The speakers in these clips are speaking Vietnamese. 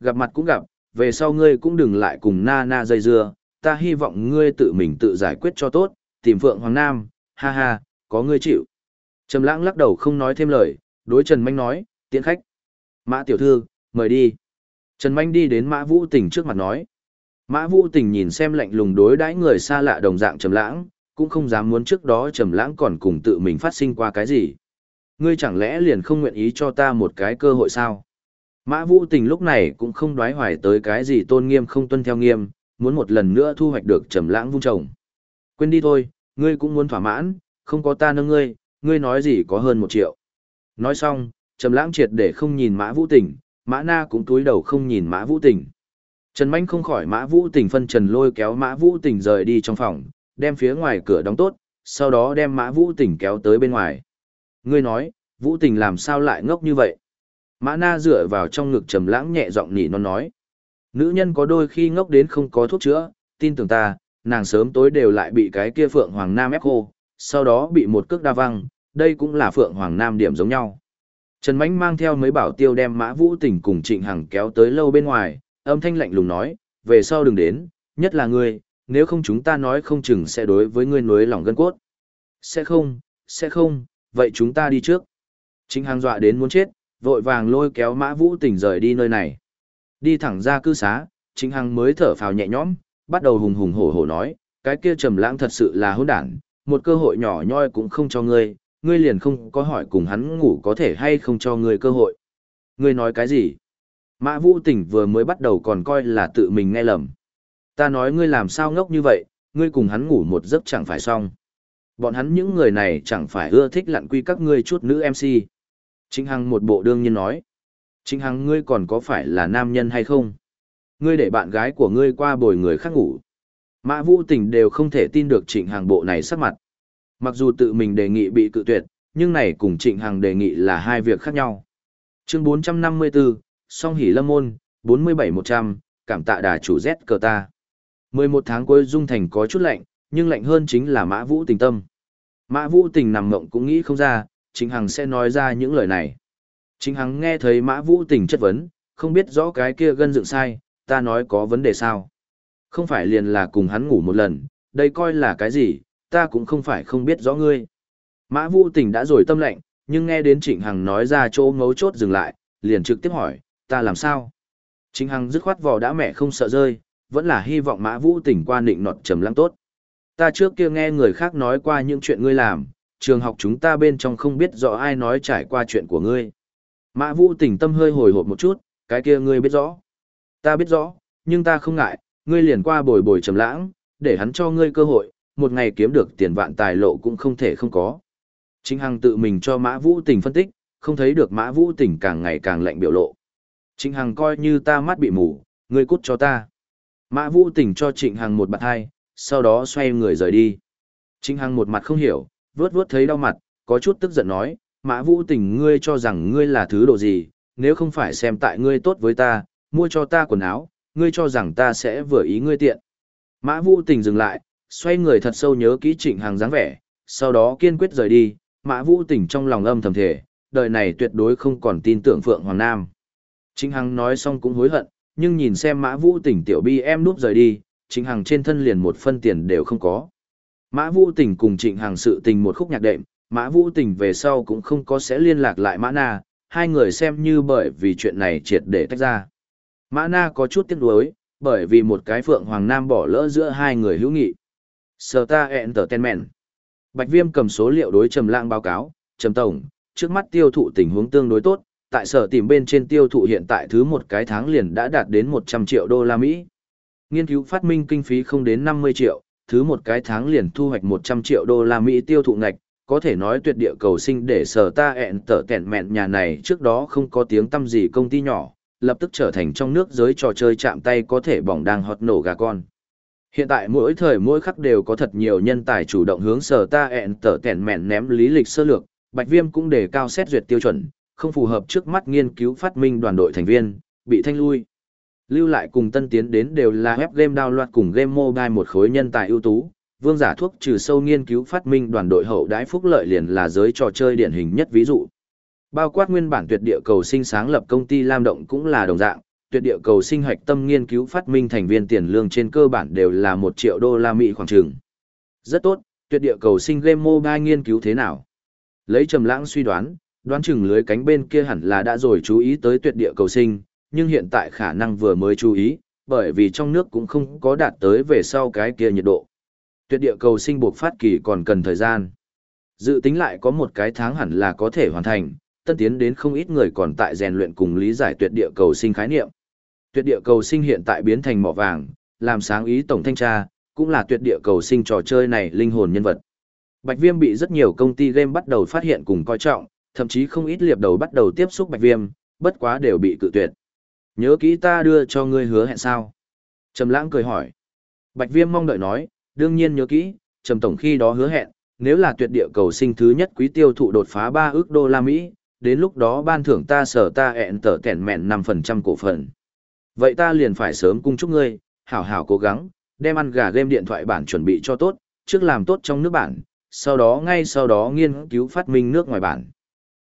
gặp mặt cũng gặp, về sau ngươi cũng đừng lại cùng na na dây dưa, ta hy vọng ngươi tự mình tự giải quyết cho tốt, tìm Phượng Hoàng Nam, ha ha, có ngươi chịu. Trầm lãng lắc đầu không nói thêm lời, đối Trần Manh nói, tiễn khách. Mã tiểu thư, mời đi. Trần Manh đi đến Mã Vũ Tình trước mặt nói. Mã Vũ Tình nhìn xem lạnh lùng đối đãi người xa lạ đồng dạng Trầm lãng, cũng không dám muốn trước đó Trầm lãng còn cùng tự mình phát sinh qua cái gì. Ngươi chẳng lẽ liền không nguyện ý cho ta một cái cơ hội sao? Mã Vũ Tình lúc này cũng không đoái hoài tới cái gì tôn nghiêm không tuân theo nghiêm, muốn một lần nữa thu hoạch được trầm lãng vung trồng. Quên đi thôi, ngươi cũng muốn thỏa mãn, không có ta nâng ngươi, ngươi nói gì có hơn một triệu. Nói xong, trầm lãng triệt để không nhìn Mã Vũ Tình, Mã Na cũng túi đầu không nhìn Mã Vũ Tình. Trần Mạnh không khỏi Mã Vũ Tình phân trần lôi kéo Mã Vũ Tình rời đi trong phòng, đem phía ngoài cửa đóng tốt, sau đó đem Mã Vũ Tình kéo tới bên ngoài. Ngươi nói, Vũ Tình làm sao lại ngốc như vậy? Mã Na dựa vào trong ngực trầm lãng nhẹ giọng nỉ non nói. Nữ nhân có đôi khi ngốc đến không có thuốc chữa, tin tưởng ta, nàng sớm tối đều lại bị cái kia Phượng Hoàng Nam ép khô, sau đó bị một cước đa văng, đây cũng là Phượng Hoàng Nam điểm giống nhau. Trần Mánh mang theo mấy bảo tiêu đem Mã Vũ Tình cùng Trịnh Hằng kéo tới lâu bên ngoài, âm thanh lạnh lùng nói, về sau đừng đến, nhất là ngươi, nếu không chúng ta nói không chừng sẽ đối với ngươi nối lòng gân cốt. Sẽ không, sẽ không, vậy chúng ta đi trước. Trịnh Hằng dọa đến muốn chết, vội vàng lôi kéo Mã Vũ Tình rời đi nơi này. Đi thẳng ra cư xá, Trịnh Hằng mới thở phào nhẹ nhõm, bắt đầu hùng hùng hổ hổ nói, cái kia trầm lãng thật sự là hỗn đản, một cơ hội nhỏ nhoi cũng không cho ngươi, ngươi liền không có hỏi cùng hắn ngủ có thể hay không cho ngươi cơ hội. Ngươi nói cái gì? Mã Vũ Tình vừa mới bắt đầu còn coi là tự mình nghe lầm. Ta nói ngươi làm sao ngốc như vậy, ngươi cùng hắn ngủ một giấc chẳng phải xong. Bọn hắn những người này chẳng phải ưa thích lặn quy các ngươi chút nữ MC. Trịnh Hằng một bộ đương nhiên nói. Trịnh Hằng ngươi còn có phải là nam nhân hay không? Ngươi để bạn gái của ngươi qua bồi người khác ngủ. Mã Vũ Tình đều không thể tin được Trịnh Hằng bộ này sắc mặt. Mặc dù tự mình đề nghị bị cự tuyệt, nhưng này cùng Trịnh Hằng đề nghị là hai việc khác nhau. Chương 454, Song Hỷ Lâm Môn, 47100, cảm tạ đà chủ Z cờ ta. 11 tháng cuối Dung Thành có chút lạnh, nhưng lạnh hơn chính là Mã Vũ Tình tâm. Mã Vũ Tình nằm mộng cũng nghĩ không ra, Trịnh Hằng sẽ nói ra những lời này. Trịnh Hằng nghe thấy Mã Vũ Tình chất vấn, không biết rõ cái kia gân dựng sai, ta nói có vấn đề sao. Không phải liền là cùng hắn ngủ một lần, đây coi là cái gì, ta cũng không phải không biết rõ ngươi. Mã Vũ Tình đã rồi tâm lệnh, nhưng nghe đến Trịnh Hằng nói ra chỗ ngấu chốt dừng lại, liền trực tiếp hỏi, ta làm sao? Trịnh Hằng dứt khoát vò đã mẹ không sợ rơi, vẫn là hy vọng Mã Vũ Tình qua nịnh nọt trầm lắng tốt. Ta trước kia nghe người khác nói qua những chuyện ngươi làm, trường học chúng ta bên trong không biết rõ ai nói trải qua chuyện của ngươi. Mã Vũ Tỉnh tâm hơi hồi hộp một chút, cái kia ngươi biết rõ. Ta biết rõ, nhưng ta không ngại, ngươi liền qua bồi bồi trầm lãng, để hắn cho ngươi cơ hội, một ngày kiếm được tiền vạn tài lộ cũng không thể không có. Trịnh Hằng tự mình cho Mã Vũ Tỉnh phân tích, không thấy được Mã Vũ Tỉnh càng ngày càng lạnh biểu lộ. Trịnh Hằng coi như ta mắt bị mù, ngươi cút cho ta. Mã Vũ Tỉnh cho Trịnh Hằng một bạt hai, sau đó xoay người rời đi. Trịnh Hằng một mặt không hiểu, vớt vớt thấy đau mặt, có chút tức giận nói, Mã Vũ Tình ngươi cho rằng ngươi là thứ độ gì, nếu không phải xem tại ngươi tốt với ta, mua cho ta quần áo, ngươi cho rằng ta sẽ vừa ý ngươi tiện. Mã Vũ Tình dừng lại, xoay người thật sâu nhớ kỹ Trịnh Hằng dáng vẻ, sau đó kiên quyết rời đi, Mã Vũ Tình trong lòng âm thầm thể, đời này tuyệt đối không còn tin tưởng Phượng Hoàng Nam. Trịnh Hằng nói xong cũng hối hận, nhưng nhìn xem Mã Vũ Tình tiểu bi em núp rời đi, Trịnh Hằng trên thân liền một phân tiền đều không có. Mã Vũ Tình cùng Trịnh Hằng sự tình một khúc nhạc đệm, Mã Vũ Tình về sau cũng không có sẽ liên lạc lại Mã Na, hai người xem như bởi vì chuyện này triệt để tách ra. Mã Na có chút tiếc nuối, bởi vì một cái Phượng Hoàng Nam bỏ lỡ giữa hai người hữu nghị. Star Entertainment. Bạch Viêm cầm số liệu đối Trầm Lãng báo cáo, "Trầm tổng, trước mắt tiêu thụ tình huống tương đối tốt, tại sở tìm bên trên tiêu thụ hiện tại thứ một cái tháng liền đã đạt đến 100 triệu đô la Mỹ. Nghiên cứu phát minh kinh phí không đến 50 triệu, thứ một cái tháng liền thu hoạch 100 triệu đô la Mỹ tiêu thụ ngạch, có thể nói tuyệt địa cầu sinh để sở ta ẹn tở kẹn mẹn nhà này trước đó không có tiếng tâm gì công ty nhỏ, lập tức trở thành trong nước giới trò chơi chạm tay có thể bỏng đang hot nổ gà con. Hiện tại mỗi thời mỗi khắc đều có thật nhiều nhân tài chủ động hướng sở ta ẹn tở kẹn mẹn ném lý lịch sơ lược, Bạch Viêm cũng đề cao xét duyệt tiêu chuẩn, không phù hợp trước mắt nghiên cứu phát minh đoàn đội thành viên, bị thanh lui. Lưu lại cùng tân tiến đến đều là web game download cùng game mobile một khối nhân tài ưu tú, vương giả thuốc trừ sâu nghiên cứu phát minh đoàn đội hậu đái phúc lợi liền là giới trò chơi điển hình nhất ví dụ. Bao quát nguyên bản tuyệt địa cầu sinh sáng lập công ty Lam Động cũng là đồng dạng, tuyệt địa cầu sinh hoạch tâm nghiên cứu phát minh thành viên tiền lương trên cơ bản đều là 1 triệu đô la Mỹ khoảng trường. Rất tốt, tuyệt địa cầu sinh game mobile nghiên cứu thế nào? Lấy trầm lãng suy đoán, đoán chừng lưới cánh bên kia hẳn là đã rồi chú ý tới tuyệt địa cầu sinh, nhưng hiện tại khả năng vừa mới chú ý, bởi vì trong nước cũng không có đạt tới về sau cái kia nhiệt độ. Tuyệt địa cầu sinh buộc phát kỳ còn cần thời gian. Dự tính lại có một cái tháng hẳn là có thể hoàn thành, tân tiến đến không ít người còn tại rèn luyện cùng lý giải tuyệt địa cầu sinh khái niệm. Tuyệt địa cầu sinh hiện tại biến thành mỏ vàng, làm sáng ý tổng thanh tra, cũng là tuyệt địa cầu sinh trò chơi này linh hồn nhân vật. Bạch Viêm bị rất nhiều công ty game bắt đầu phát hiện cùng coi trọng, thậm chí không ít liệp đầu bắt đầu tiếp xúc Bạch Viêm, bất quá đều bị cự tuyệt. Nhớ kỹ ta đưa cho ngươi hứa hẹn sao? Trầm Lãng cười hỏi. Bạch Viêm mong đợi nói, đương nhiên nhớ kỹ, Trầm tổng khi đó hứa hẹn, nếu là tuyệt địa cầu sinh thứ nhất quý tiêu thụ đột phá 3 ước đô la Mỹ, đến lúc đó ban thưởng ta sở ta hẹn tở kẻn mẹn 5% cổ phần. Vậy ta liền phải sớm cung chúc ngươi, hảo hảo cố gắng, đem ăn gà game điện thoại bản chuẩn bị cho tốt, trước làm tốt trong nước bản, sau đó ngay sau đó nghiên cứu phát minh nước ngoài bản.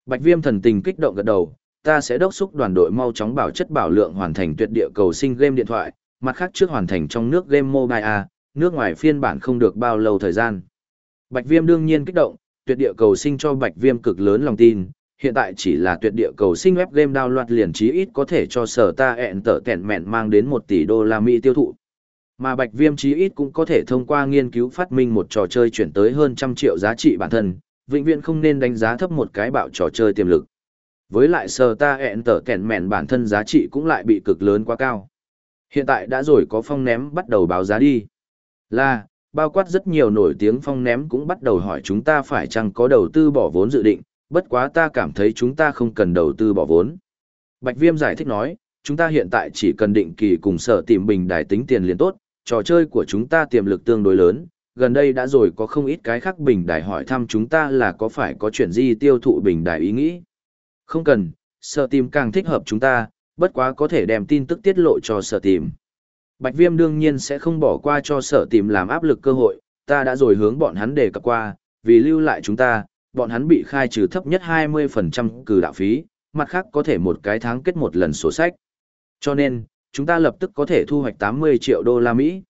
Bạch Viêm thần tình kích động gật đầu, ta sẽ đốc thúc đoàn đội mau chóng bảo chất bảo lượng hoàn thành tuyệt địa cầu sinh game điện thoại, mặt khác trước hoàn thành trong nước game mobile A, nước ngoài phiên bản không được bao lâu thời gian. Bạch Viêm đương nhiên kích động, tuyệt địa cầu sinh cho Bạch Viêm cực lớn lòng tin, hiện tại chỉ là tuyệt địa cầu sinh web game download liền chí ít có thể cho sở ta ẹn tở kẹn mẹn mang đến 1 tỷ đô la Mỹ tiêu thụ. Mà Bạch Viêm chí ít cũng có thể thông qua nghiên cứu phát minh một trò chơi chuyển tới hơn trăm triệu giá trị bản thân, vĩnh viễn không nên đánh giá thấp một cái bạo trò chơi tiềm lực. Với lại sở ta ẹn tở kẹn mẹn bản thân giá trị cũng lại bị cực lớn quá cao. Hiện tại đã rồi có phong ném bắt đầu báo giá đi. Là, bao quát rất nhiều nổi tiếng phong ném cũng bắt đầu hỏi chúng ta phải chăng có đầu tư bỏ vốn dự định, bất quá ta cảm thấy chúng ta không cần đầu tư bỏ vốn. Bạch Viêm giải thích nói, chúng ta hiện tại chỉ cần định kỳ cùng sở tìm bình đài tính tiền liền tốt, trò chơi của chúng ta tiềm lực tương đối lớn, gần đây đã rồi có không ít cái khác bình đài hỏi thăm chúng ta là có phải có chuyện gì tiêu thụ bình đài ý nghĩ. Không cần, sở tìm càng thích hợp chúng ta, bất quá có thể đem tin tức tiết lộ cho sở tìm. Bạch Viêm đương nhiên sẽ không bỏ qua cho sở tìm làm áp lực cơ hội, ta đã rồi hướng bọn hắn đề cập qua, vì lưu lại chúng ta, bọn hắn bị khai trừ thấp nhất 20% cử đạo phí, mặt khác có thể một cái tháng kết một lần sổ sách. Cho nên, chúng ta lập tức có thể thu hoạch 80 triệu đô la Mỹ.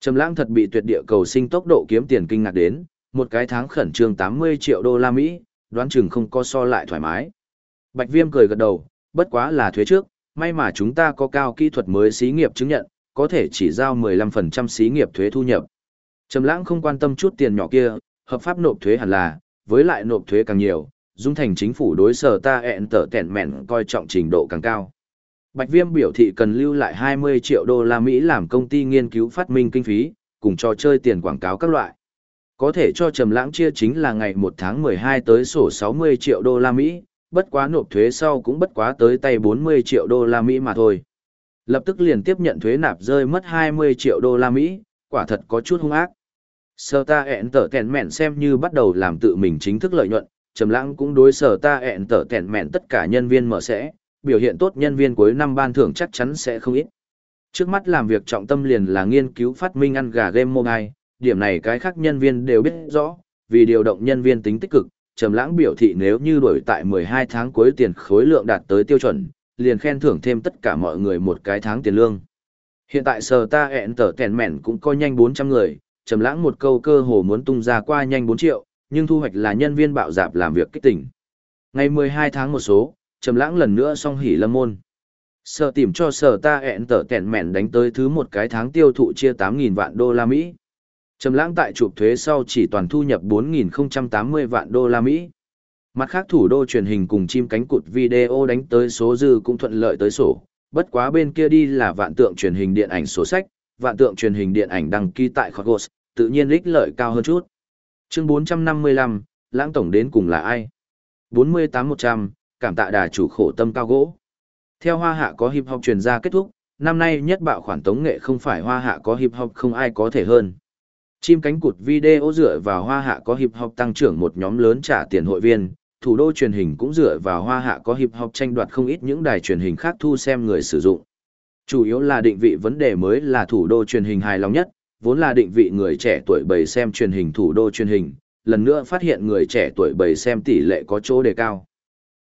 Trầm lãng thật bị tuyệt địa cầu sinh tốc độ kiếm tiền kinh ngạc đến, một cái tháng khẩn trương 80 triệu đô la Mỹ, đoán chừng không có so lại thoải mái. Bạch Viêm cười gật đầu, bất quá là thuế trước, may mà chúng ta có cao kỹ thuật mới xí nghiệp chứng nhận, có thể chỉ giao 15% xí nghiệp thuế thu nhập. Trầm lãng không quan tâm chút tiền nhỏ kia, hợp pháp nộp thuế hẳn là, với lại nộp thuế càng nhiều, dung thành chính phủ đối sở ta ẹn tở tẹn mẹn coi trọng trình độ càng cao. Bạch Viêm biểu thị cần lưu lại 20 triệu đô la Mỹ làm công ty nghiên cứu phát minh kinh phí, cùng cho chơi tiền quảng cáo các loại. Có thể cho Trầm Lãng chia chính là ngày 1 tháng 12 tới sổ 60 triệu đô la Mỹ, bất quá nộp thuế sau cũng bất quá tới tay 40 triệu đô la Mỹ mà thôi. Lập tức liền tiếp nhận thuế nạp rơi mất 20 triệu đô la Mỹ, quả thật có chút hung ác. Sở ta ẹn tở tèn mẹn xem như bắt đầu làm tự mình chính thức lợi nhuận, Trầm Lãng cũng đối sở ta ẹn tở tèn mẹn tất cả nhân viên mở sẽ, biểu hiện tốt nhân viên cuối năm ban thưởng chắc chắn sẽ không ít. Trước mắt làm việc trọng tâm liền là nghiên cứu phát minh ăn gà game mobile, điểm này cái khác nhân viên đều biết rõ, vì điều động nhân viên tính tích cực, Trầm Lãng biểu thị nếu như đổi tại 12 tháng cuối tiền khối lượng đạt tới tiêu chuẩn, liền khen thưởng thêm tất cả mọi người một cái tháng tiền lương. Hiện tại sở ta ẹn tở tèn mèn cũng coi nhanh 400 người, trầm lãng một câu cơ hồ muốn tung ra qua nhanh 4 triệu, nhưng thu hoạch là nhân viên bạo dạp làm việc kích tỉnh. Ngày 12 tháng một số, trầm lãng lần nữa song hỉ lâm môn. Sở tìm cho sở ta ẹn tở tèn mèn đánh tới thứ một cái tháng tiêu thụ chia 8.000 vạn đô la Mỹ. Trầm lãng tại chụp thuế sau chỉ toàn thu nhập 4.080 vạn đô la Mỹ. Mặt khác thủ đô truyền hình cùng chim cánh cụt video đánh tới số dư cũng thuận lợi tới sổ, bất quá bên kia đi là vạn tượng truyền hình điện ảnh sổ sách, vạn tượng truyền hình điện ảnh đăng ký tại Khogos, tự nhiên ích lợi cao hơn chút. Chương 455, lãng tổng đến cùng là ai? 48100, cảm tạ đà chủ khổ tâm cao gỗ. Theo hoa hạ có hip hop truyền ra kết thúc, năm nay nhất bạo khoản tống nghệ không phải hoa hạ có hip hop không ai có thể hơn. Chim cánh cụt video dựa vào hoa hạ có hip hop tăng trưởng một nhóm lớn trả tiền hội viên, thủ đô truyền hình cũng dựa vào hoa hạ có hip hop tranh đoạt không ít những đài truyền hình khác thu xem người sử dụng. Chủ yếu là định vị vấn đề mới là thủ đô truyền hình hài lòng nhất, vốn là định vị người trẻ tuổi bầy xem truyền hình thủ đô truyền hình, lần nữa phát hiện người trẻ tuổi bầy xem tỷ lệ có chỗ đề cao.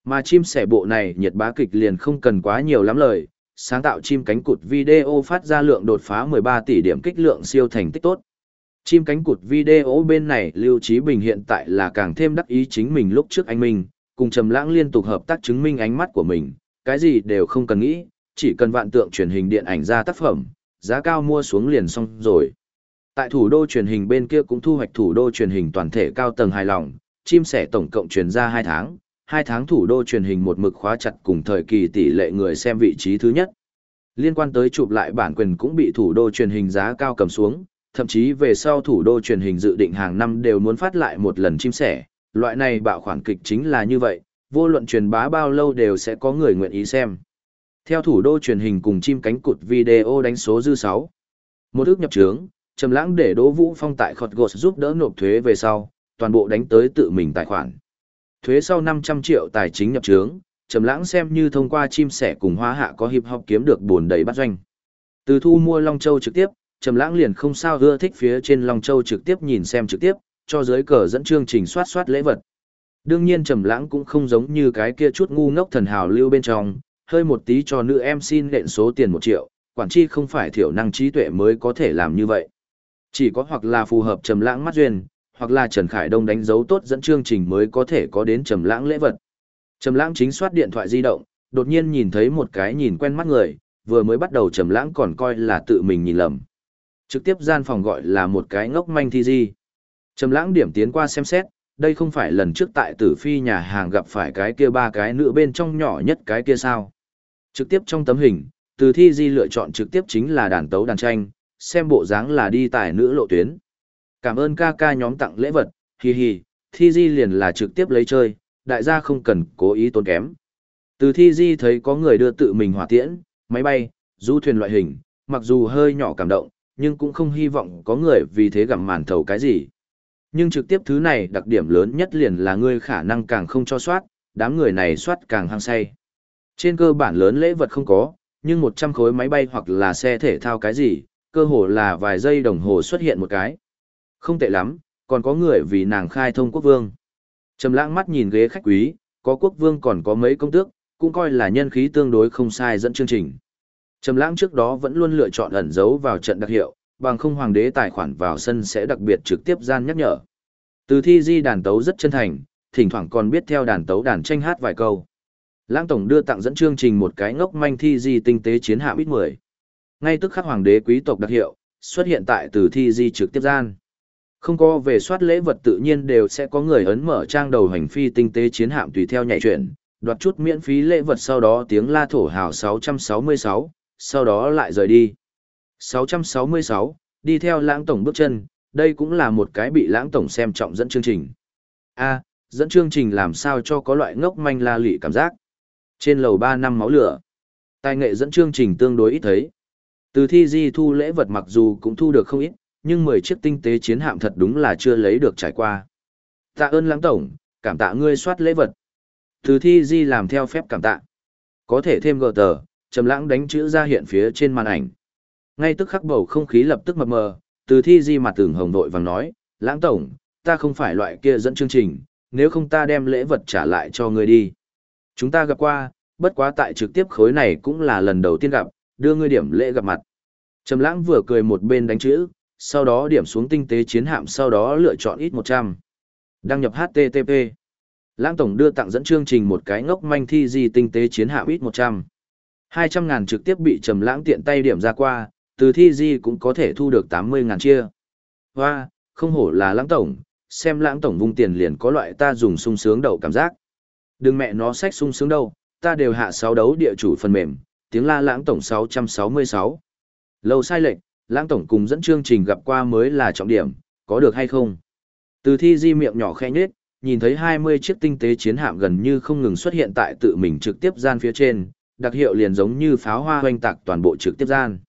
Mà chim sẻ bộ này nhiệt bá kịch liền không cần quá nhiều lắm lời, sáng tạo chim cánh cụt video phát ra lượng đột phá 13 tỷ điểm kích lượng siêu thành tích tốt. Chim cánh cụt video bên này Lưu Trí Bình hiện tại là càng thêm đắc ý chính mình lúc trước anh Minh, cùng Trầm Lãng liên tục hợp tác chứng minh ánh mắt của mình, cái gì đều không cần nghĩ, chỉ cần vạn tượng truyền hình điện ảnh ra tác phẩm, giá cao mua xuống liền xong rồi. Tại thủ đô truyền hình bên kia cũng thu hoạch thủ đô truyền hình toàn thể cao tầng hài lòng, chim sẻ tổng cộng truyền ra 2 tháng, 2 tháng thủ đô truyền hình một mực khóa chặt cùng thời kỳ tỷ lệ người xem vị trí thứ nhất. Liên quan tới chụp lại bản quyền cũng bị thủ đô truyền hình giá cao cầm xuống, thậm chí về sau thủ đô truyền hình dự định hàng năm đều muốn phát lại một lần chim sẻ, loại này bạo khoản kịch chính là như vậy, vô luận truyền bá bao lâu đều sẽ có người nguyện ý xem. Theo thủ đô truyền hình cùng chim cánh cụt video đánh số dư 6. Một ước nhập trướng, Trầm Lãng để Đỗ Vũ Phong tại Khọt Gột giúp đỡ nộp thuế về sau, toàn bộ đánh tới tự mình tài khoản. Thuế sau 500 triệu tài chính nhập trướng, Trầm Lãng xem như thông qua chim sẻ cùng Hoa Hạ có hiệp học kiếm được buồn đầy bắt doanh. Từ thu mua Long Châu trực tiếp, Trầm Lãng liền không sao ưa thích phía trên Long Châu trực tiếp nhìn xem trực tiếp, cho dưới cờ dẫn chương trình soát soát lễ vật. Đương nhiên Trầm Lãng cũng không giống như cái kia chút ngu ngốc thần hào lưu bên trong, hơi một tí cho nữ em xin lệnh số tiền 1 triệu, quản chi không phải thiểu năng trí tuệ mới có thể làm như vậy. Chỉ có hoặc là phù hợp Trầm Lãng mắt duyên, hoặc là Trần Khải Đông đánh dấu tốt dẫn chương trình mới có thể có đến Trầm Lãng lễ vật. Trầm Lãng chính soát điện thoại di động, đột nhiên nhìn thấy một cái nhìn quen mắt người, vừa mới bắt đầu Trầm Lãng còn coi là tự mình nhìn lầm. Trực tiếp gian phòng gọi là một cái ngốc manh thi di. Trầm lãng điểm tiến qua xem xét, đây không phải lần trước tại tử phi nhà hàng gặp phải cái kia ba cái nữ bên trong nhỏ nhất cái kia sao. Trực tiếp trong tấm hình, từ thi di lựa chọn trực tiếp chính là đàn tấu đàn tranh, xem bộ dáng là đi tài nữ lộ tuyến. Cảm ơn ca ca nhóm tặng lễ vật, hì hì thi di liền là trực tiếp lấy chơi, đại gia không cần cố ý tốn kém. Từ thi di thấy có người đưa tự mình hỏa tiễn, máy bay, du thuyền loại hình, mặc dù hơi nhỏ cảm động, nhưng cũng không hy vọng có người vì thế gặm màn thầu cái gì. Nhưng trực tiếp thứ này đặc điểm lớn nhất liền là ngươi khả năng càng không cho soát, đám người này soát càng hăng say. Trên cơ bản lớn lễ vật không có, nhưng 100 khối máy bay hoặc là xe thể thao cái gì, cơ hồ là vài giây đồng hồ xuất hiện một cái. Không tệ lắm, còn có người vì nàng khai thông quốc vương. Trầm lãng mắt nhìn ghế khách quý, có quốc vương còn có mấy công tước, cũng coi là nhân khí tương đối không sai dẫn chương trình. Trầm lãng trước đó vẫn luôn lựa chọn ẩn giấu vào trận đặc hiệu, bằng không hoàng đế tài khoản vào sân sẽ đặc biệt trực tiếp gian nhắc nhở. Từ thi di đàn tấu rất chân thành, thỉnh thoảng còn biết theo đàn tấu đàn tranh hát vài câu. Lãng tổng đưa tặng dẫn chương trình một cái ngốc manh thi di tinh tế chiến hạm ít 10. Ngay tức khắc hoàng đế quý tộc đặc hiệu, xuất hiện tại từ thi di trực tiếp gian. Không có về soát lễ vật tự nhiên đều sẽ có người ấn mở trang đầu hành phi tinh tế chiến hạm tùy theo nhảy chuyển, đoạt chút miễn phí lễ vật sau đó tiếng la thổ hào 666, sau đó lại rời đi. 666, đi theo lãng tổng bước chân, đây cũng là một cái bị lãng tổng xem trọng dẫn chương trình. A, dẫn chương trình làm sao cho có loại ngốc manh la lị cảm giác. Trên lầu 3 năm máu lửa, tài nghệ dẫn chương trình tương đối ít thấy. Từ thi di thu lễ vật mặc dù cũng thu được không ít, nhưng 10 chiếc tinh tế chiến hạm thật đúng là chưa lấy được trải qua. Tạ ơn lãng tổng, cảm tạ ngươi soát lễ vật. Từ thi di làm theo phép cảm tạ. Có thể thêm gờ tờ, trầm lãng đánh chữ ra hiện phía trên màn ảnh. Ngay tức khắc bầu không khí lập tức mập mờ, từ thi di mặt tưởng hồng đội vàng nói, lãng tổng, ta không phải loại kia dẫn chương trình, nếu không ta đem lễ vật trả lại cho ngươi đi. Chúng ta gặp qua, bất quá tại trực tiếp khối này cũng là lần đầu tiên gặp, đưa ngươi điểm lễ gặp mặt. Trầm lãng vừa cười một bên đánh chữ, sau đó điểm xuống tinh tế chiến hạm sau đó lựa chọn ít 100. Đăng nhập HTTP. Lãng tổng đưa tặng dẫn chương trình một cái ngốc manh thi di tinh tế chiến hạm ít 100. 200 ngàn trực tiếp bị trầm lãng tiện tay điểm ra qua, từ thi di cũng có thể thu được 80 ngàn chia. Hoa, không hổ là lãng tổng, xem lãng tổng vung tiền liền có loại ta dùng sung sướng đầu cảm giác. Đừng mẹ nó sách sung sướng đâu, ta đều hạ sáu đấu địa chủ phần mềm, tiếng la lãng tổng 666. Lâu sai lệch, lãng tổng cùng dẫn chương trình gặp qua mới là trọng điểm, có được hay không? Từ thi di miệng nhỏ khẽ nhếch, nhìn thấy 20 chiếc tinh tế chiến hạm gần như không ngừng xuất hiện tại tự mình trực tiếp gian phía trên, đặc hiệu liền giống như pháo hoa hoanh tạc toàn bộ trực tiếp gian.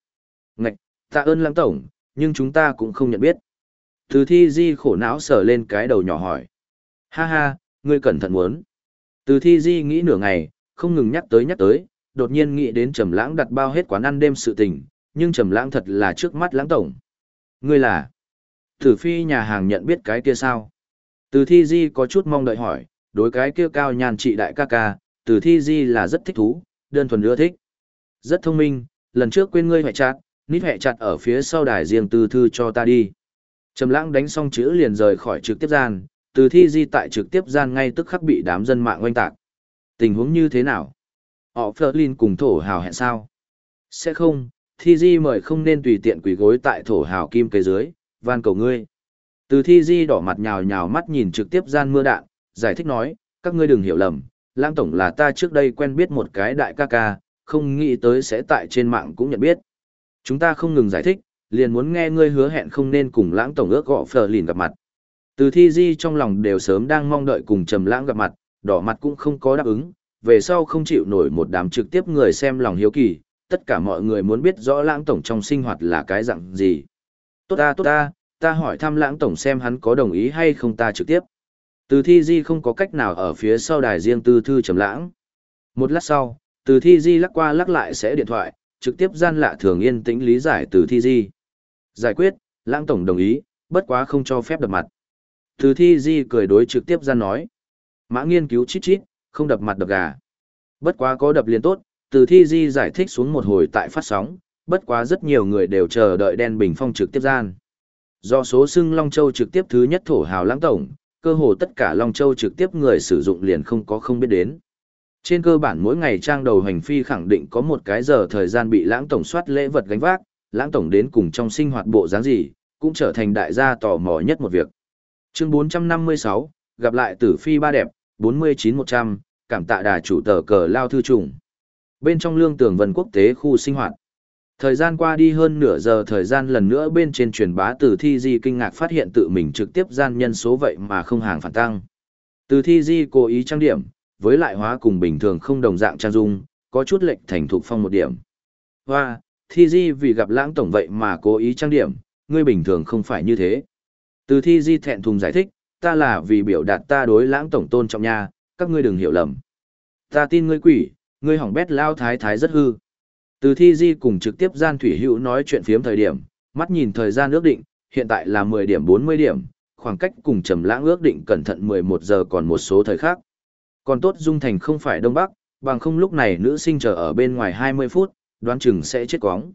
Ngạch, tạ ơn lãng tổng, nhưng chúng ta cũng không nhận biết. Từ thi di khổ não sờ lên cái đầu nhỏ hỏi. Ha ha, ngươi cẩn thận muốn. Từ thi di nghĩ nửa ngày, không ngừng nhắc tới nhắc tới, đột nhiên nghĩ đến trầm lãng đặt bao hết quán ăn đêm sự tình, nhưng trầm lãng thật là trước mắt lãng tổng. Ngươi là? Tử phi nhà hàng nhận biết cái kia sao? Từ thi di có chút mong đợi hỏi, đối cái kia cao nhàn trị đại ca ca, từ thi di là rất thích thú, đơn thuần ưa thích. Rất thông minh, lần trước quên ngươi hẹ chặt, nít hẹ chặt ở phía sau đài riêng từ thư cho ta đi. Trầm lãng đánh xong chữ liền rời khỏi trực tiếp gian, từ thi di tại trực tiếp gian ngay tức khắc bị đám dân mạng oanh tạc. Tình huống như thế nào? Họ Flerlin cùng thổ hào hẹn sao? Sẽ không, thi di mời không nên tùy tiện quỳ gối tại thổ hào kim kế dưới, van cầu ngươi. Từ thi di đỏ mặt nhào nhào mắt nhìn trực tiếp gian mưa đạn, giải thích nói, các ngươi đừng hiểu lầm, lãng tổng là ta trước đây quen biết một cái đại ca ca, không nghĩ tới sẽ tại trên mạng cũng nhận biết. Chúng ta không ngừng giải thích, liền muốn nghe ngươi hứa hẹn không nên cùng lãng tổng ước gọ phờ lìn gặp mặt. Từ thi di trong lòng đều sớm đang mong đợi cùng trầm lãng gặp mặt, đỏ mặt cũng không có đáp ứng, về sau không chịu nổi một đám trực tiếp người xem lòng hiếu kỳ, tất cả mọi người muốn biết rõ lãng tổng trong sinh hoạt là cái dạng gì. Tốt ta tốt ta, ta hỏi thăm lãng tổng xem hắn có đồng ý hay không ta trực tiếp. Từ thi di không có cách nào ở phía sau đài riêng tư thư trầm lãng. Một lát sau, từ thi di lắc qua lắc lại sẽ điện thoại, trực tiếp gian lạ thường yên tĩnh lý giải từ thi di. Giải quyết, lãng tổng đồng ý, bất quá không cho phép đập mặt. Từ thi di cười đối trực tiếp gian nói. Mã nghiên cứu chít chít, không đập mặt đập gà. Bất quá có đập liền tốt, từ thi di giải thích xuống một hồi tại phát sóng, bất quá rất nhiều người đều chờ đợi đen bình phong trực tiếp gian. Do số xưng Long Châu trực tiếp thứ nhất thổ hào lãng tổng, cơ hồ tất cả Long Châu trực tiếp người sử dụng liền không có không biết đến. Trên cơ bản mỗi ngày trang đầu hành phi khẳng định có một cái giờ thời gian bị lãng tổng soát lễ vật gánh vác, lãng tổng đến cùng trong sinh hoạt bộ dáng gì, cũng trở thành đại gia tò mò nhất một việc. Chương 456, gặp lại tử phi ba đẹp, 49100 cảm tạ đà chủ tờ cờ lao thư trùng. Bên trong lương tường vân quốc tế khu sinh hoạt. Thời gian qua đi hơn nửa giờ thời gian lần nữa bên trên truyền bá từ thi di kinh ngạc phát hiện tự mình trực tiếp gian nhân số vậy mà không hàng phản tăng. Từ thi di cố ý trang điểm, với lại hóa cùng bình thường không đồng dạng trang dung, có chút lệch thành thục phong một điểm. Hoa, thi di vì gặp lãng tổng vậy mà cố ý trang điểm, ngươi bình thường không phải như thế. Từ thi di thẹn thùng giải thích, ta là vì biểu đạt ta đối lãng tổng tôn trọng nha, các ngươi đừng hiểu lầm. Ta tin ngươi quỷ, ngươi hỏng bét lao thái thái rất hư. Từ thi di cùng trực tiếp gian thủy hữu nói chuyện phiếm thời điểm, mắt nhìn thời gian ước định, hiện tại là 10 điểm 40 điểm, khoảng cách cùng trầm lãng ước định cẩn thận 11 giờ còn một số thời khác. Còn tốt Dung Thành không phải Đông Bắc, bằng không lúc này nữ sinh chờ ở bên ngoài 20 phút, đoán chừng sẽ chết quóng.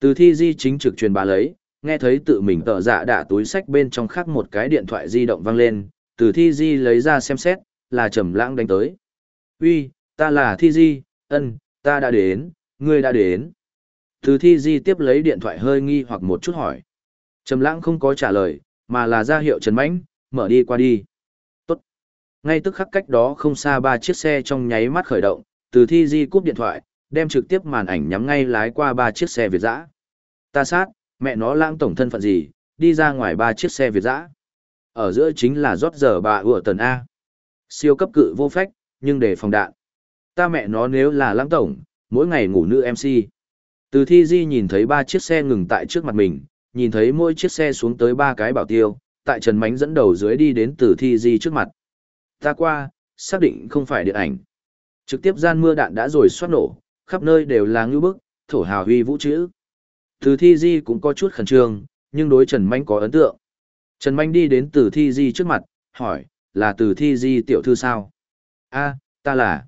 Từ thi di chính trực truyền bà lấy, nghe thấy tự mình tợ dạ đạ túi sách bên trong khác một cái điện thoại di động vang lên, từ thi di lấy ra xem xét, là trầm lãng đánh tới. Uy, ta là thi di, ân, ta đã đến, ngươi đã đến. Từ thi di tiếp lấy điện thoại hơi nghi hoặc một chút hỏi. Trầm lãng không có trả lời, mà là ra hiệu Trần Mãnh, mở đi qua đi. Tốt. Ngay tức khắc cách đó không xa ba chiếc xe trong nháy mắt khởi động, từ thi di cúp điện thoại, đem trực tiếp màn ảnh nhắm ngay lái qua ba chiếc xe Việt dã. Ta sát, mẹ nó lãng tổng thân phận gì, đi ra ngoài ba chiếc xe Việt dã. Ở giữa chính là rót giờ bà ủa tần A. Siêu cấp cự vô phách, nhưng để phòng đạn. Ta mẹ nó nếu là lãng tổng, mỗi ngày ngủ nữ MC. Từ thi di nhìn thấy ba chiếc xe ngừng tại trước mặt mình, nhìn thấy mỗi chiếc xe xuống tới ba cái bảo tiêu, tại Trần Mánh dẫn đầu dưới đi đến từ thi di trước mặt. Ta qua, xác định không phải điện ảnh. Trực tiếp gian mưa đạn đã rồi xoát nổ, khắp nơi đều là ngư bức, thổ hào huy vũ chữ. Từ thi di cũng có chút khẩn trương, nhưng đối Trần Mánh có ấn tượng. Trần Mánh đi đến từ thi di trước mặt, hỏi, là từ thi di tiểu thư sao? a ta là.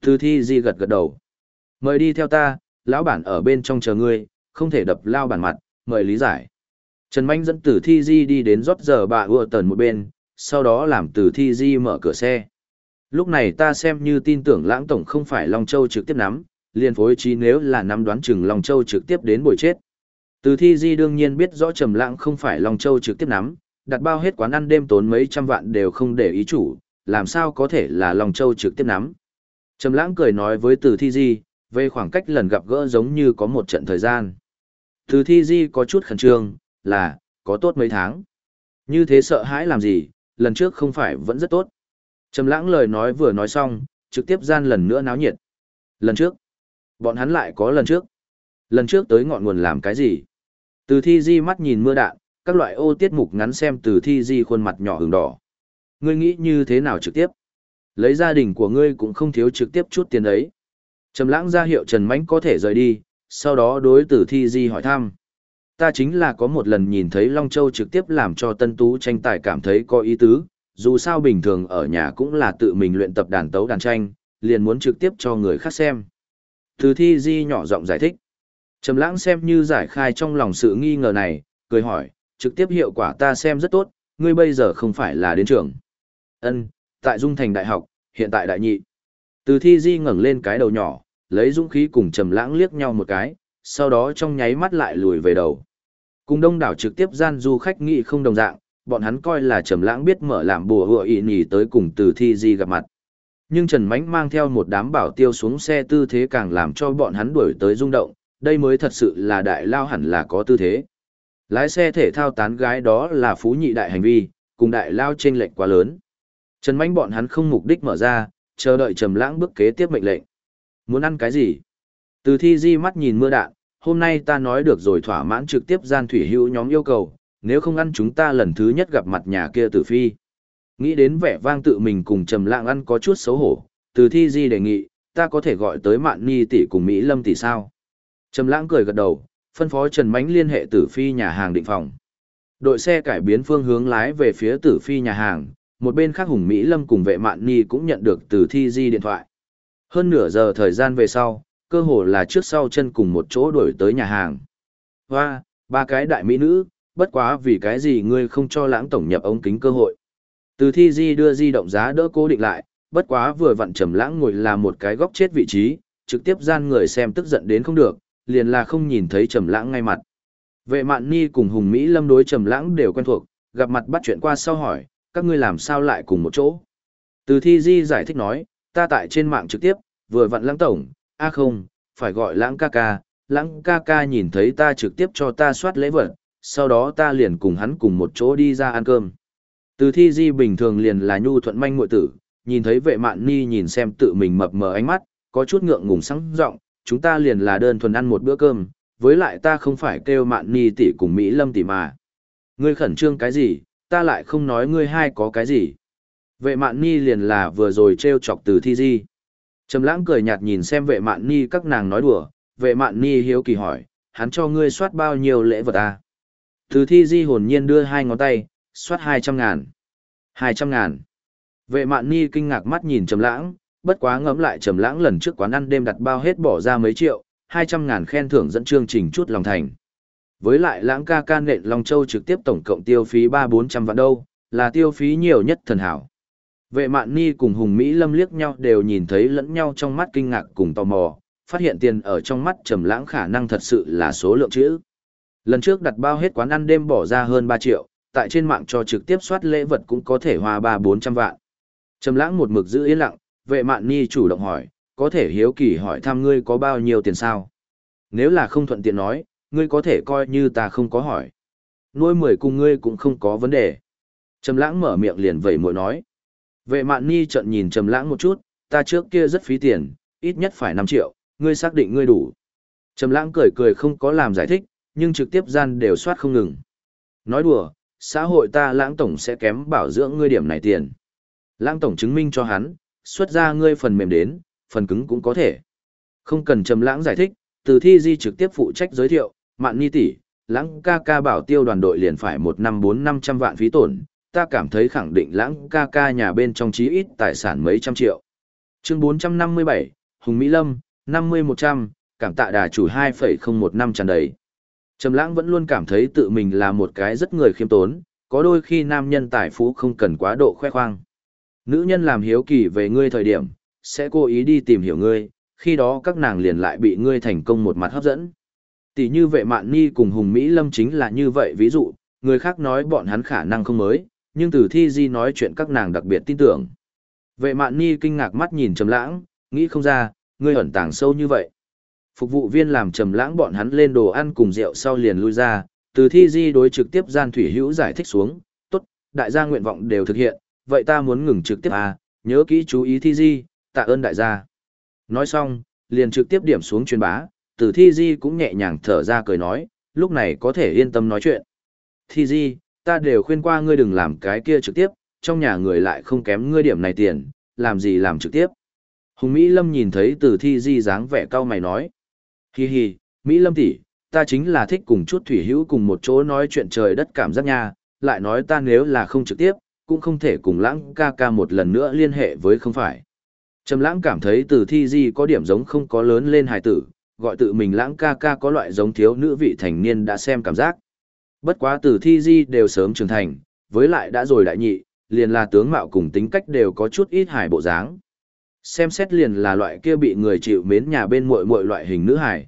Từ thi di gật gật đầu. Mời đi theo ta, lão bản ở bên trong chờ ngươi, không thể đập lao bản mặt, mời lý giải. Trần Manh dẫn tử thi di đi đến rót giờ bà ưa tần một bên, sau đó làm tử thi di mở cửa xe. Lúc này ta xem như tin tưởng lãng tổng không phải Long Châu trực tiếp nắm, liền phối trí nếu là nắm đoán chừng Long Châu trực tiếp đến buổi chết. Từ thi di đương nhiên biết rõ trầm lãng không phải Long Châu trực tiếp nắm, đặt bao hết quán ăn đêm tốn mấy trăm vạn đều không để ý chủ, làm sao có thể là Long Châu trực tiếp nắm. Trầm lãng cười nói với từ thi di, về khoảng cách lần gặp gỡ giống như có một trận thời gian. Từ thi di có chút khẩn trương, là, có tốt mấy tháng. Như thế sợ hãi làm gì, lần trước không phải vẫn rất tốt. Trầm lãng lời nói vừa nói xong, trực tiếp gian lần nữa náo nhiệt. Lần trước, bọn hắn lại có lần trước. Lần trước tới ngọn nguồn làm cái gì? Từ thi di mắt nhìn mưa đạn, các loại ô tiết mục ngắn xem từ thi di khuôn mặt nhỏ hừng đỏ. Ngươi nghĩ như thế nào trực tiếp? Lấy gia đình của ngươi cũng không thiếu trực tiếp chút tiền đấy. Trầm lãng ra hiệu Trần Mánh có thể rời đi, sau đó đối tử thi di hỏi thăm. Ta chính là có một lần nhìn thấy Long Châu trực tiếp làm cho Tân Tú tranh tài cảm thấy có ý tứ, dù sao bình thường ở nhà cũng là tự mình luyện tập đàn tấu đàn tranh, liền muốn trực tiếp cho người khác xem. Tử thi di nhỏ giọng giải thích. Trầm lãng xem như giải khai trong lòng sự nghi ngờ này, cười hỏi, trực tiếp hiệu quả ta xem rất tốt, ngươi bây giờ không phải là đến trường. Ân, tại Dung Thành Đại học, hiện tại đại nhị. Từ thi di ngẩng lên cái đầu nhỏ, lấy dũng khí cùng trầm lãng liếc nhau một cái, sau đó trong nháy mắt lại lùi về đầu. Cùng đông đảo trực tiếp gian du khách nghị không đồng dạng, bọn hắn coi là trầm lãng biết mở làm bùa hựa ý nhì tới cùng từ thi di gặp mặt. Nhưng Trần Mánh mang theo một đám bảo tiêu xuống xe tư thế càng làm cho bọn hắn đuổi tới rung động, đây mới thật sự là đại lao hẳn là có tư thế. Lái xe thể thao tán gái đó là phú nhị đại hành vi, cùng đại lao trên lệnh quá lớn. Trần Mánh bọn hắn không mục đích mở ra, chờ đợi Trầm Lãng bước kế tiếp mệnh lệnh. Muốn ăn cái gì? Từ thi di mắt nhìn mưa đạn, hôm nay ta nói được rồi thỏa mãn trực tiếp gian thủy hữu nhóm yêu cầu, nếu không ăn chúng ta lần thứ nhất gặp mặt nhà kia tử phi. Nghĩ đến vẻ vang tự mình cùng Trầm Lãng ăn có chút xấu hổ, từ thi di đề nghị, ta có thể gọi tới Mạn Ni tỷ cùng Mỹ Lâm tỷ sao? Trầm Lãng cười gật đầu, phân phó Trần Mánh liên hệ tử phi nhà hàng định phòng. Đội xe cải biến phương hướng lái về phía tử phi nhà hàng, một bên khác Hùng Mỹ Lâm cùng vệ Mạn Ni cũng nhận được từ thi di điện thoại. Hơn nửa giờ thời gian về sau, cơ hồ là trước sau chân cùng một chỗ đổi tới nhà hàng. Hoa, ba cái đại mỹ nữ, bất quá vì cái gì ngươi không cho lãng tổng nhập ống kính cơ hội. Từ thi di đưa di động giá đỡ cố định lại, bất quá vừa vặn trầm lãng ngồi là một cái góc chết vị trí, trực tiếp gian người xem tức giận đến không được, liền là không nhìn thấy trầm lãng ngay mặt. Vệ mạn ni cùng Hùng Mỹ lâm đối trầm lãng đều quen thuộc, gặp mặt bắt chuyện qua sau hỏi, các ngươi làm sao lại cùng một chỗ. Từ thi di giải thích nói, ta tại trên mạng trực tiếp, vừa vặn lãng tổng, a không, phải gọi lãng ca ca, lãng ca ca nhìn thấy ta trực tiếp cho ta soát lễ vật, sau đó ta liền cùng hắn cùng một chỗ đi ra ăn cơm. Từ thi di bình thường liền là nhu thuận manh muội tử, nhìn thấy vệ mạn ni nhìn xem tự mình mập mờ ánh mắt, có chút ngượng ngùng sáng giọng chúng ta liền là đơn thuần ăn một bữa cơm, với lại ta không phải kêu mạn ni tỷ cùng Mỹ lâm tỷ mà. Ngươi khẩn trương cái gì, ta lại không nói ngươi hai có cái gì. Vệ mạn ni liền là vừa rồi treo chọc từ thi di. Trầm lãng cười nhạt nhìn xem vệ mạn ni các nàng nói đùa, vệ mạn ni hiếu kỳ hỏi, hắn cho ngươi soát bao nhiêu lễ vật à? Từ thi di hồn nhiên đưa hai ngón tay, soát hai trăm ngàn. Hai trăm ngàn. Vệ mạn ni kinh ngạc mắt nhìn trầm lãng, bất quá ngẫm lại trầm lãng lần trước quán ăn đêm đặt bao hết bỏ ra mấy triệu, hai trăm ngàn khen thưởng dẫn chương trình chút lòng thành. Với lại lãng ca ca nện Long Châu trực tiếp tổng cộng tiêu phí ba bốn trăm vạn đâu, là tiêu phí nhiều nhất thần hảo. Vệ mạn ni cùng Hùng Mỹ Lâm liếc nhau đều nhìn thấy lẫn nhau trong mắt kinh ngạc cùng tò mò, phát hiện tiền ở trong mắt trầm lãng khả năng thật sự là số lượng chữ. Lần trước đặt bao hết quán ăn đêm bỏ ra hơn 3 triệu, tại trên mạng cho trực tiếp soát lễ vật cũng có thể hoa 3-400 vạn. Trầm lãng một mực giữ yên lặng, vệ mạn ni chủ động hỏi, có thể hiếu kỳ hỏi thăm ngươi có bao nhiêu tiền sao? Nếu là không thuận tiện nói, ngươi có thể coi như ta không có hỏi. Nuôi mười cùng ngươi cũng không có vấn đề. Trầm lãng mở miệng liền vẩy mũi nói. Vệ mạn ni trận nhìn trầm lãng một chút, ta trước kia rất phí tiền, ít nhất phải 5 triệu, ngươi xác định ngươi đủ. Trầm lãng cười cười không có làm giải thích, nhưng trực tiếp gian đều soát không ngừng. Nói đùa, xã hội ta lãng tổng sẽ kém bảo dưỡng ngươi điểm này tiền. Lãng tổng chứng minh cho hắn, xuất ra ngươi phần mềm đến, phần cứng cũng có thể. Không cần trầm lãng giải thích, từ thi di trực tiếp phụ trách giới thiệu, mạn ni tỷ, lãng ca ca bảo tiêu đoàn đội liền phải một năm bốn năm trăm vạn phí tổn, ta cảm thấy khẳng định lãng ca ca nhà bên trong chí ít tài sản mấy trăm triệu. Chương 457, Hùng Mỹ Lâm, 50-100, cảm tạ đà chủ 2,015 tràn đầy. Trầm lãng vẫn luôn cảm thấy tự mình là một cái rất người khiêm tốn, có đôi khi nam nhân tài phú không cần quá độ khoe khoang. Nữ nhân làm hiếu kỳ về ngươi thời điểm, sẽ cố ý đi tìm hiểu ngươi, khi đó các nàng liền lại bị ngươi thành công một mặt hấp dẫn. Tỷ như vệ mạn ni cùng Hùng Mỹ Lâm chính là như vậy ví dụ, người khác nói bọn hắn khả năng không mới, nhưng từ thi di nói chuyện các nàng đặc biệt tin tưởng. Vệ mạn ni kinh ngạc mắt nhìn trầm lãng, nghĩ không ra, ngươi ẩn tàng sâu như vậy. Phục vụ viên làm trầm lãng bọn hắn lên đồ ăn cùng rượu sau liền lui ra, từ thi di đối trực tiếp gian thủy hữu giải thích xuống, tốt, đại gia nguyện vọng đều thực hiện, vậy ta muốn ngừng trực tiếp à, nhớ kỹ chú ý thi di, tạ ơn đại gia. Nói xong, liền trực tiếp điểm xuống truyền bá, từ thi di cũng nhẹ nhàng thở ra cười nói, lúc này có thể yên tâm nói chuyện. Thi di, ta đều khuyên qua ngươi đừng làm cái kia trực tiếp, trong nhà người lại không kém ngươi điểm này tiền, làm gì làm trực tiếp. Hùng Mỹ Lâm nhìn thấy từ thi di dáng vẻ cao mày nói. Hi hi, Mỹ Lâm tỷ, ta chính là thích cùng chút thủy hữu cùng một chỗ nói chuyện trời đất cảm giác nha, lại nói ta nếu là không trực tiếp, cũng không thể cùng lãng ca ca một lần nữa liên hệ với không phải. Trầm lãng cảm thấy từ thi di có điểm giống không có lớn lên hài tử, gọi tự mình lãng ca ca có loại giống thiếu nữ vị thành niên đã xem cảm giác. Bất quá từ thi di đều sớm trưởng thành, với lại đã rồi đại nhị, liền là tướng mạo cùng tính cách đều có chút ít hài bộ dáng. Xem xét liền là loại kia bị người chịu mến nhà bên muội muội loại hình nữ hài.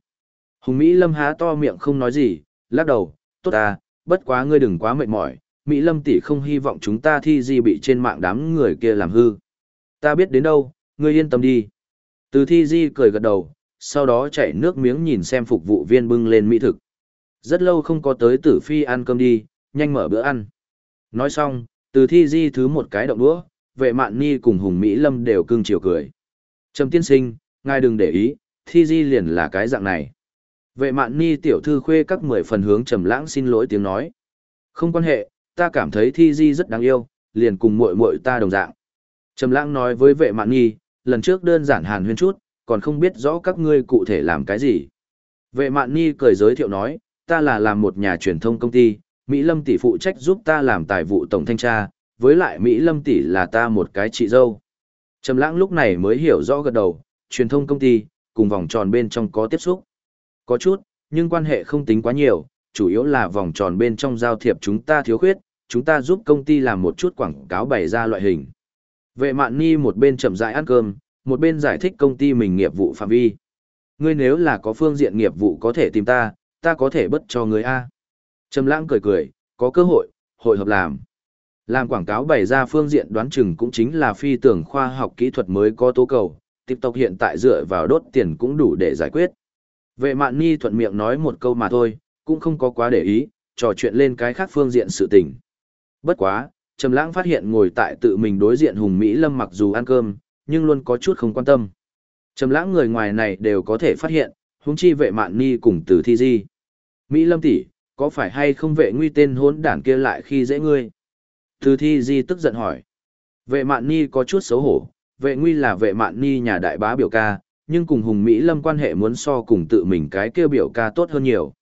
Hùng Mỹ Lâm há to miệng không nói gì, lắc đầu, tốt à, bất quá ngươi đừng quá mệt mỏi, Mỹ Lâm tỷ không hy vọng chúng ta thi di bị trên mạng đám người kia làm hư. Ta biết đến đâu, ngươi yên tâm đi. Từ thi di cười gật đầu, sau đó chạy nước miếng nhìn xem phục vụ viên bưng lên mỹ thực. Rất lâu không có tới tử phi ăn cơm đi, nhanh mở bữa ăn. Nói xong, từ thi di thứ một cái động đũa, vệ mạn ni cùng hùng Mỹ Lâm đều cưng chiều cười. Trầm tiên sinh, ngài đừng để ý, thi di liền là cái dạng này. Vệ mạn ni tiểu thư khuê các mười phần hướng trầm lãng xin lỗi tiếng nói. Không quan hệ, ta cảm thấy thi di rất đáng yêu, liền cùng muội muội ta đồng dạng. Trầm lãng nói với vệ mạn ni, lần trước đơn giản hàn huyên chút, còn không biết rõ các ngươi cụ thể làm cái gì. Vệ mạn ni cười giới thiệu nói, ta là làm một nhà truyền thông công ty, Mỹ Lâm tỷ phụ trách giúp ta làm tài vụ tổng thanh tra, với lại Mỹ Lâm tỷ là ta một cái chị dâu. Trầm lãng lúc này mới hiểu rõ gật đầu, truyền thông công ty, cùng vòng tròn bên trong có tiếp xúc. Có chút, nhưng quan hệ không tính quá nhiều, chủ yếu là vòng tròn bên trong giao thiệp chúng ta thiếu khuyết, chúng ta giúp công ty làm một chút quảng cáo bày ra loại hình. Vệ mạn ni một bên chậm rãi ăn cơm, một bên giải thích công ty mình nghiệp vụ phạm vi. Ngươi nếu là có phương diện nghiệp vụ có thể tìm ta, ta có thể bất cho ngươi A. Trầm lãng cười cười, có cơ hội, hội hợp làm. Làm quảng cáo bày ra phương diện đoán chừng cũng chính là phi tưởng khoa học kỹ thuật mới có tố cầu, TikTok hiện tại dựa vào đốt tiền cũng đủ để giải quyết. Vệ mạn ni thuận miệng nói một câu mà thôi, cũng không có quá để ý, trò chuyện lên cái khác phương diện sự tình. Bất quá, Trầm Lãng phát hiện ngồi tại tự mình đối diện Hùng Mỹ Lâm mặc dù ăn cơm, nhưng luôn có chút không quan tâm. Trầm Lãng người ngoài này đều có thể phát hiện, huống chi vệ mạn ni cùng Từ Thi Di. Mỹ Lâm tỷ, có phải hay không vệ nguy tên hỗn đản kia lại khi dễ ngươi? Từ Thi Di tức giận hỏi. Vệ mạn ni có chút xấu hổ, vệ nguy là vệ mạn ni nhà đại bá biểu ca, nhưng cùng Hùng Mỹ Lâm quan hệ muốn so cùng tự mình cái kia biểu ca tốt hơn nhiều.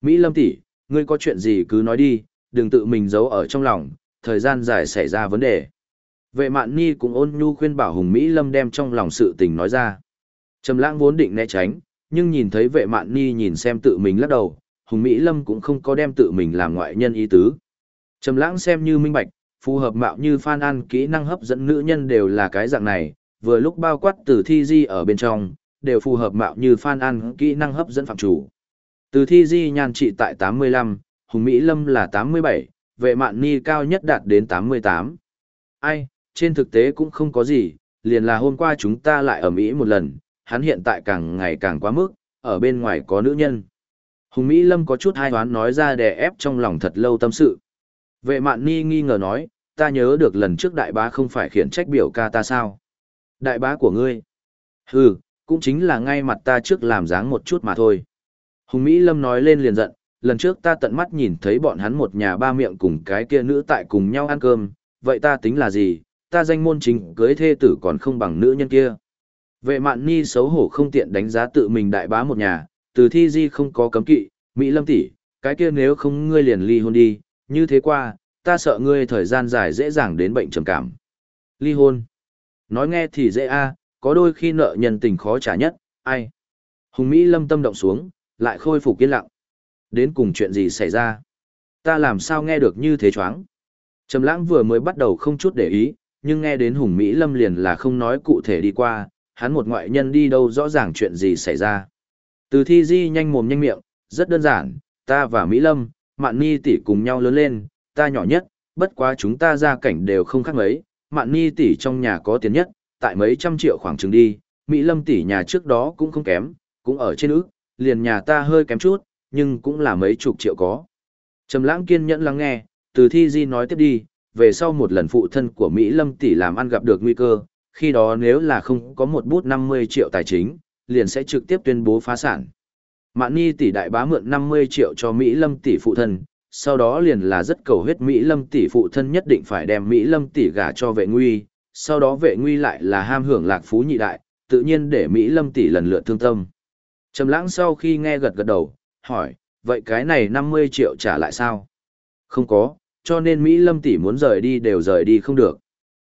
Mỹ Lâm tỷ, ngươi có chuyện gì cứ nói đi, đừng tự mình giấu ở trong lòng, thời gian dài xảy ra vấn đề. Vệ mạn ni cũng ôn nhu khuyên bảo Hùng Mỹ Lâm đem trong lòng sự tình nói ra. Trầm lãng vốn định né tránh, nhưng nhìn thấy vệ mạn ni nhìn xem tự mình lắc đầu, Hùng Mỹ Lâm cũng không có đem tự mình làm ngoại nhân ý tứ. Trầm lãng xem như minh bạch, phù hợp mạo như Phan An kỹ năng hấp dẫn nữ nhân đều là cái dạng này, vừa lúc bao quát từ thi di ở bên trong, đều phù hợp mạo như Phan An kỹ năng hấp dẫn phạm chủ. Từ thi di nhan trị tại 85, Hùng Mỹ Lâm là 87, vệ mạn ni cao nhất đạt đến 88. Ai, trên thực tế cũng không có gì, liền là hôm qua chúng ta lại ở Mỹ một lần, hắn hiện tại càng ngày càng quá mức, ở bên ngoài có nữ nhân. Hùng Mỹ Lâm có chút hai hoán nói ra đè ép trong lòng thật lâu tâm sự. Vệ mạn ni nghi ngờ nói, ta nhớ được lần trước đại bá không phải khiển trách biểu ca ta sao. Đại bá của ngươi. Hừ, cũng chính là ngay mặt ta trước làm dáng một chút mà thôi. Hùng Mỹ Lâm nói lên liền giận, lần trước ta tận mắt nhìn thấy bọn hắn một nhà ba miệng cùng cái kia nữ tại cùng nhau ăn cơm, vậy ta tính là gì, ta danh môn chính cưới thê tử còn không bằng nữ nhân kia. Vệ mạn ni xấu hổ không tiện đánh giá tự mình đại bá một nhà, từ thi di không có cấm kỵ, Mỹ Lâm tỷ, cái kia nếu không ngươi liền ly hôn đi, như thế qua, ta sợ ngươi thời gian dài dễ dàng đến bệnh trầm cảm. Ly hôn. Nói nghe thì dễ a, có đôi khi nợ nhân tình khó trả nhất, ai. Hùng Mỹ lâm tâm động xuống, lại khôi phục yên lặng. Đến cùng chuyện gì xảy ra? Ta làm sao nghe được như thế choáng? Trầm lãng vừa mới bắt đầu không chút để ý, nhưng nghe đến Hùng Mỹ lâm liền là không nói cụ thể đi qua, hắn một ngoại nhân đi đâu rõ ràng chuyện gì xảy ra. Từ thi di nhanh mồm nhanh miệng, rất đơn giản, ta và Mỹ lâm, Mạn Ni tỷ cùng nhau lớn lên, ta nhỏ nhất, bất quá chúng ta gia cảnh đều không khác mấy, Mạn Ni tỷ trong nhà có tiền nhất, tại mấy trăm triệu khoảng chừng đi, Mỹ Lâm tỷ nhà trước đó cũng không kém, cũng ở trên ước liền nhà ta hơi kém chút, nhưng cũng là mấy chục triệu có. Trầm Lãng kiên nhẫn lắng nghe, từ Thi Di nói tiếp đi, về sau một lần phụ thân của Mỹ Lâm tỷ làm ăn gặp được nguy cơ, khi đó nếu là không có một bút 50 triệu tài chính, liền sẽ trực tiếp tuyên bố phá sản. Mạn Ni tỷ đại bá mượn 50 triệu cho Mỹ Lâm tỷ phụ thân, sau đó liền là rất cầu huyết Mỹ Lâm tỷ phụ thân nhất định phải đem Mỹ Lâm tỷ gả cho vệ nguy, sau đó vệ nguy lại là ham hưởng lạc phú nhị đại, tự nhiên để Mỹ Lâm tỷ lần lượt thương tâm. Trầm lãng sau khi nghe gật gật đầu, hỏi, vậy cái này 50 triệu trả lại sao? Không có, cho nên Mỹ Lâm tỷ muốn rời đi đều rời đi không được.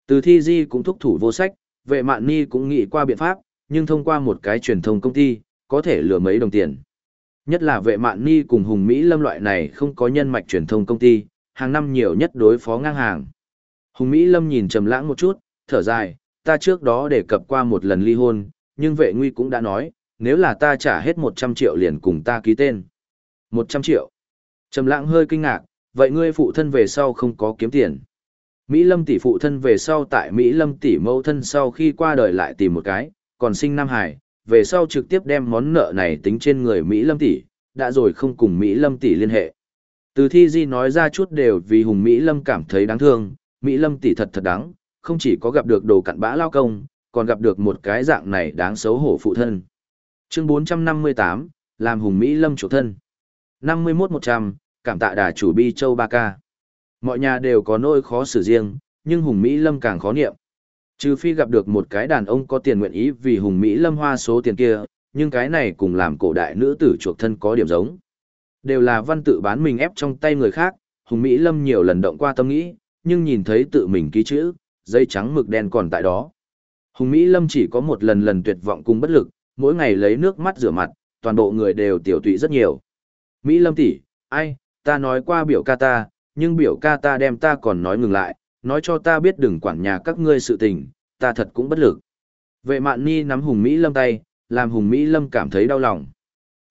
Từ thi di cũng thúc thủ vô sách, vệ mạn ni cũng nghĩ qua biện pháp, nhưng thông qua một cái truyền thông công ty, có thể lừa mấy đồng tiền. Nhất là vệ mạn ni cùng Hùng Mỹ Lâm loại này không có nhân mạch truyền thông công ty, hàng năm nhiều nhất đối phó ngang hàng. Hùng Mỹ Lâm nhìn trầm lãng một chút, thở dài, ta trước đó đề cập qua một lần ly hôn, nhưng vệ nguy cũng đã nói, nếu là ta trả hết 100 triệu liền cùng ta ký tên. 100 triệu. Trầm lãng hơi kinh ngạc, vậy ngươi phụ thân về sau không có kiếm tiền. Mỹ Lâm tỷ phụ thân về sau tại Mỹ Lâm tỷ mẫu thân sau khi qua đời lại tìm một cái, còn sinh Nam Hải, về sau trực tiếp đem món nợ này tính trên người Mỹ Lâm tỷ, đã rồi không cùng Mỹ Lâm tỷ liên hệ. Từ thi di nói ra chút đều vì Hùng Mỹ Lâm cảm thấy đáng thương, Mỹ Lâm tỷ thật thật đáng, không chỉ có gặp được đồ cặn bã lao công, còn gặp được một cái dạng này đáng xấu hổ phụ thân. Chương 458, làm Hùng Mỹ Lâm chủ thân. 51-100, cảm tạ đà chủ Bi Châu Ba Ca. Mọi nhà đều có nỗi khó xử riêng, nhưng Hùng Mỹ Lâm càng khó niệm. Trừ phi gặp được một cái đàn ông có tiền nguyện ý vì Hùng Mỹ Lâm hoa số tiền kia, nhưng cái này cùng làm cổ đại nữ tử chuộc thân có điểm giống. Đều là văn tự bán mình ép trong tay người khác, Hùng Mỹ Lâm nhiều lần động qua tâm nghĩ, nhưng nhìn thấy tự mình ký chữ, dây trắng mực đen còn tại đó. Hùng Mỹ Lâm chỉ có một lần lần tuyệt vọng cùng bất lực, mỗi ngày lấy nước mắt rửa mặt, toàn bộ người đều tiểu tụy rất nhiều. Mỹ Lâm tỷ, ai, ta nói qua biểu ca ta, nhưng biểu ca ta đem ta còn nói ngừng lại, nói cho ta biết đừng quản nhà các ngươi sự tình, ta thật cũng bất lực. Vệ mạn ni nắm Hùng Mỹ Lâm tay, làm Hùng Mỹ Lâm cảm thấy đau lòng.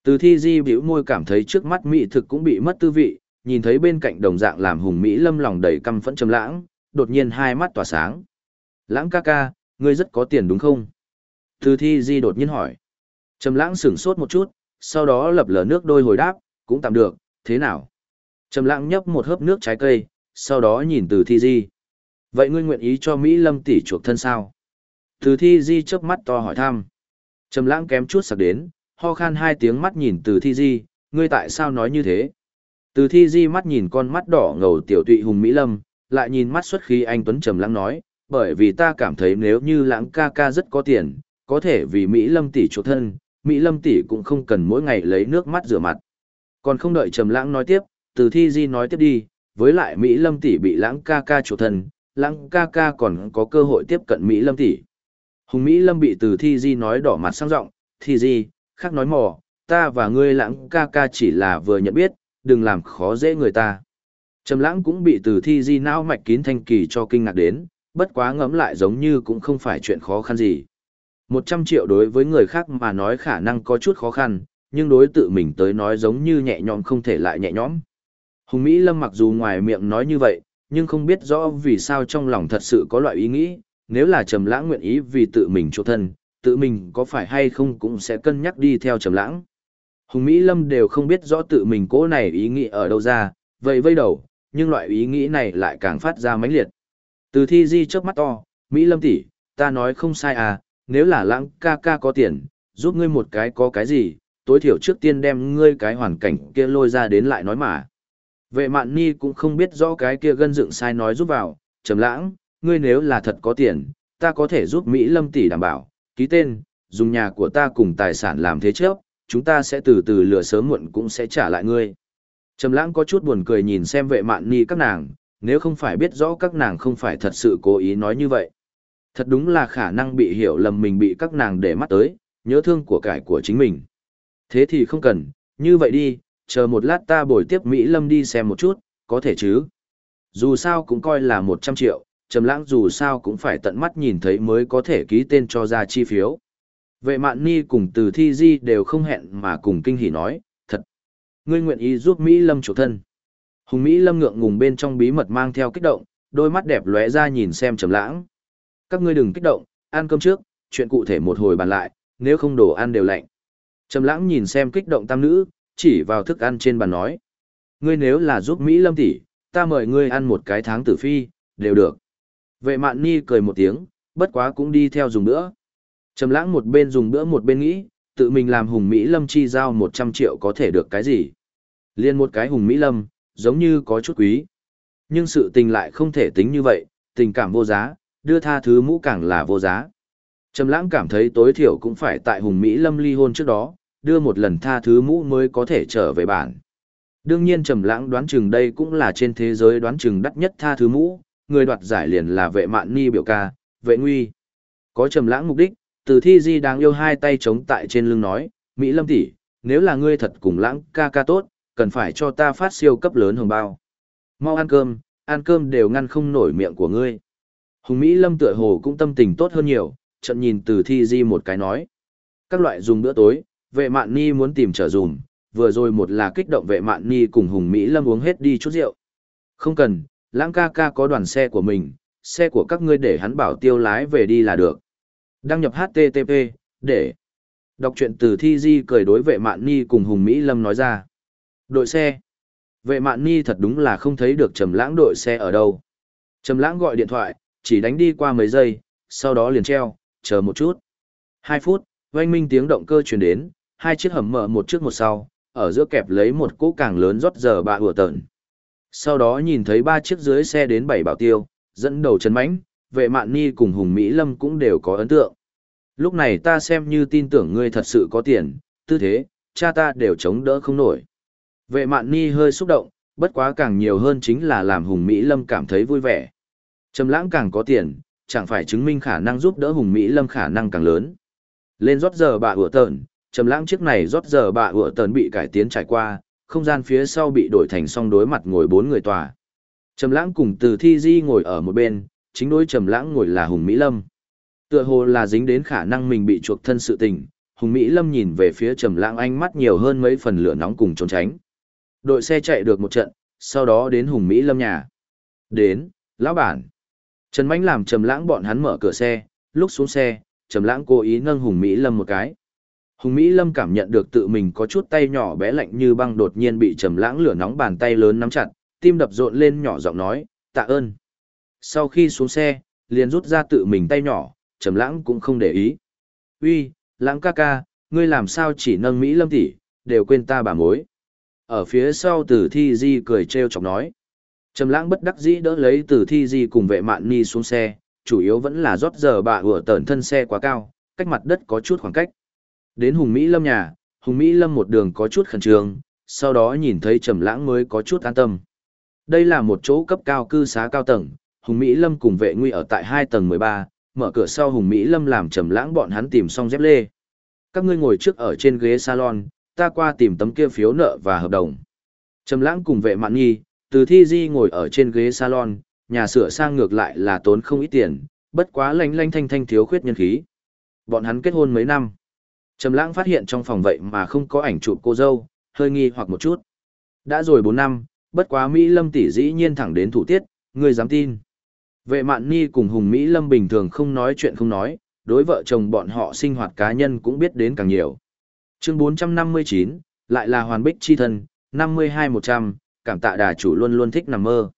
Từ thi di biểu môi cảm thấy trước mắt Mỹ thực cũng bị mất tư vị, nhìn thấy bên cạnh đồng dạng làm Hùng Mỹ Lâm lòng đầy căm phẫn trầm lãng, đột nhiên hai mắt tỏa sáng. Lãng ca ca, ngươi rất có tiền đúng không? Từ thi di đột nhiên hỏi. Trầm lãng sửng sốt một chút, sau đó lập lờ nước đôi hồi đáp, cũng tạm được, thế nào? Trầm lãng nhấp một hớp nước trái cây, sau đó nhìn từ thi di. Vậy ngươi nguyện ý cho Mỹ Lâm tỷ chuộc thân sao? Từ thi di chớp mắt to hỏi thăm. Trầm lãng kém chút sặc đến, ho khan hai tiếng mắt nhìn từ thi di, ngươi tại sao nói như thế? Từ thi di mắt nhìn con mắt đỏ ngầu tiểu tụy hùng Mỹ Lâm, lại nhìn mắt xuất khí anh Tuấn trầm lãng nói, bởi vì ta cảm thấy nếu như lãng ca ca rất có tiền, có thể vì Mỹ Lâm tỷ chuộc thân, Mỹ Lâm tỷ cũng không cần mỗi ngày lấy nước mắt rửa mặt. Còn không đợi trầm lãng nói tiếp, từ thi di nói tiếp đi, với lại Mỹ Lâm tỷ bị lãng ca ca chủ thân, lãng ca ca còn có cơ hội tiếp cận Mỹ Lâm tỷ. Hùng Mỹ Lâm bị từ thi di nói đỏ mặt sang rộng, thi di, khác nói mò, ta và ngươi lãng ca ca chỉ là vừa nhận biết, đừng làm khó dễ người ta. Trầm lãng cũng bị từ thi di não mạch kín thanh kỳ cho kinh ngạc đến, bất quá ngẫm lại giống như cũng không phải chuyện khó khăn gì. 100 triệu đối với người khác mà nói khả năng có chút khó khăn, nhưng đối tự mình tới nói giống như nhẹ nhõm không thể lại nhẹ nhõm. Hùng Mỹ Lâm mặc dù ngoài miệng nói như vậy, nhưng không biết rõ vì sao trong lòng thật sự có loại ý nghĩ, nếu là Trầm Lãng nguyện ý vì tự mình chỗ thân, tự mình có phải hay không cũng sẽ cân nhắc đi theo Trầm Lãng. Hùng Mỹ Lâm đều không biết rõ tự mình cố này ý nghĩ ở đâu ra, vậy vây đầu, nhưng loại ý nghĩ này lại càng phát ra mãnh liệt. Từ thi di chớp mắt to, Mỹ Lâm tỷ, ta nói không sai à, nếu là lãng ca ca có tiền, giúp ngươi một cái có cái gì, tối thiểu trước tiên đem ngươi cái hoàn cảnh kia lôi ra đến lại nói mà. Vệ mạn ni cũng không biết rõ cái kia gân dựng sai nói giúp vào, trầm lãng, ngươi nếu là thật có tiền, ta có thể giúp Mỹ Lâm tỷ đảm bảo, ký tên, dùng nhà của ta cùng tài sản làm thế chấp, chúng ta sẽ từ từ lừa sớm muộn cũng sẽ trả lại ngươi. Trầm lãng có chút buồn cười nhìn xem vệ mạn ni các nàng, nếu không phải biết rõ các nàng không phải thật sự cố ý nói như vậy. Thật đúng là khả năng bị hiểu lầm mình bị các nàng để mắt tới, nhớ thương của cải của chính mình. Thế thì không cần, như vậy đi, chờ một lát ta bồi tiếp Mỹ Lâm đi xem một chút, có thể chứ. Dù sao cũng coi là 100 triệu, Trầm Lãng dù sao cũng phải tận mắt nhìn thấy mới có thể ký tên cho ra chi phiếu. Vệ Mạn Ni cùng Từ Thi Di đều không hẹn mà cùng kinh hỉ nói, "Thật, ngươi nguyện ý giúp Mỹ Lâm chủ thân?" Hùng Mỹ Lâm ngượng ngùng bên trong bí mật mang theo kích động, đôi mắt đẹp lóe ra nhìn xem Trầm Lãng. "Các ngươi đừng kích động, ăn cơm trước, chuyện cụ thể một hồi bàn lại, nếu không đồ ăn đều lạnh." Trầm Lãng nhìn xem kích động tam nữ, chỉ vào thức ăn trên bàn nói: "Ngươi nếu là giúp Mỹ Lâm tỷ, ta mời ngươi ăn một cái tháng tử phi, đều được." Vệ Mạn Ni cười một tiếng, bất quá cũng đi theo dùng bữa. Trầm lãng một bên dùng bữa một bên nghĩ, tự mình làm hùng Mỹ Lâm chi giao 100 triệu có thể được cái gì. Liên một cái hùng Mỹ Lâm, giống như có chút quý. Nhưng sự tình lại không thể tính như vậy, tình cảm vô giá, đưa tha thứ mũ càng là vô giá. Trầm lãng cảm thấy tối thiểu cũng phải tại hùng Mỹ Lâm ly hôn trước đó, đưa một lần tha thứ mũ mới có thể trở về bản. Đương nhiên Trầm lãng đoán chừng đây cũng là trên thế giới đoán chừng đắt nhất tha thứ mũ, người đoạt giải liền là vệ mạn ni biểu ca, vệ nguy. Có trầm lãng mục đích, từ thi di đang yêu hai tay chống tại trên lưng nói, Mỹ Lâm tỷ, nếu là ngươi thật cùng lãng ca ca tốt, cần phải cho ta phát siêu cấp lớn hồng bao. Mau ăn cơm, ăn cơm đều ngăn không nổi miệng của ngươi. Hùng Mỹ Lâm tựa hồ cũng tâm tình tốt hơn nhiều, chợt nhìn từ thi di một cái nói. Các loại dùng bữa tối, vệ mạn ni muốn tìm trở dùm, vừa rồi một là kích động vệ mạn ni cùng Hùng Mỹ Lâm uống hết đi chút rượu. Không cần, lãng ca ca có đoàn xe của mình, xe của các ngươi để hắn bảo tiêu lái về đi là được. Đăng nhập HTTP, để đọc truyện từ thi di cười đối vệ mạn ni cùng Hùng Mỹ Lâm nói ra. Đội xe. Vệ mạn ni thật đúng là không thấy được trầm lãng đội xe ở đâu. Trầm lãng gọi điện thoại, chỉ đánh đi qua mấy giây, sau đó liền treo, chờ một chút. Hai phút, oanh minh tiếng động cơ truyền đến, hai chiếc hầm mở một trước một sau, ở giữa kẹp lấy một cỗ càng lớn rót giờ bạ hùa tợn. Sau đó nhìn thấy ba chiếc dưới xe đến bảy bảo tiêu, dẫn đầu Trần Mãnh, vệ mạn ni cùng Hùng Mỹ Lâm cũng đều có ấn tượng. Lúc này ta xem như tin tưởng ngươi thật sự có tiền, tư thế, cha ta đều chống đỡ không nổi. Vệ mạn ni hơi xúc động, bất quá càng nhiều hơn chính là làm Hùng Mỹ Lâm cảm thấy vui vẻ. Trầm lãng càng có tiền, chẳng phải chứng minh khả năng giúp đỡ Hùng Mỹ Lâm khả năng càng lớn. Lên rót giờ bà ủa tợn, trầm lãng chiếc này rót giờ bà ủa tờn bị cải tiến trải qua, không gian phía sau bị đổi thành song đối mặt ngồi bốn người tòa. Trầm lãng cùng từ thi di ngồi ở một bên, chính đối trầm lãng ngồi là Hùng Mỹ Lâm. Tựa hồ là dính đến khả năng mình bị chuộc thân sự tình, Hùng Mỹ Lâm nhìn về phía trầm lãng ánh mắt nhiều hơn mấy phần lửa nóng cùng trốn tránh. Đội xe chạy được một trận, sau đó đến Hùng Mỹ Lâm nhà. Đến, lão bản. Trần Mánh làm Trầm Lãng bọn hắn mở cửa xe, lúc xuống xe, Trầm Lãng cố ý nâng Hùng Mỹ Lâm một cái. Hùng Mỹ Lâm cảm nhận được tự mình có chút tay nhỏ bé lạnh như băng đột nhiên bị Trầm Lãng lửa nóng bàn tay lớn nắm chặt, tim đập rộn lên nhỏ giọng nói, "Tạ ơn." Sau khi xuống xe, liền rút ra tự mình tay nhỏ, Trầm Lãng cũng không để ý. "Uy, Lãng ca ca, ngươi làm sao chỉ nâng Mỹ Lâm tỷ, đều quên ta bà mối." Ở phía sau Tử Thi Di cười trêu chọc nói. Trầm lãng bất đắc dĩ đỡ lấy Tử thi di cùng vệ mạn ni xuống xe, chủ yếu vẫn là rót giờ bà ủa tờn thân xe quá cao, cách mặt đất có chút khoảng cách. Đến Hùng Mỹ Lâm nhà, Hùng Mỹ Lâm một đường có chút khẩn trương, sau đó nhìn thấy Trầm lãng mới có chút an tâm. Đây là một chỗ cấp cao cư xá cao tầng, Hùng Mỹ Lâm cùng vệ nguy ở tại hai tầng 13, mở cửa sau Hùng Mỹ Lâm làm Trầm lãng bọn hắn tìm xong dép lê. Các ngươi ngồi trước ở trên ghế salon, ta qua tìm tấm kia phiếu nợ và hợp đồng. Trầm lãng cùng vệ mạn nhi, từ thi di ngồi ở trên ghế salon, nhà sửa sang ngược lại là tốn không ít tiền, bất quá lanh lanh thanh thanh thiếu khuyết nhân khí. Bọn hắn kết hôn mấy năm. Trầm lãng phát hiện trong phòng vậy mà không có ảnh chụp cô dâu, hơi nghi hoặc một chút. Đã rồi 4 năm, bất quá Mỹ Lâm tỷ dĩ nhiên thẳng đến thủ tiết, người dám tin. Vệ mạn ni cùng Hùng Mỹ Lâm bình thường không nói chuyện không nói, đối vợ chồng bọn họ sinh hoạt cá nhân cũng biết đến càng nhiều. Chương 459, lại là hoàn bích chi thân, 52100, cảm tạ đà chủ luôn luôn thích nằm mơ.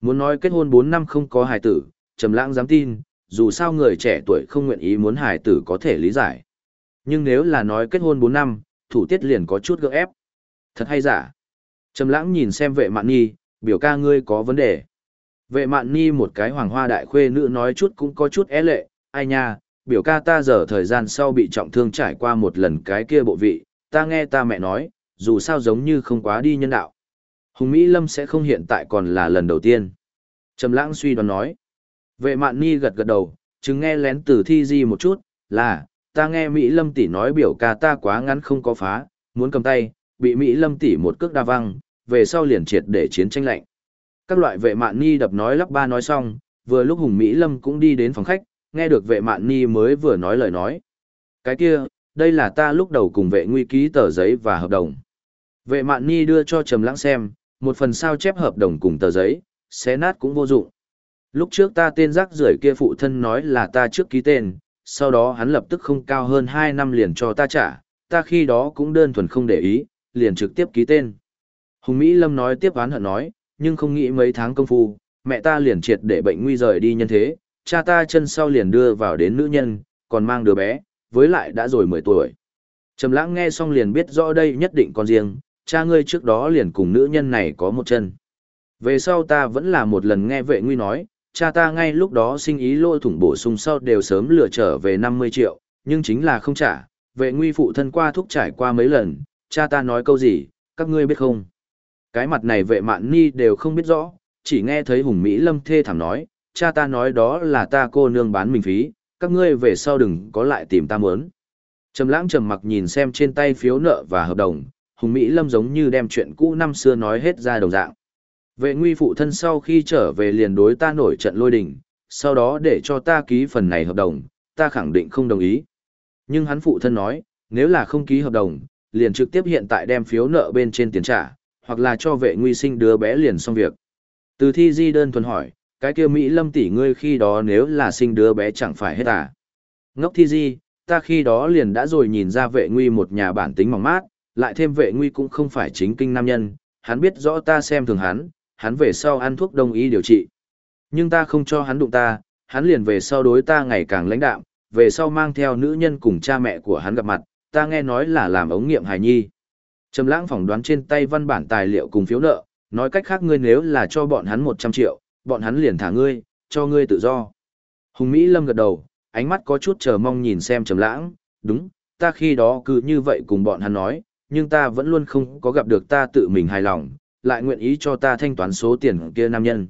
Muốn nói kết hôn 4 năm không có hài tử, Trầm Lãng dám tin, dù sao người trẻ tuổi không nguyện ý muốn hài tử có thể lý giải. Nhưng nếu là nói kết hôn 4 năm, thủ tiết liền có chút gượng ép. Thật hay giả? Trầm Lãng nhìn xem Vệ Mạn Nhi, biểu ca ngươi có vấn đề. Vệ Mạn Nhi một cái hoàng hoa đại khuê nữ nói chút cũng có chút é lệ, ai nha, biểu ca ta giờ thời gian sau bị trọng thương trải qua một lần cái kia bộ vị, ta nghe ta mẹ nói, dù sao giống như không quá đi nhân đạo. Hùng Mỹ Lâm sẽ không hiện tại còn là lần đầu tiên. Trầm lãng suy đoán nói. Vệ mạn ni gật gật đầu, chứng nghe lén từ thi di một chút, là, ta nghe Mỹ Lâm tỷ nói biểu ca ta quá ngắn không có phá, muốn cầm tay, bị Mỹ Lâm tỷ một cước đa văng, về sau liền triệt để chiến tranh lạnh. Các loại vệ mạn ni đập nói lắp ba nói xong, vừa lúc Hùng Mỹ Lâm cũng đi đến phòng khách, nghe được vệ mạn ni mới vừa nói lời nói. Cái kia, đây là ta lúc đầu cùng vệ nguy ký tờ giấy và hợp đồng. Vệ mạn ni đưa cho Trầm lãng xem, một phần sao chép hợp đồng cùng tờ giấy, xé nát cũng vô dụng. Lúc trước ta tên rác rưởi kia phụ thân nói là ta trước ký tên, sau đó hắn lập tức không cao hơn 2 năm liền cho ta trả, ta khi đó cũng đơn thuần không để ý, liền trực tiếp ký tên. Hùng Mỹ Lâm nói tiếp oán hận nói, nhưng không nghĩ mấy tháng công phu, mẹ ta liền triệt để bệnh nguy rời đi nhân thế, cha ta chân sau liền đưa vào đến nữ nhân, còn mang đứa bé, với lại đã rồi 10 tuổi. Trầm lãng nghe xong liền biết rõ đây nhất định con riêng, cha ngươi trước đó liền cùng nữ nhân này có một chân. Về sau ta vẫn là một lần nghe vệ nguy nói, cha ta ngay lúc đó sinh ý lôi thủng bổ sung sau đều sớm lừa trở về 50 triệu, nhưng chính là không trả, vệ nguy phụ thân qua thúc trải qua mấy lần, cha ta nói câu gì, các ngươi biết không? Cái mặt này vệ mạn ni đều không biết rõ, chỉ nghe thấy Hùng Mỹ Lâm thê thảm nói, cha ta nói đó là ta cô nương bán mình phí, các ngươi về sau đừng có lại tìm ta muốn. Trầm lãng trầm mặc nhìn xem trên tay phiếu nợ và hợp đồng, Hùng Mỹ Lâm giống như đem chuyện cũ năm xưa nói hết ra đồng dạng. Vệ nguy phụ thân sau khi trở về liền đối ta nổi trận lôi đình, sau đó để cho ta ký phần này hợp đồng, ta khẳng định không đồng ý. Nhưng hắn phụ thân nói, nếu là không ký hợp đồng, liền trực tiếp hiện tại đem phiếu nợ bên trên tiền trả, hoặc là cho vệ nguy sinh đứa bé liền xong việc. Từ thi di đơn thuần hỏi, cái kia Mỹ lâm tỷ ngươi khi đó nếu là sinh đứa bé chẳng phải hết à. Ngốc thi di, ta khi đó liền đã rồi nhìn ra vệ nguy một nhà bản tính mỏng mát, lại thêm vệ nguy cũng không phải chính kinh nam nhân, hắn biết rõ ta xem thường hắn, hắn về sau ăn thuốc đông y điều trị. Nhưng ta không cho hắn đụng ta, hắn liền về sau đối ta ngày càng lãnh đạm, về sau mang theo nữ nhân cùng cha mẹ của hắn gặp mặt, ta nghe nói là làm ống nghiệm hài nhi. Trầm lãng phỏng đoán trên tay văn bản tài liệu cùng phiếu nợ, nói cách khác ngươi nếu là cho bọn hắn 100 triệu, bọn hắn liền thả ngươi, cho ngươi tự do. Hùng Mỹ Lâm gật đầu, ánh mắt có chút chờ mong nhìn xem Trầm lãng, đúng, ta khi đó cứ như vậy cùng bọn hắn nói, nhưng ta vẫn luôn không có gặp được ta tự mình hài lòng, lại nguyện ý cho ta thanh toán số tiền kia nam nhân.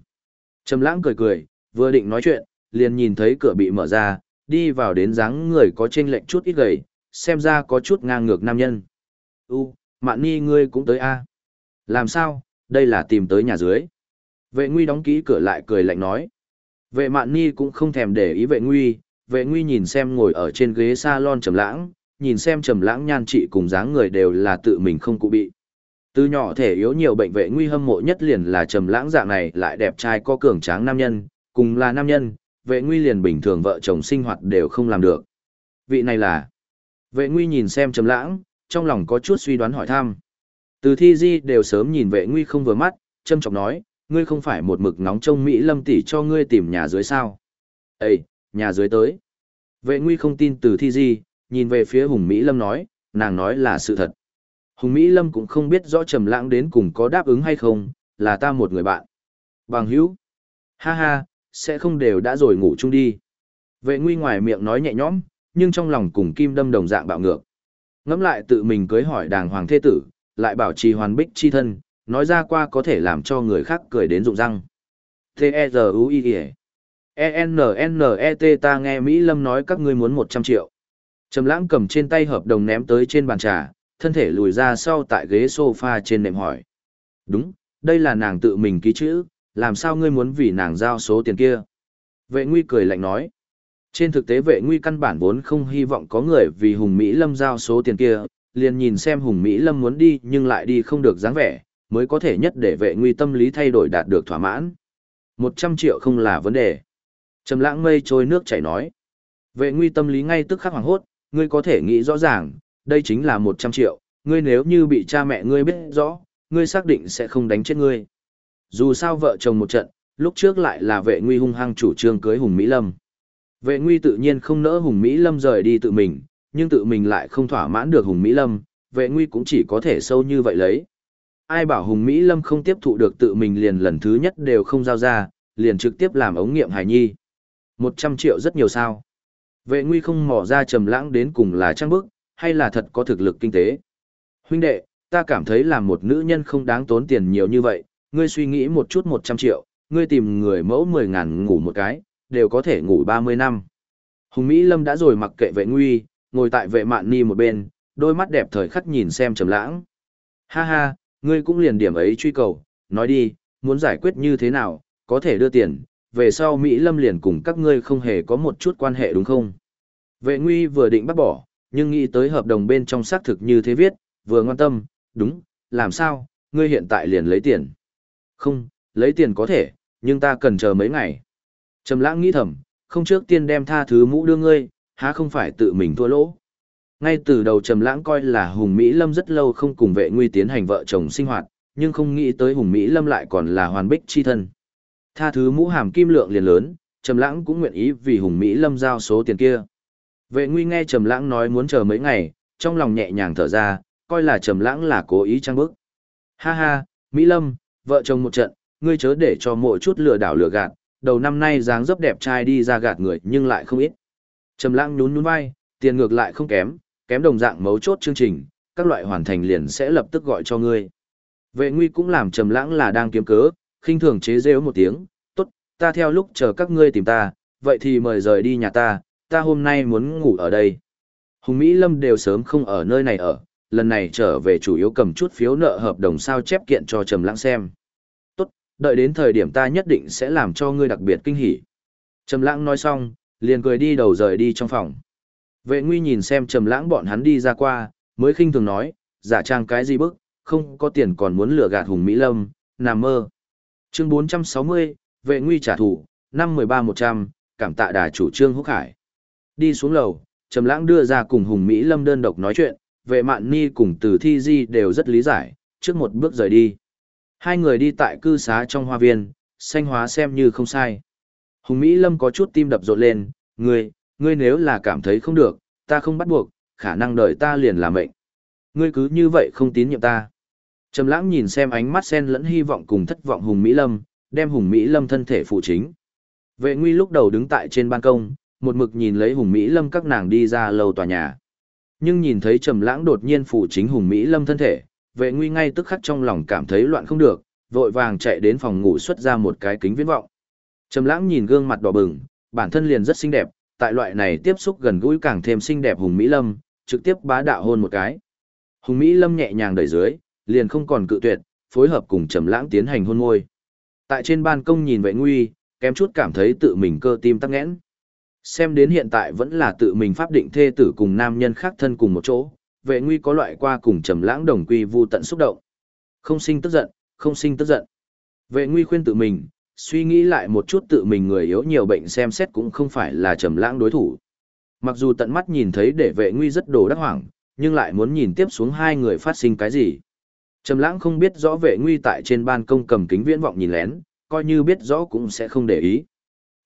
Trầm lãng cười cười, vừa định nói chuyện, liền nhìn thấy cửa bị mở ra, đi vào đến dáng người có chênh lệch chút ít gầy, xem ra có chút ngang ngược nam nhân. U, Mạn Ni ngươi cũng tới a? Làm sao, đây là tìm tới nhà dưới. Vệ Nguy đóng kỹ cửa lại cười lạnh nói. Vệ Mạn Ni cũng không thèm để ý vệ Nguy, vệ Nguy nhìn xem ngồi ở trên ghế salon trầm lãng, nhìn xem trầm lãng nhan trị cùng dáng người đều là tự mình không cụ bị. Từ nhỏ thể yếu nhiều bệnh vệ nguy hâm mộ nhất liền là trầm lãng dạng này lại đẹp trai có cường tráng nam nhân, cùng là nam nhân, vệ nguy liền bình thường vợ chồng sinh hoạt đều không làm được. Vị này là Vệ nguy nhìn xem trầm lãng, trong lòng có chút suy đoán hỏi thăm. Từ thi di đều sớm nhìn vệ nguy không vừa mắt, châm trọng nói, ngươi không phải một mực nóng trông Mỹ lâm tỷ cho ngươi tìm nhà dưới sao. Ê, nhà dưới tới. Vệ nguy không tin từ thi di, nhìn về phía hùng Mỹ lâm nói, nàng nói là sự thật. Hùng Mỹ lâm cũng không biết rõ trầm lãng đến cùng có đáp ứng hay không, là ta một người bạn. Bằng hữu. Ha ha, sẽ không đều đã rồi ngủ chung đi. Vệ nguy ngoài miệng nói nhẹ nhõm, nhưng trong lòng cùng kim đâm đồng dạng bạo ngược. Ngẫm lại tự mình cưới hỏi đàng hoàng thế tử, lại bảo trì hoàn bích chi thân, nói ra qua có thể làm cho người khác cười đến rụng răng. T-E-Z-U-I-E E-N-N-E-T ta nghe Mỹ Lâm nói các ngươi muốn 100 triệu. Trầm lãng cầm trên tay hợp đồng ném tới trên bàn trà, thân thể lùi ra sau tại ghế sofa trên nệm hỏi. Đúng, đây là nàng tự mình ký chữ, làm sao ngươi muốn vì nàng giao số tiền kia? Vệ nguy cười lạnh nói. Trên thực tế vệ nguy căn bản vốn không hy vọng có người vì Hùng Mỹ Lâm giao số tiền kia, liền nhìn xem Hùng Mỹ Lâm muốn đi nhưng lại đi không được dáng vẻ, mới có thể nhất để vệ nguy tâm lý thay đổi đạt được thỏa mãn. Một trăm triệu không là vấn đề. Trầm lãng mây trôi nước chảy nói. Vệ nguy tâm lý ngay tức khắc hoàng hốt, ngươi có thể nghĩ rõ ràng, đây chính là một trăm triệu, ngươi nếu như bị cha mẹ ngươi biết rõ, ngươi xác định sẽ không đánh chết ngươi. Dù sao vợ chồng một trận, lúc trước lại là vệ nguy hung hăng chủ trương cưới Hùng Mỹ Lâm. Vệ nguy tự nhiên không nỡ Hùng Mỹ Lâm rời đi tự mình, nhưng tự mình lại không thỏa mãn được Hùng Mỹ Lâm, vệ nguy cũng chỉ có thể sâu như vậy lấy. Ai bảo Hùng Mỹ Lâm không tiếp thụ được tự mình liền lần thứ nhất đều không giao ra, liền trực tiếp làm ống nghiệm hài nhi. Một trăm triệu rất nhiều sao. Vệ nguy không mỏ ra trầm lãng đến cùng là trang bức, hay là thật có thực lực kinh tế. Huynh đệ, ta cảm thấy là một nữ nhân không đáng tốn tiền nhiều như vậy, ngươi suy nghĩ một chút một trăm triệu, ngươi tìm người mẫu mười ngàn ngủ một cái, đều có thể ngủ 30 năm. Hùng Mỹ Lâm đã rồi mặc kệ vệ nguy, ngồi tại vệ mạn ni một bên, đôi mắt đẹp thời khắc nhìn xem trầm lãng. Ha ha, ngươi cũng liền điểm ấy truy cầu, nói đi, muốn giải quyết như thế nào, có thể đưa tiền, về sau Mỹ Lâm liền cùng các ngươi không hề có một chút quan hệ đúng không? Vệ nguy vừa định bắt bỏ, nhưng nghĩ tới hợp đồng bên trong xác thực như thế viết, vừa ngoan tâm, đúng, làm sao, ngươi hiện tại liền lấy tiền. Không, lấy tiền có thể, nhưng ta cần chờ mấy ngày. Trầm lãng nghĩ thầm, không trước tiên đem tha thứ mũ đưa ngươi, há không phải tự mình thua lỗ. Ngay từ đầu Trầm lãng coi là Hùng Mỹ Lâm rất lâu không cùng vệ nguy tiến hành vợ chồng sinh hoạt, nhưng không nghĩ tới Hùng Mỹ Lâm lại còn là hoàn bích chi thân. Tha thứ mũ hàm kim lượng liền lớn, Trầm lãng cũng nguyện ý vì Hùng Mỹ Lâm giao số tiền kia. Vệ nguy nghe Trầm lãng nói muốn chờ mấy ngày, trong lòng nhẹ nhàng thở ra, coi là Trầm lãng là cố ý trang bức. Ha ha, Mỹ Lâm, vợ chồng một trận, ngươi chớ để cho mỗi chút lừa đảo lừa gạt, đầu năm nay dáng dấp đẹp trai đi ra gạt người nhưng lại không ít. Trầm lãng nhún nhún vai, tiền ngược lại không kém, kém đồng dạng mấu chốt chương trình, các loại hoàn thành liền sẽ lập tức gọi cho ngươi. Vệ nguy cũng làm trầm lãng là đang kiếm cớ, khinh thường chế giễu một tiếng, tốt, ta theo lúc chờ các ngươi tìm ta, vậy thì mời rời đi nhà ta, ta hôm nay muốn ngủ ở đây. Hùng Mỹ Lâm đều sớm không ở nơi này ở, lần này trở về chủ yếu cầm chút phiếu nợ hợp đồng sao chép kiện cho Trầm Lãng xem. Tốt, đợi đến thời điểm ta nhất định sẽ làm cho ngươi đặc biệt kinh hỉ. Trầm Lãng nói xong, liền cười đi đầu rời đi trong phòng. Vệ Nguy nhìn xem Trầm Lãng bọn hắn đi ra qua, mới khinh thường nói, giả trang cái gì bức, không có tiền còn muốn lừa gạt Hùng Mỹ Lâm, nằm mơ. Chương 460, Vệ Nguy trả thù, năm 13-100, cảm tạ đà chủ trương Húc Hải. Đi xuống lầu, Trầm Lãng đưa ra cùng Hùng Mỹ Lâm đơn độc nói chuyện, vệ mạn ni cùng từ thi di đều rất lý giải, trước một bước rời đi. Hai người đi tại cư xá trong hoa viên, xanh hóa xem như không sai. Hùng Mỹ Lâm có chút tim đập rộn lên, ngươi, ngươi nếu là cảm thấy không được, ta không bắt buộc, khả năng đợi ta liền là mệnh. Ngươi cứ như vậy không tín nhiệm ta. Trầm lãng nhìn xem ánh mắt sen lẫn hy vọng cùng thất vọng Hùng Mỹ Lâm, đem Hùng Mỹ Lâm thân thể phụ chính. Vệ nguy lúc đầu đứng tại trên ban công, một mực nhìn lấy Hùng Mỹ Lâm các nàng đi ra lầu tòa nhà. Nhưng nhìn thấy Trầm Lãng đột nhiên phủ chính Hùng Mỹ Lâm thân thể, vệ nguy ngay tức khắc trong lòng cảm thấy loạn không được, vội vàng chạy đến phòng ngủ xuất ra một cái kính viễn vọng. Trầm Lãng nhìn gương mặt đỏ bừng, bản thân liền rất xinh đẹp, tại loại này tiếp xúc gần gũi càng thêm xinh đẹp Hùng Mỹ Lâm, trực tiếp bá đạo hôn một cái. Hùng Mỹ Lâm nhẹ nhàng đẩy dưới, liền không còn cự tuyệt, phối hợp cùng Trầm Lãng tiến hành hôn môi. Tại trên ban công nhìn vệ nguy, kém chút cảm thấy tự mình cơ tim tắc nghẽn. Xem đến hiện tại vẫn là tự mình pháp định thê tử cùng nam nhân khác thân cùng một chỗ, vệ nguy có loại qua cùng trầm lãng đồng quy vu tận xúc động. Không sinh tức giận, không sinh tức giận. Vệ nguy khuyên tự mình, suy nghĩ lại một chút tự mình người yếu nhiều bệnh xem xét cũng không phải là trầm lãng đối thủ. Mặc dù tận mắt nhìn thấy để vệ nguy rất đồ đắc hoảng, nhưng lại muốn nhìn tiếp xuống hai người phát sinh cái gì. Trầm lãng không biết rõ vệ nguy tại trên ban công cầm kính viễn vọng nhìn lén, coi như biết rõ cũng sẽ không để ý.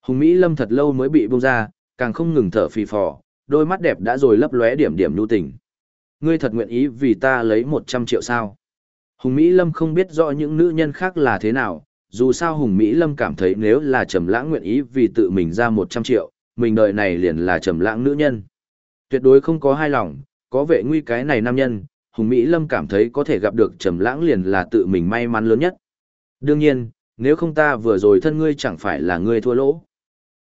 Hùng Mỹ Lâm thật lâu mới bị buông ra, càng không ngừng thở phì phò, đôi mắt đẹp đã rồi lấp lóe điểm điểm nhu tình. Ngươi thật nguyện ý vì ta lấy 100 triệu sao? Hùng Mỹ Lâm không biết rõ những nữ nhân khác là thế nào, dù sao Hùng Mỹ Lâm cảm thấy nếu là Trầm Lãng nguyện ý vì tự mình ra 100 triệu, mình đời này liền là Trầm Lãng nữ nhân. Tuyệt đối không có hai lòng, có vệ nguy cái này nam nhân, Hùng Mỹ Lâm cảm thấy có thể gặp được Trầm Lãng liền là tự mình may mắn lớn nhất. Đương nhiên, nếu không ta vừa rồi thân ngươi chẳng phải là ngươi thua lỗ.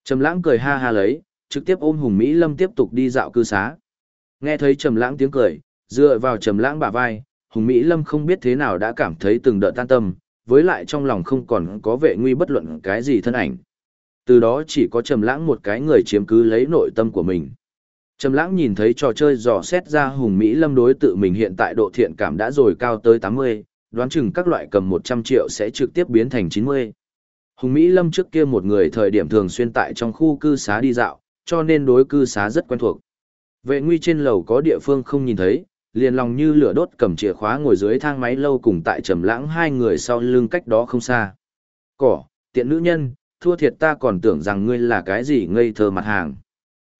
Trầm lãng cười ha ha lấy, trực tiếp ôm Hùng Mỹ Lâm tiếp tục đi dạo cư xá. Nghe thấy Trầm lãng tiếng cười, dựa vào Trầm lãng bả vai, Hùng Mỹ Lâm không biết thế nào đã cảm thấy từng đợt tan tâm, với lại trong lòng không còn có vệ nguy bất luận cái gì thân ảnh. Từ đó chỉ có Trầm lãng một cái người chiếm cứ lấy nội tâm của mình. Trầm lãng nhìn thấy trò chơi dò xét ra Hùng Mỹ Lâm đối tự mình hiện tại độ thiện cảm đã rồi cao tới 80, đoán chừng các loại cầm 100 triệu sẽ trực tiếp biến thành 90. Hùng Mỹ Lâm trước kia một người thời điểm thường xuyên tại trong khu cư xá đi dạo, cho nên đối cư xá rất quen thuộc. Vệ nguy trên lầu có địa phương không nhìn thấy, liền lòng như lửa đốt cầm chìa khóa ngồi dưới thang máy lâu cùng tại trầm lãng hai người sau lưng cách đó không xa. Cỏ, tiện nữ nhân, thua thiệt ta còn tưởng rằng ngươi là cái gì ngây thơ mặt hàng.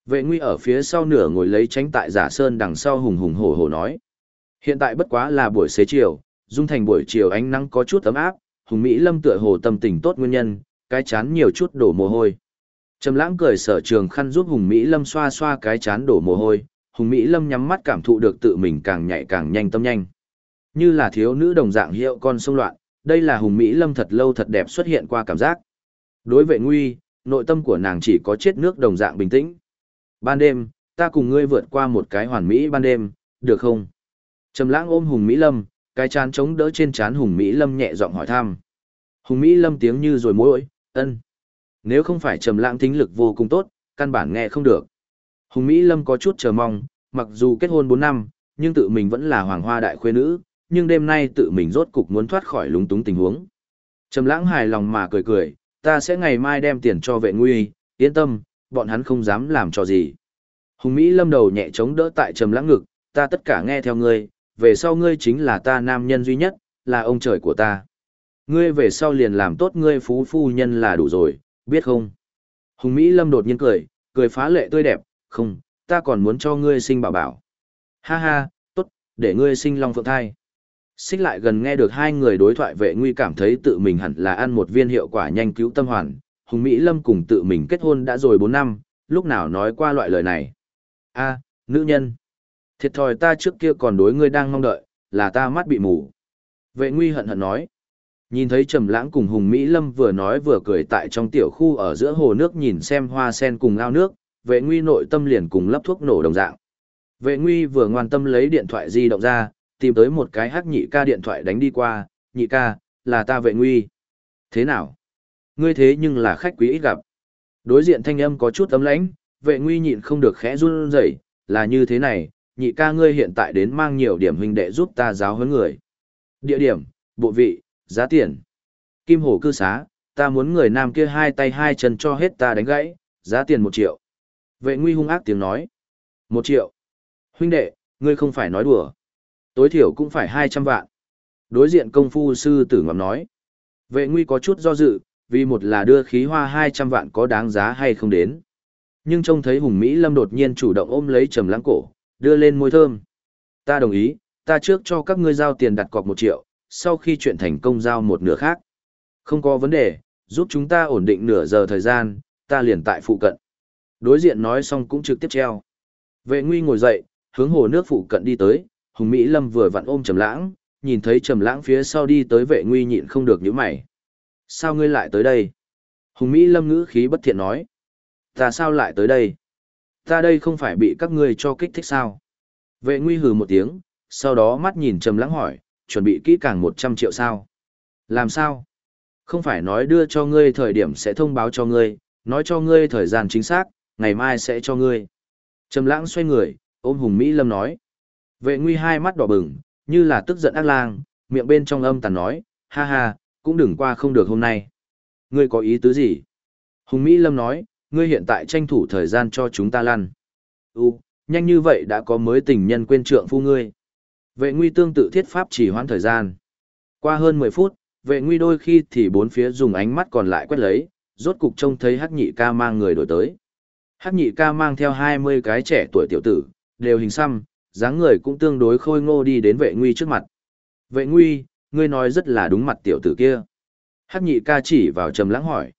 Vệ nguy ở phía sau nửa ngồi lấy tránh tại giả sơn đằng sau hùng hùng hổ hổ nói. Hiện tại bất quá là buổi xế chiều, dung thành buổi chiều ánh nắng có chút ấm áp, Hùng Mỹ Lâm tựa hồ tâm tình tốt nguyên nhân, cái chán nhiều chút đổ mồ hôi. Trầm lãng cười sở trường khăn giúp Hùng Mỹ Lâm xoa xoa cái chán đổ mồ hôi, Hùng Mỹ Lâm nhắm mắt cảm thụ được tự mình càng nhạy càng nhanh tâm nhanh. Như là thiếu nữ đồng dạng hiệu con sông loạn, đây là Hùng Mỹ Lâm thật lâu thật đẹp xuất hiện qua cảm giác. Đối vệ nguy, nội tâm của nàng chỉ có chết nước đồng dạng bình tĩnh. Ban đêm, ta cùng ngươi vượt qua một cái hoàn mỹ ban đêm, được không? Trầm lãng ôm Hùng Mỹ Lâm, cái chán chống đỡ trên chán Hùng Mỹ Lâm nhẹ giọng hỏi thăm. Hùng Mỹ Lâm tiếng như rồi mối, ân. Nếu không phải trầm lãng thính lực vô cùng tốt, căn bản nghe không được. Hùng Mỹ Lâm có chút chờ mong, mặc dù kết hôn 4 năm, nhưng tự mình vẫn là hoàng hoa đại khuê nữ, nhưng đêm nay tự mình rốt cục muốn thoát khỏi lúng túng tình huống. Trầm lãng hài lòng mà cười cười, ta sẽ ngày mai đem tiền cho vệ nguy, yên tâm, bọn hắn không dám làm cho gì. Hùng Mỹ Lâm đầu nhẹ chống đỡ tại trầm lãng ngực, ta tất cả nghe theo ngươi, về sau ngươi chính là ta nam nhân duy nhất, là ông trời của ta. Ngươi về sau liền làm tốt ngươi phú phu nhân là đủ rồi, biết không? Hùng Mỹ Lâm đột nhiên cười, cười phá lệ tươi đẹp, không, ta còn muốn cho ngươi sinh bảo bảo. Ha ha, tốt, để ngươi sinh long phượng thai. Xích lại gần nghe được hai người đối thoại vệ nguy cảm thấy tự mình hẳn là ăn một viên hiệu quả nhanh cứu tâm hoàn. Hùng Mỹ Lâm cùng tự mình kết hôn đã rồi 4 năm, lúc nào nói qua loại lời này. a nữ nhân. Thiệt thòi ta trước kia còn đối ngươi đang mong đợi, là ta mắt bị mù. Vệ nguy hận hận nói. Nhìn thấy Trầm Lãng cùng Hùng Mỹ Lâm vừa nói vừa cười tại trong tiểu khu ở giữa hồ nước nhìn xem hoa sen cùng ao nước, vệ nguy nội tâm liền cùng lấp thuốc nổ đồng dạng. Vệ nguy vừa ngoan tâm lấy điện thoại di động ra, tìm tới một cái hắc nhị ca điện thoại đánh đi qua, nhị ca, là ta vệ nguy. Thế nào? Ngươi thế nhưng là khách quý ít gặp. Đối diện thanh âm có chút ấm lãnh, vệ nguy nhịn không được khẽ run rẩy, là như thế này, nhị ca ngươi hiện tại đến mang nhiều điểm huynh đệ giúp ta giáo huấn người. Địa điểm, bộ vị, giá tiền. Kim Hồ cư xá, ta muốn người nam kia hai tay hai chân cho hết ta đánh gãy, giá tiền một triệu. Vệ nguy hung ác tiếng nói. Một triệu. Huynh đệ, ngươi không phải nói đùa. Tối thiểu cũng phải hai trăm vạn. Đối diện công phu sư tử ngầm nói. Vệ nguy có chút do dự, vì một là đưa khí hoa hai trăm vạn có đáng giá hay không đến. Nhưng trông thấy Hùng Mỹ Lâm đột nhiên chủ động ôm lấy trầm lãng cổ, đưa lên môi thơm. Ta đồng ý, ta trước cho các ngươi giao tiền đặt cọc một triệu, sau khi chuyện thành công giao một nửa khác. Không có vấn đề, giúp chúng ta ổn định nửa giờ thời gian, ta liền tại phụ cận. Đối diện nói xong cũng trực tiếp treo. Vệ nguy ngồi dậy, hướng hồ nước phụ cận đi tới, Hùng Mỹ Lâm vừa vặn ôm Trầm Lãng, nhìn thấy Trầm Lãng phía sau đi tới vệ nguy nhịn không được nhíu mày. Sao ngươi lại tới đây? Hùng Mỹ Lâm ngữ khí bất thiện nói. Ta sao lại tới đây? Ta đây không phải bị các ngươi cho kích thích sao? Vệ nguy hừ một tiếng, sau đó mắt nhìn Trầm Lãng hỏi, chuẩn bị kỹ càng 100 triệu sao? Làm sao? Không phải nói đưa cho ngươi thời điểm sẽ thông báo cho ngươi, nói cho ngươi thời gian chính xác, ngày mai sẽ cho ngươi. Trầm lãng xoay người, ôm Hùng Mỹ Lâm nói. Vệ nguy hai mắt đỏ bừng, như là tức giận ác lang, miệng bên trong âm tàn nói, ha ha, cũng đừng qua không được hôm nay. Ngươi có ý tứ gì? Hùng Mỹ Lâm nói, ngươi hiện tại tranh thủ thời gian cho chúng ta lăn. U, nhanh như vậy đã có mới tình nhân quên trượng phu ngươi. Vệ nguy tương tự thiết pháp chỉ hoãn thời gian. Qua hơn 10 phút, vệ nguy đôi khi thì bốn phía dùng ánh mắt còn lại quét lấy, rốt cục trông thấy hắc nhị ca mang người đổi tới. Hắc nhị ca mang theo 20 cái trẻ tuổi tiểu tử, đều hình xăm, dáng người cũng tương đối khôi ngô đi đến vệ nguy trước mặt. Vệ nguy, ngươi nói rất là đúng mặt tiểu tử kia. Hắc nhị ca chỉ vào trầm lãng hỏi.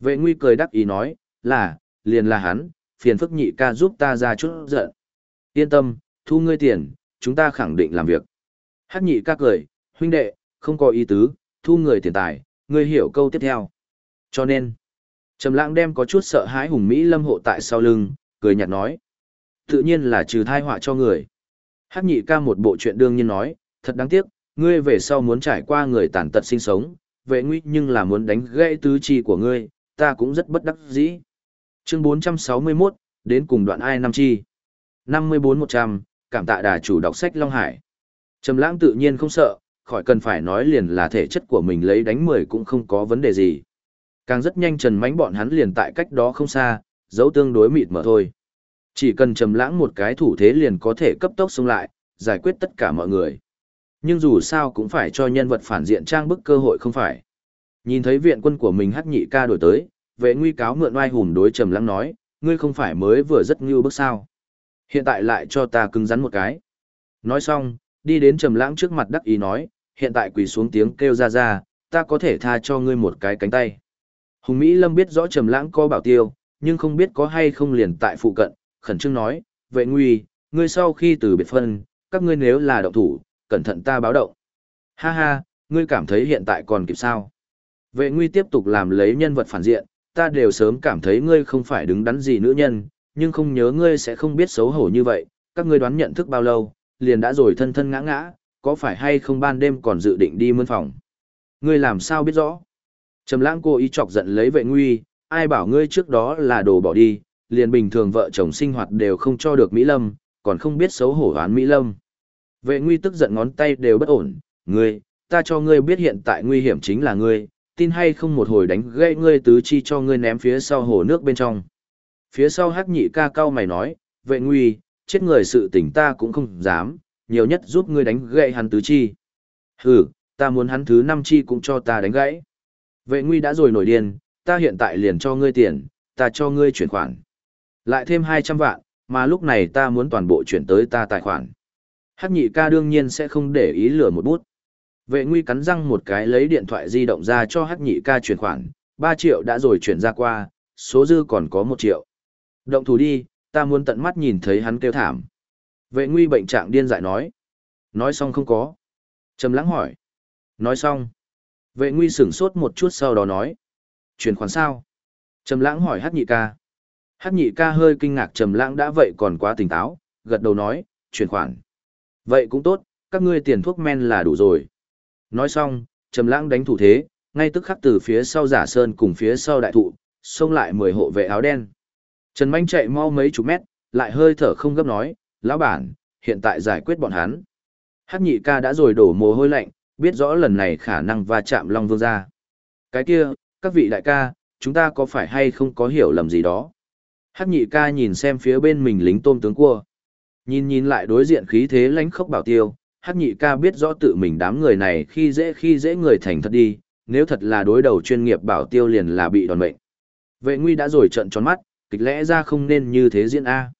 Vệ nguy cười đắc ý nói, là, liền là hắn, phiền phức nhị ca giúp ta ra chút giận. Yên tâm, thu ngươi tiền, chúng ta khẳng định làm việc. Hắc nhị ca cười, huynh đệ, không có ý tứ, thu người tiền tài, ngươi hiểu câu tiếp theo. Cho nên, Trầm lãng đem có chút sợ hãi hùng Mỹ lâm hộ tại sau lưng, cười nhạt nói. Tự nhiên là trừ thai họa cho người. Hắc nhị ca một bộ chuyện đương nhiên nói, thật đáng tiếc, ngươi về sau muốn trải qua người tàn tật sinh sống, vệ nguy nhưng là muốn đánh gãy tứ chi của ngươi, ta cũng rất bất đắc dĩ. Chương 461, đến cùng đoạn ai năm chi. 54-100, cảm tạ đà chủ đọc sách Long Hải. Trầm lãng tự nhiên không sợ, khỏi cần phải nói liền là thể chất của mình lấy đánh 10 cũng không có vấn đề gì. Càng rất nhanh Trần Mánh bọn hắn liền tại cách đó không xa, dấu tương đối mịt mở thôi. Chỉ cần trầm lãng một cái thủ thế liền có thể cấp tốc xông lại, giải quyết tất cả mọi người. Nhưng dù sao cũng phải cho nhân vật phản diện trang bức cơ hội không phải. Nhìn thấy viện quân của mình hắc nhị ca đổi tới, vệ nguy cáo mượn oai hùng đối trầm lãng nói, ngươi không phải mới vừa rất ngưu bước sao. Hiện tại lại cho ta cứng rắn một cái. Nói xong, đi đến trầm lãng trước mặt đắc ý nói, hiện tại quỳ xuống tiếng kêu ra ra, ta có thể tha cho ngươi một cái cánh tay. Hùng Mỹ Lâm biết rõ Trầm Lãng có bảo tiêu, nhưng không biết có hay không liền tại phụ cận, khẩn trương nói, "Vệ Nguy, ngươi sau khi từ biệt phân, các ngươi nếu là động thủ, cẩn thận ta báo động." "Ha ha, ngươi cảm thấy hiện tại còn kịp sao?" Vệ Nguy tiếp tục làm lấy nhân vật phản diện, "Ta đều sớm cảm thấy ngươi không phải đứng đắn gì nữ nhân, nhưng không nhớ ngươi sẽ không biết xấu hổ như vậy, các ngươi đoán nhận thức bao lâu, liền đã rồi thân thân ngã ngã, có phải hay không ban đêm còn dự định đi mươn phòng?" Ngươi làm sao biết rõ? Trầm lãng cô ý chọc giận lấy vệ nguy, ai bảo ngươi trước đó là đồ bỏ đi, liền bình thường vợ chồng sinh hoạt đều không cho được Mỹ Lâm, còn không biết xấu hổ hoán Mỹ Lâm. Vệ nguy tức giận ngón tay đều bất ổn, ngươi, ta cho ngươi biết hiện tại nguy hiểm chính là ngươi, tin hay không một hồi đánh gãy ngươi tứ chi cho ngươi ném phía sau hồ nước bên trong. Phía sau hắc nhị ca cao mày nói, vệ nguy, chết người sự tình ta cũng không dám, nhiều nhất giúp ngươi đánh gãy hắn tứ chi. Hừ, ta muốn hắn thứ năm chi cũng cho ta đánh gãy. Vệ nguy đã rồi nổi điên, ta hiện tại liền cho ngươi tiền, ta cho ngươi chuyển khoản. Lại thêm 200 vạn, mà lúc này ta muốn toàn bộ chuyển tới ta tài khoản. Hắc nhị ca đương nhiên sẽ không để ý lừa một bút. Vệ nguy cắn răng một cái lấy điện thoại di động ra cho hắc nhị ca chuyển khoản, 3 triệu đã rồi chuyển ra qua, số dư còn có 1 triệu. Động thủ đi, ta muốn tận mắt nhìn thấy hắn kêu thảm. Vệ nguy bệnh trạng điên dại nói. Nói xong không có. Trầm lắng hỏi. Nói xong. Vệ nguy sửng sốt một chút sau đó nói. Chuyển khoản sao? Trầm lãng hỏi hát nhị ca. Hát nhị ca hơi kinh ngạc trầm lãng đã vậy còn quá tỉnh táo, gật đầu nói, chuyển khoản. Vậy cũng tốt, các ngươi tiền thuốc men là đủ rồi. Nói xong, trầm lãng đánh thủ thế, ngay tức khắc từ phía sau giả sơn cùng phía sau đại thụ, xông lại mười hộ vệ áo đen. Trần Mạnh chạy mau mấy chục mét, lại hơi thở không gấp nói, lão bản, hiện tại giải quyết bọn hắn. Hắc nhị ca đã rồi đổ mồ hôi lạnh, biết rõ lần này khả năng va chạm Long Vương gia. Cái kia, các vị đại ca, chúng ta có phải hay không có hiểu lầm gì đó? Hắc nhị ca nhìn xem phía bên mình lính tôm tướng cua. Nhìn nhìn lại đối diện khí thế lãnh khốc bảo tiêu, Hắc nhị ca biết rõ tự mình đám người này khi dễ khi dễ người thành thật đi, nếu thật là đối đầu chuyên nghiệp bảo tiêu liền là bị đòn mệnh. Vệ nguy đã rồi trận tròn mắt, kịch lẽ ra không nên như thế diễn A.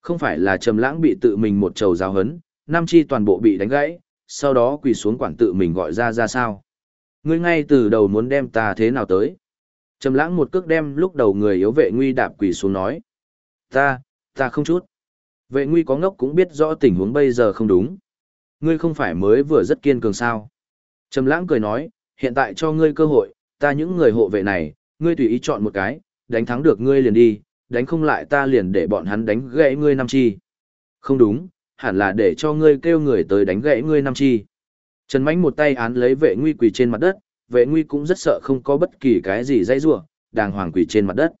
Không phải là trầm lãng bị tự mình một trầu giáo hấn, nam chi toàn bộ bị đánh gãy, sau đó quỳ xuống quản tự mình gọi ra ra sao. Ngươi ngay từ đầu muốn đem ta thế nào tới. Trầm lãng một cước đem lúc đầu người yếu vệ nguy đạp quỳ xuống nói. Ta, ta không chút. Vệ nguy có ngốc cũng biết rõ tình huống bây giờ không đúng. Ngươi không phải mới vừa rất kiên cường sao. Trầm lãng cười nói, hiện tại cho ngươi cơ hội, ta những người hộ vệ này, ngươi tùy ý chọn một cái, đánh thắng được ngươi liền đi, đánh không lại ta liền để bọn hắn đánh gãy ngươi năm chi. Không đúng, hẳn là để cho ngươi kêu người tới đánh gãy ngươi năm chi. Trần Mánh một tay án lấy vệ nguy quỳ trên mặt đất, vệ nguy cũng rất sợ không có bất kỳ cái gì dây rủa đàng hoàng quỳ trên mặt đất.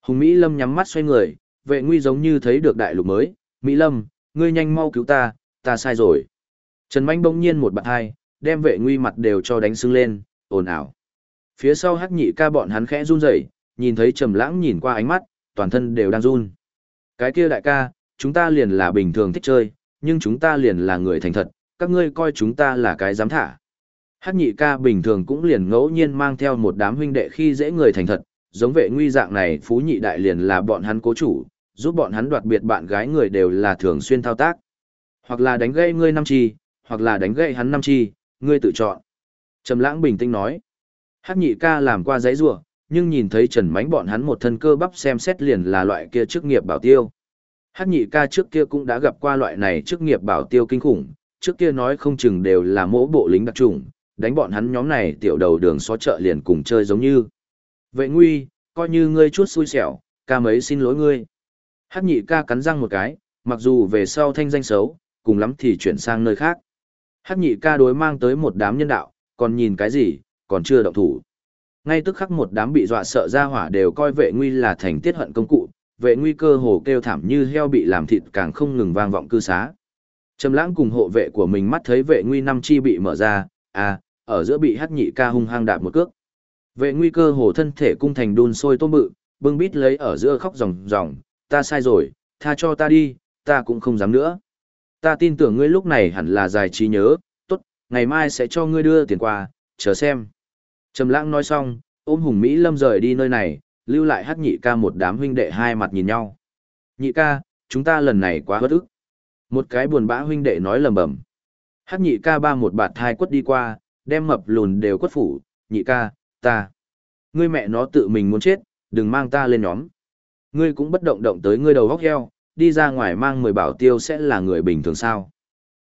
Hùng Mỹ Lâm nhắm mắt xoay người, vệ nguy giống như thấy được đại lục mới, Mỹ Lâm, ngươi nhanh mau cứu ta, ta sai rồi. Trần Mạnh bỗng nhiên một bạn hai, đem vệ nguy mặt đều cho đánh sưng lên, ồn ào. Phía sau hắc nhị ca bọn hắn khẽ run rẩy, nhìn thấy Trầm Lãng nhìn qua ánh mắt, toàn thân đều đang run. Cái kia đại ca, chúng ta liền là bình thường thích chơi, nhưng chúng ta liền là người thành thật, các ngươi coi chúng ta là cái dám thả. Hắc nhị ca bình thường cũng liền ngẫu nhiên mang theo một đám huynh đệ khi dễ người thành thật, giống vệ nguy dạng này phú nhị đại liền là bọn hắn cố chủ, giúp bọn hắn đoạt biệt bạn gái người đều là thường xuyên thao tác. Hoặc là đánh gây ngươi năm chi, hoặc là đánh gậy hắn năm chi, ngươi tự chọn. Trầm lãng bình tĩnh nói. Hắc nhị ca làm qua giấy rùa, nhưng nhìn thấy Trần Mánh bọn hắn một thân cơ bắp xem xét liền là loại kia chức nghiệp bảo tiêu. Hắc nhị ca trước kia cũng đã gặp qua loại này chức nghiệp bảo tiêu kinh khủng, trước kia nói không chừng đều là mỗi bộ lính đặc trùng, đánh bọn hắn nhóm này tiểu đầu đường xó chợ liền cùng chơi giống như. Vệ nguy, coi như ngươi chút xui xẻo, ca mấy xin lỗi ngươi. Hắc nhị ca cắn răng một cái, mặc dù về sau thanh danh xấu, cùng lắm thì chuyển sang nơi khác. Hắc nhị ca đối mang tới một đám nhân đạo, còn nhìn cái gì, còn chưa động thủ. Ngay tức khắc một đám bị dọa sợ ra hỏa đều coi vệ nguy là thành tiết hận công cụ, vệ nguy cơ hồ kêu thảm như heo bị làm thịt càng không ngừng vang vọng cư xá. Trầm lãng cùng hộ vệ của mình mắt thấy vệ nguy năm chi bị mở ra, à, ở giữa bị hắc nhị ca hung hăng đạp một cước. Vệ nguy cơ hồ thân thể cung thành đun sôi tôm bự, bưng bít lấy ở giữa khóc ròng ròng, ta sai rồi, tha cho ta đi, ta cũng không dám nữa. Ta tin tưởng ngươi lúc này hẳn là dài trí nhớ, tốt, ngày mai sẽ cho ngươi đưa tiền qua, chờ xem. Trầm lãng nói xong, ôm hùng Mỹ Lâm rời đi nơi này, lưu lại hát nhị ca một đám huynh đệ hai mặt nhìn nhau. Nhị ca, chúng ta lần này quá bất ức. Một cái buồn bã huynh đệ nói lầm bầm. Hát nhị ca ba một bạt thai quất đi qua, đem mập lùn đều quất phủ, nhị ca, ta. Ngươi mẹ nó tự mình muốn chết, đừng mang ta lên nhóm. Ngươi cũng bất động động tới ngươi đầu góc heo, đi ra ngoài mang mười bảo tiêu sẽ là người bình thường sao.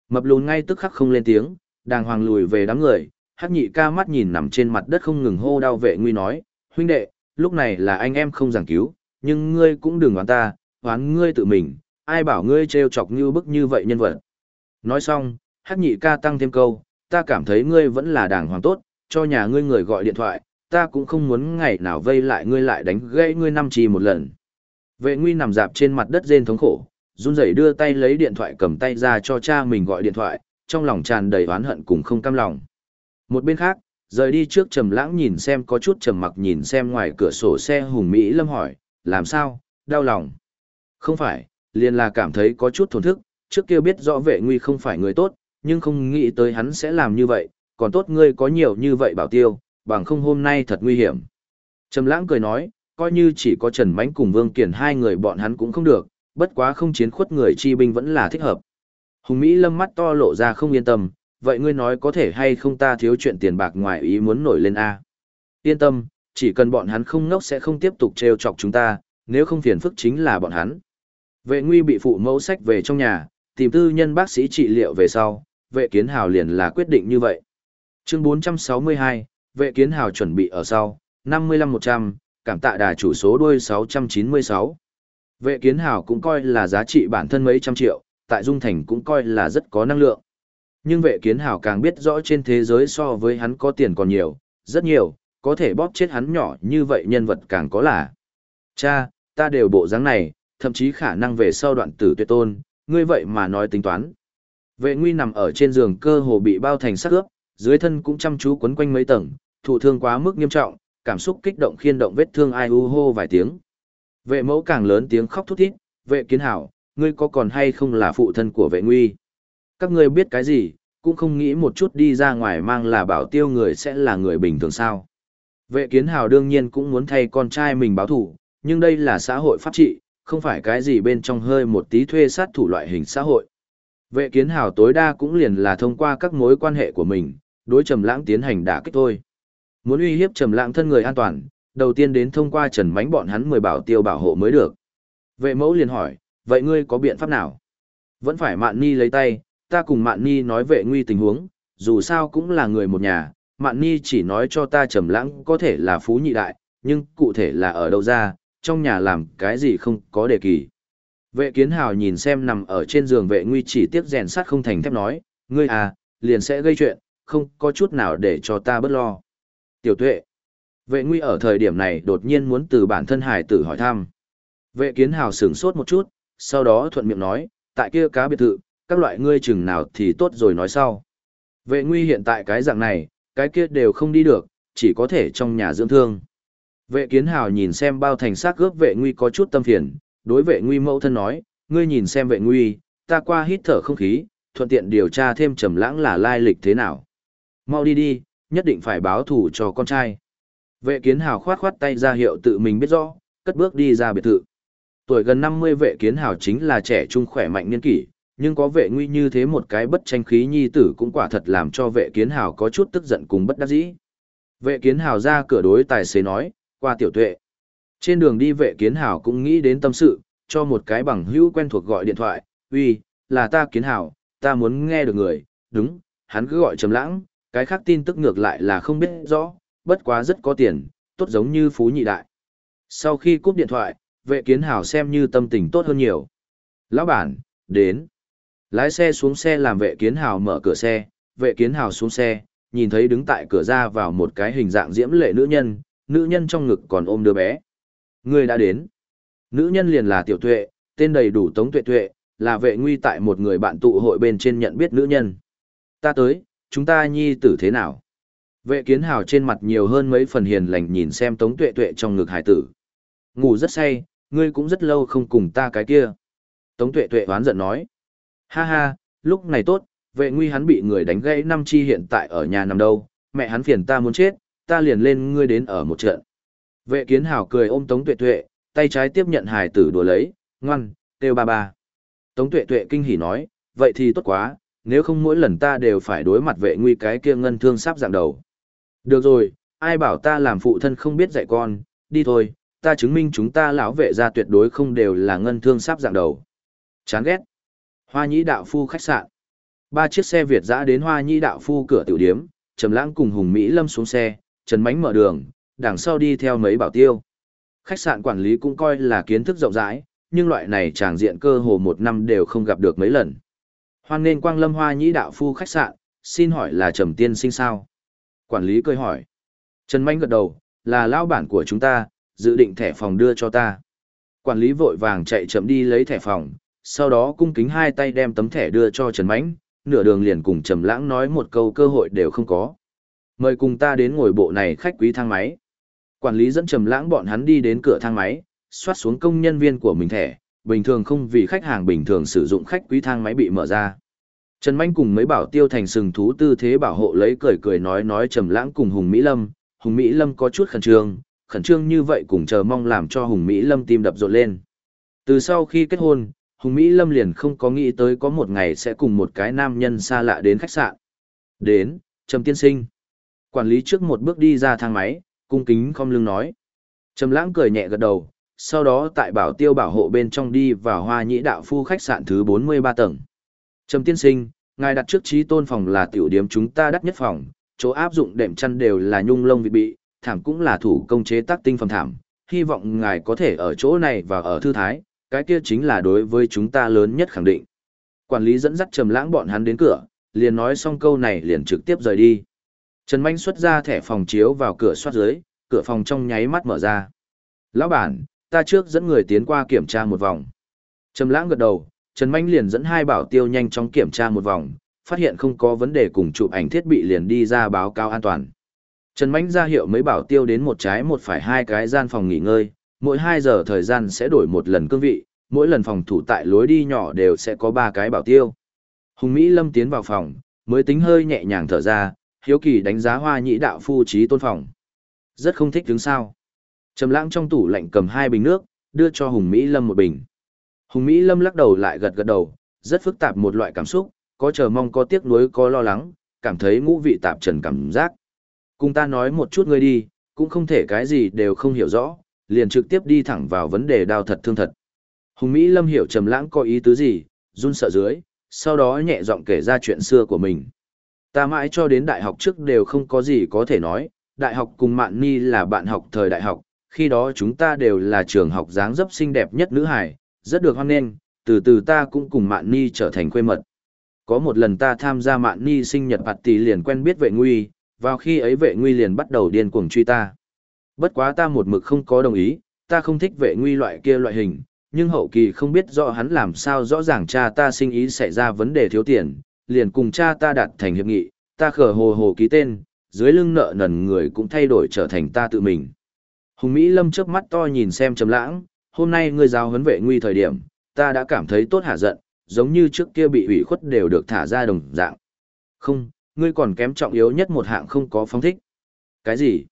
Mập lùn ngay tức khắc không lên tiếng, đàng hoàng lùi về đám người, hắc nhị ca mắt nhìn nằm trên mặt đất không ngừng hô đau vệ nguy nói, huynh đệ, lúc này là anh em không giảng cứu, nhưng ngươi cũng đừng oán ta, oán ngươi tự mình, ai bảo ngươi trêu chọc như bức như vậy nhân vật. Nói xong, hắc nhị ca tăng thêm câu, ta cảm thấy ngươi vẫn là đàng hoàng tốt, cho nhà ngươi người gọi điện thoại, ta cũng không muốn ngày nào vây lại ngươi lại đánh gãy ngươi năm trì một lần. Vệ nguy nằm dạp trên mặt đất rên thống khổ, run rẩy đưa tay lấy điện thoại cầm tay ra cho cha mình gọi điện thoại, trong lòng tràn đầy oán hận cùng không cam lòng. Một bên khác, rời đi trước trầm lãng nhìn xem có chút trầm mặc nhìn xem ngoài cửa sổ xe hùng Mỹ Lâm hỏi, làm sao, đau lòng. Không phải, liền là cảm thấy có chút thổn thức, trước kia biết rõ vệ nguy không phải người tốt, nhưng không nghĩ tới hắn sẽ làm như vậy, còn tốt ngươi có nhiều như vậy bảo tiêu, bằng không hôm nay thật nguy hiểm. Trầm lãng cười nói, coi như chỉ có Trần Mánh cùng Vương Kiển hai người bọn hắn cũng không được, bất quá không chiến khuất người chi binh vẫn là thích hợp. Hùng Mỹ lâm mắt to lộ ra không yên tâm, vậy ngươi nói có thể hay không ta thiếu chuyện tiền bạc ngoài ý muốn nổi lên A. Yên tâm, chỉ cần bọn hắn không ngốc sẽ không tiếp tục trêu chọc chúng ta, nếu không phiền phức chính là bọn hắn. Vệ nguy bị phụ mẫu sách về trong nhà, tìm tư nhân bác sĩ trị liệu về sau, vệ kiến hào liền là quyết định như vậy. Chương 462, vệ kiến hào chuẩn bị ở sau, 55-100, cảm tạ đà chủ số đuôi 696. Vệ kiến hào cũng coi là giá trị bản thân mấy trăm triệu, tại Dung Thành cũng coi là rất có năng lượng. Nhưng vệ kiến hào càng biết rõ trên thế giới so với hắn có tiền còn nhiều, rất nhiều, có thể bóp chết hắn nhỏ như vậy nhân vật càng có là. Cha, ta đều bộ dáng này, thậm chí khả năng về sau đoạn tử tuyệt tôn, ngươi vậy mà nói tính toán. Vệ nguy nằm ở trên giường cơ hồ bị bao thành sắc ướp, dưới thân cũng chăm chú quấn quanh mấy tầng, thụ thương quá mức nghiêm trọng, cảm xúc kích động khiên động vết thương ai u hô vài tiếng. Vệ mẫu càng lớn tiếng khóc thút thít, vệ kiến hảo, ngươi có còn hay không là phụ thân của vệ nguy? Các ngươi biết cái gì, cũng không nghĩ một chút đi ra ngoài mang là bảo tiêu người sẽ là người bình thường sao. Vệ kiến hào đương nhiên cũng muốn thay con trai mình báo thủ, nhưng đây là xã hội pháp trị, không phải cái gì bên trong hơi một tí thuê sát thủ loại hình xã hội. Vệ kiến hào tối đa cũng liền là thông qua các mối quan hệ của mình, đối trầm lãng tiến hành đả kích thôi. Muốn uy hiếp trầm lãng thân người an toàn, đầu tiên đến thông qua trần mánh bọn hắn mười bảo tiêu bảo hộ mới được. Vệ mẫu liền hỏi, vậy ngươi có biện pháp nào? Vẫn phải mạn ni lấy tay, ta cùng mạn ni nói vệ nguy tình huống, dù sao cũng là người một nhà, mạn ni chỉ nói cho ta trầm lãng có thể là phú nhị đại, nhưng cụ thể là ở đâu ra, trong nhà làm cái gì không có đề kỳ. Vệ kiến hào nhìn xem nằm ở trên giường vệ nguy chỉ tiếc rèn sắt không thành thép nói, ngươi à, liền sẽ gây chuyện, không có chút nào để cho ta bất lo. Tiểu tuệ, vệ nguy ở thời điểm này đột nhiên muốn từ bản thân hải tử hỏi thăm. Vệ kiến hào sửng sốt một chút, sau đó thuận miệng nói, tại kia cá biệt thự, các loại ngươi chừng nào thì tốt rồi nói sau. Vệ nguy hiện tại cái dạng này, cái kia đều không đi được, chỉ có thể trong nhà dưỡng thương. Vệ kiến hào nhìn xem bao thành xác gớp vệ nguy có chút tâm phiền, đối vệ nguy mẫu thân nói, ngươi nhìn xem vệ nguy, ta qua hít thở không khí, thuận tiện điều tra thêm trầm lãng là lai lịch thế nào. Mau đi đi, nhất định phải báo thủ cho con trai. Vệ kiến hào khoát khoát tay ra hiệu tự mình biết rõ, cất bước đi ra biệt thự. Tuổi gần 50 vệ kiến hào chính là trẻ trung khỏe mạnh niên kỷ, nhưng có vệ nguy như thế một cái bất tranh khí nhi tử cũng quả thật làm cho vệ kiến hào có chút tức giận cùng bất đắc dĩ. Vệ kiến hào ra cửa đối tài xế nói, qua tiểu tuệ. Trên đường đi vệ kiến hào cũng nghĩ đến tâm sự, cho một cái bằng hữu quen thuộc gọi điện thoại, uy, là ta kiến hào, ta muốn nghe được người, đúng, hắn cứ gọi trầm lãng, cái khác tin tức ngược lại là không biết rõ, bất quá rất có tiền, tốt giống như phú nhị đại. Sau khi cúp điện thoại, vệ kiến hào xem như tâm tình tốt hơn nhiều. Lão bản, đến. Lái xe xuống xe làm vệ kiến hào mở cửa xe, vệ kiến hào xuống xe, nhìn thấy đứng tại cửa ra vào một cái hình dạng diễm lệ nữ nhân, nữ nhân trong ngực còn ôm đứa bé. Người đã đến. Nữ nhân liền là tiểu tuệ, tên đầy đủ tống tuệ tuệ, là vệ nguy tại một người bạn tụ hội bên trên nhận biết nữ nhân. Ta tới, chúng ta nhi tử thế nào? Vệ kiến hào trên mặt nhiều hơn mấy phần hiền lành nhìn xem tống tuệ tuệ trong ngực hải tử. Ngủ rất say, ngươi cũng rất lâu không cùng ta cái kia. Tống tuệ tuệ oán giận nói. Ha ha, lúc này tốt, vệ nguy hắn bị người đánh gãy năm chi hiện tại ở nhà nằm đâu, mẹ hắn phiền ta muốn chết, ta liền lên ngươi đến ở một trận. Vệ kiến hào cười ôm Tống Tuệ Tuệ, tay trái tiếp nhận hải tử đùa lấy, ngoan, têu ba ba. Tống Tuệ Tuệ kinh hỉ nói, vậy thì tốt quá, nếu không mỗi lần ta đều phải đối mặt vệ nguy cái kia ngân thương sắp dạng đầu. Được rồi, ai bảo ta làm phụ thân không biết dạy con, đi thôi, ta chứng minh chúng ta lão vệ ra tuyệt đối không đều là ngân thương sắp dạng đầu. Chán ghét. Hoa nhĩ đạo phu khách sạn. Ba chiếc xe Việt dã đến hoa nhĩ đạo phu cửa tiểu điếm, Trầm lãng cùng Hùng Mỹ Lâm xuống xe, Trần Mánh mở đường, đằng sau đi theo mấy bảo tiêu. Khách sạn quản lý cũng coi là kiến thức rộng rãi, nhưng loại này tràng diện cơ hồ một năm đều không gặp được mấy lần. Hoan nên quang lâm hoa nhĩ đạo phu khách sạn, xin hỏi là Trầm Tiên sinh sao? Quản lý cười hỏi. Trần Mánh gật đầu, là lão bản của chúng ta, dự định thẻ phòng đưa cho ta. Quản lý vội vàng chạy chậm đi lấy thẻ phòng, sau đó cung kính hai tay đem tấm thẻ đưa cho Trần Mánh, nửa đường liền cùng Trầm Lãng nói một câu cơ hội đều không có. Mời cùng ta đến ngồi bộ này khách quý thang máy. Quản lý dẫn Trầm Lãng bọn hắn đi đến cửa thang máy, xoát xuống công nhân viên của mình thẻ, bình thường không vì khách hàng bình thường sử dụng khách quý thang máy bị mở ra. Trần Mạnh cùng mấy bảo tiêu thành sừng thú tư thế bảo hộ lấy cười cười nói nói Trầm Lãng cùng Hùng Mỹ Lâm, Hùng Mỹ Lâm có chút khẩn trương, khẩn trương như vậy cùng chờ mong làm cho Hùng Mỹ Lâm tim đập rộn lên. Từ sau khi kết hôn, Hùng Mỹ Lâm liền không có nghĩ tới có một ngày sẽ cùng một cái nam nhân xa lạ đến khách sạn. Đến, Trầm Tiên Sinh. Quản lý trước một bước đi ra thang máy, cung kính không lưng nói. Trầm lãng cười nhẹ gật đầu, sau đó tại bảo tiêu bảo hộ bên trong đi vào hoa nhĩ đạo phu khách sạn thứ 43 tầng. Trầm Tiên Sinh, ngài đặt trước trí tôn phòng là tiểu điểm chúng ta đắt nhất phòng, chỗ áp dụng đệm chăn đều là nhung lông vị bị, thảm cũng là thủ công chế tác tinh phẩm thảm, hy vọng ngài có thể ở chỗ này và ở thư thái, cái kia chính là đối với chúng ta lớn nhất khẳng định. Quản lý dẫn dắt Trầm Lãng bọn hắn đến cửa, liền nói xong câu này liền trực tiếp rời đi. Trần Mạnh xuất ra thẻ phòng chiếu vào cửa soát dưới, cửa phòng trong nháy mắt mở ra. Lão bản, ta trước dẫn người tiến qua kiểm tra một vòng. Trầm lãng gật đầu, Trần Mạnh liền dẫn hai bảo tiêu nhanh chóng kiểm tra một vòng, phát hiện không có vấn đề cùng chụp ảnh thiết bị liền đi ra báo cáo an toàn. Trần Mạnh ra hiệu mấy bảo tiêu đến một trái một phải hai cái gian phòng nghỉ ngơi, mỗi 2 giờ thời gian sẽ đổi một lần cương vị, mỗi lần phòng thủ tại lối đi nhỏ đều sẽ có 3 cái bảo tiêu. Hùng Mỹ Lâm tiến vào phòng, mới tính hơi nhẹ nhàng thở ra, hiếu kỳ đánh giá hoa nhị đạo phu trí tôn phòng. Rất không thích đứng sao. Trầm lãng trong tủ lạnh cầm hai bình nước, đưa cho Hùng Mỹ Lâm một bình. Hùng Mỹ Lâm lắc đầu lại gật gật đầu, rất phức tạp một loại cảm xúc, có chờ mong có tiếc nuối có lo lắng, cảm thấy ngũ vị tạp trần cảm giác. Cùng ta nói một chút ngươi đi, cũng không thể cái gì đều không hiểu rõ, liền trực tiếp đi thẳng vào vấn đề đau thật thương thật. Hùng Mỹ Lâm hiểu Trầm Lãng có ý tứ gì, run sợ dưới, sau đó nhẹ giọng kể ra chuyện xưa của mình. Ta mãi cho đến đại học trước đều không có gì có thể nói, đại học cùng Mạn Ni là bạn học thời đại học, khi đó chúng ta đều là trường học dáng dấp xinh đẹp nhất nữ hải, rất được hoan nghênh, từ từ ta cũng cùng Mạn Ni trở thành quê mật. Có một lần ta tham gia Mạn Ni sinh nhật tỷ liền quen biết vệ nguy, vào khi ấy vệ nguy liền bắt đầu điên cuồng truy ta. Bất quá ta một mực không có đồng ý, ta không thích vệ nguy loại kia loại hình, nhưng hậu kỳ không biết rõ hắn làm sao rõ ràng cha ta sinh ý xảy ra vấn đề thiếu tiền, liền cùng cha ta đạt thành hiệp nghị, ta khở hồ hồ ký tên, dưới lưng nợ nần người cũng thay đổi trở thành ta tự mình. Hùng Mỹ Lâm chớp mắt to nhìn xem trầm lãng, hôm nay ngươi giáo huấn vệ nguy thời điểm, ta đã cảm thấy tốt hạ giận, giống như trước kia bị ủy khuất đều được thả ra đồng dạng. Không, ngươi còn kém trọng yếu nhất một hạng không có phong thích. Cái gì?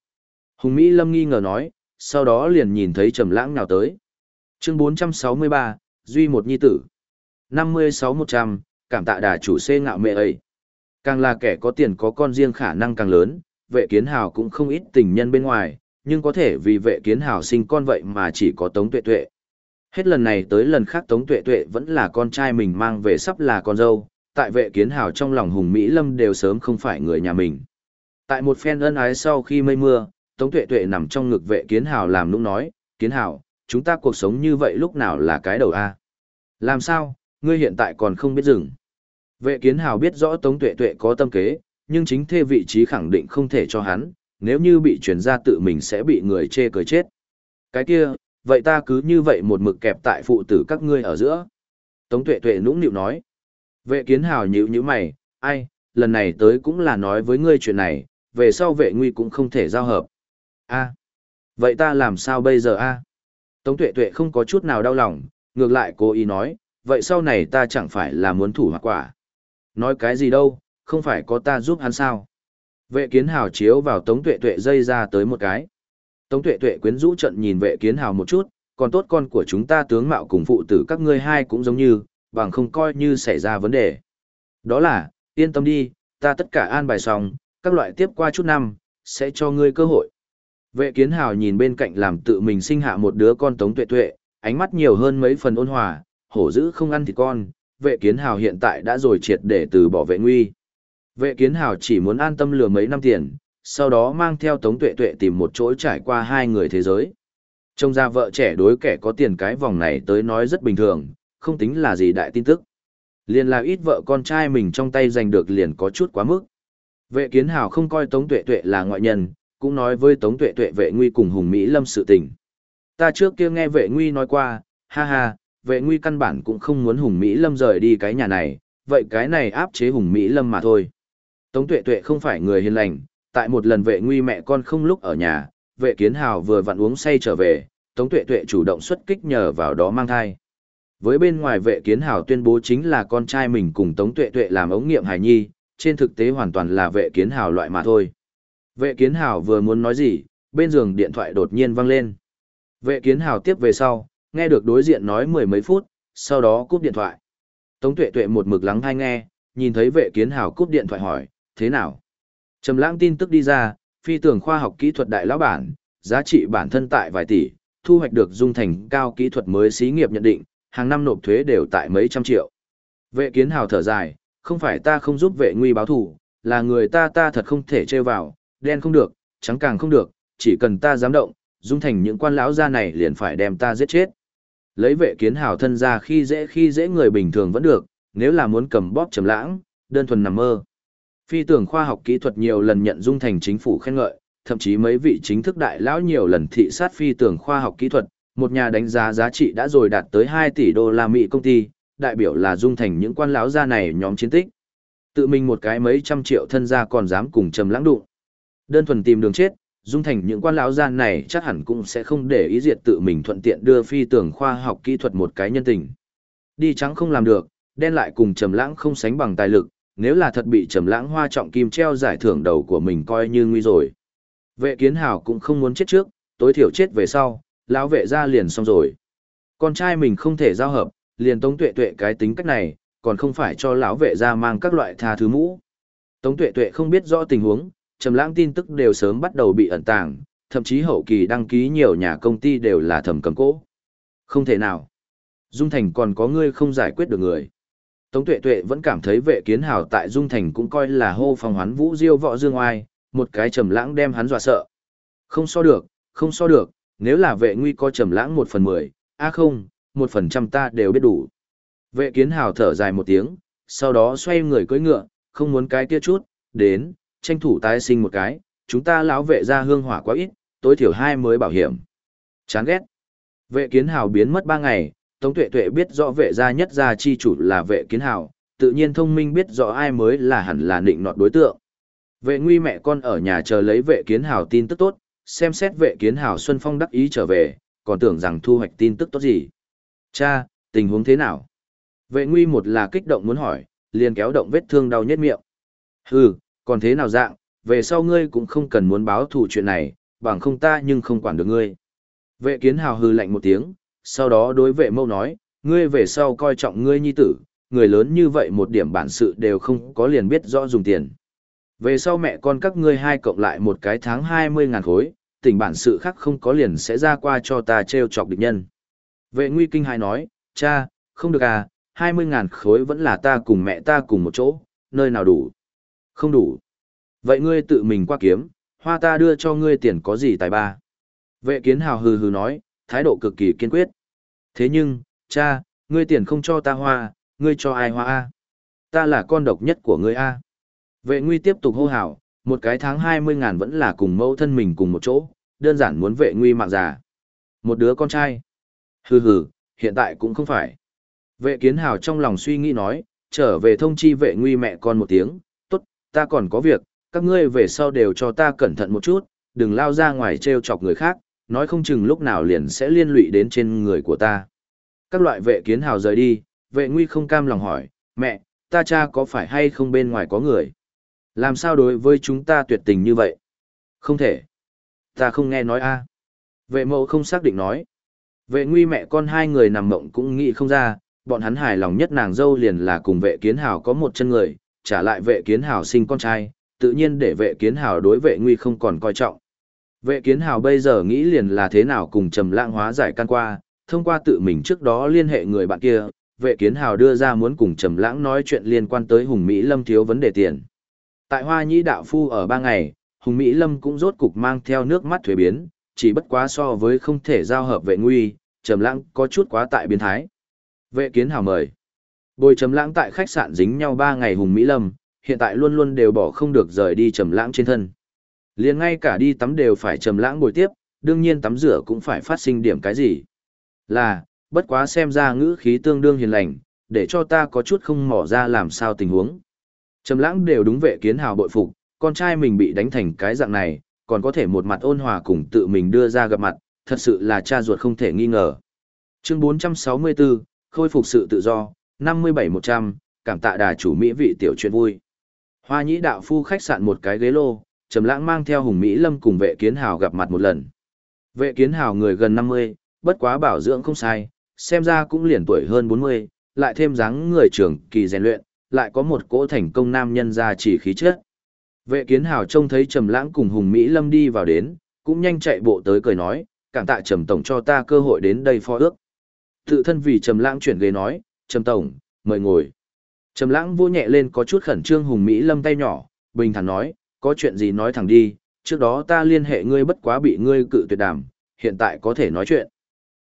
Hùng Mỹ Lâm nghi ngờ nói, sau đó liền nhìn thấy trầm lãng nào tới. Chương 463, Duy một nhi tử. 56-100, cảm tạ đà chủ xê ngạo mẹ ấy. Càng là kẻ có tiền có con riêng khả năng càng lớn, vệ kiến hào cũng không ít tình nhân bên ngoài, nhưng có thể vì vệ kiến hào sinh con vậy mà chỉ có tống tuệ tuệ. Hết lần này tới lần khác tống tuệ tuệ vẫn là con trai mình mang về sắp là con dâu, tại vệ kiến hào trong lòng hùng Mỹ Lâm đều sớm không phải người nhà mình. Tại một phen ân ái sau khi mây mưa, tống tuệ tuệ nằm trong ngực vệ kiến hào làm nũng nói, kiến hào, chúng ta cuộc sống như vậy lúc nào là cái đầu a Làm sao, ngươi hiện tại còn không biết dừng. Vệ kiến hào biết rõ Tống Tuệ Tuệ có tâm kế, nhưng chính thê vị trí khẳng định không thể cho hắn, nếu như bị chuyển ra tự mình sẽ bị người chê cười chết. Cái kia, vậy ta cứ như vậy một mực kẹp tại phụ tử các ngươi ở giữa. Tống Tuệ Tuệ nũng nịu nói. Vệ kiến hào nhíu nhíu mày, ai, lần này tới cũng là nói với ngươi chuyện này, về sau vệ nguy cũng không thể giao hợp. a vậy ta làm sao bây giờ a Tống Tuệ Tuệ không có chút nào đau lòng, ngược lại cố ý nói, vậy sau này ta chẳng phải là muốn thủ hoặc quả. Nói cái gì đâu, không phải có ta giúp hắn sao. Vệ kiến hào chiếu vào tống tuệ tuệ dây ra tới một cái. Tống tuệ tuệ quyến rũ trận nhìn vệ kiến hào một chút, còn tốt con của chúng ta tướng mạo cùng phụ tử các ngươi hai cũng giống như, bằng không coi như xảy ra vấn đề. Đó là, yên tâm đi, ta tất cả an bài xong, các loại tiếp qua chút năm, sẽ cho ngươi cơ hội. Vệ kiến hào nhìn bên cạnh làm tự mình sinh hạ một đứa con tống tuệ tuệ, ánh mắt nhiều hơn mấy phần ôn hòa, hổ dữ không ăn thịt con, vệ kiến hào hiện tại đã rồi triệt để từ bỏ vệ nguy. Vệ kiến hào chỉ muốn an tâm lừa mấy năm tiền, sau đó mang theo tống tuệ tuệ tìm một chỗ trải qua hai người thế giới. Trông ra vợ trẻ đối kẻ có tiền cái vòng này tới nói rất bình thường, không tính là gì đại tin tức. Liền là ít vợ con trai mình trong tay giành được liền có chút quá mức. Vệ kiến hào không coi tống tuệ tuệ là ngoại nhân, cũng nói với tống tuệ tuệ vệ nguy cùng hùng Mỹ lâm sự tình. Ta trước kia nghe vệ nguy nói qua, ha ha, vệ nguy căn bản cũng không muốn Hùng Mỹ Lâm rời đi cái nhà này, vậy cái này áp chế Hùng Mỹ Lâm mà thôi. Tống Tuệ Tuệ không phải người hiền lành, tại một lần vệ nguy mẹ con không lúc ở nhà, vệ kiến hào vừa vặn uống say trở về, Tống Tuệ Tuệ chủ động xuất kích nhờ vào đó mang thai. Với bên ngoài vệ kiến hào tuyên bố chính là con trai mình cùng Tống Tuệ Tuệ làm ống nghiệm hài nhi, trên thực tế hoàn toàn là vệ kiến hào loại mà thôi. Vệ kiến hào vừa muốn nói gì, bên giường điện thoại đột nhiên vang lên. Vệ kiến hào tiếp về sau, nghe được đối diện nói mười mấy phút, sau đó cúp điện thoại. Tống tuệ tuệ một mực lắng hay nghe, nhìn thấy vệ kiến hào cúp điện thoại hỏi, thế nào? Trầm lãng tin tức đi ra, phi tường khoa học kỹ thuật đại lão bản, giá trị bản thân tại vài tỷ, thu hoạch được dung thành cao kỹ thuật mới xí nghiệp nhận định, hàng năm nộp thuế đều tại mấy trăm triệu. Vệ kiến hào thở dài, không phải ta không giúp vệ nguy báo thủ, là người ta ta thật không thể trêu vào, đen không được, trắng càng không được, chỉ cần ta dám động, dung thành những quan lão gia này liền phải đem ta giết chết. Lấy vệ kiến hào thân ra khi dễ khi dễ người bình thường vẫn được, nếu là muốn cầm bóp trầm lãng, đơn thuần nằm mơ. Phi tưởng khoa học kỹ thuật nhiều lần nhận dung thành chính phủ khen ngợi, thậm chí mấy vị chính thức đại lão nhiều lần thị sát phi tưởng khoa học kỹ thuật, một nhà đánh giá giá trị đã rồi đạt tới 2 tỷ đô la Mỹ công ty, đại biểu là dung thành những quan lão gia này nhóm chiến tích. Tự mình một cái mấy trăm triệu thân gia còn dám cùng trầm lãng đụng. Đơn thuần tìm đường chết, dung thành những quan lão gia này chắc hẳn cũng sẽ không để ý diệt tự mình thuận tiện đưa phi tưởng khoa học kỹ thuật một cái nhân tình. Đi trắng không làm được, đen lại cùng trầm lãng không sánh bằng tài lực, nếu là thật bị trầm lãng hoa trọng kim treo giải thưởng đầu của mình coi như nguy rồi. Vệ kiến hào cũng không muốn chết trước, tối thiểu chết về sau, lão vệ ra liền xong rồi. Con trai mình không thể giao hợp, liền tống tuệ tuệ cái tính cách này, còn không phải cho lão vệ ra mang các loại tha thứ mũ. Tống tuệ tuệ không biết rõ tình huống, trầm lãng tin tức đều sớm bắt đầu bị ẩn tàng, thậm chí hậu kỳ đăng ký nhiều nhà công ty đều là thầm cầm cố. Không thể nào. Dung Thành còn có ngươi không giải quyết được người. Tống Tuệ Tuệ vẫn cảm thấy vệ kiến hào tại Dung Thành cũng coi là hô phong hoán vũ diêu võ dương oai, một cái trầm lãng đem hắn dọa sợ. Không so được, không so được, nếu là vệ nguy có trầm lãng một phần mười, a không, một phần trăm ta đều biết đủ. Vệ kiến hào thở dài một tiếng, sau đó xoay người cưỡi ngựa, không muốn cái kia chút, đến, tranh thủ tái sinh một cái, chúng ta lão vệ ra hương hỏa quá ít, tối thiểu hai mới bảo hiểm. Chán ghét. Vệ kiến hào biến mất ba ngày, Tống Tuệ Tuệ biết rõ vệ gia nhất gia chi chủ là vệ kiến hào, tự nhiên thông minh biết rõ ai mới là hẳn là định nọt đối tượng. Vệ nguy mẹ con ở nhà chờ lấy vệ kiến hào tin tức tốt, xem xét vệ kiến hào Xuân Phong đắc ý trở về, còn tưởng rằng thu hoạch tin tức tốt gì. Cha, tình huống thế nào? Vệ nguy một là kích động muốn hỏi, liền kéo động vết thương đau nhất miệng. Hừ, còn thế nào dạng, về sau ngươi cũng không cần muốn báo thù chuyện này, bằng không ta nhưng không quản được ngươi. Vệ kiến hào hừ lạnh một tiếng, sau đó đối vệ mâu nói, ngươi về sau coi trọng ngươi nhi tử, người lớn như vậy một điểm bản sự đều không có liền biết rõ dùng tiền. Về sau mẹ con các ngươi hai cộng lại một cái tháng 20 ngàn khối, tỉnh bản sự khác không có liền sẽ ra qua cho ta treo chọc địch nhân. Vệ nguy kinh hài nói, cha, không được à, 20 ngàn khối vẫn là ta cùng mẹ ta cùng một chỗ, nơi nào đủ. Không đủ. Vậy ngươi tự mình qua kiếm, hoa ta đưa cho ngươi tiền có gì tài ba. Vệ kiến hào hừ hừ nói, thái độ cực kỳ kiên quyết. Thế nhưng, cha, ngươi tiền không cho ta hoa, ngươi cho ai hoa a? Ta là con độc nhất của ngươi a. Vệ nguy tiếp tục hô hào, một cái tháng 20 ngàn vẫn là cùng mẫu thân mình cùng một chỗ, đơn giản muốn vệ nguy mạng già. Một đứa con trai. Hừ hừ, hiện tại cũng không phải. Vệ kiến hào trong lòng suy nghĩ nói, trở về thông chi vệ nguy mẹ con một tiếng, tốt, ta còn có việc, các ngươi về sau đều cho ta cẩn thận một chút, đừng lao ra ngoài trêu chọc người khác, nói không chừng lúc nào liền sẽ liên lụy đến trên người của ta. Các loại vệ kiến hào rời đi, vệ nguy không cam lòng hỏi, mẹ, ta cha có phải hay không bên ngoài có người? Làm sao đối với chúng ta tuyệt tình như vậy? Không thể. Ta không nghe nói a. Vệ mẫu không xác định nói. Vệ nguy mẹ con hai người nằm mộng cũng nghĩ không ra, bọn hắn hài lòng nhất nàng dâu liền là cùng vệ kiến hào có một chân người, trả lại vệ kiến hào sinh con trai, tự nhiên để vệ kiến hào đối vệ nguy không còn coi trọng. Vệ kiến hào bây giờ nghĩ liền là thế nào cùng trầm lãng hóa giải căn qua, thông qua tự mình trước đó liên hệ người bạn kia, vệ kiến hào đưa ra muốn cùng trầm lãng nói chuyện liên quan tới Hùng Mỹ Lâm thiếu vấn đề tiền. Tại Hoa Nhĩ đạo phu ở ba ngày, Hùng Mỹ Lâm cũng rốt cục mang theo nước mắt thuế biến, chỉ bất quá so với không thể giao hợp vệ nguy, trầm lãng có chút quá tại biến thái. Vệ kiến hào mời. Bồi trầm lãng tại khách sạn dính nhau ba ngày Hùng Mỹ Lâm, hiện tại luôn luôn đều bỏ không được rời đi trầm lãng trên thân. Liền ngay cả đi tắm đều phải trầm lãng bồi tiếp, đương nhiên tắm rửa cũng phải phát sinh điểm cái gì. Là, bất quá xem ra ngữ khí tương đương hiền lành, để cho ta có chút không mỏ ra làm sao tình huống. Trầm lãng đều đúng vệ kiến hào bội phục, con trai mình bị đánh thành cái dạng này, còn có thể một mặt ôn hòa cùng tự mình đưa ra gặp mặt, thật sự là cha ruột không thể nghi ngờ. Chương 464, khôi phục sự tự do, 57100 cảm tạ đà chủ mỹ vị tiểu chuyện vui. Hoa nhĩ đạo phu khách sạn một cái ghế lô, Trầm Lãng mang theo Hùng Mỹ Lâm cùng Vệ Kiến Hào gặp mặt một lần. Vệ Kiến Hào người gần 50, bất quá bảo dưỡng không sai, xem ra cũng liền tuổi hơn 40, lại thêm dáng người trưởng kỳ rèn luyện, lại có một cỗ thành công nam nhân gia chỉ khí chất. Vệ Kiến Hào trông thấy Trầm Lãng cùng Hùng Mỹ Lâm đi vào đến, cũng nhanh chạy bộ tới cười nói, cảm tạ Trầm tổng cho ta cơ hội đến đây phó ước. Tự thân vì Trầm Lãng chuyển ghế nói, "Trầm tổng, mời ngồi." Trầm Lãng vô nhẹ lên có chút khẩn trương Hùng Mỹ Lâm tay nhỏ, bình thản nói, có chuyện gì nói thẳng đi, trước đó ta liên hệ ngươi bất quá bị ngươi cự tuyệt đàm, hiện tại có thể nói chuyện.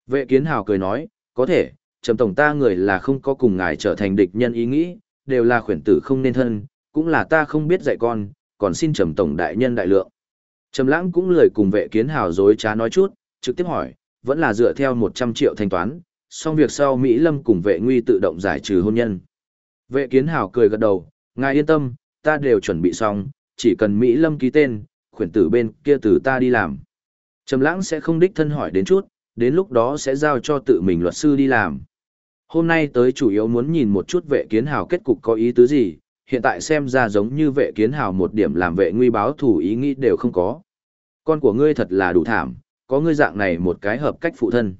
Vệ kiến hào cười nói, có thể, trầm tổng ta người là không có cùng ngài trở thành địch nhân ý nghĩ, đều là khuyển tử không nên thân, cũng là ta không biết dạy con, còn xin trầm tổng đại nhân đại lượng. Trầm lãng cũng lời cùng vệ kiến hào dối trá nói chút, trực tiếp hỏi, vẫn là dựa theo 100 triệu thanh toán, xong việc sau Mỹ Lâm cùng vệ nguy tự động giải trừ hôn nhân. Vệ kiến hào cười gật đầu, ngài yên tâm, ta đều chuẩn bị xong, chỉ cần Mỹ Lâm ký tên, khuyển tử bên kia từ ta đi làm. Trầm lãng sẽ không đích thân hỏi đến chút, đến lúc đó sẽ giao cho tự mình luật sư đi làm. Hôm nay tới chủ yếu muốn nhìn một chút vệ kiến hào kết cục có ý tứ gì, hiện tại xem ra giống như vệ kiến hào một điểm làm vệ nguy báo thủ ý nghĩ đều không có. Con của ngươi thật là đủ thảm, có ngươi dạng này một cái hợp cách phụ thân.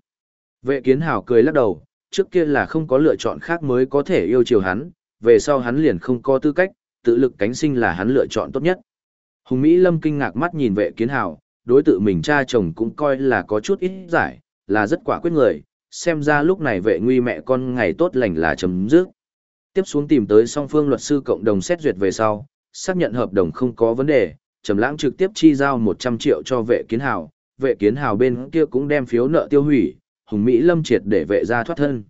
Vệ kiến hào cười lắc đầu, trước kia là không có lựa chọn khác mới có thể yêu chiều hắn, về sau hắn liền không có tư cách, tự lực cánh sinh là hắn lựa chọn tốt nhất. Hùng Mỹ Lâm kinh ngạc mắt nhìn vệ kiến hào, đối tự mình cha chồng cũng coi là có chút ít giải, là rất quả quyết người, xem ra lúc này vệ nguy mẹ con ngày tốt lành là chấm dứt. Tiếp xuống tìm tới song phương luật sư cộng đồng xét duyệt về sau, xác nhận hợp đồng không có vấn đề, Trầm Lãng trực tiếp chi giao 100 triệu cho vệ kiến hào, vệ kiến hào bên kia cũng đem phiếu nợ tiêu hủy, Hùng Mỹ Lâm triệt để vệ ra thoát thân.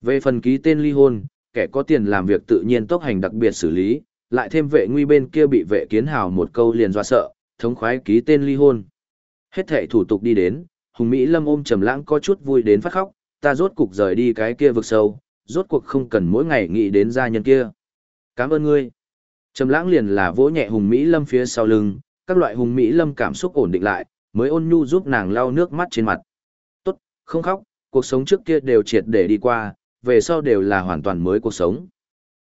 Về phần ký tên ly hôn, kẻ có tiền làm việc tự nhiên tốc hành đặc biệt xử lý, lại thêm vệ nguy bên kia bị vệ kiến hào một câu liền dọa sợ, thống khoái ký tên ly hôn. Hết thảy thủ tục đi đến, Hùng Mỹ Lâm ôm Trầm Lãng có chút vui đến phát khóc, ta rốt cục rời đi cái kia vực sâu, rốt cuộc không cần mỗi ngày nghĩ đến gia nhân kia. Cảm ơn ngươi. Trầm Lãng liền là vỗ nhẹ Hùng Mỹ Lâm phía sau lưng, các loại Hùng Mỹ Lâm cảm xúc ổn định lại, mới ôn nhu giúp nàng lau nước mắt trên mặt. "Tốt, không khóc, cuộc sống trước kia đều triệt để đi qua, về sau đều là hoàn toàn mới cuộc sống."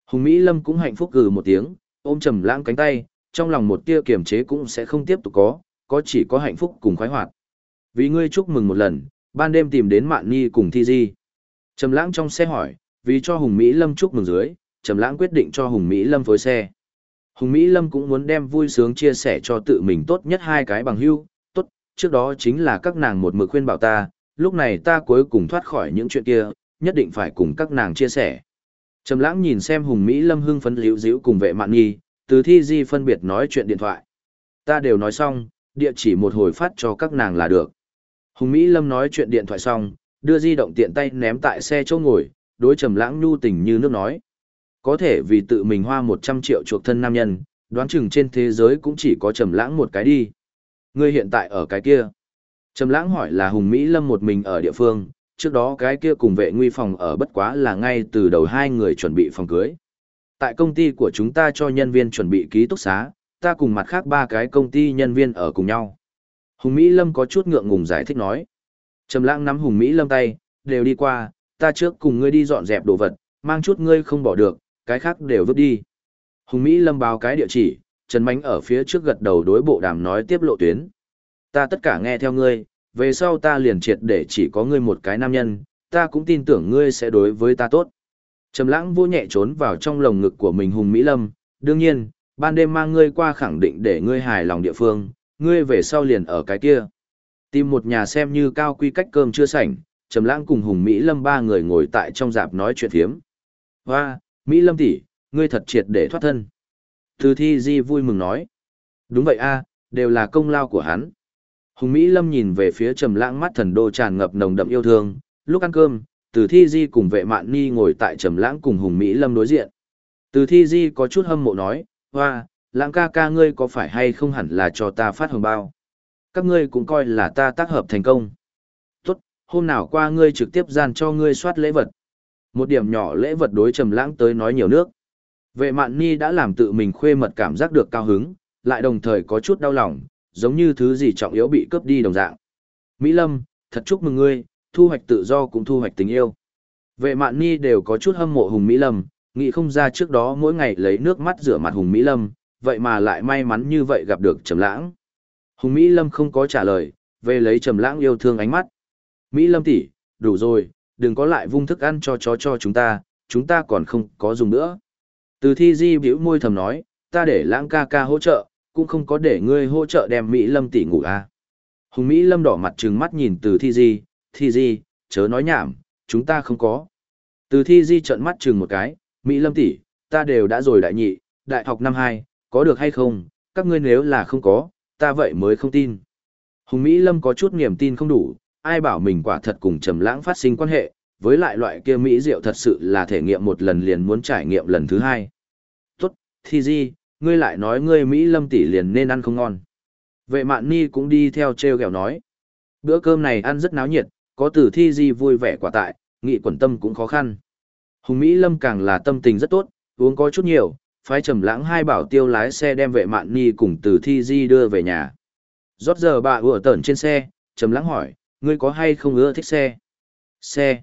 Hùng Mỹ Lâm cũng hạnh phúc gừ một tiếng, ôm Trầm Lãng cánh tay, trong lòng một tia kiềm chế cũng sẽ không tiếp tục có, có chỉ có hạnh phúc cùng khoái hoạt. Vì ngươi chúc mừng một lần, ban đêm tìm đến Mạn Nhi cùng Thi Di. Trầm Lãng trong xe hỏi, vì cho Hùng Mỹ Lâm chúc mừng dưới, Trầm Lãng quyết định cho Hùng Mỹ Lâm phối xe. Hùng Mỹ Lâm cũng muốn đem vui sướng chia sẻ cho tự mình tốt nhất hai cái bằng hữu, tốt, trước đó chính là các nàng một mực khuyên bảo ta, lúc này ta cuối cùng thoát khỏi những chuyện kia, nhất định phải cùng các nàng chia sẻ. Trầm Lãng nhìn xem Hùng Mỹ Lâm hưng phấn liễu díu cùng vệ Mạn nghi từ thi di phân biệt nói chuyện điện thoại. Ta đều nói xong, địa chỉ một hồi phát cho các nàng là được. Hùng Mỹ Lâm nói chuyện điện thoại xong, đưa di động tiện tay ném tại xe chỗ ngồi, đối trầm lãng nhu tình như nước nói. Có thể vì tự mình hoa 100 triệu chuộc thân nam nhân, đoán chừng trên thế giới cũng chỉ có trầm lãng một cái đi. Ngươi hiện tại ở cái kia. Trầm lãng hỏi là Hùng Mỹ Lâm một mình ở địa phương, trước đó cái kia cùng vệ nguy phòng ở bất quá là ngay từ đầu hai người chuẩn bị phòng cưới. Tại công ty của chúng ta cho nhân viên chuẩn bị ký túc xá, ta cùng mặt khác ba cái công ty nhân viên ở cùng nhau. Hùng Mỹ Lâm có chút ngượng ngùng giải thích nói. Trầm lãng nắm Hùng Mỹ Lâm tay, đều đi qua, ta trước cùng ngươi đi dọn dẹp đồ vật, mang chút ngươi không bỏ được, cái khác đều vứt đi. Hùng Mỹ Lâm báo cái địa chỉ, Trần Mánh ở phía trước gật đầu đối bộ đàm nói tiếp lộ tuyến. Ta tất cả nghe theo ngươi, về sau ta liền triệt để chỉ có ngươi một cái nam nhân, ta cũng tin tưởng ngươi sẽ đối với ta tốt. Trầm lãng vô nhẹ trốn vào trong lồng ngực của mình Hùng Mỹ Lâm, đương nhiên, ban đêm mang ngươi qua khẳng định để ngươi hài lòng địa phương, ngươi về sau liền ở cái kia. Tìm một nhà xem như cao quy cách cơm chưa sảnh, Trầm Lãng cùng Hùng Mỹ Lâm ba người ngồi tại trong dạp nói chuyện thiếm. "Hoa, Mỹ Lâm tỷ, ngươi thật triệt để thoát thân." Từ Thi Di vui mừng nói. "Đúng vậy a, đều là công lao của hắn." Hùng Mỹ Lâm nhìn về phía Trầm Lãng mắt thần đô tràn ngập nồng đậm yêu thương, lúc ăn cơm, Từ Thi Di cùng Vệ Mạn Ni ngồi tại Trầm Lãng cùng Hùng Mỹ Lâm đối diện. Từ Thi Di có chút hâm mộ nói, "Hoa, lãng ca ca ngươi có phải hay không hẳn là cho ta phát hồng bao. Các ngươi cũng coi là ta tác hợp thành công. Tốt, hôm nào qua ngươi trực tiếp gian cho ngươi soát lễ vật. Một điểm nhỏ lễ vật đối trầm lãng tới nói nhiều nước. Vệ mạn ni đã làm tự mình khuê mật cảm giác được cao hứng, lại đồng thời có chút đau lòng, giống như thứ gì trọng yếu bị cướp đi đồng dạng. Mỹ Lâm, thật chúc mừng ngươi, thu hoạch tự do cũng thu hoạch tình yêu. Vệ mạn ni đều có chút hâm mộ Hùng Mỹ Lâm, nghĩ không ra trước đó mỗi ngày lấy nước mắt rửa mặt Hùng Mỹ Lâm, vậy mà lại may mắn như vậy gặp được Trầm Lãng. Hùng Mỹ Lâm không có trả lời, về lấy Trầm Lãng yêu thương ánh mắt. Mỹ Lâm tỷ, đủ rồi, đừng có lại vung thức ăn cho chó cho chúng ta, chúng ta còn không có dùng nữa. Từ Thi Di bĩu môi thầm nói, ta để Lãng ca ca hỗ trợ, cũng không có để ngươi hỗ trợ đem Mỹ Lâm tỷ ngủ à. Hùng Mỹ Lâm đỏ mặt trừng mắt nhìn Từ Thi Di, Thi Di, chớ nói nhảm, chúng ta không có. Từ Thi Di trợn mắt trừng một cái, Mỹ Lâm tỷ, ta đều đã rồi đại nhị, đại học năm hai, có được hay không, các ngươi nếu là không có, ta vậy mới không tin. Hùng Mỹ Lâm có chút niềm tin không đủ, ai bảo mình quả thật cùng Trầm Lãng phát sinh quan hệ, với lại loại kia mỹ rượu thật sự là thể nghiệm một lần liền muốn trải nghiệm lần thứ hai. Tốt, thi di, ngươi lại nói ngươi Mỹ lâm tỷ liền nên ăn không ngon. Vệ mạn ni cũng đi theo treo gẹo nói. Bữa cơm này ăn rất náo nhiệt, có tử thi di vui vẻ quả tại, nghị quẩn tâm cũng khó khăn. Hùng Mỹ lâm càng là tâm tình rất tốt, uống có chút nhiều, phái trầm lãng hai bảo tiêu lái xe đem vệ mạn ni cùng tử thi di đưa về nhà. Rót giờ bà ủa tẩn trên xe, trầm lãng hỏi, ngươi có hay không ưa thích xe? Xe.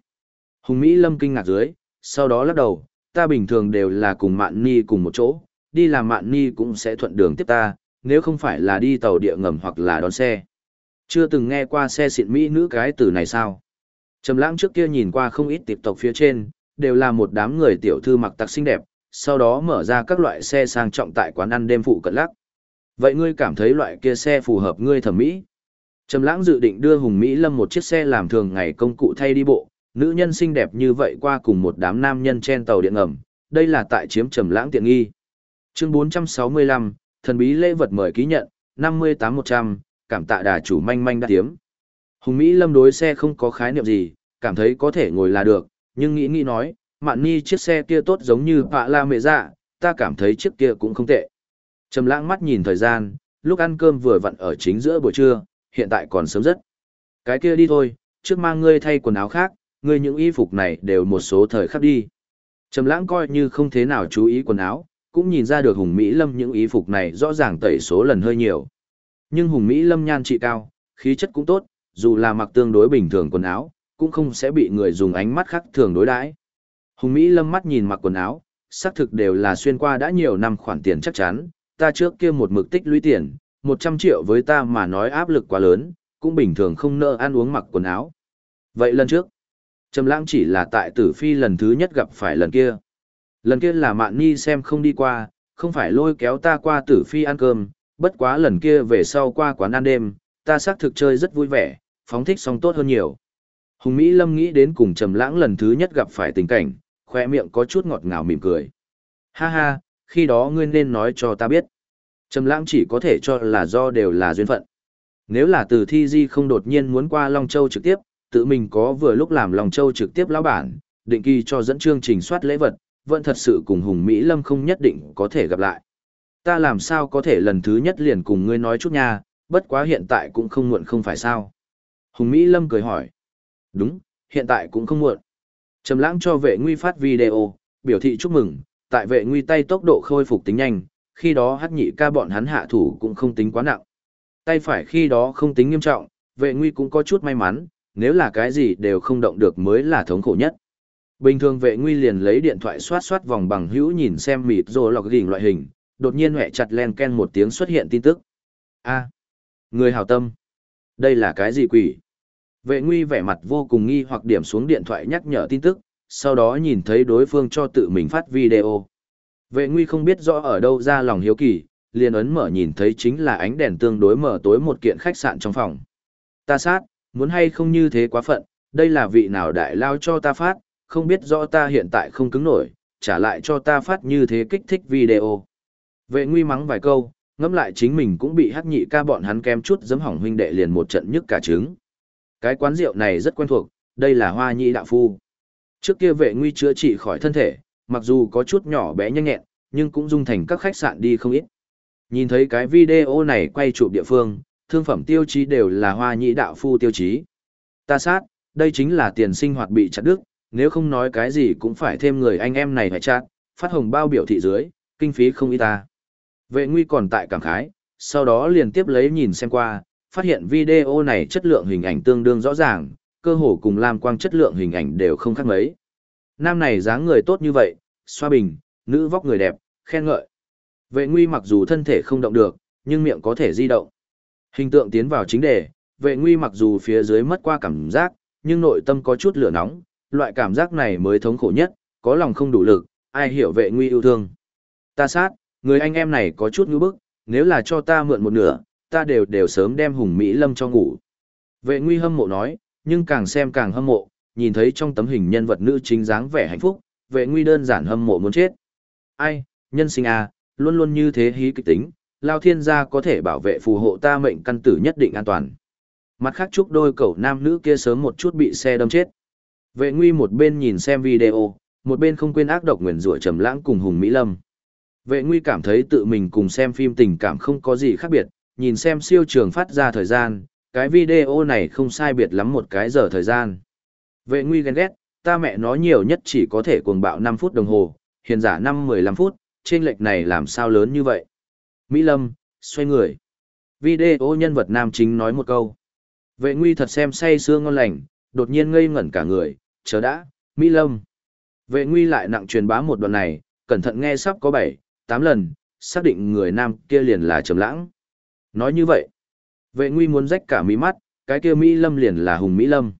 Hùng Mỹ lâm kinh ngạc dưới, sau đó lắc đầu, ta bình thường đều là cùng mạn ni cùng một chỗ, đi làm mạn ni cũng sẽ thuận đường tiếp ta, nếu không phải là đi tàu địa ngầm hoặc là đón xe. Chưa từng nghe qua xe xịn Mỹ nữ cái từ này sao? Trầm lãng trước kia nhìn qua không ít tiệp tộc phía trên, đều là một đám người tiểu thư mặc tặc xinh đẹp, sau đó mở ra các loại xe sang trọng tại quán ăn đêm phụ cận lắc. Vậy ngươi cảm thấy loại kia xe phù hợp ngươi thẩm mỹ? Trầm lãng dự định đưa Hùng Mỹ Lâm một chiếc xe làm thường ngày công cụ thay đi bộ, nữ nhân xinh đẹp như vậy qua cùng một đám nam nhân trên tàu điện ngầm, đây là tại chiếm Trầm lãng tiện nghi. Chương 465, thần bí lễ vật mời ký nhận, 58100, cảm tạ đà chủ manh manh đã tiếm. Hùng Mỹ Lâm đối xe không có khái niệm gì, cảm thấy có thể ngồi là được, nhưng nghĩ nghĩ nói, mạn ni chiếc xe kia tốt giống như pạ la mệ dạ, ta cảm thấy chiếc kia cũng không tệ. Trầm lãng mắt nhìn thời gian, lúc ăn cơm vừa vặn ở chính giữa buổi trưa, hiện tại còn sớm rất. Cái kia đi thôi, trước mang ngươi thay quần áo khác, ngươi những y phục này đều một số thời khắc đi. Trầm lãng coi như không thế nào chú ý quần áo, cũng nhìn ra được Hùng Mỹ Lâm những y phục này rõ ràng tẩy số lần hơi nhiều. Nhưng Hùng Mỹ Lâm nhan trị cao, khí chất cũng tốt, dù là mặc tương đối bình thường quần áo, cũng không sẽ bị người dùng ánh mắt khác thường đối đãi. Hùng Mỹ Lâm mắt nhìn mặc quần áo, xác thực đều là xuyên qua đã nhiều năm khoản tiền chắc chắn, ta trước kia một mực tích lũy tiền, 100 triệu với ta mà nói áp lực quá lớn, cũng bình thường không nỡ ăn uống mặc quần áo. Vậy lần trước, Trầm Lãng chỉ là tại Tử Phi lần thứ nhất gặp phải lần kia. Lần kia là Mạn Nhi xem không đi qua, không phải lôi kéo ta qua Tử Phi ăn cơm, bất quá lần kia về sau qua quán ăn đêm, ta xác thực chơi rất vui vẻ, phóng thích xong tốt hơn nhiều. Hùng Mỹ Lâm nghĩ đến cùng Trầm Lãng lần thứ nhất gặp phải tình cảnh, khoe miệng có chút ngọt ngào mỉm cười. Ha ha, khi đó ngươi nên nói cho ta biết. Trầm lãng chỉ có thể cho là do đều là duyên phận. Nếu là từ thi di không đột nhiên muốn qua Long Châu trực tiếp, tự mình có vừa lúc làm Long Châu trực tiếp lão bản, định kỳ cho dẫn chương trình soát lễ vật, vẫn thật sự cùng Hùng Mỹ Lâm không nhất định có thể gặp lại. Ta làm sao có thể lần thứ nhất liền cùng ngươi nói chút nha, bất quá hiện tại cũng không muộn không phải sao. Hùng Mỹ Lâm cười hỏi. Đúng, hiện tại cũng không muộn. Trầm lãng cho vệ nguy phát video, biểu thị chúc mừng, tại vệ nguy tay tốc độ khôi phục tính nhanh, khi đó hát nhị ca bọn hắn hạ thủ cũng không tính quá nặng. Tay phải khi đó không tính nghiêm trọng, vệ nguy cũng có chút may mắn, nếu là cái gì đều không động được mới là thống khổ nhất. Bình thường vệ nguy liền lấy điện thoại xoát xoát vòng bằng hữu nhìn xem mịt rồi lọc đỉnh loại hình, đột nhiên hẹ chặt len ken một tiếng xuất hiện tin tức. a người hảo tâm. Đây là cái gì quỷ? Vệ nguy vẻ mặt vô cùng nghi hoặc điểm xuống điện thoại nhắc nhở tin tức, sau đó nhìn thấy đối phương cho tự mình phát video. Vệ nguy không biết rõ ở đâu ra lòng hiếu kỳ, liền ấn mở nhìn thấy chính là ánh đèn tương đối mở tối một kiện khách sạn trong phòng. Ta sát, muốn hay không như thế quá phận, đây là vị nào đại lao cho ta phát, không biết rõ ta hiện tại không cứng nổi, trả lại cho ta phát như thế kích thích video. Vệ nguy mắng vài câu, ngẫm lại chính mình cũng bị hắc nhị ca bọn hắn kem chút giấm hỏng huynh đệ liền một trận nhức cả trứng. Cái quán rượu này rất quen thuộc, đây là hoa nhị đạo phu. Trước kia vệ nguy chữa trị khỏi thân thể, mặc dù có chút nhỏ bé nhanh nhẹn, nhưng cũng dung thành các khách sạn đi không ít. Nhìn thấy cái video này quay chụp địa phương, thương phẩm tiêu chí đều là hoa nhị đạo phu tiêu chí. Ta sát, đây chính là tiền sinh hoạt bị chặt đứt, nếu không nói cái gì cũng phải thêm người anh em này phải chát, phát hồng bao biểu thị dưới, kinh phí không ít ta. Vệ nguy còn tại cảm khái, sau đó liền tiếp lấy nhìn xem qua, phát hiện video này chất lượng hình ảnh tương đương rõ ràng, cơ hồ cùng lam quang chất lượng hình ảnh đều không khác mấy. Nam này dáng người tốt như vậy, xoa bình, nữ vóc người đẹp, khen ngợi. Vệ nguy mặc dù thân thể không động được, nhưng miệng có thể di động. Hình tượng tiến vào chính đề, vệ nguy mặc dù phía dưới mất qua cảm giác, nhưng nội tâm có chút lửa nóng, loại cảm giác này mới thống khổ nhất, có lòng không đủ lực, ai hiểu vệ nguy yêu thương. Ta sát, người anh em này có chút ngư bức, nếu là cho ta mượn một nửa, ta đều đều sớm đem hùng Mỹ Lâm cho ngủ. Vệ nguy hâm mộ nói, nhưng càng xem càng hâm mộ, nhìn thấy trong tấm hình nhân vật nữ chính dáng vẻ hạnh phúc, vệ nguy đơn giản hâm mộ muốn chết. Ai, nhân sinh à, luôn luôn như thế hí kịch tính, lao thiên gia có thể bảo vệ phù hộ ta mệnh căn tử nhất định an toàn. Mặt khác chúc đôi cậu nam nữ kia sớm một chút bị xe đâm chết. Vệ nguy một bên nhìn xem video, một bên không quên ác độc nguyền rủa trầm lãng cùng Hùng Mỹ Lâm. Vệ nguy cảm thấy tự mình cùng xem phim tình cảm không có gì khác biệt, nhìn xem siêu trường phát ra thời gian, cái video này không sai biệt lắm một cái giờ thời gian. Vệ nguy ghen ghét, ta mẹ nói nhiều nhất chỉ có thể cuồng bạo 5 phút đồng hồ, hiền giả 5-15 phút, trên lệch này làm sao lớn như vậy. Mỹ Lâm, xoay người. Video nhân vật nam chính nói một câu. Vệ nguy thật xem say sưa ngon lành, đột nhiên ngây ngẩn cả người, chờ đã, Mỹ Lâm. Vệ nguy lại nặng truyền bá một đoạn này, cẩn thận nghe sắp có 7, 8 lần, xác định người nam kia liền là Trầm Lãng. Nói như vậy, vệ nguy muốn rách cả mí mắt, cái kia Mỹ Lâm liền là Hùng Mỹ Lâm.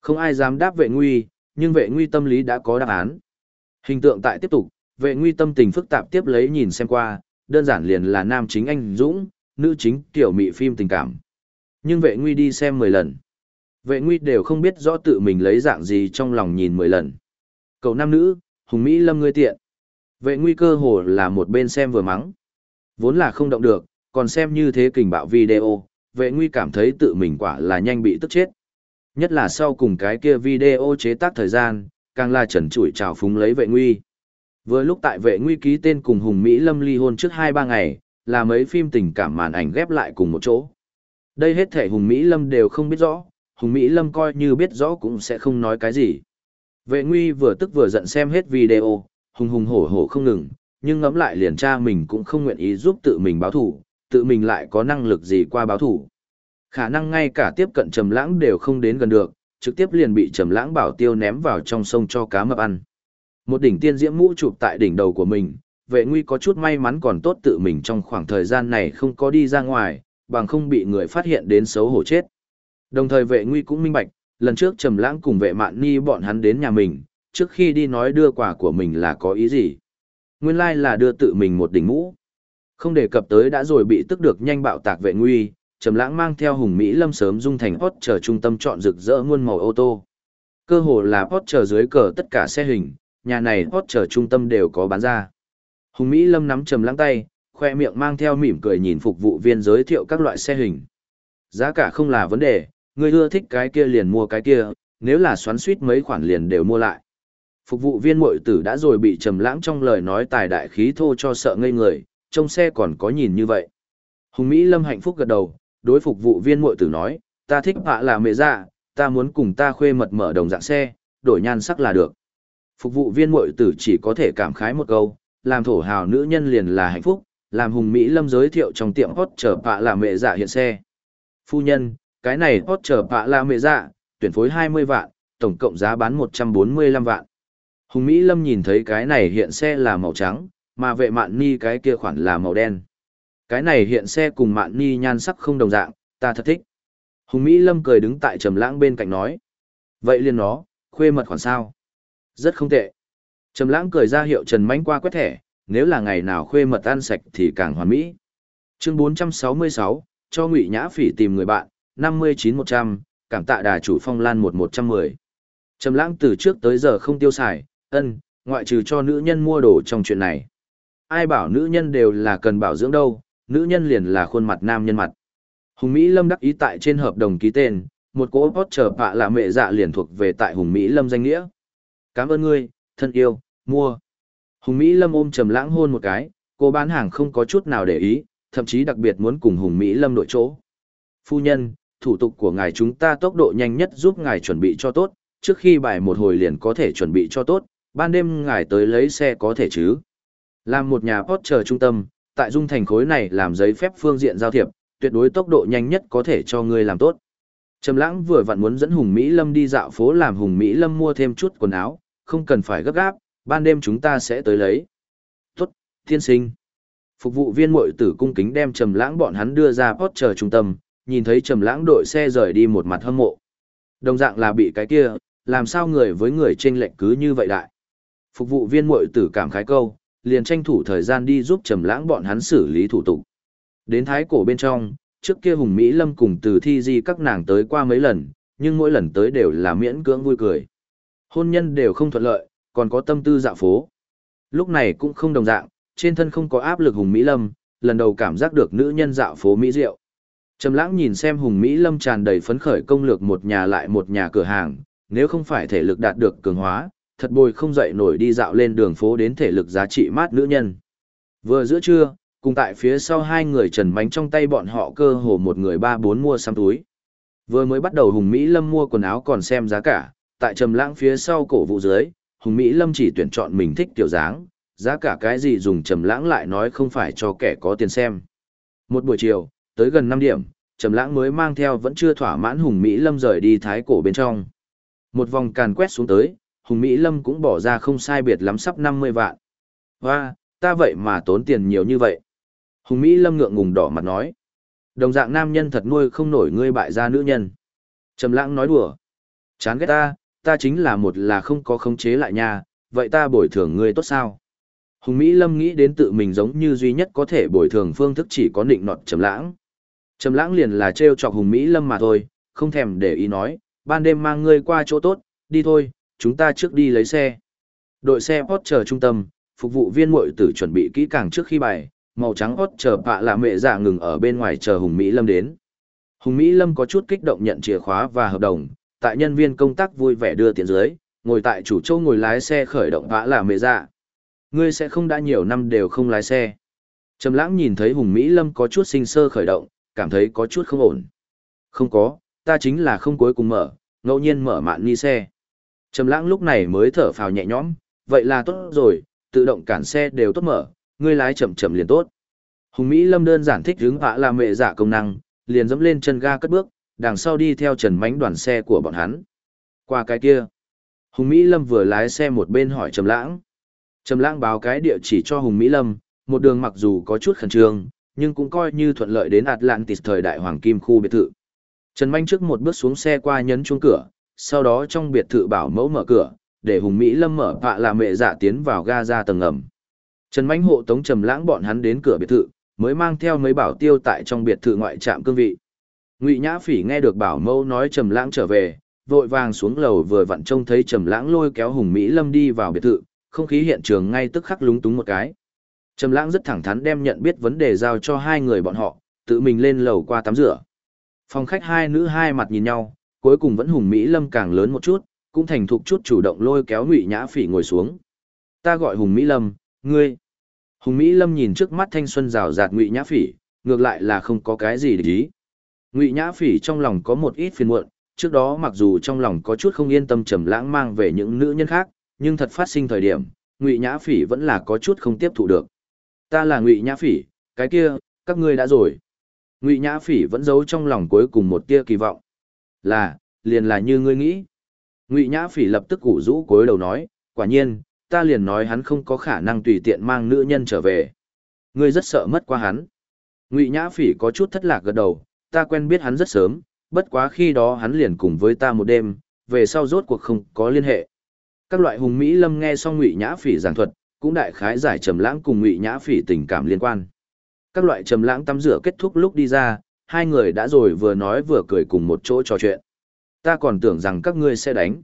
Không ai dám đáp vệ nguy, nhưng vệ nguy tâm lý đã có đáp án. Hình tượng tại tiếp tục, vệ nguy tâm tình phức tạp tiếp lấy nhìn xem qua, đơn giản liền là nam chính anh Dũng, nữ chính tiểu mị phim tình cảm. Nhưng vệ nguy đi xem 10 lần. Vệ nguy đều không biết rõ tự mình lấy dạng gì trong lòng nhìn 10 lần. Cậu nam nữ, hùng Mỹ lâm ngươi tiện. Vệ nguy cơ hồ là một bên xem vừa mắng. Vốn là không động được, còn xem như thế kình bạo video, vệ nguy cảm thấy tự mình quả là nhanh bị tức chết. Nhất là sau cùng cái kia video chế tác thời gian, càng là trần trụi trào phúng lấy vệ nguy. Vừa lúc tại vệ nguy ký tên cùng Hùng Mỹ Lâm ly hôn trước 2-3 ngày, là mấy phim tình cảm màn ảnh ghép lại cùng một chỗ. Đây hết thể Hùng Mỹ Lâm đều không biết rõ, Hùng Mỹ Lâm coi như biết rõ cũng sẽ không nói cái gì. Vệ nguy vừa tức vừa giận xem hết video, hùng hùng hổ hổ không ngừng, nhưng ngẫm lại liền cha mình cũng không nguyện ý giúp tự mình báo thủ, tự mình lại có năng lực gì qua báo thủ. Khả năng ngay cả tiếp cận trầm lãng đều không đến gần được, trực tiếp liền bị trầm lãng bảo tiêu ném vào trong sông cho cá mập ăn. Một đỉnh tiên diễm mũ chụp tại đỉnh đầu của mình, vệ nguy có chút may mắn còn tốt tự mình trong khoảng thời gian này không có đi ra ngoài, bằng không bị người phát hiện đến xấu hổ chết. Đồng thời vệ nguy cũng minh bạch, lần trước trầm lãng cùng vệ mạn ni bọn hắn đến nhà mình, trước khi đi nói đưa quà của mình là có ý gì. Nguyên lai like là đưa tự mình một đỉnh mũ. Không đề cập tới đã rồi bị tức được nhanh bạo tạc vệ nguy, trầm lãng mang theo hùng Mỹ lâm sớm dung thành hot chờ trung tâm chọn rực rỡ muôn màu ô tô. Cơ hồ là hot chờ dưới cờ tất cả xe hình, nhà này hot chờ trung tâm đều có bán ra. Hùng Mỹ lâm nắm trầm lãng tay, khoe miệng mang theo mỉm cười nhìn phục vụ viên giới thiệu các loại xe hình. Giá cả không là vấn đề, Ngươi ưa thích cái kia liền mua cái kia, nếu là xoắn suýt mấy khoản liền đều mua lại. Phục vụ viên muội tử đã rồi bị trầm lãng trong lời nói tài đại khí thô cho sợ ngây người, trong xe còn có nhìn như vậy. Hùng Mỹ Lâm hạnh phúc gật đầu, đối phục vụ viên muội tử nói, ta thích bạ là mẹ dạ, ta muốn cùng ta khuê mật mở đồng dạng xe, đổi nhan sắc là được. Phục vụ viên muội tử chỉ có thể cảm khái một câu, làm thổ hào nữ nhân liền là hạnh phúc, làm Hùng Mỹ Lâm giới thiệu trong tiệm hot chờ bạ là mẹ dạ hiện xe. Phu nhân, cái này hot chờ bạ la mẹ dạ, tuyển phối 20 vạn, tổng cộng giá bán 145 vạn. Hùng Mỹ Lâm nhìn thấy cái này hiện xe là màu trắng, mà vệ mạn ni cái kia khoản là màu đen. Cái này hiện xe cùng mạn ni nhan sắc không đồng dạng, ta thật thích. Hùng Mỹ Lâm cười đứng tại trầm lãng bên cạnh nói. Vậy liền nó, khuê mật khoản sao? Rất không tệ. Trầm lãng cười ra hiệu Trần Mánh qua quét thẻ, nếu là ngày nào khuê mật ăn sạch thì càng hoàn mỹ. Chương 466, cho Ngụy Nhã Phỉ tìm người bạn, 59100, cảm tạ đà chủ Phong Lan 1110. Trầm lãng từ trước tới giờ không tiêu xài, ân, ngoại trừ cho nữ nhân mua đồ trong chuyện này. Ai bảo nữ nhân đều là cần bảo dưỡng đâu, nữ nhân liền là khuôn mặt nam nhân mặt. Hùng Mỹ Lâm đắc ý tại trên hợp đồng ký tên, một cỗ bót chờ bạ là mẹ dạ liền thuộc về tại Hùng Mỹ Lâm danh nghĩa. Cảm ơn ngươi, thân yêu, mua. Hùng Mỹ Lâm ôm trầm lãng hôn một cái, cô bán hàng không có chút nào để ý, thậm chí đặc biệt muốn cùng Hùng Mỹ Lâm đổi chỗ. Phu nhân, thủ tục của ngài chúng ta tốc độ nhanh nhất giúp ngài chuẩn bị cho tốt, trước khi bài một hồi liền có thể chuẩn bị cho tốt, ban đêm ngài tới lấy xe có thể chứ. Làm một nhà Porsche trung tâm, tại dung thành khối này làm giấy phép phương diện giao thiệp, tuyệt đối tốc độ nhanh nhất có thể cho ngươi làm tốt. Trầm lãng vừa vặn muốn dẫn Hùng Mỹ Lâm đi dạo phố làm Hùng Mỹ Lâm mua thêm chút quần áo, không cần phải gấp gáp, ban đêm chúng ta sẽ tới lấy. Tốt, thiên sinh. Phục vụ viên muội tử cung kính đem Trầm lãng bọn hắn đưa ra Porsche trung tâm, nhìn thấy Trầm lãng đội xe rời đi một mặt hâm mộ. Đồng dạng là bị cái kia, làm sao người với người chênh lệch cứ như vậy đại. Phục vụ viên muội tử cảm khái câu, liền tranh thủ thời gian đi giúp Trầm Lãng bọn hắn xử lý thủ tục. Đến thái cổ bên trong, trước kia Hùng Mỹ Lâm cùng Từ Thi Di các nàng tới qua mấy lần, nhưng mỗi lần tới đều là miễn cưỡng vui cười. Hôn nhân đều không thuận lợi, còn có tâm tư dạo phố. Lúc này cũng không đồng dạng, trên thân không có áp lực Hùng Mỹ Lâm, lần đầu cảm giác được nữ nhân dạo phố mỹ diệu. Trầm Lãng nhìn xem Hùng Mỹ Lâm tràn đầy phấn khởi công lược một nhà lại một nhà cửa hàng, nếu không phải thể lực đạt được cường hóa, thật bồi không dậy nổi đi dạo lên đường phố đến thể lực giá trị mát nữ nhân. Vừa giữa trưa, cùng tại phía sau hai người trần bánh trong tay bọn họ cơ hồ một người ba bốn mua xăm túi. Vừa mới bắt đầu Hùng Mỹ Lâm mua quần áo còn xem giá cả, tại trầm lãng phía sau cổ vụ dưới, Hùng Mỹ Lâm chỉ tuyển chọn mình thích tiểu dáng, giá cả cái gì dùng trầm lãng lại nói không phải cho kẻ có tiền xem. Một buổi chiều, tới gần 5 điểm, trầm lãng mới mang theo vẫn chưa thỏa mãn Hùng Mỹ Lâm rời đi thái cổ bên trong. Một vòng càn quét xuống tới, Hùng Mỹ Lâm cũng bỏ ra không sai biệt lắm sắp 50 vạn. Hoa, ta vậy mà tốn tiền nhiều như vậy. Hùng Mỹ Lâm ngượng ngùng đỏ mặt nói. Đồng dạng nam nhân thật nuôi không nổi ngươi bại gia nữ nhân. Trầm lãng nói đùa. Chán ghét ta, ta chính là một là không có khống chế lại nha, vậy ta bồi thường ngươi tốt sao? Hùng Mỹ Lâm nghĩ đến tự mình giống như duy nhất có thể bồi thường phương thức chỉ có định nọt trầm lãng. Trầm lãng liền là trêu chọc Hùng Mỹ Lâm mà thôi, không thèm để ý nói, ban đêm mang ngươi qua chỗ tốt, đi thôi, chúng ta trước đi lấy xe. Đội xe hot chờ trung tâm, phục vụ viên muội tử chuẩn bị kỹ càng trước khi bài, màu trắng hot chờ bạ là mẹ dạ ngừng ở bên ngoài chờ Hùng Mỹ Lâm đến. Hùng Mỹ Lâm có chút kích động nhận chìa khóa và hợp đồng, tại nhân viên công tác vui vẻ đưa tiền dưới, ngồi tại chủ châu ngồi lái xe khởi động bạ là mẹ dạ. Ngươi sẽ không đã nhiều năm đều không lái xe. Trầm lãng nhìn thấy Hùng Mỹ Lâm có chút sinh sơ khởi động, cảm thấy có chút không ổn. Không có, ta chính là không cuối cùng mở, ngẫu nhiên mở mạn ni xe. Trầm lãng lúc này mới thở phào nhẹ nhõm, vậy là tốt rồi, tự động cản xe đều tốt mở, ngươi lái chậm chậm liền tốt. Hùng Mỹ Lâm đơn giản thích hướng hạ là mẹ giả công năng, liền dẫm lên chân ga cất bước, đằng sau đi theo trần mánh đoàn xe của bọn hắn. Qua cái kia, Hùng Mỹ Lâm vừa lái xe một bên hỏi Trầm Lãng. Trầm Lãng báo cái địa chỉ cho Hùng Mỹ Lâm, một đường mặc dù có chút khẩn trương, nhưng cũng coi như thuận lợi đến Atlantis thời đại hoàng kim khu biệt thự. Trần Manh trước một bước xuống xe qua nhấn chuông cửa, sau đó trong biệt thự bảo mẫu mở cửa, để Hùng Mỹ Lâm mở vạ là mẹ giả tiến vào ga ra tầng ngầm. Trần Manh hộ tống Trầm Lãng bọn hắn đến cửa biệt thự, mới mang theo mấy bảo tiêu tại trong biệt thự ngoại trạm cương vị. Ngụy Nhã Phỉ nghe được bảo mẫu nói Trầm Lãng trở về, vội vàng xuống lầu vừa vặn trông thấy Trầm Lãng lôi kéo Hùng Mỹ Lâm đi vào biệt thự, không khí hiện trường ngay tức khắc lúng túng một cái. Trầm Lãng rất thẳng thắn đem nhận biết vấn đề giao cho hai người bọn họ, tự mình lên lầu qua tắm rửa. Phòng khách hai nữ hai mặt nhìn nhau, cuối cùng vẫn Hùng Mỹ Lâm càng lớn một chút, cũng thành thục chút chủ động lôi kéo Ngụy Nhã Phỉ ngồi xuống. Ta gọi Hùng Mỹ Lâm, ngươi. Hùng Mỹ Lâm nhìn trước mắt thanh xuân rào rạt Ngụy Nhã Phỉ, ngược lại là không có cái gì để ý. Ngụy Nhã Phỉ trong lòng có một ít phiền muộn, trước đó mặc dù trong lòng có chút không yên tâm trầm lãng mang về những nữ nhân khác, nhưng thật phát sinh thời điểm, Ngụy Nhã Phỉ vẫn là có chút không tiếp thụ được. Ta là Ngụy Nhã Phỉ, cái kia, các ngươi đã rồi. Ngụy Nhã Phỉ vẫn giấu trong lòng cuối cùng một tia kỳ vọng. Là, liền là như ngươi nghĩ. Ngụy Nhã Phỉ lập tức củ rũ cối đầu nói, quả nhiên, ta liền nói hắn không có khả năng tùy tiện mang nữ nhân trở về. Ngươi rất sợ mất qua hắn. Ngụy Nhã Phỉ có chút thất lạc gật đầu, ta quen biết hắn rất sớm, bất quá khi đó hắn liền cùng với ta một đêm, về sau rốt cuộc không có liên hệ. Các loại hùng Mỹ Lâm nghe xong Ngụy Nhã Phỉ giảng thuật, cũng đại khái giải trầm lãng cùng Ngụy Nhã Phỉ tình cảm liên quan. Các loại trầm lãng tắm rửa kết thúc lúc đi ra, hai người đã rồi vừa nói vừa cười cùng một chỗ trò chuyện. Ta còn tưởng rằng các ngươi sẽ đánh.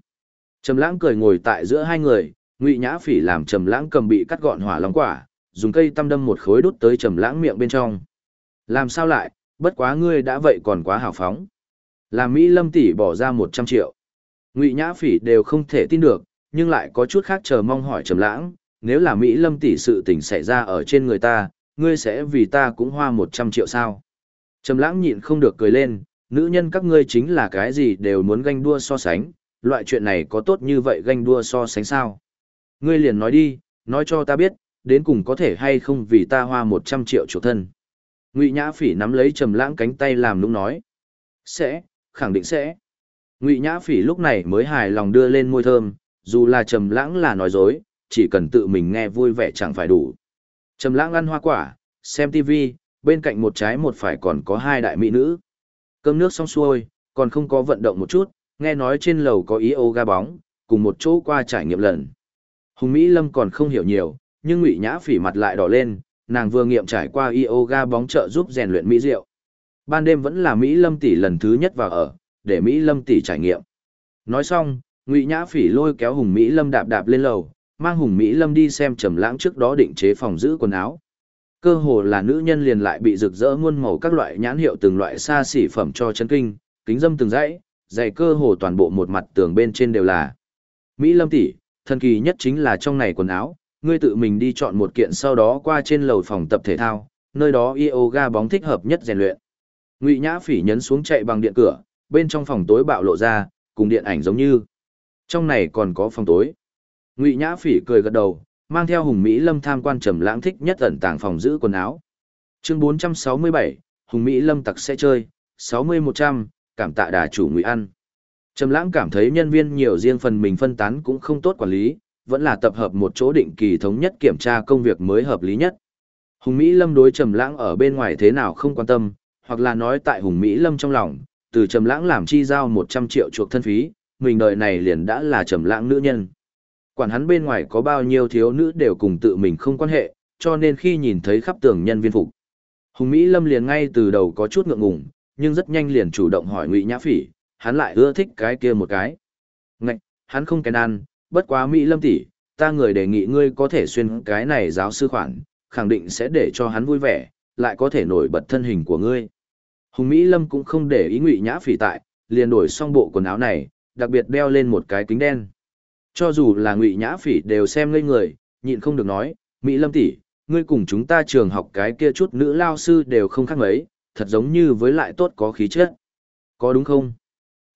Trầm lãng cười ngồi tại giữa hai người, Ngụy Nhã Phỉ làm trầm lãng cầm bị cắt gọn hỏa long quả, dùng cây tăm đâm một khối đút tới trầm lãng miệng bên trong. Làm sao lại, bất quá ngươi đã vậy còn quá hào phóng. Làm Mỹ Lâm tỷ bỏ ra 100 triệu. Ngụy Nhã Phỉ đều không thể tin được, nhưng lại có chút khác chờ mong hỏi trầm lãng, nếu là Mỹ Lâm tỷ sự tình xảy ra ở trên người ta, ngươi sẽ vì ta cũng hoa 100 triệu sao? Trầm lãng nhịn không được cười lên, nữ nhân các ngươi chính là cái gì đều muốn ganh đua so sánh, loại chuyện này có tốt như vậy ganh đua so sánh sao? Ngươi liền nói đi, nói cho ta biết, đến cùng có thể hay không vì ta hoa 100 triệu chủ thân. Ngụy Nhã Phỉ nắm lấy Trầm Lãng cánh tay làm nũng nói. Sẽ, khẳng định sẽ. Ngụy Nhã Phỉ lúc này mới hài lòng đưa lên môi thơm, dù là Trầm Lãng là nói dối, chỉ cần tự mình nghe vui vẻ chẳng phải đủ. Trầm Lãng ăn hoa quả, xem TV, bên cạnh một trái một phải còn có hai đại mỹ nữ. Cơm nước xong xuôi, còn không có vận động một chút, nghe nói trên lầu có yoga bóng, cùng một chỗ qua trải nghiệm lần. Hùng Mỹ Lâm còn không hiểu nhiều, nhưng Ngụy Nhã Phỉ mặt lại đỏ lên, nàng vừa nghiệm trải qua yoga bóng trợ giúp rèn luyện mỹ diệu. Ban đêm vẫn là Mỹ Lâm tỷ lần thứ nhất vào ở, để Mỹ Lâm tỷ trải nghiệm. Nói xong, Ngụy Nhã Phỉ lôi kéo Hùng Mỹ Lâm đạp đạp lên lầu, mang Hùng Mỹ Lâm đi xem Trầm Lãng trước đó định chế phòng giữ quần áo. Cơ hồ là nữ nhân liền lại bị rực rỡ muôn màu các loại nhãn hiệu từng loại xa xỉ phẩm cho chấn kinh, kính dâm từng dãy, dày cơ hồ toàn bộ một mặt tường bên trên đều là. Mỹ Lâm tỷ, thần kỳ nhất chính là trong này quần áo, ngươi tự mình đi chọn một kiện sau đó qua trên lầu phòng tập thể thao, nơi đó yoga bóng thích hợp nhất rèn luyện. Ngụy Nhã Phỉ nhấn xuống chạy bằng điện cửa, bên trong phòng tối bạo lộ ra, cùng điện ảnh giống như. Trong này còn có phòng tối. Ngụy Nhã Phỉ cười gật đầu, mang theo Hùng Mỹ Lâm tham quan trầm lãng thích nhất ẩn tàng phòng giữ quần áo. Chương 467, Hùng Mỹ Lâm tặc sẽ chơi, 60-100, cảm tạ đà chủ Ngụy ăn. Trầm lãng cảm thấy nhân viên nhiều riêng phần mình phân tán cũng không tốt quản lý, vẫn là tập hợp một chỗ định kỳ thống nhất kiểm tra công việc mới hợp lý nhất. Hùng Mỹ Lâm đối Trầm lãng ở bên ngoài thế nào không quan tâm, hoặc là nói tại Hùng Mỹ Lâm trong lòng, từ Trầm lãng làm chi giao 100 triệu chuộc thân phí, mình đời này liền đã là Trầm lãng nữ nhân. Quản hắn bên ngoài có bao nhiêu thiếu nữ đều cùng tự mình không quan hệ, cho nên khi nhìn thấy khắp tường nhân viên phục. Hùng Mỹ Lâm liền ngay từ đầu có chút ngượng ngùng, nhưng rất nhanh liền chủ động hỏi Ngụy Nhã Phỉ, hắn lại ưa thích cái kia một cái. Ngạch, hắn không kén ăn, bất quá Mỹ Lâm tỷ, ta người đề nghị ngươi có thể xuyên cái này giáo sư khoản, khẳng định sẽ để cho hắn vui vẻ, lại có thể nổi bật thân hình của ngươi. Hùng Mỹ Lâm cũng không để ý Ngụy Nhã Phỉ tại, liền đổi xong bộ quần áo này, đặc biệt đeo lên một cái kính đen. Cho dù là Ngụy Nhã Phỉ đều xem ngây người, nhịn không được nói, "Mỹ Lâm tỷ, ngươi cùng chúng ta trường học cái kia chút nữ lao sư đều không khác mấy, thật giống như với lại tốt có khí chất." Có đúng không?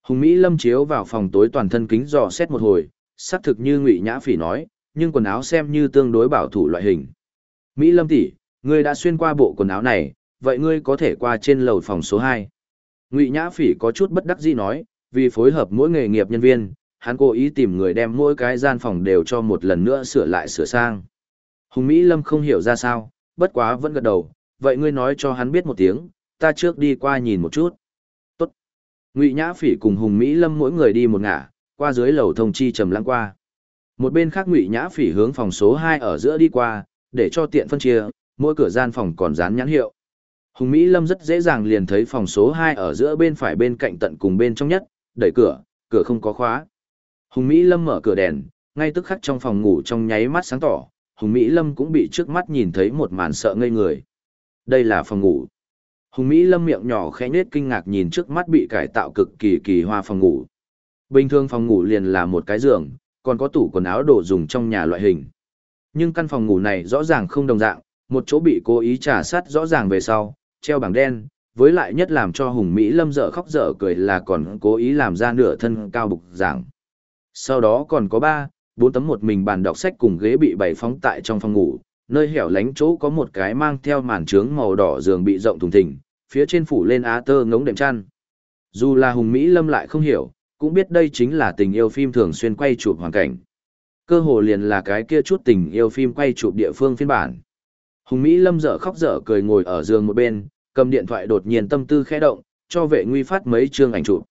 Hùng Mỹ Lâm chiếu vào phòng tối toàn thân kính dò xét một hồi, xác thực như Ngụy Nhã Phỉ nói, nhưng quần áo xem như tương đối bảo thủ loại hình. Mỹ Lâm tỷ, ngươi đã xuyên qua bộ quần áo này, vậy ngươi có thể qua trên lầu phòng số 2. Ngụy Nhã Phỉ có chút bất đắc dĩ nói, vì phối hợp mỗi nghề nghiệp nhân viên, hắn cố ý tìm người đem mỗi cái gian phòng đều cho một lần nữa sửa lại sửa sang. Hùng Mỹ Lâm không hiểu ra sao, bất quá vẫn gật đầu, vậy ngươi nói cho hắn biết một tiếng, ta trước đi qua nhìn một chút. Tốt. Ngụy Nhã Phỉ cùng Hùng Mỹ Lâm mỗi người đi một ngả, qua dưới lầu thông chi trầm lăng qua. Một bên khác Ngụy Nhã Phỉ hướng phòng số 2 ở giữa đi qua, để cho tiện phân chia, mỗi cửa gian phòng còn dán nhãn hiệu. Hùng Mỹ Lâm rất dễ dàng liền thấy phòng số 2 ở giữa bên phải bên cạnh tận cùng bên trong nhất, đẩy cửa, cửa không có khóa. Hùng Mỹ Lâm mở cửa đèn, ngay tức khắc trong phòng ngủ trong nháy mắt sáng tỏ, Hùng Mỹ Lâm cũng bị trước mắt nhìn thấy một màn sợ ngây người. Đây là phòng ngủ. Hùng Mỹ Lâm miệng nhỏ khẽ nết kinh ngạc nhìn trước mắt bị cải tạo cực kỳ kỳ hoa phòng ngủ. Bình thường phòng ngủ liền là một cái giường, còn có tủ quần áo đồ dùng trong nhà loại hình. Nhưng căn phòng ngủ này rõ ràng không đồng dạng, một chỗ bị cố ý trả sát rõ ràng về sau, treo bảng đen, với lại nhất làm cho Hùng Mỹ Lâm dở khóc dở cười là còn cố ý làm ra nửa thân cao bục dạng. Sau đó còn có ba, bốn tấm một mình bàn đọc sách cùng ghế bị bày phóng tại trong phòng ngủ, nơi hẻo lánh chỗ có một cái mang theo màn trướng màu đỏ giường bị rộng thùng thình, phía trên phủ lên á tơ ngống đệm chăn. Dù là Hùng Mỹ Lâm lại không hiểu, cũng biết đây chính là tình yêu phim thường xuyên quay chụp hoàn cảnh. Cơ hồ liền là cái kia chút tình yêu phim quay chụp địa phương phiên bản. Hùng Mỹ Lâm dở khóc dở cười ngồi ở giường một bên, cầm điện thoại đột nhiên tâm tư khẽ động, cho vệ nguy phát mấy chương ảnh chụp.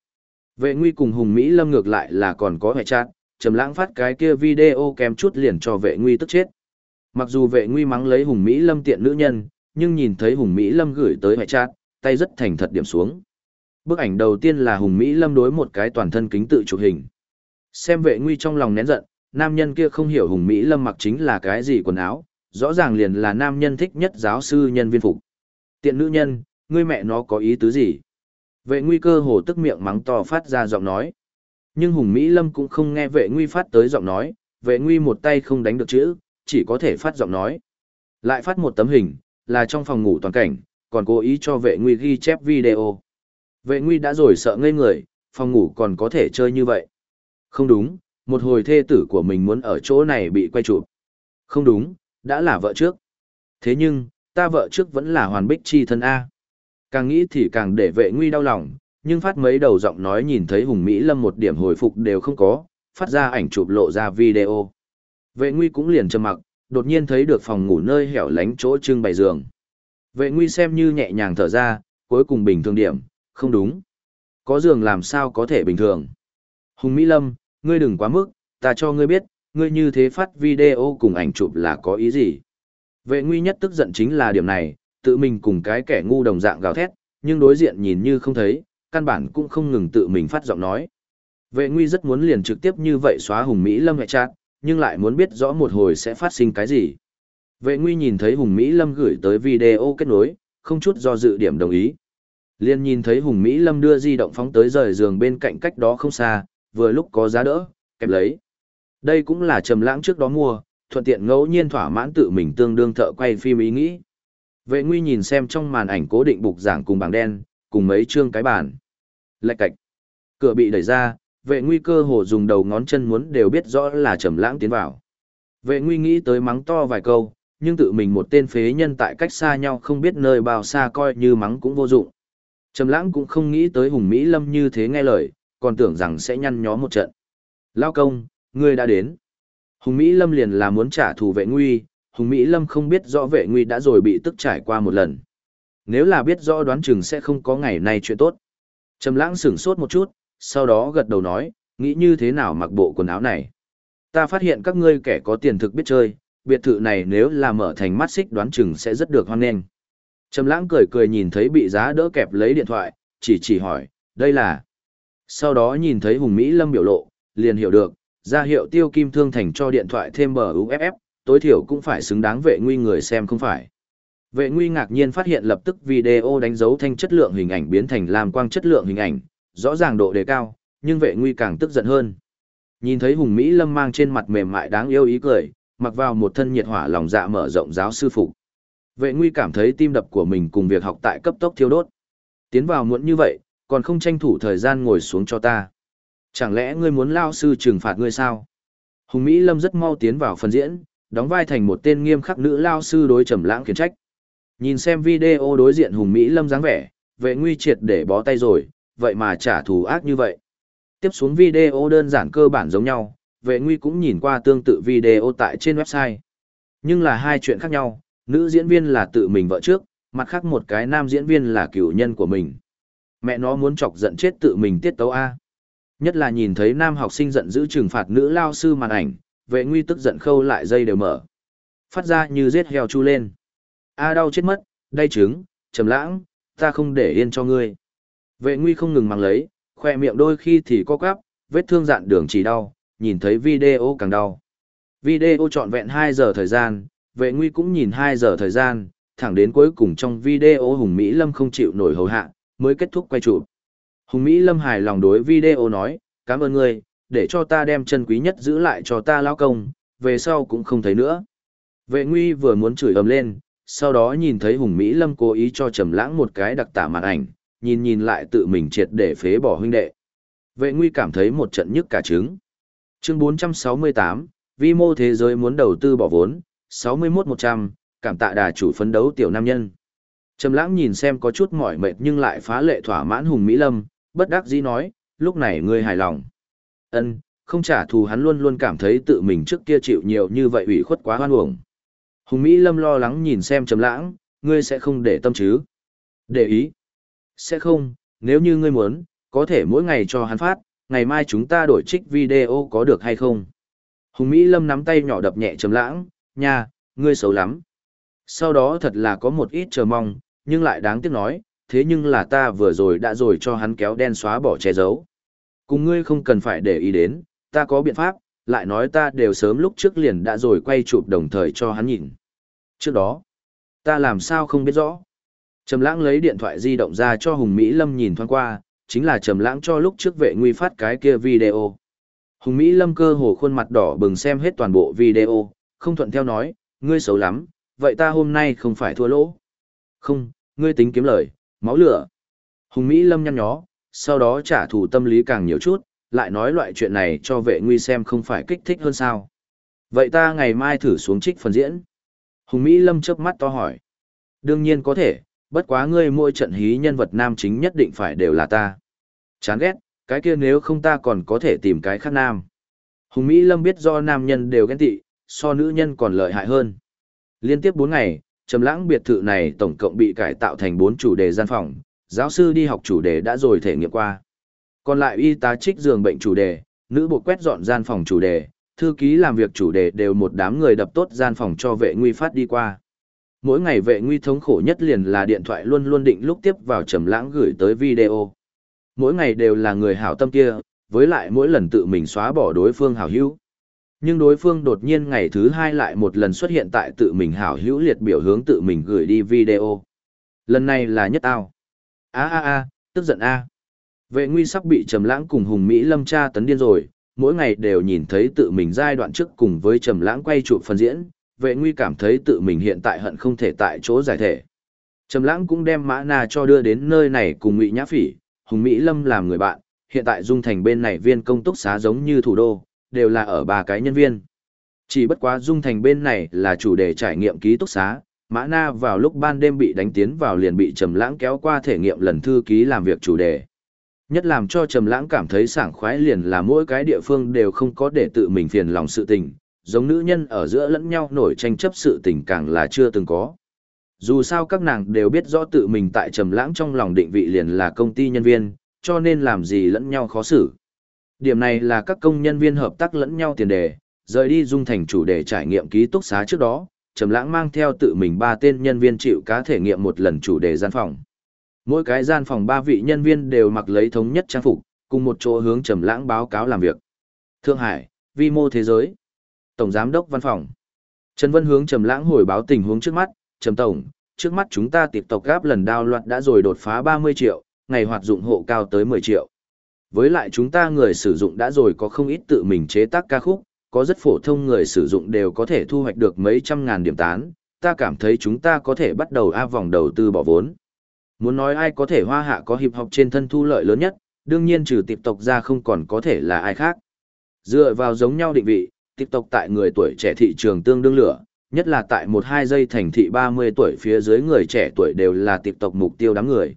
Vệ nguy cùng Hùng Mỹ Lâm ngược lại là còn có hệ chat, trầm lãng phát cái kia video kém chút liền cho vệ nguy tức chết. Mặc dù vệ nguy mắng lấy Hùng Mỹ Lâm tiện nữ nhân, nhưng nhìn thấy Hùng Mỹ Lâm gửi tới hệ chat, tay rất thành thật điểm xuống. Bức ảnh đầu tiên là Hùng Mỹ Lâm đối một cái toàn thân kính tự chụp hình. Xem vệ nguy trong lòng nén giận, nam nhân kia không hiểu Hùng Mỹ Lâm mặc chính là cái gì quần áo, rõ ràng liền là nam nhân thích nhất giáo sư nhân viên phục. Tiện nữ nhân, ngươi mẹ nó có ý tứ gì? Vệ nguy cơ hồ tức miệng mắng to phát ra giọng nói. Nhưng Hùng Mỹ Lâm cũng không nghe vệ nguy phát tới giọng nói, vệ nguy một tay không đánh được chữ, chỉ có thể phát giọng nói. Lại phát một tấm hình, là trong phòng ngủ toàn cảnh, còn cố ý cho vệ nguy ghi chép video. Vệ nguy đã rồi sợ ngây người, phòng ngủ còn có thể chơi như vậy. Không đúng, một hồi thê tử của mình muốn ở chỗ này bị quay chụp. Không đúng, đã là vợ trước. Thế nhưng, ta vợ trước vẫn là hoàn bích chi thân A. Càng nghĩ thì càng để vệ nguy đau lòng, nhưng phát mấy đầu giọng nói nhìn thấy Hùng Mỹ Lâm một điểm hồi phục đều không có, phát ra ảnh chụp lộ ra video. Vệ nguy cũng liền trầm mặc, đột nhiên thấy được phòng ngủ nơi hẻo lánh chỗ trưng bày giường. Vệ nguy xem như nhẹ nhàng thở ra, cuối cùng bình thường điểm, không đúng. Có giường làm sao có thể bình thường. Hùng Mỹ Lâm, ngươi đừng quá mức, ta cho ngươi biết, ngươi như thế phát video cùng ảnh chụp là có ý gì. Vệ nguy nhất tức giận chính là điểm này, tự mình cùng cái kẻ ngu đồng dạng gào thét, nhưng đối diện nhìn như không thấy, căn bản cũng không ngừng tự mình phát giọng nói. Vệ nguy rất muốn liền trực tiếp như vậy xóa Hùng Mỹ Lâm hệ chat, nhưng lại muốn biết rõ một hồi sẽ phát sinh cái gì. Vệ nguy nhìn thấy Hùng Mỹ Lâm gửi tới video kết nối, không chút do dự điểm đồng ý. Liên nhìn thấy Hùng Mỹ Lâm đưa di động phóng tới rời giường bên cạnh cách đó không xa, vừa lúc có giá đỡ, kẹp lấy. Đây cũng là trầm lãng trước đó mua, thuận tiện ngẫu nhiên thỏa mãn tự mình tương đương thợ quay phim ý nghĩ. Vệ Nguy nhìn xem trong màn ảnh cố định bục giảng cùng bảng đen, cùng mấy chương cái bản. Lạch cạch. Cửa bị đẩy ra, vệ nguy cơ hồ dùng đầu ngón chân muốn đều biết rõ là trầm lãng tiến vào. Vệ nguy nghĩ tới mắng to vài câu, nhưng tự mình một tên phế nhân tại cách xa nhau không biết nơi bao xa coi như mắng cũng vô dụng. Trầm lãng cũng không nghĩ tới Hùng Mỹ Lâm như thế nghe lời, còn tưởng rằng sẽ nhăn nhó một trận. Lao công, ngươi đã đến. Hùng Mỹ Lâm liền là muốn trả thù vệ nguy, Hùng Mỹ Lâm không biết rõ vệ nguy đã rồi bị tức trải qua một lần. Nếu là biết rõ đoán chừng sẽ không có ngày này chuyện tốt. Trầm lãng sửng sốt một chút, sau đó gật đầu nói, nghĩ như thế nào mặc bộ quần áo này. Ta phát hiện các ngươi kẻ có tiền thực biết chơi, biệt thự này nếu là mở thành mắt xích đoán chừng sẽ rất được hoan nghênh. Trầm lãng cười cười nhìn thấy bị giá đỡ kẹp lấy điện thoại, chỉ chỉ hỏi, đây là... Sau đó nhìn thấy Hùng Mỹ Lâm biểu lộ, liền hiểu được, ra hiệu tiêu kim thương thành cho điện thoại thêm bờ UFF, tối thiểu cũng phải xứng đáng vệ nguy người xem không phải. Vệ nguy ngạc nhiên phát hiện lập tức video đánh dấu thanh chất lượng hình ảnh biến thành làm quang chất lượng hình ảnh, rõ ràng độ đề cao, nhưng vệ nguy càng tức giận hơn. Nhìn thấy Hùng Mỹ Lâm mang trên mặt mềm mại đáng yêu ý cười, mặc vào một thân nhiệt hỏa lòng dạ mở rộng giáo sư phụ. Vệ nguy cảm thấy tim đập của mình cùng việc học tại cấp tốc thiêu đốt. Tiến vào muộn như vậy, còn không tranh thủ thời gian ngồi xuống cho ta. Chẳng lẽ ngươi muốn lao sư trừng phạt ngươi sao? Hùng Mỹ Lâm rất mau tiến vào phần diễn, đóng vai thành một tên nghiêm khắc nữ lao sư đối trầm lãng khiển trách. Nhìn xem video đối diện Hùng Mỹ Lâm dáng vẻ, vệ nguy triệt để bó tay rồi, vậy mà trả thù ác như vậy. Tiếp xuống video đơn giản cơ bản giống nhau, vệ nguy cũng nhìn qua tương tự video tại trên website. Nhưng là hai chuyện khác nhau, nữ diễn viên là tự mình vợ trước, mặt khác một cái nam diễn viên là cựu nhân của mình. Mẹ nó muốn chọc giận chết tự mình tiết tấu A. Nhất là nhìn thấy nam học sinh giận dữ trừng phạt nữ lao sư màn ảnh, vệ nguy tức giận khâu lại dây đều mở. Phát ra như giết heo chu lên. A đau chết mất, đây trứng, trầm lãng, ta không để yên cho ngươi. Vệ nguy không ngừng mang lấy, khoe miệng đôi khi thì co quắp, vết thương dạn đường chỉ đau, nhìn thấy video càng đau. Video trọn vẹn 2 giờ thời gian, vệ nguy cũng nhìn 2 giờ thời gian, thẳng đến cuối cùng trong video Hùng Mỹ Lâm không chịu nổi hầu hạ, mới kết thúc quay chụp. Hùng Mỹ Lâm hài lòng đối video nói, cảm ơn ngươi, để cho ta đem chân quý nhất giữ lại cho ta lao công, về sau cũng không thấy nữa. Vệ nguy vừa muốn chửi ầm lên, sau đó nhìn thấy Hùng Mỹ Lâm cố ý cho Trầm Lãng một cái đặc tả màn ảnh, nhìn nhìn lại tự mình triệt để phế bỏ huynh đệ. Vệ nguy cảm thấy một trận nhức cả trứng. Chương 468, vi mô thế giới muốn đầu tư bỏ vốn, 61-100, cảm tạ đà chủ phấn đấu tiểu nam nhân. Trầm lãng nhìn xem có chút mỏi mệt nhưng lại phá lệ thỏa mãn Hùng Mỹ Lâm, bất đắc dĩ nói, lúc này ngươi hài lòng. Ân, không trả thù hắn luôn luôn cảm thấy tự mình trước kia chịu nhiều như vậy ủy khuất quá hoan uổng. Hùng Mỹ Lâm lo lắng nhìn xem Trầm lãng, ngươi sẽ không để tâm chứ? Để ý. Sẽ không, nếu như ngươi muốn, có thể mỗi ngày cho hắn phát, ngày mai chúng ta đổi trích video có được hay không? Hùng Mỹ Lâm nắm tay nhỏ đập nhẹ trầm lãng, nha, ngươi xấu lắm. Sau đó thật là có một ít chờ mong, nhưng lại đáng tiếc nói, thế nhưng là ta vừa rồi đã rồi cho hắn kéo đen xóa bỏ che giấu. Cùng ngươi không cần phải để ý đến, ta có biện pháp, lại nói ta đều sớm lúc trước liền đã rồi quay chụp đồng thời cho hắn nhìn. Trước đó, ta làm sao không biết rõ. Trầm lãng lấy điện thoại di động ra cho Hùng Mỹ Lâm nhìn thoáng qua, chính là Trầm lãng cho lúc trước vệ nguy phát cái kia video. Hùng Mỹ Lâm cơ hồ khuôn mặt đỏ bừng xem hết toàn bộ video, không thuận theo nói, ngươi xấu lắm, vậy ta hôm nay không phải thua lỗ. Không, ngươi tính kiếm lời, máu lửa. Hùng Mỹ Lâm nhăn nhó, sau đó trả thù tâm lý càng nhiều chút, lại nói loại chuyện này cho vệ nguy xem không phải kích thích hơn sao. Vậy ta ngày mai thử xuống trích phần diễn. Hùng Mỹ Lâm chớp mắt to hỏi. Đương nhiên có thể, bất quá ngươi mỗi trận hí nhân vật nam chính nhất định phải đều là ta. Chán ghét, cái kia nếu không ta còn có thể tìm cái khác nam. Hùng Mỹ Lâm biết do nam nhân đều ghen tị, so nữ nhân còn lợi hại hơn. Liên tiếp 4 ngày, trầm lãng biệt thự này tổng cộng bị cải tạo thành 4 chủ đề gian phòng, giáo sư đi học chủ đề đã rồi thể nghiệm qua. Còn lại y tá trích giường bệnh chủ đề, nữ bộ quét dọn gian phòng chủ đề, thư ký làm việc chủ đề đều một đám người đập tốt gian phòng cho vệ nguy phát đi qua. Mỗi ngày vệ nguy thống khổ nhất liền là điện thoại luôn luôn định lúc tiếp vào trầm lãng gửi tới video. Mỗi ngày đều là người hảo tâm kia, với lại mỗi lần tự mình xóa bỏ đối phương hảo hữu. Nhưng đối phương đột nhiên ngày thứ hai lại một lần xuất hiện tại tự mình hảo hữu liệt biểu hướng tự mình gửi đi video. Lần này là nhất ao a a a, tức giận a. Vệ nguy sắp bị trầm lãng cùng hùng mỹ lâm tra tấn điên rồi, mỗi ngày đều nhìn thấy tự mình giai đoạn trước cùng với trầm lãng quay chụp phần diễn, vệ nguy cảm thấy tự mình hiện tại hận không thể tại chỗ giải thể. Trầm lãng cũng đem mã na cho đưa đến nơi này cùng ngụy nhã phỉ, hùng mỹ lâm làm người bạn, hiện tại dung thành bên này viên công túc xá giống như thủ đô, đều là ở ba cái nhân viên. Chỉ bất quá dung thành bên này là chủ đề trải nghiệm ký túc xá Mã Na vào lúc ban đêm bị đánh tiến vào liền bị Trầm Lãng kéo qua thể nghiệm lần thư ký làm việc chủ đề. Nhất làm cho Trầm Lãng cảm thấy sảng khoái liền là mỗi cái địa phương đều không có để tự mình phiền lòng sự tình, giống nữ nhân ở giữa lẫn nhau nổi tranh chấp sự tình càng là chưa từng có. Dù sao các nàng đều biết rõ tự mình tại Trầm Lãng trong lòng định vị liền là công ty nhân viên, cho nên làm gì lẫn nhau khó xử. Điểm này là các công nhân viên hợp tác lẫn nhau tiền đề, rời đi dung thành chủ đề trải nghiệm ký túc xá trước đó, Trầm Lãng mang theo tự mình ba tên nhân viên chịu cá thể nghiệm một lần chủ đề gian phòng. Mỗi cái gian phòng ba vị nhân viên đều mặc lấy thống nhất trang phục, cùng một chỗ hướng Trầm Lãng báo cáo làm việc. Thượng Hải, vi mô thế giới. Tổng giám đốc văn phòng. Trần Vân hướng Trầm Lãng hồi báo tình huống trước mắt, "Trầm tổng, trước mắt chúng ta tiếp tộc gáp lần đao loạt đã rồi đột phá 30 triệu, ngày hoạt dụng hộ cao tới 10 triệu. Với lại chúng ta người sử dụng đã rồi có không ít tự mình chế tác ca khúc, có rất phổ thông người sử dụng đều có thể thu hoạch được mấy trăm ngàn điểm tán, ta cảm thấy chúng ta có thể bắt đầu A vòng đầu tư bỏ vốn. Muốn nói ai có thể hoa hạ có hiệp học trên thân thu lợi lớn nhất, đương nhiên trừ tiệp tộc ra không còn có thể là ai khác. Dựa vào giống nhau định vị, tiệp tộc tại người tuổi trẻ thị trường tương đương lửa, nhất là tại một hai giây thành thị 30 tuổi phía dưới người trẻ tuổi đều là tiệp tộc mục tiêu đám người.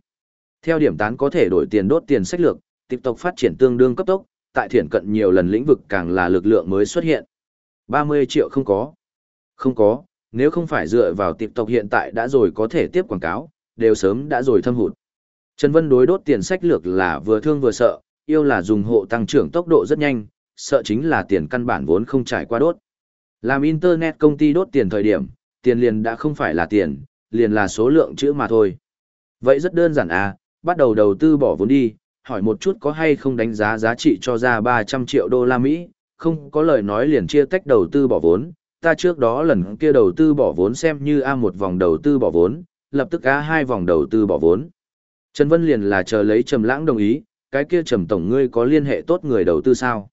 Theo điểm tán có thể đổi tiền đốt tiền sách lược, tiệp tộc phát triển tương đương cấp tốc, tại thiển cận nhiều lần lĩnh vực càng là lực lượng mới xuất hiện. 30 triệu không có. Không có, nếu không phải dựa vào tiệp tộc hiện tại đã rồi có thể tiếp quảng cáo, đều sớm đã rồi thâm hụt. Trần Vân đối đốt tiền sách lược là vừa thương vừa sợ, yêu là dùng hộ tăng trưởng tốc độ rất nhanh, sợ chính là tiền căn bản vốn không trải qua đốt. Làm Internet công ty đốt tiền thời điểm, tiền liền đã không phải là tiền, liền là số lượng chữ mà thôi. Vậy rất đơn giản à, bắt đầu đầu tư bỏ vốn đi, hỏi một chút có hay không đánh giá giá trị cho ra 300 triệu đô la Mỹ, không có lời nói liền chia tách đầu tư bỏ vốn, ta trước đó lần kia đầu tư bỏ vốn xem như A một vòng đầu tư bỏ vốn, lập tức A hai vòng đầu tư bỏ vốn. Trần Vân liền là chờ lấy Trầm Lãng đồng ý, cái kia Trầm tổng ngươi có liên hệ tốt người đầu tư sao?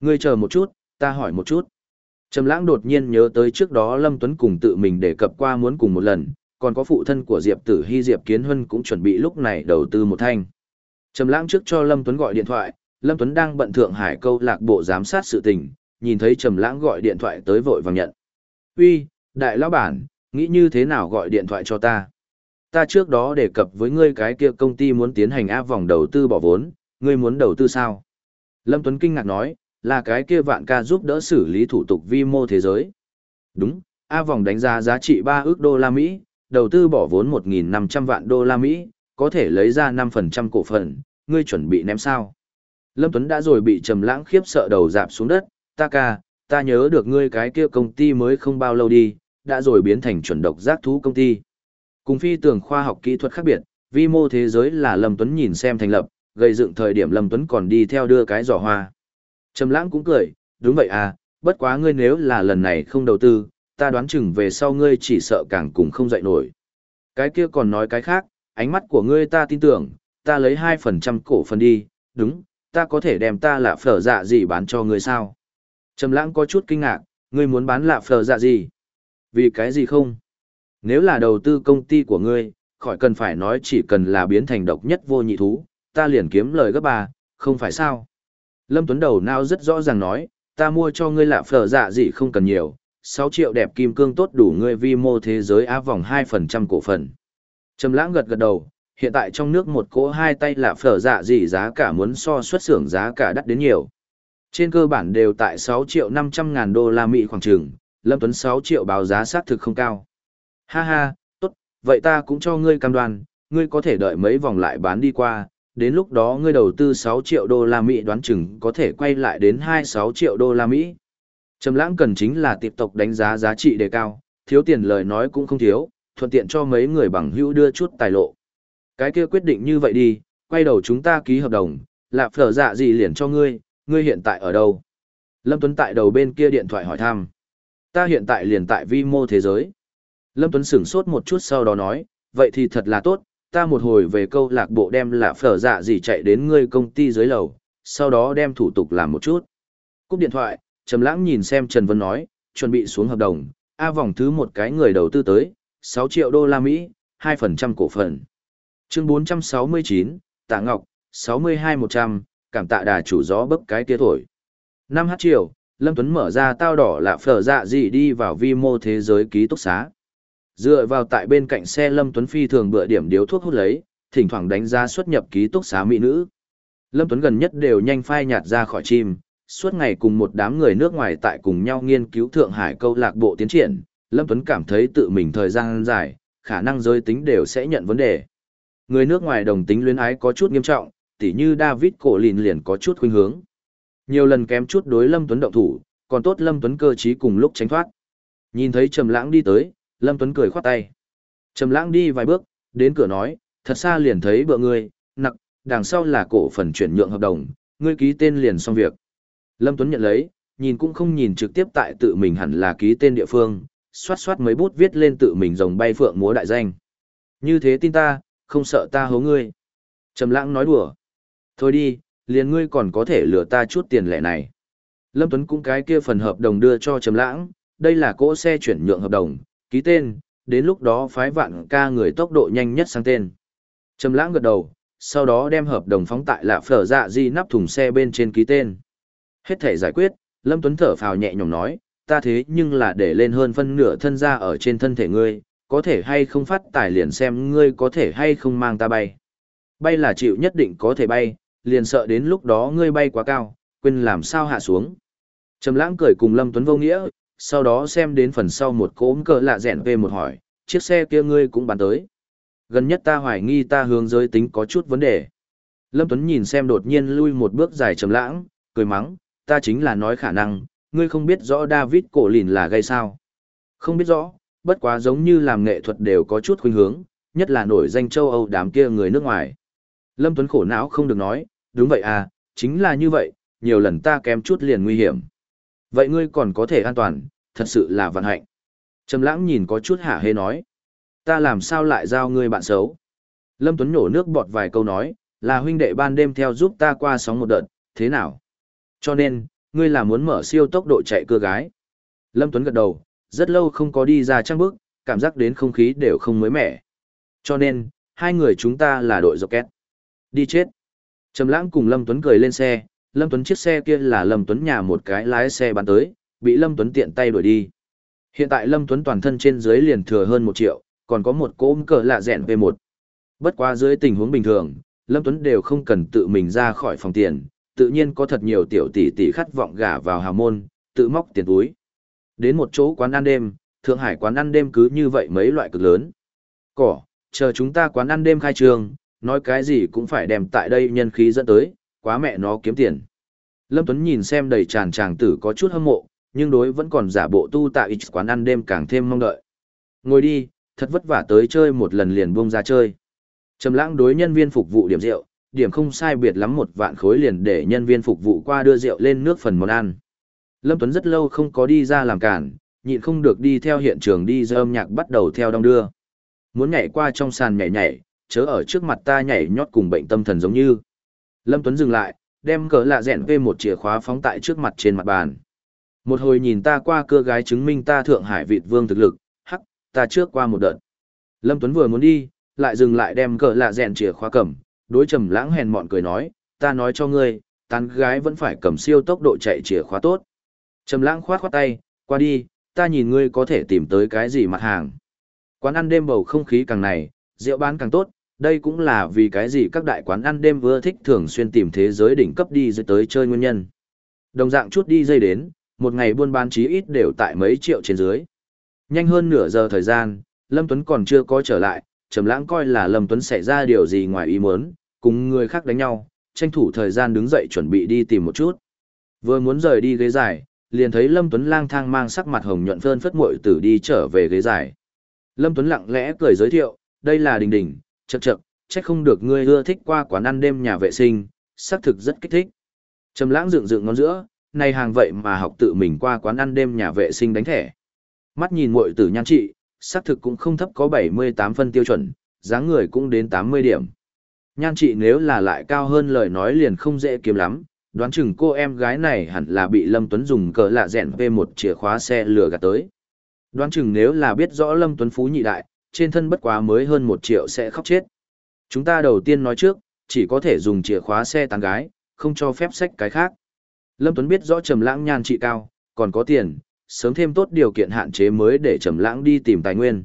Ngươi chờ một chút, ta hỏi một chút. Trầm Lãng đột nhiên nhớ tới trước đó Lâm Tuấn cùng tự mình đề cập qua muốn cùng một lần, còn có phụ thân của Diệp Tử Hi Diệp Kiến Hân cũng chuẩn bị lúc này đầu tư một thanh. Trầm lãng trước cho Lâm Tuấn gọi điện thoại, Lâm Tuấn đang bận Thượng Hải câu lạc bộ giám sát sự tình, nhìn thấy Trầm lãng gọi điện thoại tới vội vàng nhận. Uy, đại lão bản, nghĩ như thế nào gọi điện thoại cho ta? Ta trước đó đề cập với ngươi cái kia công ty muốn tiến hành áp vòng đầu tư bỏ vốn, ngươi muốn đầu tư sao? Lâm Tuấn kinh ngạc nói, là cái kia vạn ca giúp đỡ xử lý thủ tục vi mô thế giới. Đúng, A vòng đánh giá giá trị 3 ước đô la Mỹ, đầu tư bỏ vốn 1.500 vạn đô la Mỹ, có thể lấy ra 5% cổ phần, ngươi chuẩn bị ném sao? Lâm Tuấn đã rồi bị trầm lãng khiếp sợ đầu dạp xuống đất, ta ca, ta nhớ được ngươi cái kia công ty mới không bao lâu đi, đã rồi biến thành chuẩn độc giác thú công ty. Cùng phi tưởng khoa học kỹ thuật khác biệt, vi mô thế giới là Lâm Tuấn nhìn xem thành lập, gây dựng thời điểm Lâm Tuấn còn đi theo đưa cái giỏ hoa. Trầm lãng cũng cười, đúng vậy à, bất quá ngươi nếu là lần này không đầu tư, ta đoán chừng về sau ngươi chỉ sợ càng cùng không dậy nổi. Cái kia còn nói cái khác, ánh mắt của ngươi ta tin tưởng, ta lấy 2% cổ phần đi, đúng, ta có thể đem ta lạ phở dạ gì bán cho ngươi sao? Trầm lãng có chút kinh ngạc, ngươi muốn bán lạ phở dạ gì? Vì cái gì không? Nếu là đầu tư công ty của ngươi, khỏi cần phải nói chỉ cần là biến thành độc nhất vô nhị thú, ta liền kiếm lời gấp ba, không phải sao? Lâm Tuấn đầu nào rất rõ ràng nói, ta mua cho ngươi lạ phở dạ gì không cần nhiều, 6 triệu đẹp kim cương tốt đủ ngươi vi mô thế giới á vòng 2% cổ phần. Trầm lãng gật gật đầu, hiện tại trong nước một cỗ hai tay là phở dạ gì giá cả muốn so xuất xưởng giá cả đắt đến nhiều. Trên cơ bản đều tại 6 triệu 500 ngàn đô la Mỹ khoảng trường, Lâm Tuấn 6 triệu báo giá xác thực không cao. Ha ha, tốt, vậy ta cũng cho ngươi cam đoan, ngươi có thể đợi mấy vòng lại bán đi qua, đến lúc đó ngươi đầu tư 6 triệu đô la Mỹ đoán chừng có thể quay lại đến 26 triệu đô la Mỹ. Trầm lãng cần chính là tiếp tục đánh giá giá trị đề cao, thiếu tiền lời nói cũng không thiếu, thuận tiện cho mấy người bằng hữu đưa chút tài lộ. Cái kia quyết định như vậy đi, quay đầu chúng ta ký hợp đồng, lạp phở dạ gì liền cho ngươi, ngươi hiện tại ở đâu? Lâm Tuấn tại đầu bên kia điện thoại hỏi thăm. Ta hiện tại liền tại vi mô thế giới. Lâm Tuấn sửng sốt một chút sau đó nói, vậy thì thật là tốt, ta một hồi về câu lạc bộ đem lạp phở dạ gì chạy đến ngươi công ty dưới lầu, sau đó đem thủ tục làm một chút. Cúp điện thoại, Trầm Lãng nhìn xem Trần Vân nói, chuẩn bị xuống hợp đồng, A vòng thứ một cái người đầu tư tới, 6 triệu đô la Mỹ, 2% cổ phần. Chương 469, Tạ Ngọc, 62-100, cảm tạ đà chủ gió bấp cái kia thổi. 5 h triệu, Lâm Tuấn mở ra tao đỏ lạ phở dạ gì đi vào vi mô thế giới ký túc xá. Dựa vào tại bên cạnh xe Lâm Tuấn phi thường bựa điểm điếu thuốc hút lấy, thỉnh thoảng đánh giá xuất nhập ký túc xá mỹ nữ. Lâm Tuấn gần nhất đều nhanh phai nhạt ra khỏi chim, suốt ngày cùng một đám người nước ngoài tại cùng nhau nghiên cứu Thượng Hải câu lạc bộ tiến triển, Lâm Tuấn cảm thấy tự mình thời gian dài, khả năng giới tính đều sẽ nhận vấn đề. Người nước ngoài đồng tính luyến ái có chút nghiêm trọng, tỉ như David Cổ Lìn liền có chút khuynh hướng. Nhiều lần kém chút đối Lâm Tuấn động thủ, còn tốt Lâm Tuấn cơ trí cùng lúc tránh thoát. Nhìn thấy Trầm Lãng đi tới, Lâm Tuấn cười khoát tay. Trầm Lãng đi vài bước, đến cửa nói, thật xa liền thấy bợ người, nặc, đằng sau là cổ phần chuyển nhượng hợp đồng, ngươi ký tên liền xong việc. Lâm Tuấn nhận lấy, nhìn cũng không nhìn trực tiếp tại tự mình hẳn là ký tên địa phương, xoát xoát mấy bút viết lên tự mình rồng bay phượng múa đại danh. Như thế tin ta, không sợ ta hố ngươi. Trầm lãng nói đùa. Thôi đi, liền ngươi còn có thể lừa ta chút tiền lẻ này. Lâm Tuấn cũng cái kia phần hợp đồng đưa cho Trầm lãng, đây là cỗ xe chuyển nhượng hợp đồng, ký tên, đến lúc đó phái vạn ca người tốc độ nhanh nhất sang tên. Trầm lãng gật đầu, sau đó đem hợp đồng phóng tại lạ phở dạ di nắp thùng xe bên trên ký tên. Hết thể giải quyết, Lâm Tuấn thở phào nhẹ nhõm nói, ta thế nhưng là để lên hơn phân nửa thân ra ở trên thân thể ngươi, có thể hay không phát tài liền xem ngươi có thể hay không mang ta bay. Bay là chịu nhất định có thể bay, liền sợ đến lúc đó ngươi bay quá cao, quên làm sao hạ xuống. Trầm lãng cười cùng Lâm Tuấn vô nghĩa, sau đó xem đến phần sau một cốm cờ lạ rẹn về một hỏi, chiếc xe kia ngươi cũng bán tới. Gần nhất ta hoài nghi ta hướng giới tính có chút vấn đề. Lâm Tuấn nhìn xem đột nhiên lui một bước dài trầm lãng, cười mắng, ta chính là nói khả năng, ngươi không biết rõ David cổ lìn là gây sao. Không biết rõ, bất quá giống như làm nghệ thuật đều có chút khuynh hướng, nhất là nổi danh châu Âu đám kia người nước ngoài. Lâm Tuấn khổ não không được nói, đúng vậy à, chính là như vậy, nhiều lần ta kém chút liền nguy hiểm. Vậy ngươi còn có thể an toàn, thật sự là vận hạnh. Trầm lãng nhìn có chút hả hê nói, ta làm sao lại giao ngươi bạn xấu. Lâm Tuấn nhổ nước bọt vài câu nói, là huynh đệ ban đêm theo giúp ta qua sóng một đợt, thế nào? Cho nên, ngươi là muốn mở siêu tốc độ chạy cưa gái. Lâm Tuấn gật đầu, rất lâu không có đi ra trang bước, cảm giác đến không khí đều không mới mẻ. Cho nên, hai người chúng ta là đội dọc két. Đi chết. Trầm lãng cùng Lâm Tuấn cười lên xe, Lâm Tuấn chiếc xe kia là Lâm Tuấn nhà một cái lái xe bán tới, bị Lâm Tuấn tiện tay đuổi đi. Hiện tại Lâm Tuấn toàn thân trên dưới liền thừa hơn một triệu, còn có một cỗ cờ lạ rẹn về một. Bất quá dưới tình huống bình thường, Lâm Tuấn đều không cần tự mình ra khỏi phòng tiền, tự nhiên có thật nhiều tiểu tỷ tỷ khát vọng gả vào hào môn, tự móc tiền túi. Đến một chỗ quán ăn đêm, Thượng Hải quán ăn đêm cứ như vậy mấy loại cực lớn. Cỏ, chờ chúng ta quán ăn đêm khai trường, nói cái gì cũng phải đem tại đây nhân khí dẫn tới, quá mẹ nó kiếm tiền. Lâm Tuấn nhìn xem đầy tràn tràng tử có chút hâm mộ, nhưng đối vẫn còn giả bộ tu tại ít quán ăn đêm càng thêm mong đợi. Ngồi đi, thật vất vả tới chơi một lần liền buông ra chơi. Trầm lãng đối nhân viên phục vụ điểm rượu, điểm không sai biệt lắm một vạn khối liền để nhân viên phục vụ qua đưa rượu lên nước phần món ăn. Lâm Tuấn rất lâu không có đi ra làm cản, nhịn không được đi theo hiện trường đi dơ âm nhạc bắt đầu theo đong đưa. Muốn nhảy qua trong sàn nhảy nhảy, chớ ở trước mặt ta nhảy nhót cùng bệnh tâm thần giống như. Lâm Tuấn dừng lại, đem cỡ lạ rẹn về một chìa khóa phóng tại trước mặt trên mặt bàn. Một hồi nhìn ta qua cưa gái chứng minh ta Thượng Hải vịt vương thực lực, hắc, ta trước qua một đợt. Lâm Tuấn vừa muốn đi, lại dừng lại đem cỡ lạ rẹn chìa khóa cầm, đối trầm lãng hèn mọn cười nói, ta nói cho ngươi, tán gái vẫn phải cầm siêu tốc độ chạy chìa khóa tốt. Trầm lãng khoát khoát tay, qua đi, ta nhìn ngươi có thể tìm tới cái gì mặt hàng. Quán ăn đêm bầu không khí càng này, rượu bán càng tốt, đây cũng là vì cái gì các đại quán ăn đêm vừa thích thường xuyên tìm thế giới đỉnh cấp đi dưới tới chơi nguyên nhân. Đồng dạng chút đi dây đến, một ngày buôn bán chí ít đều tại mấy triệu trên dưới. Nhanh hơn nửa giờ thời gian, Lâm Tuấn còn chưa có trở lại, Trầm Lãng coi là Lâm Tuấn xảy ra điều gì ngoài ý muốn, cùng người khác đánh nhau, tranh thủ thời gian đứng dậy chuẩn bị đi tìm một chút. Vừa muốn rời đi ghế dài, liền thấy Lâm Tuấn lang thang mang sắc mặt hồng nhuận phơn phất muội tử đi trở về ghế dài. Lâm Tuấn lặng lẽ cười giới thiệu, đây là Đình Đình, chậc chậc, chắc không được ngươi ưa thích qua quán ăn đêm nhà vệ sinh, xác thực rất kích thích. Trầm lãng dựng dựng ngón giữa, này hàng vậy mà học tự mình qua quán ăn đêm nhà vệ sinh đánh thẻ. Mắt nhìn muội tử nhan trị, xác thực cũng không thấp có 78 phân tiêu chuẩn, dáng người cũng đến 80 điểm. Nhan chị nếu là lại cao hơn lời nói liền không dễ kiếm lắm, đoán chừng cô em gái này hẳn là bị Lâm Tuấn dùng cờ lạ rèn về một chìa khóa xe lừa gạt tới. Đoán chừng nếu là biết rõ Lâm Tuấn Phú nhị đại, trên thân bất quá mới hơn một triệu sẽ khóc chết. Chúng ta đầu tiên nói trước, chỉ có thể dùng chìa khóa xe tán gái, không cho phép sách cái khác. Lâm Tuấn biết rõ Trầm Lãng nhan trị cao, còn có tiền, sớm thêm tốt điều kiện hạn chế mới để Trầm Lãng đi tìm tài nguyên.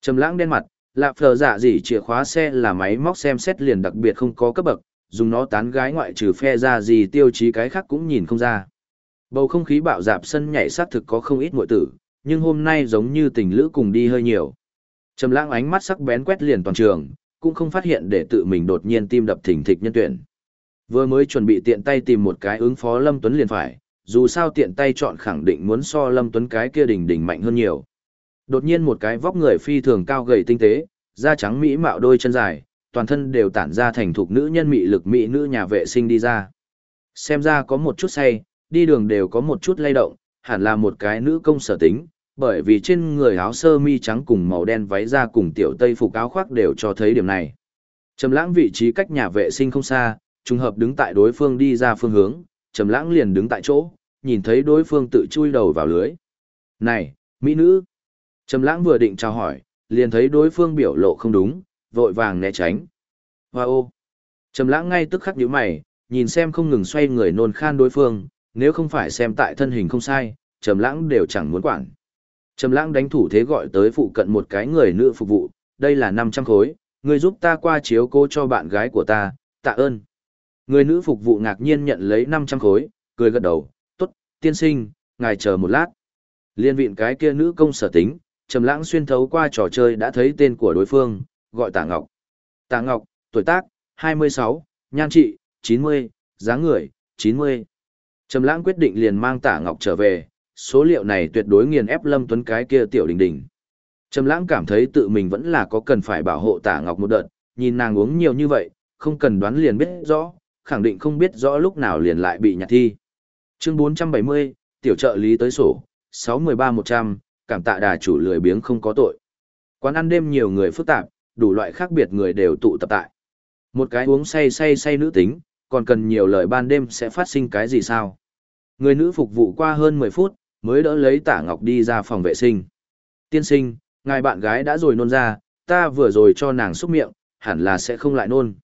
Trầm Lãng đen mặt, lạ phờ dạ gì chìa khóa xe là máy móc xem xét liền đặc biệt không có cấp bậc, dùng nó tán gái ngoại trừ phe ra gì tiêu chí cái khác cũng nhìn không ra. Bầu không khí bạo dạp sân nhảy sát thực có không ít muội tử, nhưng hôm nay giống như tình lữ cùng đi hơi nhiều. Trầm lãng ánh mắt sắc bén quét liền toàn trường, cũng không phát hiện để tự mình đột nhiên tim đập thình thịch nhân tuyển. Vừa mới chuẩn bị tiện tay tìm một cái ứng phó Lâm Tuấn liền phải, dù sao tiện tay chọn khẳng định muốn so Lâm Tuấn cái kia đỉnh đỉnh mạnh hơn nhiều. Đột nhiên một cái vóc người phi thường cao gầy tinh tế, da trắng mỹ mạo đôi chân dài, toàn thân đều tản ra thành thục nữ nhân mỹ lực mỹ nữ nhà vệ sinh đi ra. Xem ra có một chút say, đi đường đều có một chút lay động, hẳn là một cái nữ công sở tính, bởi vì trên người áo sơ mi trắng cùng màu đen váy da cùng tiểu tây phục áo khoác đều cho thấy điểm này. Trầm lãng vị trí cách nhà vệ sinh không xa, trùng hợp đứng tại đối phương đi ra phương hướng, Trầm lãng liền đứng tại chỗ, nhìn thấy đối phương tự chui đầu vào lưới. Này, mỹ nữ! Trầm lãng vừa định chào hỏi, liền thấy đối phương biểu lộ không đúng, vội vàng né tránh. Hoa ô! Trầm lãng ngay tức khắc nhíu mày, nhìn xem không ngừng xoay người nôn khan đối phương, nếu không phải xem tại thân hình không sai, Trầm lãng đều chẳng muốn quản. Trầm lãng đánh thủ thế gọi tới phụ cận một cái người nữ phục vụ, đây là 500 khối, người giúp ta qua chiếu cô cho bạn gái của ta, tạ ơn. Người nữ phục vụ ngạc nhiên nhận lấy 500 khối, cười gật đầu, tốt, tiên sinh, ngài chờ một lát. Liên viện cái kia nữ công sở tính, Trầm lãng xuyên thấu qua trò chơi đã thấy tên của đối phương, gọi Tạ Ngọc. Tạ Ngọc, tuổi tác, 26, nhan trị, 90, dáng người, 90. Trầm lãng quyết định liền mang Tạ Ngọc trở về, số liệu này tuyệt đối nghiền ép Lâm Tuấn cái kia tiểu đình đình. Trầm lãng cảm thấy tự mình vẫn là có cần phải bảo hộ Tạ Ngọc một đợt, nhìn nàng uống nhiều như vậy, không cần đoán liền biết rõ, khẳng định không biết rõ lúc nào liền lại bị nhặt thi. Chương 470, tiểu trợ lý tới sổ, 613100, cảm tạ đà chủ lười biếng không có tội. Quán ăn đêm nhiều người phức tạp, đủ loại khác biệt người đều tụ tập tại. Một cái uống say say say nữ tính, còn cần nhiều lời ban đêm sẽ phát sinh cái gì sao? Người nữ phục vụ qua hơn 10 phút, mới đỡ lấy tả ngọc đi ra phòng vệ sinh. Tiên sinh, ngài bạn gái đã rồi nôn ra, ta vừa rồi cho nàng xúc miệng, hẳn là sẽ không lại nôn.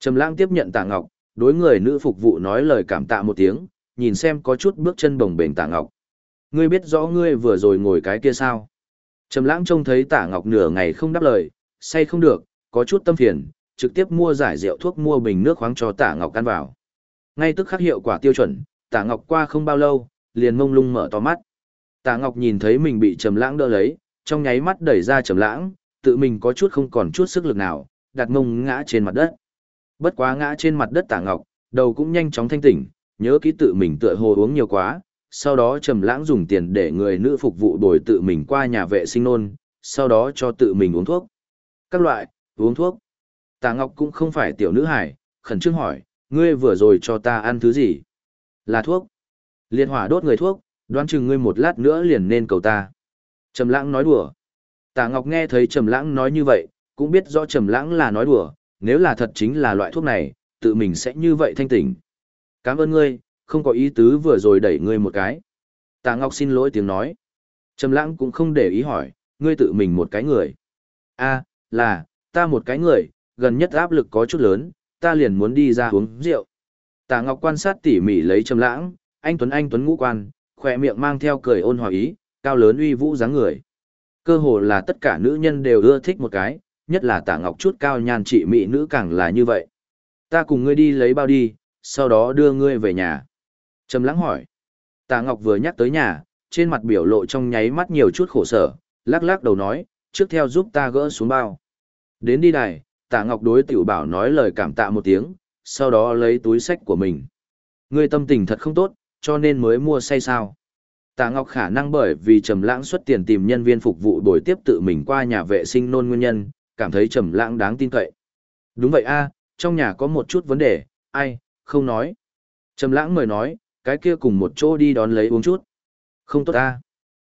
Trầm lãng tiếp nhận tả ngọc, đối người nữ phục vụ nói lời cảm tạ một tiếng, nhìn xem có chút bước chân bồng bềnh tả ngọc. Ngươi biết rõ ngươi vừa rồi ngồi cái kia sao? Trầm lãng trông thấy tả ngọc nửa ngày không đáp lời, say không được, có chút tâm phiền, trực tiếp mua giải rượu thuốc mua bình nước khoáng cho tả ngọc ăn vào. Ngay tức khắc hiệu quả tiêu chuẩn, tả ngọc qua không bao lâu, liền mông lung mở to mắt. Tả ngọc nhìn thấy mình bị trầm lãng đỡ lấy, trong nháy mắt đẩy ra trầm lãng, tự mình có chút không còn chút sức lực nào, đặt mông ngã trên mặt đất. Bất quá ngã trên mặt đất tả ngọc, đầu cũng nhanh chóng thanh tỉnh, nhớ kỹ tự mình tựa hồ uống nhiều quá, sau đó trầm lãng dùng tiền để người nữ phục vụ đổi tự mình qua nhà vệ sinh nôn, sau đó cho tự mình uống thuốc. Các loại, uống thuốc. Tạ Ngọc cũng không phải tiểu nữ hải, khẩn trương hỏi, ngươi vừa rồi cho ta ăn thứ gì? Là thuốc. Liệt hỏa đốt người thuốc, đoán chừng ngươi một lát nữa liền nên cầu ta. Trầm lãng nói đùa. Tạ Ngọc nghe thấy Trầm lãng nói như vậy, cũng biết rõ Trầm lãng là nói đùa, nếu là thật chính là loại thuốc này, tự mình sẽ như vậy thanh tỉnh. Cảm ơn ngươi, không có ý tứ vừa rồi đẩy ngươi một cái. Tạ Ngọc xin lỗi tiếng nói. Trầm lãng cũng không để ý hỏi, ngươi tự mình một cái người. a là, ta một cái người, gần nhất áp lực có chút lớn, ta liền muốn đi ra uống rượu. Tạ Ngọc quan sát tỉ mỉ lấy Trầm lãng, anh Tuấn anh Tuấn ngũ quan, khỏe miệng mang theo cười ôn hòa ý, cao lớn uy vũ dáng người. Cơ hồ là tất cả nữ nhân đều ưa thích một cái, nhất là Tạ Ngọc chút cao nhan trị mỹ nữ càng là như vậy. Ta cùng ngươi đi lấy bao đi, sau đó đưa ngươi về nhà. Trầm lãng hỏi. Tạ Ngọc vừa nhắc tới nhà, trên mặt biểu lộ trong nháy mắt nhiều chút khổ sở, lắc lắc đầu nói, trước theo giúp ta gỡ xuống bao. Đến đi đài, Tạ Ngọc đối tiểu bảo nói lời cảm tạ một tiếng, sau đó lấy túi sách của mình. Ngươi tâm tình thật không tốt, cho nên mới mua say sao. Tạ Ngọc khả năng bởi vì Trầm Lãng xuất tiền tìm nhân viên phục vụ đổi tiếp tự mình qua nhà vệ sinh nôn nguyên nhân, cảm thấy Trầm Lãng đáng tin cậy. Đúng vậy a, trong nhà có một chút vấn đề, ai, không nói. Trầm Lãng mời nói, cái kia cùng một chỗ đi đón lấy uống chút. Không tốt ta.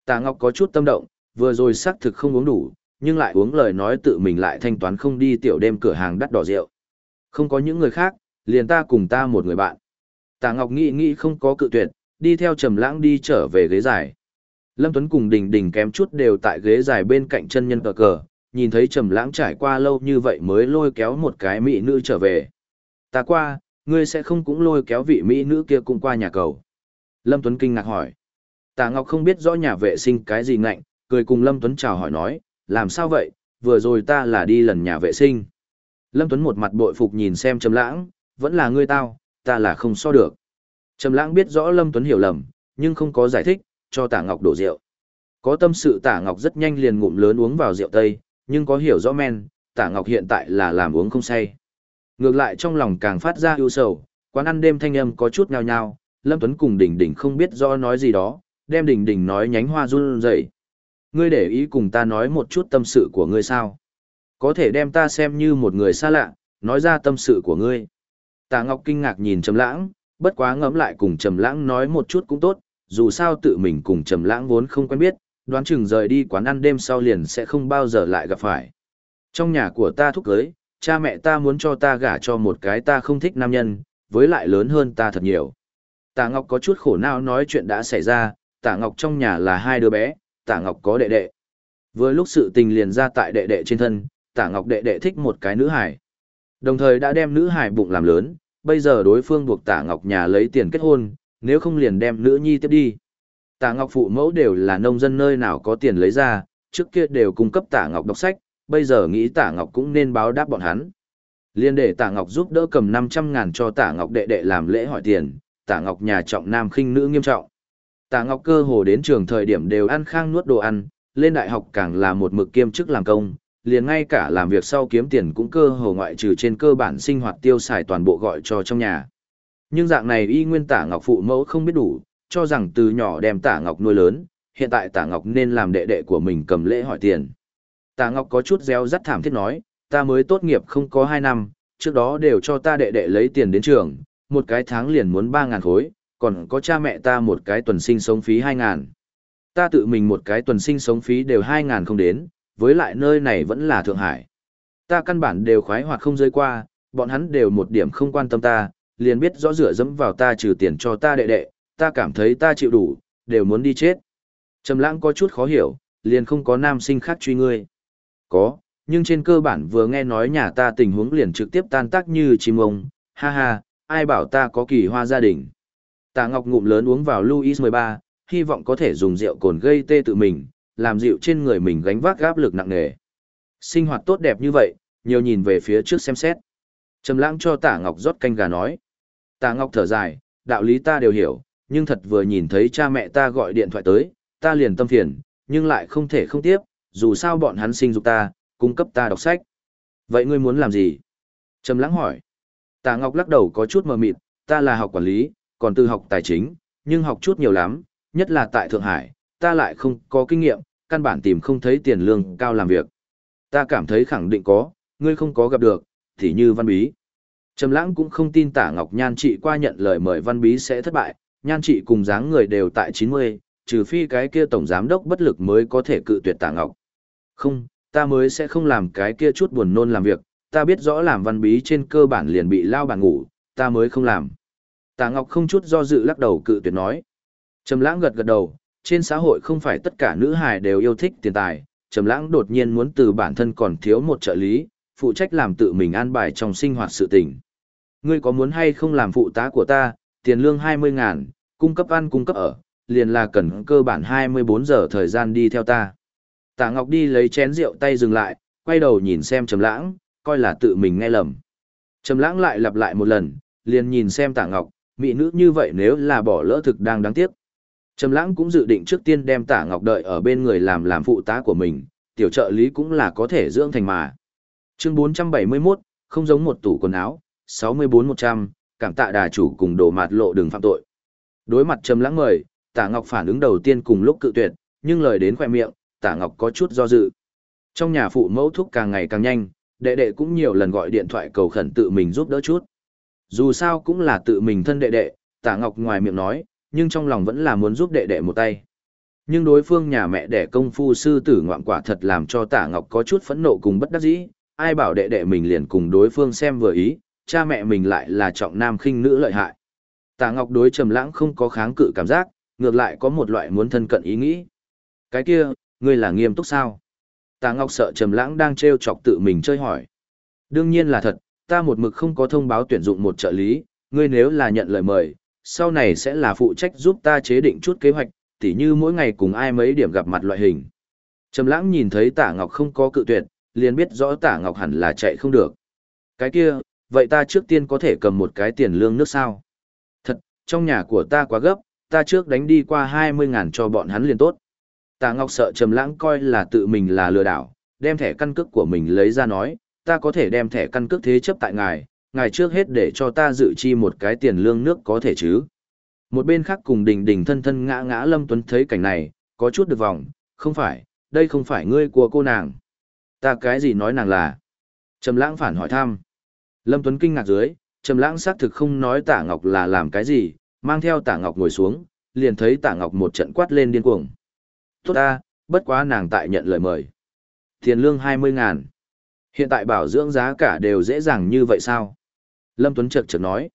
Tạ Ngọc có chút tâm động, vừa rồi xác thực không uống đủ, nhưng lại uống lời nói tự mình lại thanh toán không đi tiểu đêm cửa hàng đắt đỏ rượu. Không có những người khác, liền ta cùng ta một người bạn. Tạ Ngọc nghĩ nghĩ không có cự tuyệt, đi theo Trầm Lãng đi trở về ghế dài. Lâm Tuấn cùng Đình Đình kém chút đều tại ghế dài bên cạnh chân nhân cờ cờ, nhìn thấy Trầm Lãng trải qua lâu như vậy mới lôi kéo một cái mỹ nữ trở về. Ta qua, ngươi sẽ không cũng lôi kéo vị mỹ nữ kia cùng qua nhà cầu. Lâm Tuấn kinh ngạc hỏi. Tạ Ngọc không biết rõ nhà vệ sinh cái gì ngạnh, cười cùng Lâm Tuấn chào hỏi nói, làm sao vậy, vừa rồi ta là đi lần nhà vệ sinh. Lâm Tuấn một mặt bội phục nhìn xem Trầm Lãng, vẫn là ngươi tao, ta là không so được. Trầm Lãng biết rõ Lâm Tuấn hiểu lầm, nhưng không có giải thích, cho Tạ Ngọc đổ rượu. Có tâm sự Tạ Ngọc rất nhanh liền ngụm lớn uống vào rượu tây, nhưng có hiểu rõ men, Tạ Ngọc hiện tại là làm uống không say. Ngược lại trong lòng càng phát ra ưu sầu, quán ăn đêm thanh âm có chút nhao nhao, Lâm Tuấn cùng Đỉnh Đỉnh không biết rõ nói gì đó, đem Đỉnh Đỉnh nói nhánh hoa run rẩy. Ngươi để ý cùng ta nói một chút tâm sự của ngươi sao? Có thể đem ta xem như một người xa lạ, nói ra tâm sự của ngươi. Tạ Ngọc kinh ngạc nhìn Trầm Lãng, bất quá ngẫm lại cùng Trầm Lãng nói một chút cũng tốt, dù sao tự mình cùng Trầm Lãng vốn không quen biết, đoán chừng rời đi quán ăn đêm sau liền sẽ không bao giờ lại gặp phải. Trong nhà của ta thúc cưới, cha mẹ ta muốn cho ta gả cho một cái ta không thích nam nhân, với lại lớn hơn ta thật nhiều. Tạ Ngọc có chút khổ não nói chuyện đã xảy ra, Tạ Ngọc trong nhà là hai đứa bé, Tạ Ngọc có đệ đệ. Vừa lúc sự tình liền ra tại đệ đệ trên thân, Tạ Ngọc đệ đệ thích một cái nữ hải. Đồng thời đã đem nữ hải bụng làm lớn, bây giờ đối phương buộc Tạ Ngọc nhà lấy tiền kết hôn, nếu không liền đem nữ nhi tiếp đi. Tạ Ngọc phụ mẫu đều là nông dân nơi nào có tiền lấy ra, trước kia đều cung cấp Tạ Ngọc đọc sách, bây giờ nghĩ Tạ Ngọc cũng nên báo đáp bọn hắn. Liên để Tạ Ngọc giúp đỡ cầm 500 ngàn cho Tạ Ngọc đệ đệ làm lễ hỏi tiền, Tạ Ngọc nhà trọng nam khinh nữ nghiêm trọng. Tạ Ngọc cơ hồ đến trường thời điểm đều ăn khang nuốt đồ ăn, lên đại học càng là một mực kiêm chức làm công, liền ngay cả làm việc sau kiếm tiền cũng cơ hồ ngoại trừ trên cơ bản sinh hoạt tiêu xài toàn bộ gọi cho trong nhà. Nhưng dạng này y nguyên Tạ Ngọc phụ mẫu không biết đủ, cho rằng từ nhỏ đem Tạ Ngọc nuôi lớn, hiện tại Tạ Ngọc nên làm đệ đệ của mình cầm lễ hỏi tiền. Tạ Ngọc có chút reo rắt thảm thiết nói, ta mới tốt nghiệp không có 2 năm, trước đó đều cho ta đệ đệ lấy tiền đến trường, một cái tháng liền muốn 3.000 khối, còn có cha mẹ ta một cái tuần sinh sống phí 2.000. Ta tự mình một cái tuần sinh sống phí đều 2.000 không đến, với lại nơi này vẫn là Thượng Hải. Ta căn bản đều khoái hoặc không rơi qua, bọn hắn đều một điểm không quan tâm ta, liền biết rõ rửa dẫm vào ta trừ tiền cho ta đệ đệ, ta cảm thấy ta chịu đủ, đều muốn đi chết. Trầm lãng có chút khó hiểu, liền không có nam sinh khác truy ngươi. Có, nhưng trên cơ bản vừa nghe nói nhà ta tình huống liền trực tiếp tan tác như chim ông, ha ha, ai bảo ta có kỳ hoa gia đình. Tạ Ngọc ngụm lớn uống vào Louis 13, hy vọng có thể dùng rượu cồn gây tê tự mình, làm dịu trên người mình gánh vác áp lực nặng nề. Sinh hoạt tốt đẹp như vậy, nhiều nhìn về phía trước xem xét. Trầm lãng cho Tạ Ngọc rót canh gà nói. Tạ Ngọc thở dài, đạo lý ta đều hiểu, nhưng thật vừa nhìn thấy cha mẹ ta gọi điện thoại tới, ta liền tâm phiền, nhưng lại không thể không tiếp, dù sao bọn hắn sinh dục ta, cung cấp ta đọc sách. Vậy ngươi muốn làm gì? Trầm lãng hỏi. Tạ Ngọc lắc đầu có chút mờ mịt, ta là học quản lý, còn tư học tài chính, nhưng học chút nhiều lắm, nhất là tại Thượng Hải, ta lại không có kinh nghiệm, căn bản tìm không thấy tiền lương cao làm việc. Ta cảm thấy khẳng định có, ngươi không có gặp được, thì như văn bí. Trầm lãng cũng không tin Tạ Ngọc Nhan trị qua nhận lời mời văn bí sẽ thất bại, Nhan trị cùng dáng người đều tại 90, trừ phi cái kia tổng giám đốc bất lực mới có thể cự tuyệt Tạ Ngọc. Không, ta mới sẽ không làm cái kia chút buồn nôn làm việc, ta biết rõ làm văn bí trên cơ bản liền bị lao bản ngủ, ta mới không làm. Tạ Ngọc không chút do dự lắc đầu cự tuyệt nói. Trầm lãng gật gật đầu, trên xã hội không phải tất cả nữ hài đều yêu thích tiền tài, Trầm lãng đột nhiên muốn từ bản thân còn thiếu một trợ lý, phụ trách làm tự mình an bài trong sinh hoạt sự tình. Ngươi có muốn hay không làm phụ tá của ta, tiền lương 20 ngàn, cung cấp ăn cung cấp ở, liền là cần cơ bản 24 giờ thời gian đi theo ta. Tạ Ngọc đi lấy chén rượu tay dừng lại, quay đầu nhìn xem Trầm Lãng, coi là tự mình nghe lầm. Trầm Lãng lại lặp lại một lần, liền nhìn xem Tạ Ngọc, mỹ nữ như vậy nếu là bỏ lỡ thực đang đáng tiếc. Trầm Lãng cũng dự định trước tiên đem Tạ Ngọc đợi ở bên người làm làm phụ tá của mình, tiểu trợ lý cũng là có thể dưỡng thành mà. Chương 471, không giống một tủ quần áo, 64100, cảm tạ đà chủ cùng đổ mạt lộ đường phạm tội. Đối mặt Trầm Lãng mời, Tạ Ngọc phản ứng đầu tiên cùng lúc cự tuyệt, nhưng lời đến khóe miệng, Tạ Ngọc có chút do dự. Trong nhà phụ mẫu thúc càng ngày càng nhanh, đệ đệ cũng nhiều lần gọi điện thoại cầu khẩn tự mình giúp đỡ chút. Dù sao cũng là tự mình thân đệ đệ, Tạ Ngọc ngoài miệng nói, nhưng trong lòng vẫn là muốn giúp đệ đệ một tay. Nhưng đối phương nhà mẹ đẻ công phu sư tử ngoạn quả thật làm cho Tả Ngọc có chút phẫn nộ cùng bất đắc dĩ, ai bảo đệ đệ mình liền cùng đối phương xem vừa ý, cha mẹ mình lại là trọng nam khinh nữ lợi hại. Tả Ngọc đối Trầm Lãng không có kháng cự cảm giác, ngược lại có một loại muốn thân cận ý nghĩ. Cái kia, ngươi là nghiêm túc sao? Tà Ngọc sợ Trầm Lãng đang trêu chọc tự mình chơi hỏi. Đương nhiên là thật, ta một mực không có thông báo tuyển dụng một trợ lý, ngươi nếu là nhận lời mời, sau này sẽ là phụ trách giúp ta chế định chút kế hoạch, tỉ như mỗi ngày cùng ai mấy điểm gặp mặt loại hình. Trầm Lãng nhìn thấy Tả Ngọc không có cự tuyệt, liền biết rõ Tả Ngọc hẳn là chạy không được. Cái kia, vậy ta trước tiên có thể cầm một cái tiền lương nước sao? Thật, trong nhà của ta quá gấp, ta trước đánh đi qua 20 ngàn cho bọn hắn liền tốt. Tạ Ngọc sợ Trầm Lãng coi là tự mình là lừa đảo, đem thẻ căn cước của mình lấy ra nói, ta có thể đem thẻ căn cước thế chấp tại ngài, ngài trước hết để cho ta dự chi một cái tiền lương nước có thể chứ. Một bên khác cùng đình đình thân thân ngã ngã Lâm Tuấn thấy cảnh này, có chút được vòng, không phải, đây không phải ngươi của cô nàng. Ta cái gì nói nàng là? Trầm Lãng phản hỏi thăm. Lâm Tuấn kinh ngạc dưới, Trầm Lãng xác thực không nói Tạ Ngọc là làm cái gì, mang theo Tạ Ngọc ngồi xuống, liền thấy Tạ Ngọc một trận quát lên điên cuồng. Tốt ta, bất quá nàng tại nhận lời mời. Tiền lương 20 ngàn. Hiện tại bảo dưỡng giá cả đều dễ dàng như vậy sao? Lâm Tuấn chợt chợt nói.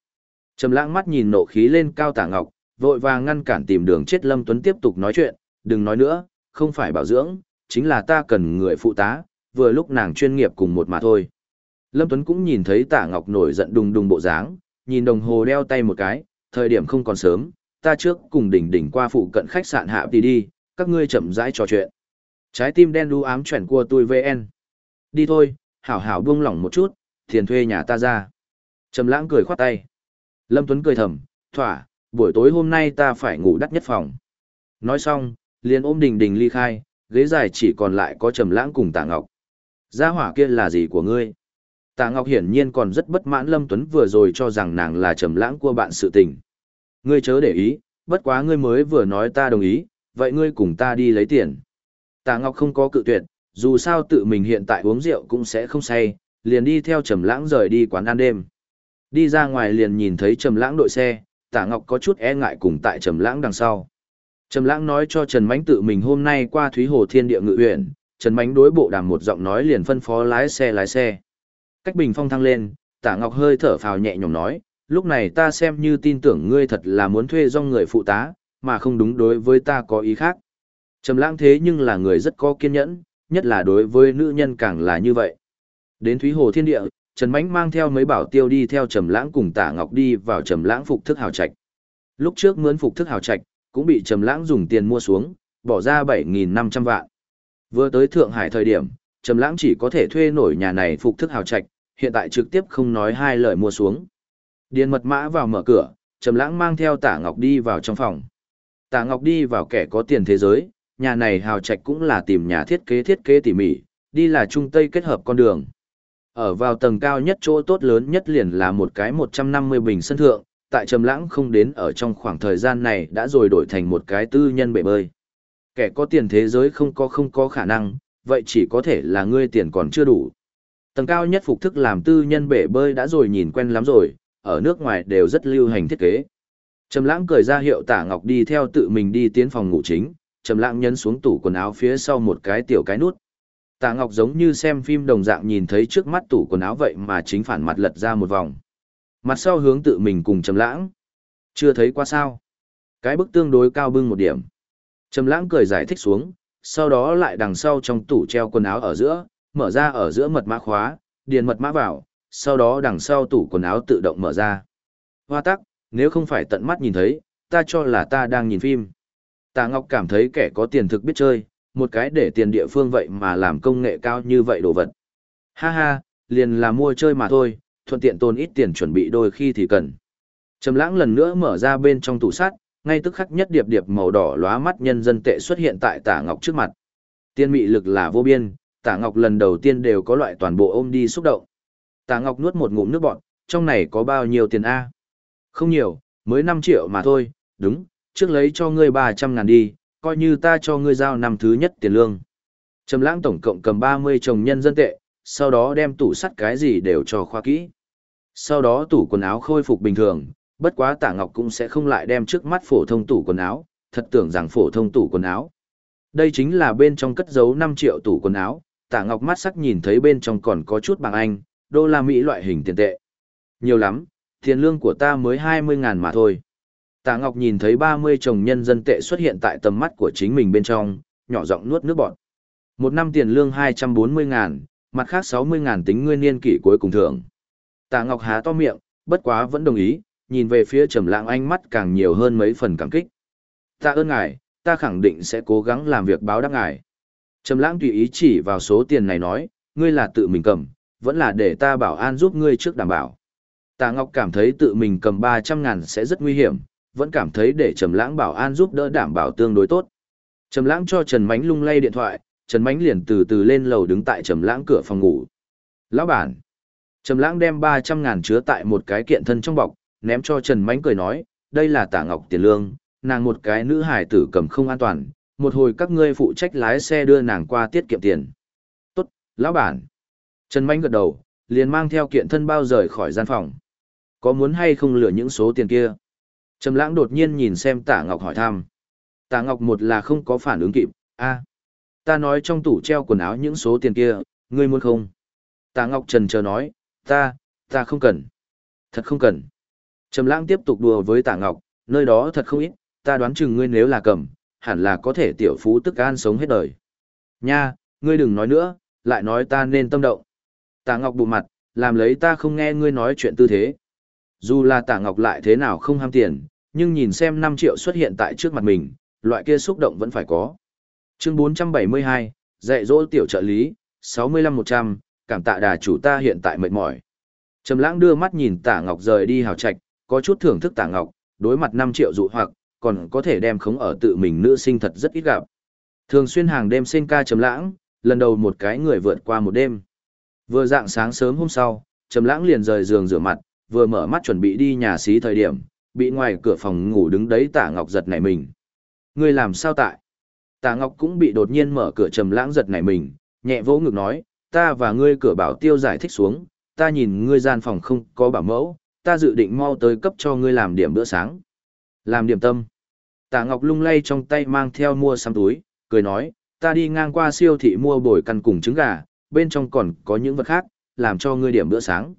Trầm lãng mắt nhìn nộ khí lên cao Tạ Ngọc, vội vàng ngăn cản tìm đường chết Lâm Tuấn tiếp tục nói chuyện, đừng nói nữa, không phải bảo dưỡng, chính là ta cần người phụ tá, vừa lúc nàng chuyên nghiệp cùng một mà thôi. Lâm Tuấn cũng nhìn thấy Tạ Ngọc nổi giận đùng đùng bộ dáng, nhìn đồng hồ đeo tay một cái, thời điểm không còn sớm, ta trước cùng đỉnh đỉnh qua phụ cận khách sạn hạ đi đi, các ngươi chậm rãi trò chuyện. Trái tim đen đu ám chuyển của tôi VN. Đi thôi, hảo hảo buông lỏng một chút, tiền thuê nhà ta ra. Trầm lãng cười khoát tay. Lâm Tuấn cười thầm, thỏa, buổi tối hôm nay ta phải ngủ đắt nhất phòng. Nói xong, liền ôm đình đình ly khai, ghế dài chỉ còn lại có Trầm lãng cùng Tạ Ngọc. Gia hỏa kia là gì của ngươi? Tạ Ngọc hiển nhiên còn rất bất mãn Lâm Tuấn vừa rồi cho rằng nàng là Trầm lãng của bạn sự tình. Ngươi chớ để ý, bất quá ngươi mới vừa nói ta đồng ý, vậy ngươi cùng ta đi lấy tiền. Tạ Ngọc không có cự tuyệt, dù sao tự mình hiện tại uống rượu cũng sẽ không say, liền đi theo Trầm Lãng rời đi quán ăn đêm. Đi ra ngoài liền nhìn thấy Trầm Lãng đội xe, Tạ Ngọc có chút e ngại cùng tại Trầm Lãng đằng sau. Trầm Lãng nói cho Trần Mánh tự mình hôm nay qua Thúy Hồ Thiên Địa Ngự Uyển, Trần Mánh đối bộ đàm một giọng nói liền phân phó lái xe lái xe. Cách bình phong thăng lên, Tạ Ngọc hơi thở phào nhẹ nhõm nói, lúc này ta xem như tin tưởng ngươi thật là muốn thuê dòng người phụ tá, mà không đúng đối với ta có ý khác. Trầm lãng thế nhưng là người rất có kiên nhẫn, nhất là đối với nữ nhân càng là như vậy. Đến Thúy Hồ Thiên Địa, Trần Mánh mang theo mấy bảo tiêu đi theo Trầm lãng cùng Tả Ngọc đi vào Trầm lãng phục thức hào trạch. Lúc trước mướn phục thức hào trạch, cũng bị Trầm lãng dùng tiền mua xuống, bỏ ra 7.500 vạn. Vừa tới Thượng Hải thời điểm, Trầm lãng chỉ có thể thuê nổi nhà này phục thức hào trạch, hiện tại trực tiếp không nói hai lời mua xuống. Điền mật mã vào mở cửa, Trầm lãng mang theo Tả Ngọc đi vào trong phòng. Tạ Ngọc đi vào kẻ có tiền thế giới, nhà này hào trạch cũng là tìm nhà thiết kế thiết kế tỉ mỉ, đi là trung tây kết hợp con đường. Ở vào tầng cao nhất chỗ tốt lớn nhất liền là một cái 150 bình sân thượng, tại Trầm Lãng không đến ở trong khoảng thời gian này đã rồi đổi thành một cái tư nhân bể bơi. Kẻ có tiền thế giới không có không có khả năng, vậy chỉ có thể là ngươi tiền còn chưa đủ. Tầng cao nhất phục thức làm tư nhân bể bơi đã rồi nhìn quen lắm rồi, ở nước ngoài đều rất lưu hành thiết kế. Trầm lãng cười ra hiệu tả ngọc đi theo tự mình đi tiến phòng ngủ chính, trầm lãng nhấn xuống tủ quần áo phía sau một cái tiểu cái nút. Tạ ngọc giống như xem phim đồng dạng nhìn thấy trước mắt tủ quần áo vậy mà chính phản mặt lật ra một vòng. Mặt sau hướng tự mình cùng trầm lãng. Chưa thấy qua sao. Cái bức tương đối cao bưng một điểm. Trầm lãng cười giải thích xuống, sau đó lại đằng sau trong tủ treo quần áo ở giữa, mở ra ở giữa mật mã khóa, điền mật mã vào, sau đó đằng sau tủ quần áo tự động mở ra. Hoa tắc, nếu không phải tận mắt nhìn thấy, ta cho là ta đang nhìn phim. Tạ Ngọc cảm thấy kẻ có tiền thực biết chơi, một cái để tiền địa phương vậy mà làm công nghệ cao như vậy đồ vật. Ha ha, liền là mua chơi mà thôi, thuận tiện tồn ít tiền chuẩn bị đôi khi thì cần. Trầm lãng lần nữa mở ra bên trong tủ sắt, ngay tức khắc nhất điệp điệp màu đỏ lóa mắt nhân dân tệ xuất hiện tại Tạ Ngọc trước mặt. Tiên mị lực là vô biên, Tạ Ngọc lần đầu tiên đều có loại toàn bộ ôm đi xúc động. Tạ Ngọc nuốt một ngụm nước bọt, trong này có bao nhiêu tiền a? Không nhiều, mới 5 triệu mà thôi, đúng, trước lấy cho ngươi 300 ngàn đi, coi như ta cho ngươi giao năm thứ nhất tiền lương. Trầm lãng tổng cộng cầm 30 chồng nhân dân tệ, sau đó đem tủ sắt cái gì đều cho khoa kỹ. Sau đó tủ quần áo khôi phục bình thường, bất quá Tạ Ngọc cũng sẽ không lại đem trước mắt phổ thông tủ quần áo, thật tưởng rằng phổ thông tủ quần áo, Đây chính là bên trong cất giấu 5 triệu tủ quần áo, Tạ Ngọc mắt sắc nhìn thấy bên trong còn có chút bằng Anh, đô la Mỹ loại hình tiền tệ. Nhiều lắm, tiền lương của ta mới 20 ngàn mà thôi. Tạ Ngọc nhìn thấy 30 chồng nhân dân tệ xuất hiện tại tầm mắt của chính mình bên trong, nhỏ giọng nuốt nước bọt. Một năm tiền lương 240 ngàn, mặt khác 60 ngàn tính nguyên niên kỷ cuối cùng thưởng. Tạ Ngọc há to miệng, bất quá vẫn đồng ý, nhìn về phía Trầm Lãng ánh mắt càng nhiều hơn mấy phần cảm kích. "Ta ơn ngài, ta khẳng định sẽ cố gắng làm việc báo đáp ngài." Trầm Lãng tùy ý chỉ vào số tiền này nói, "Ngươi là tự mình cầm, vẫn là để ta bảo an giúp ngươi trước đảm bảo." Tạ Ngọc cảm thấy tự mình cầm 300 ngàn sẽ rất nguy hiểm, vẫn cảm thấy để Trầm Lãng bảo an giúp đỡ đảm bảo tương đối tốt. Trầm Lãng cho Trần Mánh lung lay điện thoại, Trần Mánh liền từ từ lên lầu đứng tại Trầm Lãng cửa phòng ngủ. "Lão bản." Trầm Lãng đem 300 ngàn chứa tại một cái kiện thân trong bọc, ném cho Trần Mánh cười nói, "Đây là Tạ Ngọc tiền lương, nàng một cái nữ hài tử cầm không an toàn, một hồi các ngươi phụ trách lái xe đưa nàng qua tiết kiệm tiền." "Tốt, lão bản." Trần Mánh gật đầu, liền mang theo kiện thân bao rời khỏi gian phòng. "Có muốn hay không lừa những số tiền kia?" Trầm Lãng đột nhiên nhìn xem Tạ Ngọc hỏi thăm. Tạ Ngọc một là không có phản ứng kịp, a, ta nói trong tủ treo quần áo những số tiền kia, ngươi muốn không? Tạ Ngọc trần chờ nói, ta, ta không cần. Thật không cần. Trầm lãng tiếp tục đùa với Tạ Ngọc, nơi đó thật không ít, ta đoán chừng ngươi nếu là cầm, hẳn là có thể tiểu phú tức an sống hết đời. Nha, ngươi đừng nói nữa, lại nói ta nên tâm động. Tạ Ngọc bụng mặt, làm lấy ta không nghe ngươi nói chuyện tư thế. Dù là Tạ Ngọc lại thế nào không ham tiền, nhưng nhìn xem 5 triệu xuất hiện tại trước mặt mình, loại kia xúc động vẫn phải có. Chương 472, dạy dỗ tiểu trợ lý, 65-100, cảm tạ đà chủ ta hiện tại mệt mỏi. Trầm lãng đưa mắt nhìn Tả Ngọc rời đi hào trạch, có chút thưởng thức Tả Ngọc, đối mặt 5 triệu dụ hoặc, còn có thể đem khống ở tự mình nữ sinh thật rất ít gặp. Thường xuyên hàng đêm sinh ca Trầm lãng, lần đầu một cái người vượt qua một đêm. Vừa dạng sáng sớm hôm sau, Trầm lãng liền rời giường rửa mặt, vừa mở mắt chuẩn bị đi nhà xí thời điểm, bị ngoài cửa phòng ngủ đứng đấy Tả Ngọc giật nảy mình. Ngươi làm sao tại? Tả Ngọc cũng bị đột nhiên mở cửa trầm lãng giật nảy mình, nhẹ vỗ ngực nói, ta và ngươi cửa bảo tiêu giải thích xuống, ta nhìn ngươi gian phòng không có bảo mẫu, ta dự định mau tới cấp cho ngươi làm điểm bữa sáng. Làm điểm tâm. Tạ Ngọc lung lay trong tay mang theo mua xăm túi, cười nói, ta đi ngang qua siêu thị mua bồi căn cùng trứng gà, bên trong còn có những vật khác, làm cho ngươi điểm bữa sáng.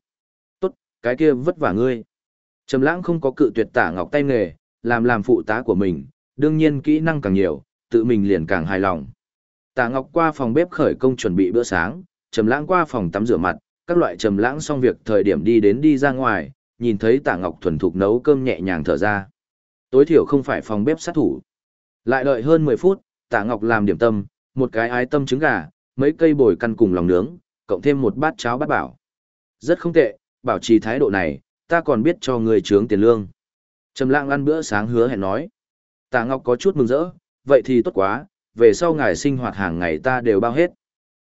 Cái kia vất vả ngươi. Trầm lãng không có cự tuyệt Tả Ngọc tay nghề, làm làm phụ tá của mình, đương nhiên kỹ năng càng nhiều, tự mình liền càng hài lòng. Tạ Ngọc qua phòng bếp khởi công chuẩn bị bữa sáng, Trầm Lãng qua phòng tắm rửa mặt, các loại Trầm Lãng xong việc thời điểm đi đến đi ra ngoài, nhìn thấy Tạ Ngọc thuần thục nấu cơm nhẹ nhàng thở ra. Tối thiểu không phải phòng bếp sát thủ. Lại đợi hơn 10 phút, Tạ Ngọc làm điểm tâm, một cái ái tâm trứng gà, mấy cây bồi căn cùng lòng nướng, cộng thêm một bát cháo bát bảo. Rất không tệ, bảo trì thái độ này, ta còn biết cho người trướng tiền lương. Trầm Lãng ăn bữa sáng hứa hẹn nói. Tạ Ngọc có chút mừng rỡ, vậy thì tốt quá, về sau ngài sinh hoạt hàng ngày ta đều bao hết.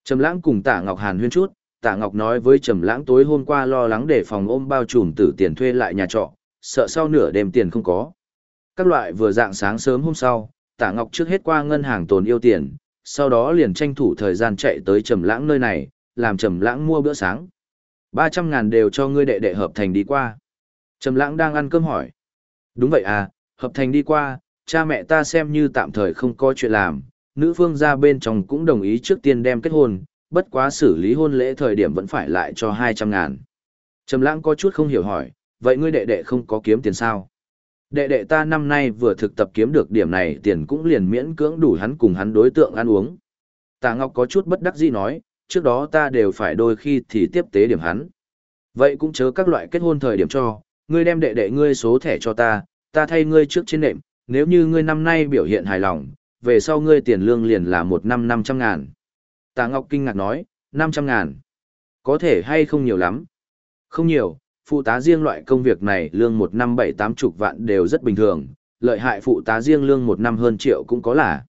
Trầm Lãng cùng Tạ Ngọc Hàn huyên chút, Tạ Ngọc nói với Trầm Lãng tối hôm qua lo lắng để phòng ôm bao trùm tử tiền thuê lại nhà trọ, sợ sau nửa đêm tiền không có. Các loại vừa dạng sáng sớm hôm sau, Tạ Ngọc trước hết qua ngân hàng tồn yêu tiền, sau đó liền tranh thủ thời gian chạy tới Trầm Lãng nơi này, làm Trầm Lãng mua bữa sáng. 300 ngàn đều cho ngươi đệ đệ hợp thành đi qua. Trầm Lãng đang ăn cơm hỏi. Đúng vậy à, hợp thành đi qua, cha mẹ ta xem như tạm thời không có chuyện làm, nữ phương ra bên trong cũng đồng ý trước tiên đem kết hôn, bất quá xử lý hôn lễ thời điểm vẫn phải lại cho 200 ngàn. Trầm lãng có chút không hiểu hỏi, vậy ngươi đệ đệ không có kiếm tiền sao? Đệ đệ ta năm nay vừa thực tập kiếm được điểm này tiền cũng liền miễn cưỡng đủ hắn cùng hắn đối tượng ăn uống. Tạ Ngọc có chút bất đắc dĩ nói, trước đó ta đều phải đôi khi thì tiếp tế điểm hắn. Vậy cũng chớ các loại kết hôn thời điểm cho, ngươi đem đệ đệ ngươi số thẻ cho ta, ta thay ngươi trước trên nệm, nếu như ngươi năm nay biểu hiện hài lòng, về sau ngươi tiền lương liền là một năm năm trăm ngàn. Tạ Ngọc kinh ngạc nói, năm trăm ngàn. Có thể hay không nhiều lắm? Không nhiều, phụ tá riêng loại công việc này lương một năm bảy tám chục vạn đều rất bình thường, lợi hại phụ tá riêng lương một năm hơn triệu cũng có là.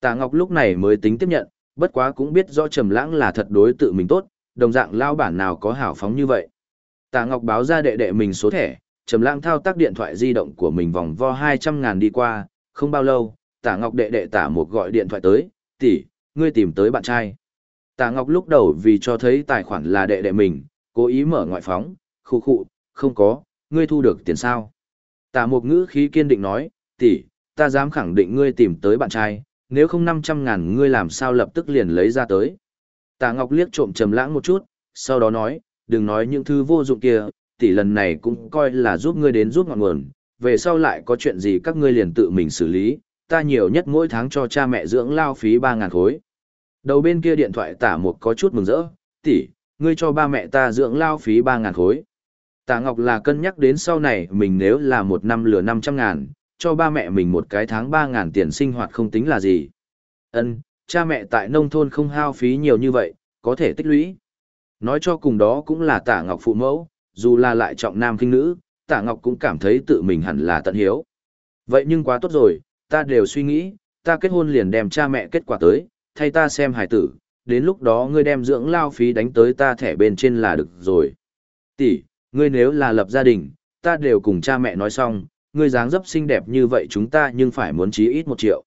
Tạ Ngọc lúc này mới tính tiếp nhận, bất quá cũng biết rõ Trầm Lãng là thật đối tự mình tốt, đồng dạng lao bản nào có hảo phóng như vậy. Tạ Ngọc báo ra đệ đệ mình số thẻ, Trầm Lãng thao tác điện thoại di động của mình vòng vo 200 ngàn đi qua, không bao lâu, Tạ Ngọc đệ đệ Tạ một gọi điện thoại tới, "Tỷ, ngươi tìm tới bạn trai." Tạ Ngọc lúc đầu vì cho thấy tài khoản là đệ đệ mình, cố ý mở ngoại phóng, "Khụ khụ, không có, ngươi thu được tiền sao?" Tạ Mục ngữ khí kiên định nói, "Tỷ, ta dám khẳng định ngươi tìm tới bạn trai, nếu không 500 ngàn ngươi làm sao lập tức liền lấy ra tới. Tạ Ngọc liếc trộm Trầm Lãng một chút, sau đó nói, đừng nói những thứ vô dụng kia, tỷ lần này cũng coi là giúp ngươi đến giúp ngọn nguồn, về sau lại có chuyện gì các ngươi liền tự mình xử lý, ta nhiều nhất mỗi tháng cho cha mẹ dưỡng lao phí 3 ngàn khối. Đầu bên kia điện thoại tả một có chút mừng rỡ, tỷ, ngươi cho ba mẹ ta dưỡng lao phí 3 ngàn khối. Tả Ngọc là cân nhắc đến sau này mình nếu là một năm lừa 500 ngàn, cho ba mẹ mình một cái tháng ba ngàn tiền sinh hoạt không tính là gì. Ân, cha mẹ tại nông thôn không hao phí nhiều như vậy, có thể tích lũy. Nói cho cùng đó cũng là Tả Ngọc phụ mẫu, dù là lại trọng nam kinh nữ, Tả Ngọc cũng cảm thấy tự mình hẳn là tận hiếu. Vậy nhưng quá tốt rồi, ta đều suy nghĩ, ta kết hôn liền đem cha mẹ kết quả tới, thay ta xem hài tử, đến lúc đó ngươi đem dưỡng lao phí đánh tới ta thẻ bên trên là được rồi. Tỷ, ngươi nếu là lập gia đình, ta đều cùng cha mẹ nói xong, ngươi dáng dấp xinh đẹp như vậy chúng ta nhưng phải muốn chí ít một triệu.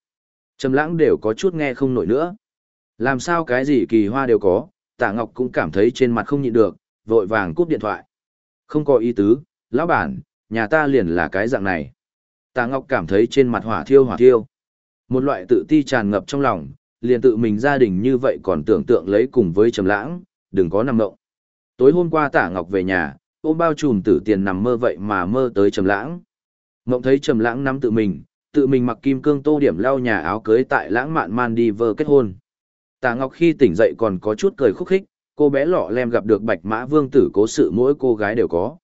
Trầm lãng đều có chút nghe không nổi nữa. Làm sao cái gì kỳ hoa đều có, tạ ngọc cũng cảm thấy trên mặt không nhịn được, vội vàng cúp điện thoại. Không có ý tứ, lão bản, nhà ta liền là cái dạng này. Tạ ngọc cảm thấy trên mặt hỏa thiêu hỏa thiêu. Một loại tự ti tràn ngập trong lòng, liền tự mình gia đình như vậy còn tưởng tượng lấy cùng với trầm lãng, đừng có nằm mộng. Tối hôm qua Tạ Ngọc về nhà, ôm bao trùm tử tiền nằm mơ vậy mà mơ tới trầm lãng. Mộng thấy trầm lãng nắm tự mình, tự mình mặc kim cương tô điểm lau nhà áo cưới tại lãng mạn man đi vơ kết hôn. Tạ Ngọc khi tỉnh dậy còn có chút cười khúc khích, cô bé lọ lem gặp được Bạch Mã Vương tử cố sự mỗi cô gái đều có.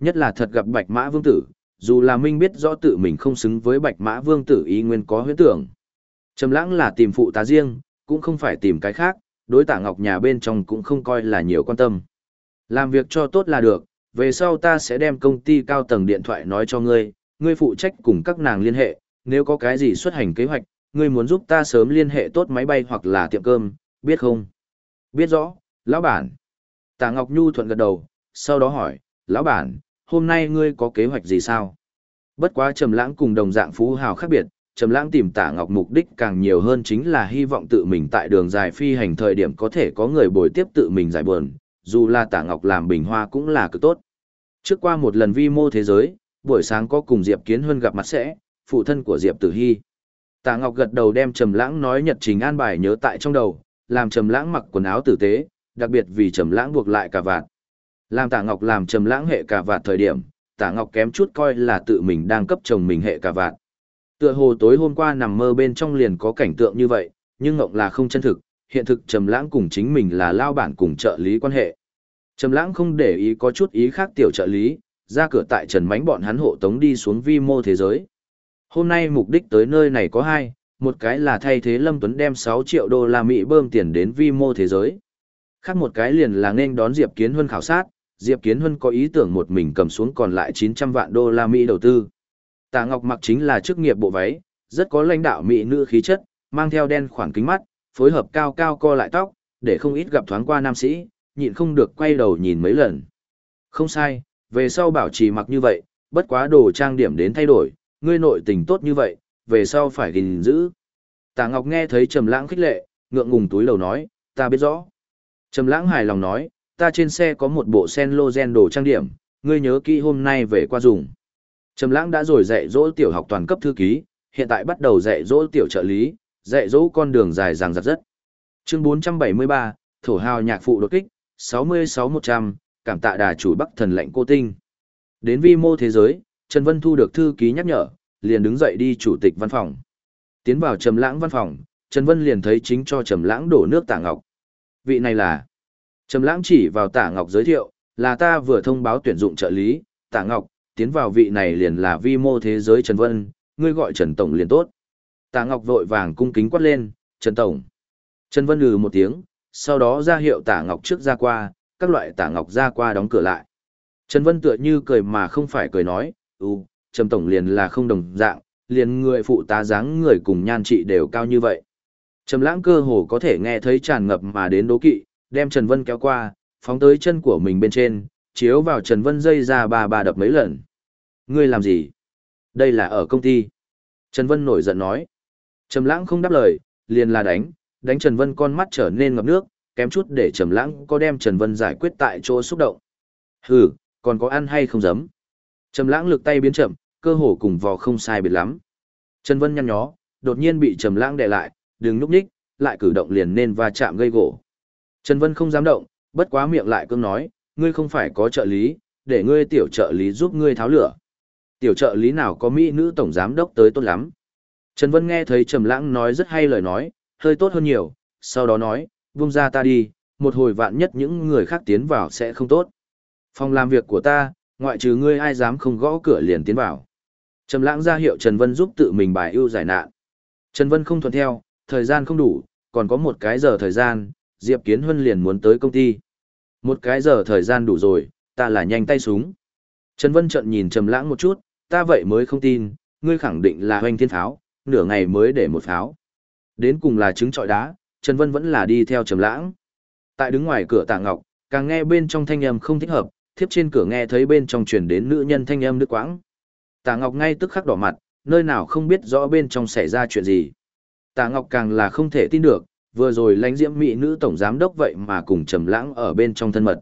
Nhất là thật gặp Bạch Mã Vương tử, dù là Minh biết rõ tự mình không xứng với Bạch Mã Vương tử ý nguyên có huyễn tưởng. Trầm lãng là tìm phụ tá riêng, cũng không phải tìm cái khác, đối Tạ Ngọc nhà bên trong cũng không coi là nhiều quan tâm. Làm việc cho tốt là được, về sau ta sẽ đem công ty cao tầng điện thoại nói cho ngươi, ngươi phụ trách cùng các nàng liên hệ, nếu có cái gì xuất hành kế hoạch, ngươi muốn giúp ta sớm liên hệ tốt máy bay hoặc là tiệm cơm, biết không? Biết rõ, lão bản. Tạ Ngọc Nhu thuận gật đầu, sau đó hỏi, lão bản, hôm nay ngươi có kế hoạch gì sao? Bất quá Trầm Lãng cùng đồng dạng phú hào khác biệt, Trầm Lãng tìm Tạ Ngọc mục đích càng nhiều hơn chính là hy vọng tự mình tại đường dài phi hành thời điểm có thể có người bồi tiếp tự mình giải buồn, dù là Tạ Ngọc làm bình hoa cũng là cực tốt. Trước qua một lần vi mô thế giới, buổi sáng có cùng Diệp Kiến Huân gặp mặt sẽ, phụ thân của Diệp Tử Hy. Tạ Ngọc gật đầu đem Trầm Lãng nói nhật trình an bài nhớ tại trong đầu, làm Trầm Lãng mặc quần áo tử tế, đặc biệt vì Trầm Lãng buộc lại cà vạt. Làm Tạ Ngọc làm Trầm Lãng hệ cà vạt thời điểm, Tạ Ngọc kém chút coi là tự mình đang cấp chồng mình hệ cà vạt. Tựa hồ tối hôm qua nằm mơ bên trong liền có cảnh tượng như vậy, nhưng ngộng là không chân thực, hiện thực Trầm Lãng cùng chính mình là lao bản cùng trợ lý quan hệ. Trầm Lãng không để ý có chút ý khác tiểu trợ lý, ra cửa tại Trần Mánh bọn hắn hộ tống đi xuống vi mô thế giới. Hôm nay mục đích tới nơi này có hai, một cái là thay thế Lâm Tuấn đem 6 triệu đô la Mỹ bơm tiền đến vi mô thế giới. Khác một cái liền là nên đón Diệp Kiến Huân khảo sát, Diệp Kiến Huân có ý tưởng một mình cầm xuống còn lại 900 vạn đô la Mỹ đầu tư. Tạ Ngọc mặc chính là chức nghiệp bộ váy, rất có lãnh đạo mỹ nữ khí chất, mang theo đen khoảng kính mắt, phối hợp cao cao co lại tóc, để không ít gặp thoáng qua nam sĩ, nhịn không được quay đầu nhìn mấy lần. Không sai, về sau bảo trì mặc như vậy, bất quá đồ trang điểm đến thay đổi, ngươi nội tình tốt như vậy, về sau phải gìn giữ. Tạ Ngọc nghe thấy Trầm Lãng khích lệ, ngượng ngùng túi lầu nói, ta biết rõ. Trầm Lãng hài lòng nói, ta trên xe có một bộ sen lô gen đồ trang điểm, ngươi nhớ kỹ hôm nay về qua dùng. Trầm Lãng đã rồi dạy dỗ tiểu học toàn cấp thư ký, hiện tại bắt đầu dạy dỗ tiểu trợ lý, dạy dỗ con đường dài dằng dặc rất. Chương 473, thổ hào nhạc phụ đột kích, 66100, cảm tạ đà chủ Bắc Thần lệnh cô tinh. Đến vi mô thế giới, Trần Vân thu được thư ký nhắc nhở, liền đứng dậy đi chủ tịch văn phòng. Tiến vào Trầm Lãng văn phòng, Trần Vân liền thấy chính cho Trầm Lãng đổ nước Tạ Ngọc. Vị này là Trầm Lãng chỉ vào Tạ Ngọc giới thiệu, là ta vừa thông báo tuyển dụng trợ lý, Tạ Ngọc, tiến vào vị này liền là vi mô thế giới Trần Vân, ngươi gọi Trần tổng liền tốt. Tạ Ngọc vội vàng cung kính quát lên, "Trần tổng." Trần Vân lừ một tiếng, sau đó ra hiệu Tạ Ngọc trước ra qua, các loại tả Ngọc ra qua đóng cửa lại. Trần Vân tựa như cười mà không phải cười nói, "Ừ, Trầm tổng liền là không đồng dạng, liền người phụ tá dáng người cùng nhan trị đều cao như vậy." Trầm Lãng cơ hồ có thể nghe thấy tràn ngập mà đến đố kỵ, đem Trần Vân kéo qua, phóng tới chân của mình bên trên, chiếu vào Trần Vân dây ra bà bà đập mấy lần. Ngươi làm gì? Đây là ở công ty. Trần Vân nổi giận nói. Trầm lãng không đáp lời, liền là đánh, đánh Trần Vân con mắt trở nên ngập nước, kém chút để Trầm lãng có đem Trần Vân giải quyết tại chỗ xúc động. Hừ, còn có ăn hay không dám? Trầm lãng lực tay biến chậm, cơ hồ cùng vò không sai biệt lắm. Trần Vân nhăn nhó, đột nhiên bị Trầm Lãng đè lại, đừng núp nhích, lại cử động liền nên va chạm gây gỗ. Trần Vân không dám động, bất quá miệng lại cương nói, ngươi không phải có trợ lý, để ngươi tiểu trợ lý giúp ngươi tháo lửa. Tiểu trợ lý nào có mỹ nữ tổng giám đốc tới tốt lắm. Trần Vân nghe thấy Trầm Lãng nói rất hay lời nói, hơi tốt hơn nhiều, sau đó nói, buông ra ta đi, một hồi vạn nhất những người khác tiến vào sẽ không tốt. Phòng làm việc của ta, ngoại trừ ngươi ai dám không gõ cửa liền tiến vào. Trầm Lãng ra hiệu Trần Vân giúp tự mình bài ưu giải nạn. Trần Vân không thuận theo, thời gian không đủ, còn có một cái giờ thời gian, Diệp Kiến Huân liền muốn tới công ty. Một cái giờ thời gian đủ rồi, ta là nhanh tay súng. Trần Vân trợn nhìn Trầm Lãng một chút, ta vậy mới không tin, ngươi khẳng định là hoành thiên pháo, nửa ngày mới để một pháo. Đến cùng là trứng trọi đá, Trần Vân vẫn là đi theo Trầm Lãng. Tại đứng ngoài cửa Tạ Ngọc, càng nghe bên trong thanh âm không thích hợp, thiếp trên cửa nghe thấy bên trong truyền đến nữ nhân thanh âm nước quãng. Tạ Ngọc ngay tức khắc đỏ mặt, nơi nào không biết rõ bên trong xảy ra chuyện gì. Tạ Ngọc càng là không thể tin được, vừa rồi lãnh diễm mỹ nữ tổng giám đốc vậy mà cùng Trầm Lãng ở bên trong thân mật.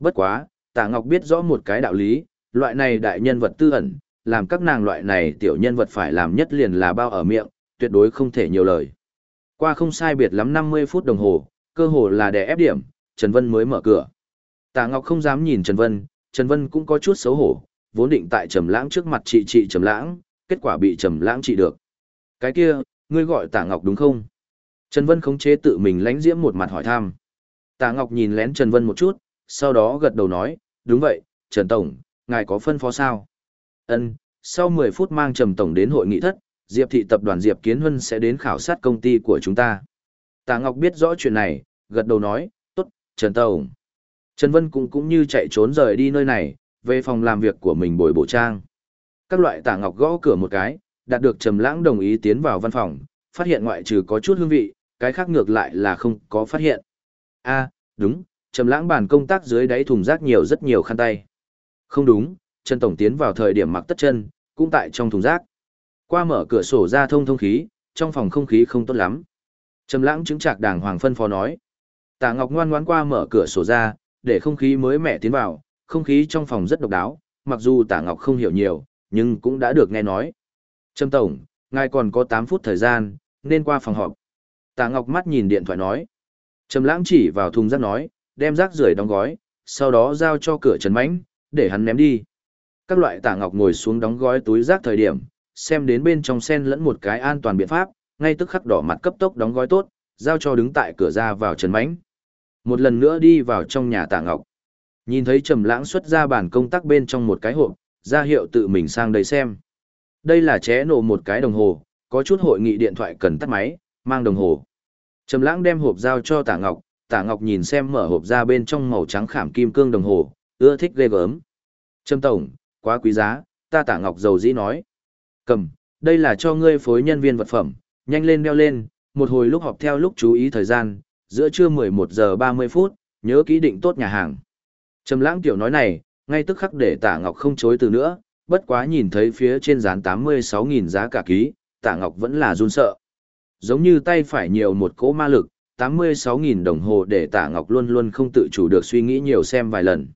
Bất quá, Tạ Ngọc biết rõ một cái đạo lý, loại này đại nhân vật tư ẩn, làm các nàng loại này tiểu nhân vật phải làm nhất liền là bao ở miệng, tuyệt đối không thể nhiều lời. Qua không sai biệt lắm 50 phút đồng hồ, cơ hồ là để ép điểm, Trần Vân mới mở cửa. Tạ Ngọc không dám nhìn Trần Vân, Trần Vân cũng có chút xấu hổ, vốn định tại Trầm Lãng trước mặt chị chị Trầm Lãng, kết quả bị Trầm Lãng trị được. Cái kia, ngươi gọi Tạ Ngọc đúng không? Trần Vân khống chế tự mình lánh diễm một mặt hỏi thăm. Tạ Ngọc nhìn lén Trần Vân một chút, sau đó gật đầu nói, đúng vậy, Trần Tổng, ngài có phân phó sao? Ân, sau 10 phút mang Trầm Tổng đến hội nghị thất, Diệp thị tập đoàn Diệp Kiến Huân sẽ đến khảo sát công ty của chúng ta. Tạ Ngọc biết rõ chuyện này, gật đầu nói, tốt, Trần Tổng. Trần Vân cũng cũng như chạy trốn rời đi nơi này, về phòng làm việc của mình bồi bổ trang. Các loại Tạ Ngọc gõ cửa một cái, đạt được Trầm Lãng đồng ý tiến vào văn phòng, phát hiện ngoại trừ có chút hương vị, cái khác ngược lại là không có phát hiện. A, đúng, Trầm Lãng bàn công tác dưới đáy thùng rác nhiều rất nhiều khăn tay. Không đúng, Trần Tổng tiến vào thời điểm mặc tất chân, cũng tại trong thùng rác. Qua mở cửa sổ ra thông thông khí, trong phòng không khí không tốt lắm. Trầm lãng chứng trạc đàng hoàng phân phó nói. Tạ Ngọc ngoan ngoãn qua mở cửa sổ ra, để không khí mới mẻ tiến vào, không khí trong phòng rất độc đáo, mặc dù Tạ Ngọc không hiểu nhiều, nhưng cũng đã được nghe nói. Trầm Tổng, ngài còn có 8 phút thời gian, nên qua phòng họp. Tạ Ngọc mắt nhìn điện thoại nói. Trầm lãng chỉ vào thùng rác nói, đem rác rưởi đóng gói, sau đó giao cho cửa Trần Mãnh, để hắn ném đi. Các loại Tạ Ngọc ngồi xuống đóng gói túi rác thời điểm, xem đến bên trong sen lẫn một cái an toàn biện pháp, ngay tức khắc đỏ mặt cấp tốc đóng gói tốt, giao cho đứng tại cửa ra vào Trần Mánh. Một lần nữa đi vào trong nhà Tạ Ngọc. Nhìn thấy Trầm Lãng xuất ra bản công tác bên trong một cái hộp, ra hiệu tự mình sang đây xem. Đây là ché nổ một cái đồng hồ, có chút hội nghị điện thoại cần tắt máy, mang đồng hồ. Trầm Lãng đem hộp giao cho Tạ Ngọc, Tạ Ngọc nhìn xem mở hộp ra bên trong màu trắng khảm kim cương đồng hồ, ưa thích ghê gớm. Trầm tổng, quá quý giá, ta Tạ Ngọc giàu dĩ nói. Cầm, đây là cho ngươi phối nhân viên vật phẩm, nhanh lên đeo lên, một hồi lúc họp theo lúc chú ý thời gian, giữa trưa 11 giờ 30 phút, nhớ kỹ định tốt nhà hàng. Trầm lãng tiểu nói này, ngay tức khắc để Tạ Ngọc không chối từ nữa, bất quá nhìn thấy phía trên dán 86.000 giá cả ký, Tạ Ngọc vẫn là run sợ. Giống như tay phải nhiều một cỗ ma lực, 86.000 đồng hồ để Tạ Ngọc luôn luôn không tự chủ được suy nghĩ nhiều xem vài lần.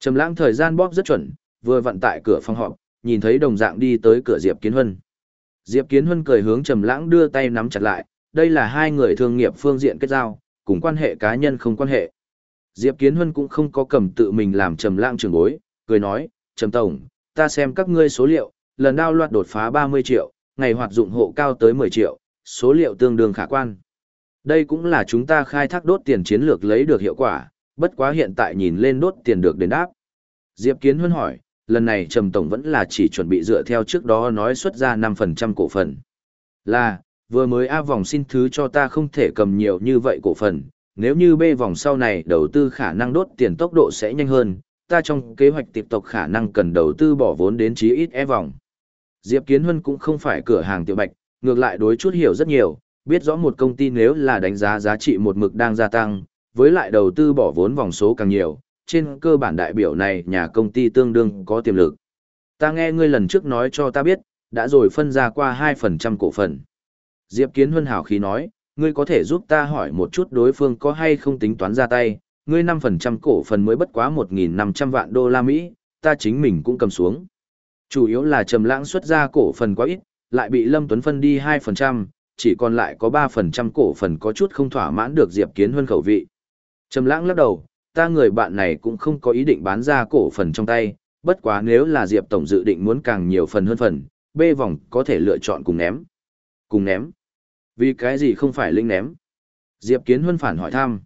Trầm lãng thời gian bóp rất chuẩn, vừa vận tại cửa phòng họp, nhìn thấy đồng dạng đi tới cửa Diệp Kiến Huân. Diệp Kiến Huân cười hướng Trầm Lãng đưa tay nắm chặt lại, đây là hai người thương nghiệp phương diện kết giao, cùng quan hệ cá nhân không quan hệ. Diệp Kiến Huân cũng không có cầm tự mình làm Trầm Lãng trưởng bối, cười nói, "Trầm tổng, ta xem các ngươi số liệu, lần đao loạt đột phá 30 triệu, ngày hoạt dụng hộ cao tới 10 triệu, số liệu tương đương khả quan. Đây cũng là chúng ta khai thác đốt tiền chiến lược lấy được hiệu quả, bất quá hiện tại nhìn lên đốt tiền được đền đáp." Diệp Kiến Huân hỏi, lần này Trầm Tổng vẫn là chỉ chuẩn bị dựa theo trước đó nói xuất ra 5% cổ phần. Là, vừa mới A vòng xin thứ cho ta không thể cầm nhiều như vậy cổ phần, nếu như B vòng sau này đầu tư khả năng đốt tiền tốc độ sẽ nhanh hơn, ta trong kế hoạch tiếp tục khả năng cần đầu tư bỏ vốn đến chí ít E vòng. Diệp Kiến Huân cũng không phải cửa hàng tiểu bạch, ngược lại đối chút hiểu rất nhiều, biết rõ một công ty nếu là đánh giá giá trị một mực đang gia tăng, với lại đầu tư bỏ vốn vòng số càng nhiều, trên cơ bản đại biểu này nhà công ty tương đương có tiềm lực. Ta nghe ngươi lần trước nói cho ta biết, đã rồi phân ra qua 2% cổ phần. Diệp Kiến Huân hảo khí nói, ngươi có thể giúp ta hỏi một chút đối phương có hay không tính toán ra tay, ngươi 5% cổ phần mới bất quá 1.500 vạn đô la Mỹ, ta chính mình cũng cầm xuống. Chủ yếu là trầm lãng xuất ra cổ phần quá ít, lại bị Lâm Tuấn phân đi 2%, chỉ còn lại có 3% cổ phần có chút không thỏa mãn được Diệp Kiến Huân khẩu vị. Trầm lãng lắc đầu, ta người bạn này cũng không có ý định bán ra cổ phần trong tay, bất quá nếu là Diệp Tổng dự định muốn càng nhiều phần hơn phần, B vòng có thể lựa chọn cùng ném. Cùng ném. Vì cái gì không phải linh ném? Diệp Kiến Huân phản hỏi thăm.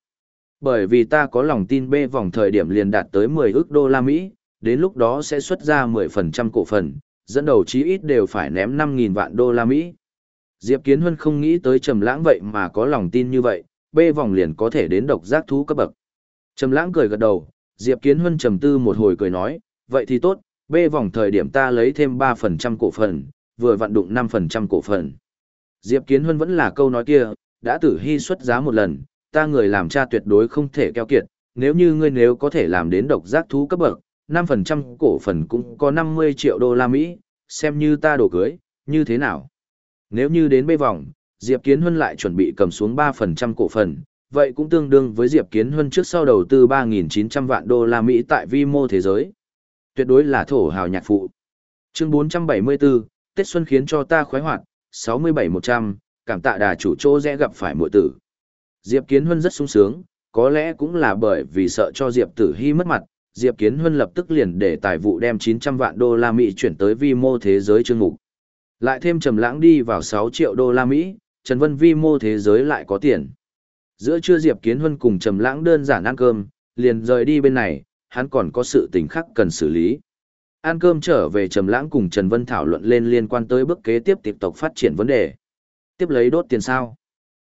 Bởi vì ta có lòng tin B vòng thời điểm liền đạt tới 10 ức đô la Mỹ, đến lúc đó sẽ xuất ra 10% cổ phần, dẫn đầu chí ít đều phải ném 5.000 vạn đô la Mỹ. Diệp Kiến Huân không nghĩ tới Trầm Lãng vậy mà có lòng tin như vậy, B vòng liền có thể đến độc giác thú cấp bậc. Trầm Lãng cười gật đầu, Diệp Kiến Huân trầm tư một hồi cười nói, vậy thì tốt, bê vòng thời điểm ta lấy thêm 3% cổ phần, vừa vận đụng 5% cổ phần. Diệp Kiến Huân vẫn là câu nói kia, đã tử hy xuất giá một lần, ta người làm cha tuyệt đối không thể keo kiệt, nếu như ngươi nếu có thể làm đến độc giác thú cấp bậc, 5% cổ phần cũng có 50 triệu đô la Mỹ, xem như ta đổ cưới, như thế nào? Nếu như đến bê vòng, Diệp Kiến Huân lại chuẩn bị cầm xuống 3% cổ phần, vậy cũng tương đương với Diệp Kiến Huân trước sau đầu tư 3.900 vạn đô la Mỹ tại vi mô thế giới. Tuyệt đối là thổ hào nhạc phụ. Chương 474, Tết Xuân khiến cho ta khoái hoạt, 67-100, cảm tạ đà chủ chỗ rẽ gặp phải mội tử. Diệp Kiến Huân rất sung sướng, có lẽ cũng là bởi vì sợ cho Diệp Tử Hy mất mặt, Diệp Kiến Huân lập tức liền để tài vụ đem 900 vạn đô la Mỹ chuyển tới vi mô thế giới chương mục. Lại thêm Trầm Lãng đi vào 6 triệu đô la Mỹ, Trần Vân vi mô thế giới lại có tiền. Giữa trưa Diệp Kiến Huân cùng Trầm Lãng đơn giản ăn cơm, liền rời đi bên này, hắn còn có sự tình khác cần xử lý. Ăn cơm trở về Trầm Lãng cùng Trần Vân thảo luận lên liên quan tới bước kế tiếp tiếp tục phát triển vấn đề. Tiếp lấy đốt tiền sao?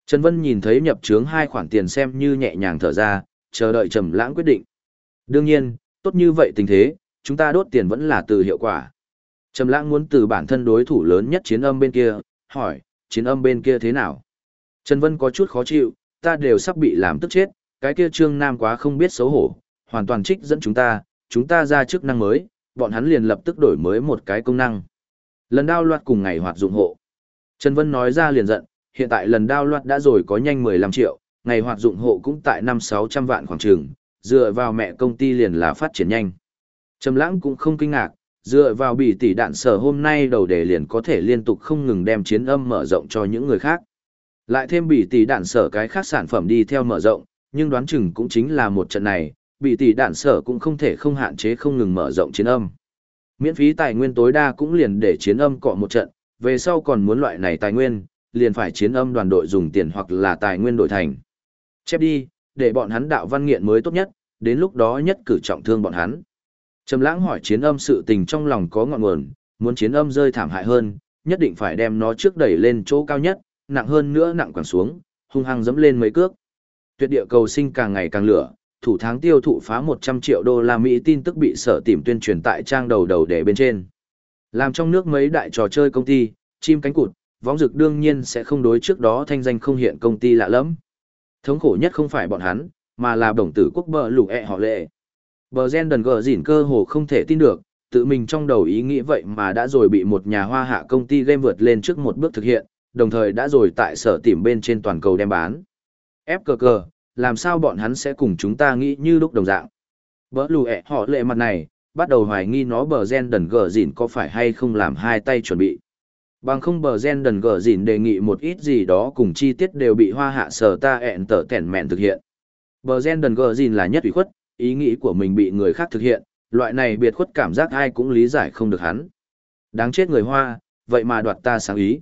Trần Vân nhìn thấy nhập trướng hai khoản tiền xem như nhẹ nhàng thở ra, chờ đợi Trầm Lãng quyết định. Đương nhiên, tốt như vậy tình thế, chúng ta đốt tiền vẫn là từ hiệu quả. Trầm Lãng muốn từ bản thân đối thủ lớn nhất chiến âm bên kia, hỏi, chiến âm bên kia thế nào? Trần Vân có chút khó chịu, ta đều sắp bị làm tức chết, cái kia Trương Nam quá không biết xấu hổ, hoàn toàn trích dẫn chúng ta, chúng ta ra chức năng mới, bọn hắn liền lập tức đổi mới một cái công năng. Lần đao loạt cùng ngày hoạt dụng hộ. Trần Vân nói ra liền giận, hiện tại lần đao loạt đã rồi có nhanh 15 triệu, ngày hoạt dụng hộ cũng tại 5-600 vạn khoảng trường, dựa vào mẹ công ty liền là phát triển nhanh. Trầm lãng cũng không kinh ngạc, dựa vào bị tỷ đạn sở hôm nay đầu đề liền có thể liên tục không ngừng đem chiến âm mở rộng cho những người khác. Lại thêm bị tỷ đạn sở cái khác sản phẩm đi theo mở rộng, nhưng đoán chừng cũng chính là một trận này, bị tỷ đạn sở cũng không thể không hạn chế không ngừng mở rộng chiến âm. Miễn phí tài nguyên tối đa cũng liền để chiến âm cọ một trận, về sau còn muốn loại này tài nguyên, liền phải chiến âm đoàn đội dùng tiền hoặc là tài nguyên đổi thành. Chép đi, để bọn hắn đạo văn nghiện mới tốt nhất, đến lúc đó nhất cử trọng thương bọn hắn. Trầm lãng hỏi chiến âm sự tình trong lòng có ngọn nguồn, muốn chiến âm rơi thảm hại hơn, nhất định phải đem nó trước đẩy lên chỗ cao nhất, nặng hơn nữa nặng quẳng xuống, hung hăng dẫm lên mấy cước. Tuyệt địa cầu sinh càng ngày càng lửa, thủ tháng tiêu thụ phá 100 triệu đô la Mỹ tin tức bị sở tìm tuyên truyền tại trang đầu đầu để bên trên. Làm trong nước mấy đại trò chơi công ty, chim cánh cụt, võng dực đương nhiên sẽ không đối trước đó thanh danh không hiện công ty lạ lắm. Thống khổ nhất không phải bọn hắn, mà là đồng tử quốc bờ lục ẹ họ lệ. Bờ gen đần gờ dỉn cơ hồ không thể tin được, tự mình trong đầu ý nghĩ vậy mà đã rồi bị một nhà hoa hạ công ty game vượt lên trước một bước thực hiện, đồng thời đã rồi tại sở tìm bên trên toàn cầu đem bán. Ép cờ cờ, làm sao bọn hắn sẽ cùng chúng ta nghĩ như lúc đồng dạng. Bỡ lù ẹ họ lệ mặt này, bắt đầu hoài nghi nó bờ gen đần gờ dỉn có phải hay không làm hai tay chuẩn bị. Bằng không bờ gen đần gờ dỉn đề nghị một ít gì đó cùng chi tiết đều bị hoa hạ sở ta ẹn tở tẻn mẹn thực hiện. Bờ gen đần gờ dỉn là nhất ủy khuất, ý nghĩ của mình bị người khác thực hiện, loại này biệt khuất cảm giác ai cũng lý giải không được hắn. Đáng chết người hoa, vậy mà đoạt ta sáng ý.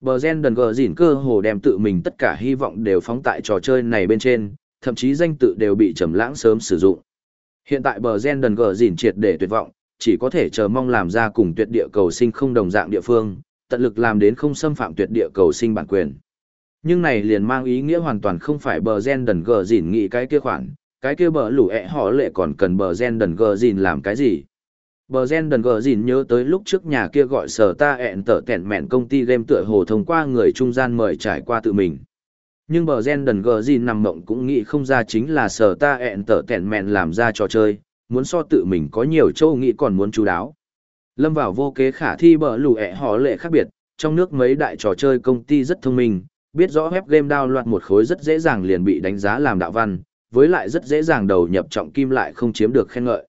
Bờ gen đần gờ dỉn cơ hồ đem tự mình tất cả hy vọng đều phóng tại trò chơi này bên trên, thậm chí danh tự đều bị trầm lãng sớm sử dụng. Hiện tại bờ gen đần gờ dỉn triệt để tuyệt vọng, chỉ có thể chờ mong làm ra cùng tuyệt địa cầu sinh không đồng dạng địa phương, tận lực làm đến không xâm phạm tuyệt địa cầu sinh bản quyền. Nhưng này liền mang ý nghĩa hoàn toàn không phải bờ gen đần gờ dỉn nghĩ cái kia khoản, cái kia bờ lũ ẹ họ lệ còn cần bờ gen đần gờ dỉn làm cái gì bờ gen đần gờ gìn nhớ tới lúc trước nhà kia gọi sở ta ẹn tở kẹn mẹn công ty game tựa hồ thông qua người trung gian mời trải qua tự mình nhưng bờ gen đần gờ gìn nằm mộng cũng nghĩ không ra chính là sở ta ẹn tở kẹn mẹn làm ra trò chơi, muốn so tự mình có nhiều châu nghĩ còn muốn chú đáo lâm vào vô kế khả thi bờ lù ẹ họ lệ khác biệt, trong nước mấy đại trò chơi công ty rất thông minh, biết rõ web game đao loạt một khối rất dễ dàng liền bị đánh giá làm đạo văn, với lại rất dễ dàng đầu nhập trọng kim lại không chiếm được khen ngợi.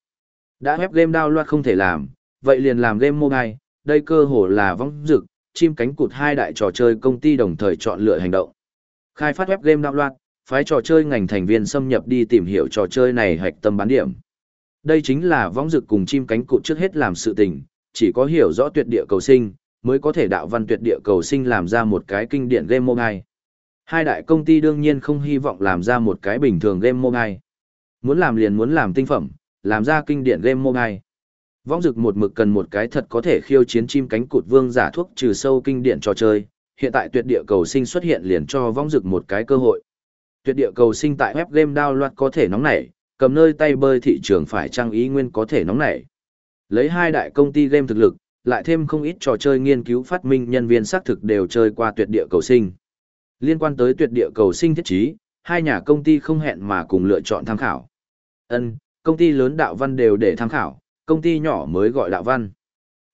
Đã web game download không thể làm, vậy liền làm game mobile, đây cơ hồ là vong dực, chim cánh cụt hai đại trò chơi công ty đồng thời chọn lựa hành động. Khai phát web game đao loạt, phái trò chơi ngành thành viên xâm nhập đi tìm hiểu trò chơi này hạch tâm bán điểm. Đây chính là vong dực cùng chim cánh cụt trước hết làm sự tình, chỉ có hiểu rõ tuyệt địa cầu sinh, mới có thể đạo văn tuyệt địa cầu sinh làm ra một cái kinh điển game mobile. Hai đại công ty đương nhiên không hy vọng làm ra một cái bình thường game mobile. Muốn làm liền muốn làm tinh phẩm, làm ra kinh điển game mobile. Vong dực một mực cần một cái thật có thể khiêu chiến chim cánh cụt vương giả thuốc trừ sâu kinh điển trò chơi, hiện tại tuyệt địa cầu sinh xuất hiện liền cho vong dực một cái cơ hội. Tuyệt địa cầu sinh tại web game download có thể nóng nảy, cầm nơi tay bơi thị trường phải trang ý nguyên có thể nóng nảy. Lấy hai đại công ty game thực lực, lại thêm không ít trò chơi nghiên cứu phát minh nhân viên xác thực đều chơi qua tuyệt địa cầu sinh. Liên quan tới tuyệt địa cầu sinh thiết trí, hai nhà công ty không hẹn mà cùng lựa chọn tham khảo. Ân, công ty lớn đạo văn đều để tham khảo, công ty nhỏ mới gọi đạo văn.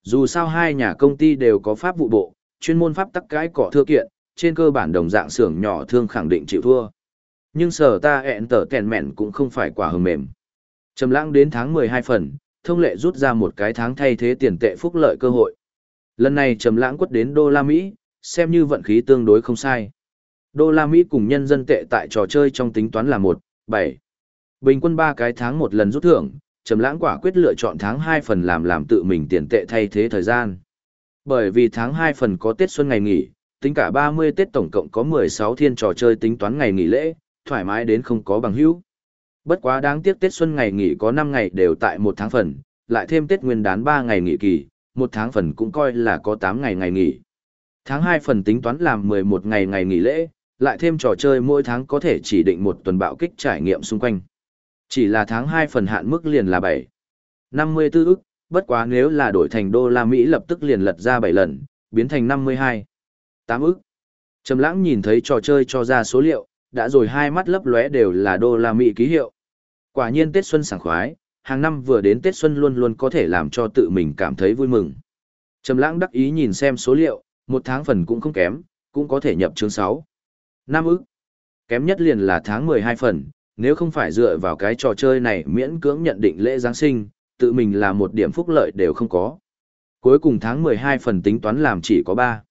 Dù sao hai nhà công ty đều có pháp vụ bộ, chuyên môn pháp tắc cái cỏ thưa kiện, trên cơ bản đồng dạng xưởng nhỏ thương khẳng định chịu thua. Nhưng sở ta ẹn tở kèn mẹn cũng không phải quả hờ mềm. Trầm lãng đến tháng 12 phần, thông lệ rút ra một cái tháng thay thế tiền tệ phúc lợi cơ hội. Lần này trầm lãng quất đến đô la Mỹ, xem như vận khí tương đối không sai. Đô la Mỹ cùng nhân dân tệ tại trò chơi trong tính toán là 1, 7. Bình quân 3 cái tháng một lần rút thưởng, trầm lãng quả quyết lựa chọn tháng 2 phần làm làm tự mình tiền tệ thay thế thời gian. Bởi vì tháng 2 phần có Tết xuân ngày nghỉ, tính cả 30 Tết tổng cộng có 16 thiên trò chơi tính toán ngày nghỉ lễ, thoải mái đến không có bằng hữu. Bất quá đáng tiếc Tết xuân ngày nghỉ có 5 ngày đều tại 1 tháng phần, lại thêm Tết nguyên đán 3 ngày nghỉ kỳ, 1 tháng phần cũng coi là có 8 ngày ngày nghỉ. Tháng 2 phần tính toán làm 11 ngày ngày nghỉ lễ, lại thêm trò chơi mỗi tháng có thể chỉ định một tuần bạo kích trải nghiệm xung quanh. Chỉ là tháng 2 phần hạn mức liền là 7. 54 ức, bất quá nếu là đổi thành đô la Mỹ lập tức liền lật ra 7 lần, biến thành 52. 8 ức. Trầm lãng nhìn thấy trò chơi cho ra số liệu, đã rồi hai mắt lấp lóe đều là đô la Mỹ ký hiệu. Quả nhiên Tết Xuân sảng khoái, hàng năm vừa đến Tết Xuân luôn luôn có thể làm cho tự mình cảm thấy vui mừng. Trầm lãng đắc ý nhìn xem số liệu, một tháng phần cũng không kém, cũng có thể nhập chương 6. Năm ức. Kém nhất liền là tháng 12 phần, nếu không phải dựa vào cái trò chơi này miễn cưỡng nhận định lễ Giáng sinh, tự mình là một điểm phúc lợi đều không có. Cuối cùng tháng 12 phần tính toán làm chỉ có 3.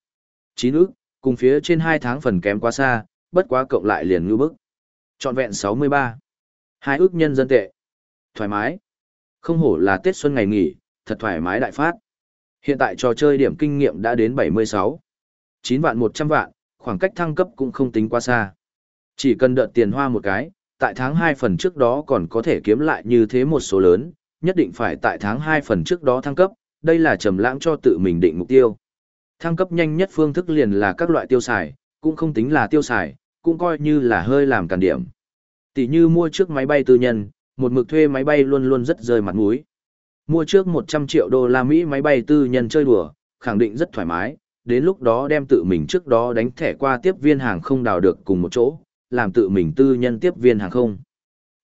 9 ức, cùng phía trên 2 tháng phần kém quá xa, bất quá cộng lại liền ngư bức. Chọn vẹn 63. Hai ước nhân dân tệ. Thoải mái. Không hổ là Tết xuân ngày nghỉ, thật thoải mái đại phát. Hiện tại trò chơi điểm kinh nghiệm đã đến 76. 9 vạn 100 vạn, khoảng cách thăng cấp cũng không tính quá xa. Chỉ cần đợt tiền hoa một cái, tại tháng 2 phần trước đó còn có thể kiếm lại như thế một số lớn, nhất định phải tại tháng 2 phần trước đó thăng cấp, đây là trầm lãng cho tự mình định mục tiêu. Thăng cấp nhanh nhất phương thức liền là các loại tiêu xài, cũng không tính là tiêu xài, cũng coi như là hơi làm cản điểm. Tỷ như mua trước máy bay tư nhân, một mực thuê máy bay luôn luôn rất rơi mặt mũi. Mua trước 100 triệu đô la Mỹ máy bay tư nhân chơi đùa, khẳng định rất thoải mái, đến lúc đó đem tự mình trước đó đánh thẻ qua tiếp viên hàng không đào được cùng một chỗ, làm tự mình tư nhân tiếp viên hàng không.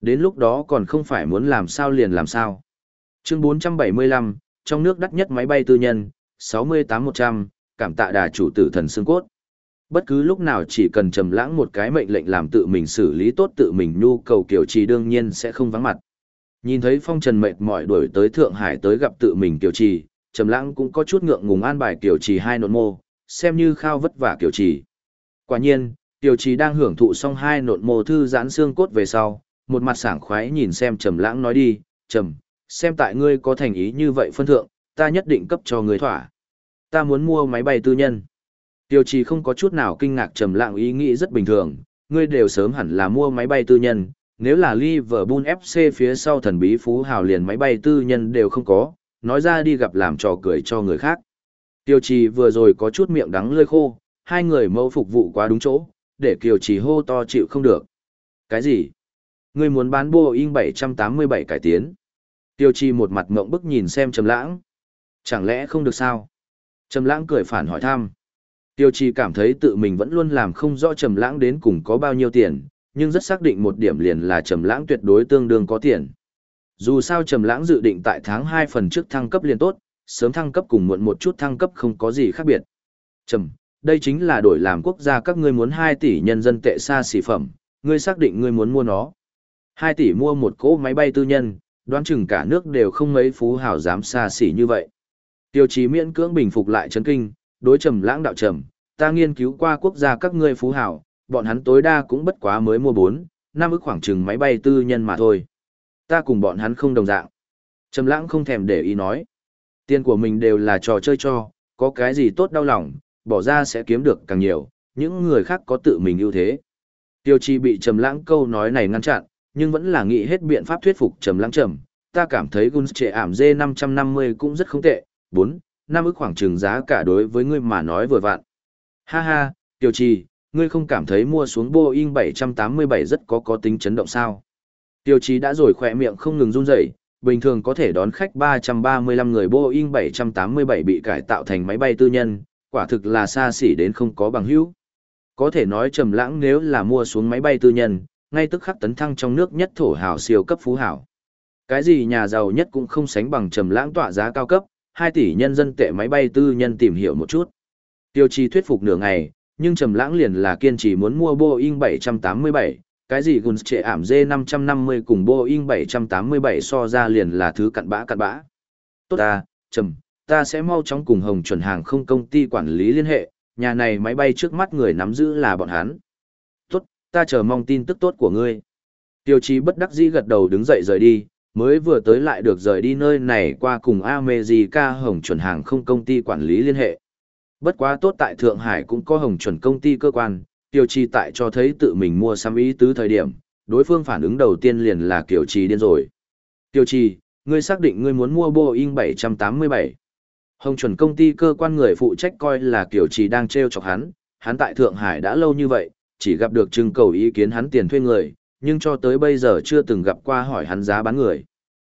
Đến lúc đó còn không phải muốn làm sao liền làm sao. Chương 475, trong nước đắt nhất máy bay tư nhân, 68-100, cảm tạ đà chủ tử thần xương cốt. Bất cứ lúc nào chỉ cần trầm lãng một cái mệnh lệnh làm tự mình xử lý tốt tự mình nhu cầu kiểu trì đương nhiên sẽ không vắng mặt. Nhìn thấy phong trần mệt mỏi đuổi tới Thượng Hải tới gặp tự mình kiểu trì, trầm lãng cũng có chút ngượng ngùng an bài kiểu trì hai nộn mô, xem như khao vất vả kiểu trì. Quả nhiên, tiểu trì đang hưởng thụ xong hai nộn mồ thư giãn xương cốt về sau, một mặt sảng khoái nhìn xem trầm lãng nói đi, trầm, xem tại ngươi có thành ý như vậy phân thượng, ta nhất định cấp cho ngươi thỏa. Ta muốn mua máy bay tư nhân. Tiêu trì không có chút nào kinh ngạc trầm lặng ý nghĩ rất bình thường, ngươi đều sớm hẳn là mua máy bay tư nhân, nếu là Liverpool FC phía sau thần bí phú hào liền máy bay tư nhân đều không có, nói ra đi gặp làm trò cười cho người khác. Tiêu trì vừa rồi có chút miệng đắng lơi khô, hai người mẫu phục vụ quá đúng chỗ, để Kiều trì hô to chịu không được. Cái gì? Ngươi muốn bán Boeing 787 cải tiến? Tiêu trì một mặt mộng bức nhìn xem Trầm Lãng. Chẳng lẽ không được sao? Trầm Lãng cười phản hỏi thăm. Tiêu Chi cảm thấy tự mình vẫn luôn làm không rõ Trầm Lãng đến cùng có bao nhiêu tiền, nhưng rất xác định một điểm liền là Trầm Lãng tuyệt đối tương đương có tiền. Dù sao Trầm Lãng dự định tại tháng 2 phần trước thăng cấp liền tốt, sớm thăng cấp cùng muộn một chút thăng cấp không có gì khác biệt. Trầm, đây chính là đổi làm quốc gia các ngươi muốn 2 tỷ nhân dân tệ xa xỉ phẩm, ngươi xác định ngươi muốn mua nó. 2 tỷ mua một cỗ máy bay tư nhân, đoán chừng cả nước đều không mấy phú hào dám xa xỉ như vậy. Tiêu chí miễn cưỡng bình phục lại chấn kinh, đối trầm lãng đạo trầm, ta nghiên cứu qua quốc gia các ngươi phú hảo, bọn hắn tối đa cũng bất quá mới mua 4, năm ức khoảng chừng máy bay tư nhân mà thôi. Ta cùng bọn hắn không đồng dạng. Trầm lãng không thèm để ý nói. Tiền của mình đều là trò chơi cho, có cái gì tốt đau lòng, bỏ ra sẽ kiếm được càng nhiều, những người khác có tự mình ưu thế. Tiêu chi bị trầm lãng câu nói này ngăn chặn, nhưng vẫn là nghĩ hết biện pháp thuyết phục trầm lãng trầm. Ta cảm thấy Guns trệ ảm D550 cũng rất không tệ, 4, năm ức khoảng trường giá cả đối với ngươi mà nói vừa vặn. Ha ha, Tiêu chi, ngươi không cảm thấy mua xuống Boeing 787 rất có có tính chấn động sao? Tiêu chi đã rồi khỏe miệng không ngừng run rẩy, bình thường có thể đón khách 335 người Boeing 787 bị cải tạo thành máy bay tư nhân, quả thực là xa xỉ đến không có bằng hữu. Có thể nói trầm lãng nếu là mua xuống máy bay tư nhân, ngay tức khắc tấn thăng trong nước nhất thổ hào siêu cấp phú hảo. Cái gì nhà giàu nhất cũng không sánh bằng trầm lãng tọa giá cao cấp, 2 tỷ nhân dân tệ máy bay tư nhân tìm hiểu một chút. Tiêu Chi thuyết phục nửa ngày, nhưng trầm lãng liền là kiên trì muốn mua Boeing 787, cái gì Guns trệ ảm J550 cùng Boeing 787 so ra liền là thứ cặn bã cặn bã. Tốt ta, trầm, ta sẽ mau chóng cùng Hồng chuẩn hàng không công ty quản lý liên hệ, nhà này máy bay trước mắt người nắm giữ là bọn hắn. Tốt, ta chờ mong tin tức tốt của ngươi. Tiêu chí bất đắc dĩ gật đầu đứng dậy rời đi, mới vừa tới lại được rời đi nơi này qua cùng America Hồng chuẩn hàng không công ty quản lý liên hệ. Bất quá tốt tại Thượng Hải cũng có Hồng chuẩn công ty cơ quan, Tiêu Chi tại cho thấy tự mình mua xăm ý tứ thời điểm, đối phương phản ứng đầu tiên liền là Kiều Chi điên rồi. Tiêu Chi, ngươi xác định ngươi muốn mua Boeing 787. Hồng chuẩn công ty cơ quan người phụ trách coi là kiểu chỉ đang treo chọc hắn, hắn tại Thượng Hải đã lâu như vậy, chỉ gặp được trưng cầu ý kiến hắn tiền thuê người, nhưng cho tới bây giờ chưa từng gặp qua hỏi hắn giá bán người.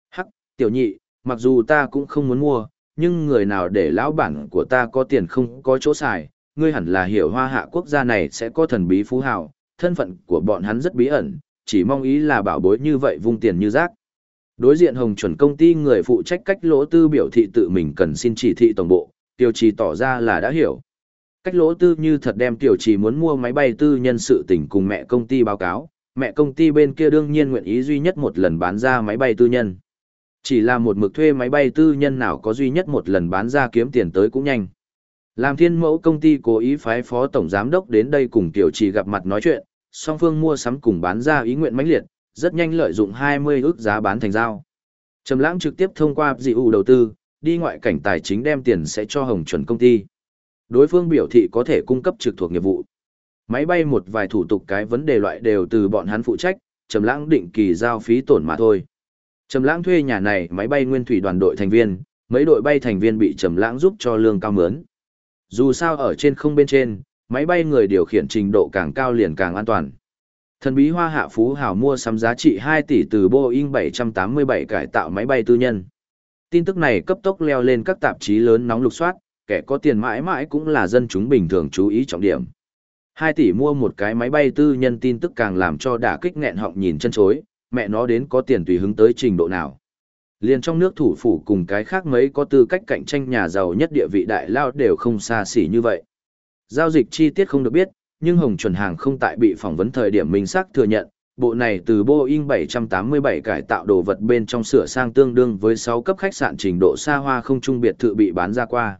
Hắc, tiểu nhị, mặc dù ta cũng không muốn mua, nhưng người nào để lão bản của ta có tiền không có chỗ xài, ngươi hẳn là hiểu hoa hạ quốc gia này sẽ có thần bí phú hào, thân phận của bọn hắn rất bí ẩn, chỉ mong ý là bảo bối như vậy vung tiền như rác. Đối diện hồng chuẩn công ty người phụ trách cách lỗ tư biểu thị tự mình cần xin chỉ thị tổng bộ, tiêu trì tỏ ra là đã hiểu. Cách lỗ tư như thật đem tiểu trì muốn mua máy bay tư nhân sự tình cùng mẹ công ty báo cáo, mẹ công ty bên kia đương nhiên nguyện ý duy nhất một lần bán ra máy bay tư nhân. Chỉ là một mực thuê máy bay tư nhân nào có duy nhất một lần bán ra kiếm tiền tới cũng nhanh. Làm thiên mẫu công ty cố ý phái phó tổng giám đốc đến đây cùng tiểu trì gặp mặt nói chuyện, song phương mua sắm cùng bán ra ý nguyện mãnh liệt, rất nhanh lợi dụng 20 ước giá bán thành giao. Trầm lãng trực tiếp thông qua dị ủ đầu tư, đi ngoại cảnh tài chính đem tiền sẽ cho hồng chuẩn công ty. Đối phương biểu thị có thể cung cấp trực thuộc nghiệp vụ. Máy bay một vài thủ tục cái vấn đề loại đều từ bọn hắn phụ trách, Trầm lãng định kỳ giao phí tổn mà thôi. Trầm lãng thuê nhà này máy bay nguyên thủy đoàn đội thành viên, mấy đội bay thành viên bị Trầm lãng giúp cho lương cao mướn. Dù sao ở trên không bên trên, máy bay người điều khiển trình độ càng cao liền càng an toàn. Thần bí hoa hạ phú hào mua sắm giá trị 2 tỷ từ Boeing 787 cải tạo máy bay tư nhân. Tin tức này cấp tốc leo lên các tạp chí lớn nóng lục soát, kẻ có tiền mãi mãi cũng là dân chúng bình thường chú ý trọng điểm. 2 tỷ mua một cái máy bay tư nhân tin tức càng làm cho đả kích nghẹn họng nhìn chân chối, mẹ nó đến có tiền tùy hứng tới trình độ nào. Liền trong nước thủ phủ cùng cái khác mấy có tư cách cạnh tranh nhà giàu nhất địa vị đại lao đều không xa xỉ như vậy. Giao dịch chi tiết không được biết, nhưng Hồng Chuẩn Hàng không tại bị phỏng vấn thời điểm minh xác thừa nhận, bộ này từ Boeing 787 cải tạo đồ vật bên trong sửa sang tương đương với 6 cấp khách sạn trình độ xa hoa không trung biệt thự bị bán ra qua.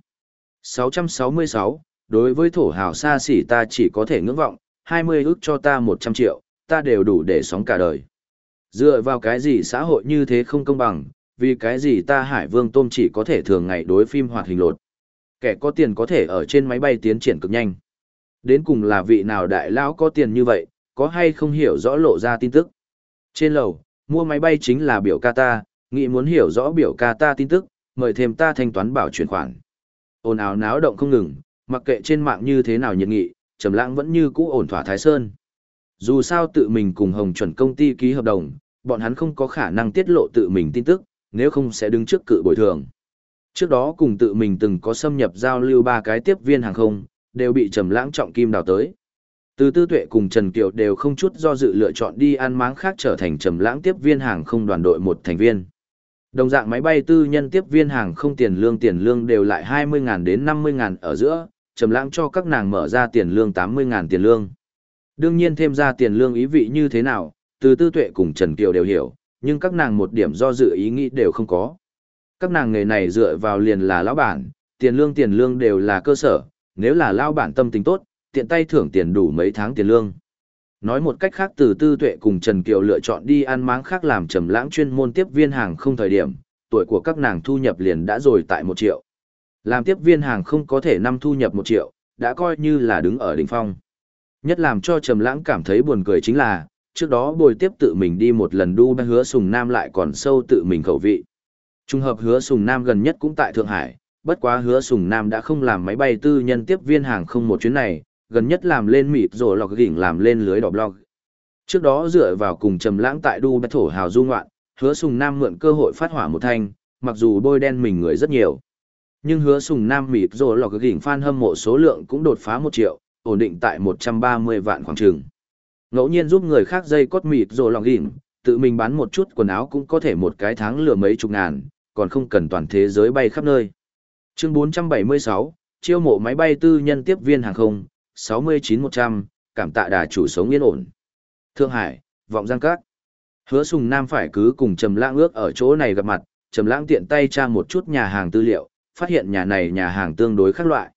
666, đối với thổ hào xa xỉ ta chỉ có thể ngưỡng vọng, 20 ước cho ta 100 triệu, ta đều đủ để sống cả đời. Dựa vào cái gì xã hội như thế không công bằng, vì cái gì ta Hải Vương Tôm chỉ có thể thường ngày đối phim hoạt hình lột. Kẻ có tiền có thể ở trên máy bay tiến triển cực nhanh. Đến cùng là vị nào đại lão có tiền như vậy, có hay không hiểu rõ lộ ra tin tức. Trên lầu, mua máy bay chính là biểu ca ta, nghĩ muốn hiểu rõ biểu ca ta tin tức, mời thêm ta thanh toán bảo chuyển khoản. Ồn ào náo động không ngừng, mặc kệ trên mạng như thế nào nhiệt nghị, Trầm Lãng vẫn như cũ ổn thỏa Thái Sơn. Dù sao tự mình cùng Hồng Chuẩn công ty ký hợp đồng, bọn hắn không có khả năng tiết lộ tự mình tin tức, nếu không sẽ đứng trước cự bồi thường. Trước đó cùng tự mình từng có xâm nhập giao lưu ba cái tiếp viên hàng không, đều bị Trầm Lãng trọng kim đào tới. Từ Tư Tuệ cùng Trần Kiều đều không chút do dự lựa chọn đi ăn máng khác trở thành Trầm Lãng tiếp viên hàng không đoàn đội một thành viên. Đồng dạng máy bay tư nhân tiếp viên hàng không tiền lương tiền lương đều lại 20.000 đến 50.000 ở giữa, Trầm Lãng cho các nàng mở ra tiền lương 80.000 tiền lương. Đương nhiên thêm ra tiền lương ý vị như thế nào, từ Tư Tuệ cùng Trần Kiều đều hiểu, nhưng các nàng một điểm do dự ý nghĩ đều không có. Các nàng nghề này dựa vào liền là lão bản, tiền lương tiền lương đều là cơ sở, nếu là lao bản tâm tính tốt, tiện tay thưởng tiền đủ mấy tháng tiền lương. Nói một cách khác từ tư tuệ cùng Trần Kiều lựa chọn đi ăn máng khác làm trầm lãng chuyên môn tiếp viên hàng không thời điểm, tuổi của các nàng thu nhập liền đã rồi tại một triệu. Làm tiếp viên hàng không có thể năm thu nhập một triệu, đã coi như là đứng ở đỉnh phong. Nhất làm cho Trầm Lãng cảm thấy buồn cười chính là, trước đó bồi tiếp tự mình đi một lần đu hứa Sùng Nam lại còn sâu tự mình khẩu vị. Trung hợp hứa Sùng Nam gần nhất cũng tại Thượng Hải, bất quá hứa Sùng Nam đã không làm máy bay tư nhân tiếp viên hàng không một chuyến này, gần nhất làm lên mịp rồi lọc gỉnh làm lên lưới đỏ blog. Trước đó dựa vào cùng Trầm Lãng tại đu thổ hào du ngoạn, hứa Sùng Nam mượn cơ hội phát hỏa một thanh, mặc dù bôi đen mình người rất nhiều. Nhưng hứa Sùng Nam mịp rồi lọc gỉnh fan hâm mộ số lượng cũng đột phá một triệu, ổn định tại 130 vạn khoảng trường. Ngẫu nhiên giúp người khác dây cốt mịp rồi lọc gỉnh, tự mình bán một chút quần áo cũng có thể một cái tháng lừa mấy chục ngàn, còn không cần toàn thế giới bay khắp nơi. Chương 476, chiêu mộ máy bay tư nhân tiếp viên hàng không, 69100, cảm tạ đà chủ sống yên ổn. Thượng Hải, Vọng Giang Các. Hứa Sùng Nam phải cứ cùng Trầm Lãng ước ở chỗ này gặp mặt, Trầm Lãng tiện tay tra một chút nhà hàng tư liệu, phát hiện nhà này nhà hàng tương đối khác loại.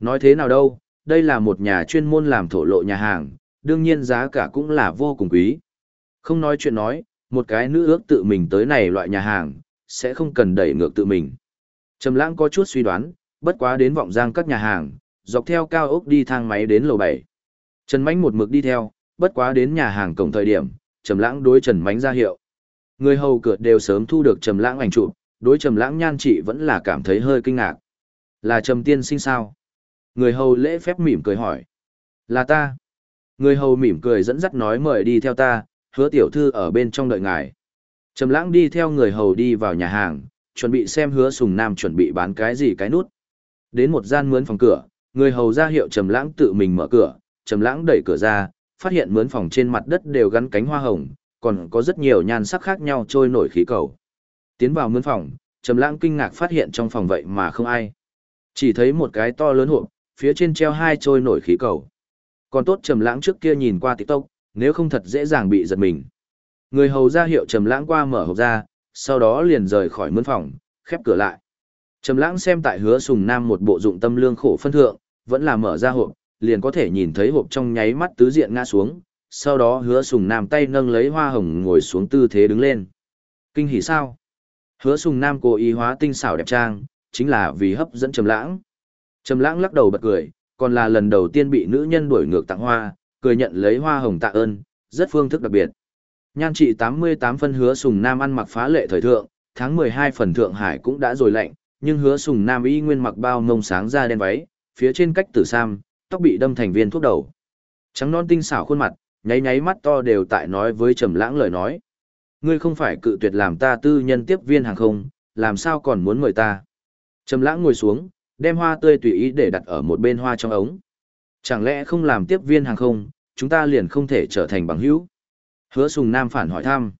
Nói thế nào đâu, đây là một nhà chuyên môn làm thổ lộ nhà hàng, đương nhiên giá cả cũng là vô cùng quý. Không nói chuyện nói, một cái nữ ước tự mình tới này loại nhà hàng, sẽ không cần đẩy ngược tự mình. Trầm lãng có chút suy đoán, bất quá đến vọng giang các nhà hàng, dọc theo cao ốc đi thang máy đến lầu 7. Trần Mánh một mực đi theo, bất quá đến nhà hàng cổng thời điểm, Trầm lãng đối Trần Mánh ra hiệu. Người hầu cửa đều sớm thu được Trầm lãng ảnh chụp, đối Trầm lãng nhan trị vẫn là cảm thấy hơi kinh ngạc. Là Trầm tiên sinh sao? Người hầu lễ phép mỉm cười hỏi. Là ta. Người hầu mỉm cười dẫn dắt nói mời đi theo ta, hứa tiểu thư ở bên trong đợi ngài. Trầm lãng đi theo người hầu đi vào nhà hàng, chuẩn bị xem hứa sùng nam chuẩn bị bán cái gì cái nút. Đến một gian mướn phòng cửa, người hầu ra hiệu Trầm lãng tự mình mở cửa, Trầm lãng đẩy cửa ra, phát hiện mướn phòng trên mặt đất đều gắn cánh hoa hồng, còn có rất nhiều nhan sắc khác nhau trôi nổi khí cầu. Tiến vào mướn phòng, Trầm lãng kinh ngạc phát hiện trong phòng vậy mà không ai. Chỉ thấy một cái to lớn hộp, phía trên treo hai trôi nổi khí cầu. Còn tốt Trầm Lãng trước kia nhìn qua TikTok, nếu không thật dễ dàng bị giật mình. Người hầu ra hiệu Trầm Lãng qua mở hộp ra, sau đó liền rời khỏi mướn phòng, khép cửa lại. Trầm Lãng xem tại Hứa Sùng Nam một bộ dụng tâm lương khổ phân thượng, vẫn là mở ra hộp, liền có thể nhìn thấy hộp trong nháy mắt tứ diện ngã xuống, sau đó Hứa Sùng Nam tay nâng lấy hoa hồng ngồi xuống tư thế đứng lên. Kinh hỉ sao? Hứa Sùng Nam cố ý hóa tinh xảo đẹp trang, chính là vì hấp dẫn Trầm Lãng. Trầm lãng lắc đầu bật cười, còn là lần đầu tiên bị nữ nhân đuổi ngược tặng hoa, cười nhận lấy hoa hồng tạ ơn, rất phương thức đặc biệt. Nhan trị 88 phân hứa sùng nam ăn mặc phá lệ thời thượng, tháng 12 phần thượng hải cũng đã rồi lạnh, nhưng hứa sùng nam y nguyên mặc bao mông sáng ra đen váy, phía trên cách tử sam, tóc bị đâm thành viên thuốc đầu. Trắng non tinh xảo khuôn mặt, nháy nháy mắt to đều tại nói với trầm lãng lời nói. Ngươi không phải cự tuyệt làm ta tư nhân tiếp viên hàng không, làm sao còn muốn mời ta? Trầm lãng ngồi xuống, đem hoa tươi tùy ý để đặt ở một bên hoa trong ống. Chẳng lẽ không làm tiếp viên hàng không, chúng ta liền không thể trở thành bằng hữu? Hứa Sùng Nam phản hỏi thăm.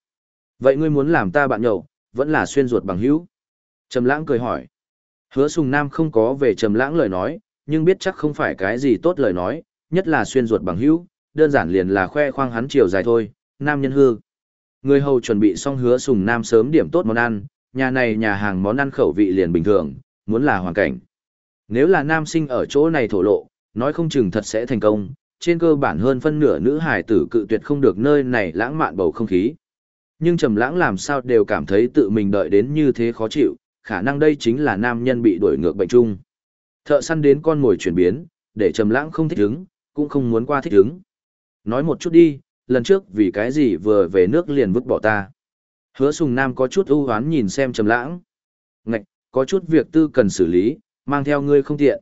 Vậy ngươi muốn làm ta bạn nhậu, vẫn là xuyên ruột bằng hữu? Trầm Lãng cười hỏi. Hứa Sùng Nam không có về Trầm Lãng lời nói, nhưng biết chắc không phải cái gì tốt lời nói, nhất là xuyên ruột bằng hữu, đơn giản liền là khoe khoang hắn chiều dài thôi, nam nhân hư. Người hầu chuẩn bị xong Hứa Sùng Nam sớm điểm tốt món ăn, nhà này nhà hàng món ăn khẩu vị liền bình thường, muốn là hoàn cảnh. Nếu là nam sinh ở chỗ này thổ lộ, nói không chừng thật sẽ thành công, trên cơ bản hơn phân nửa nữ hài tử cự tuyệt không được nơi này lãng mạn bầu không khí. Nhưng Trầm Lãng làm sao đều cảm thấy tự mình đợi đến như thế khó chịu, khả năng đây chính là nam nhân bị đuổi ngược bệnh chung. Thợ săn đến con ngồi chuyển biến, để Trầm Lãng không thích hứng, cũng không muốn qua thích hứng. Nói một chút đi, lần trước vì cái gì vừa về nước liền vứt bỏ ta. Hứa Sùng Nam có chút ưu hoán nhìn xem Trầm Lãng. Ngạch, có chút việc tư cần xử lý, mang theo ngươi không tiện.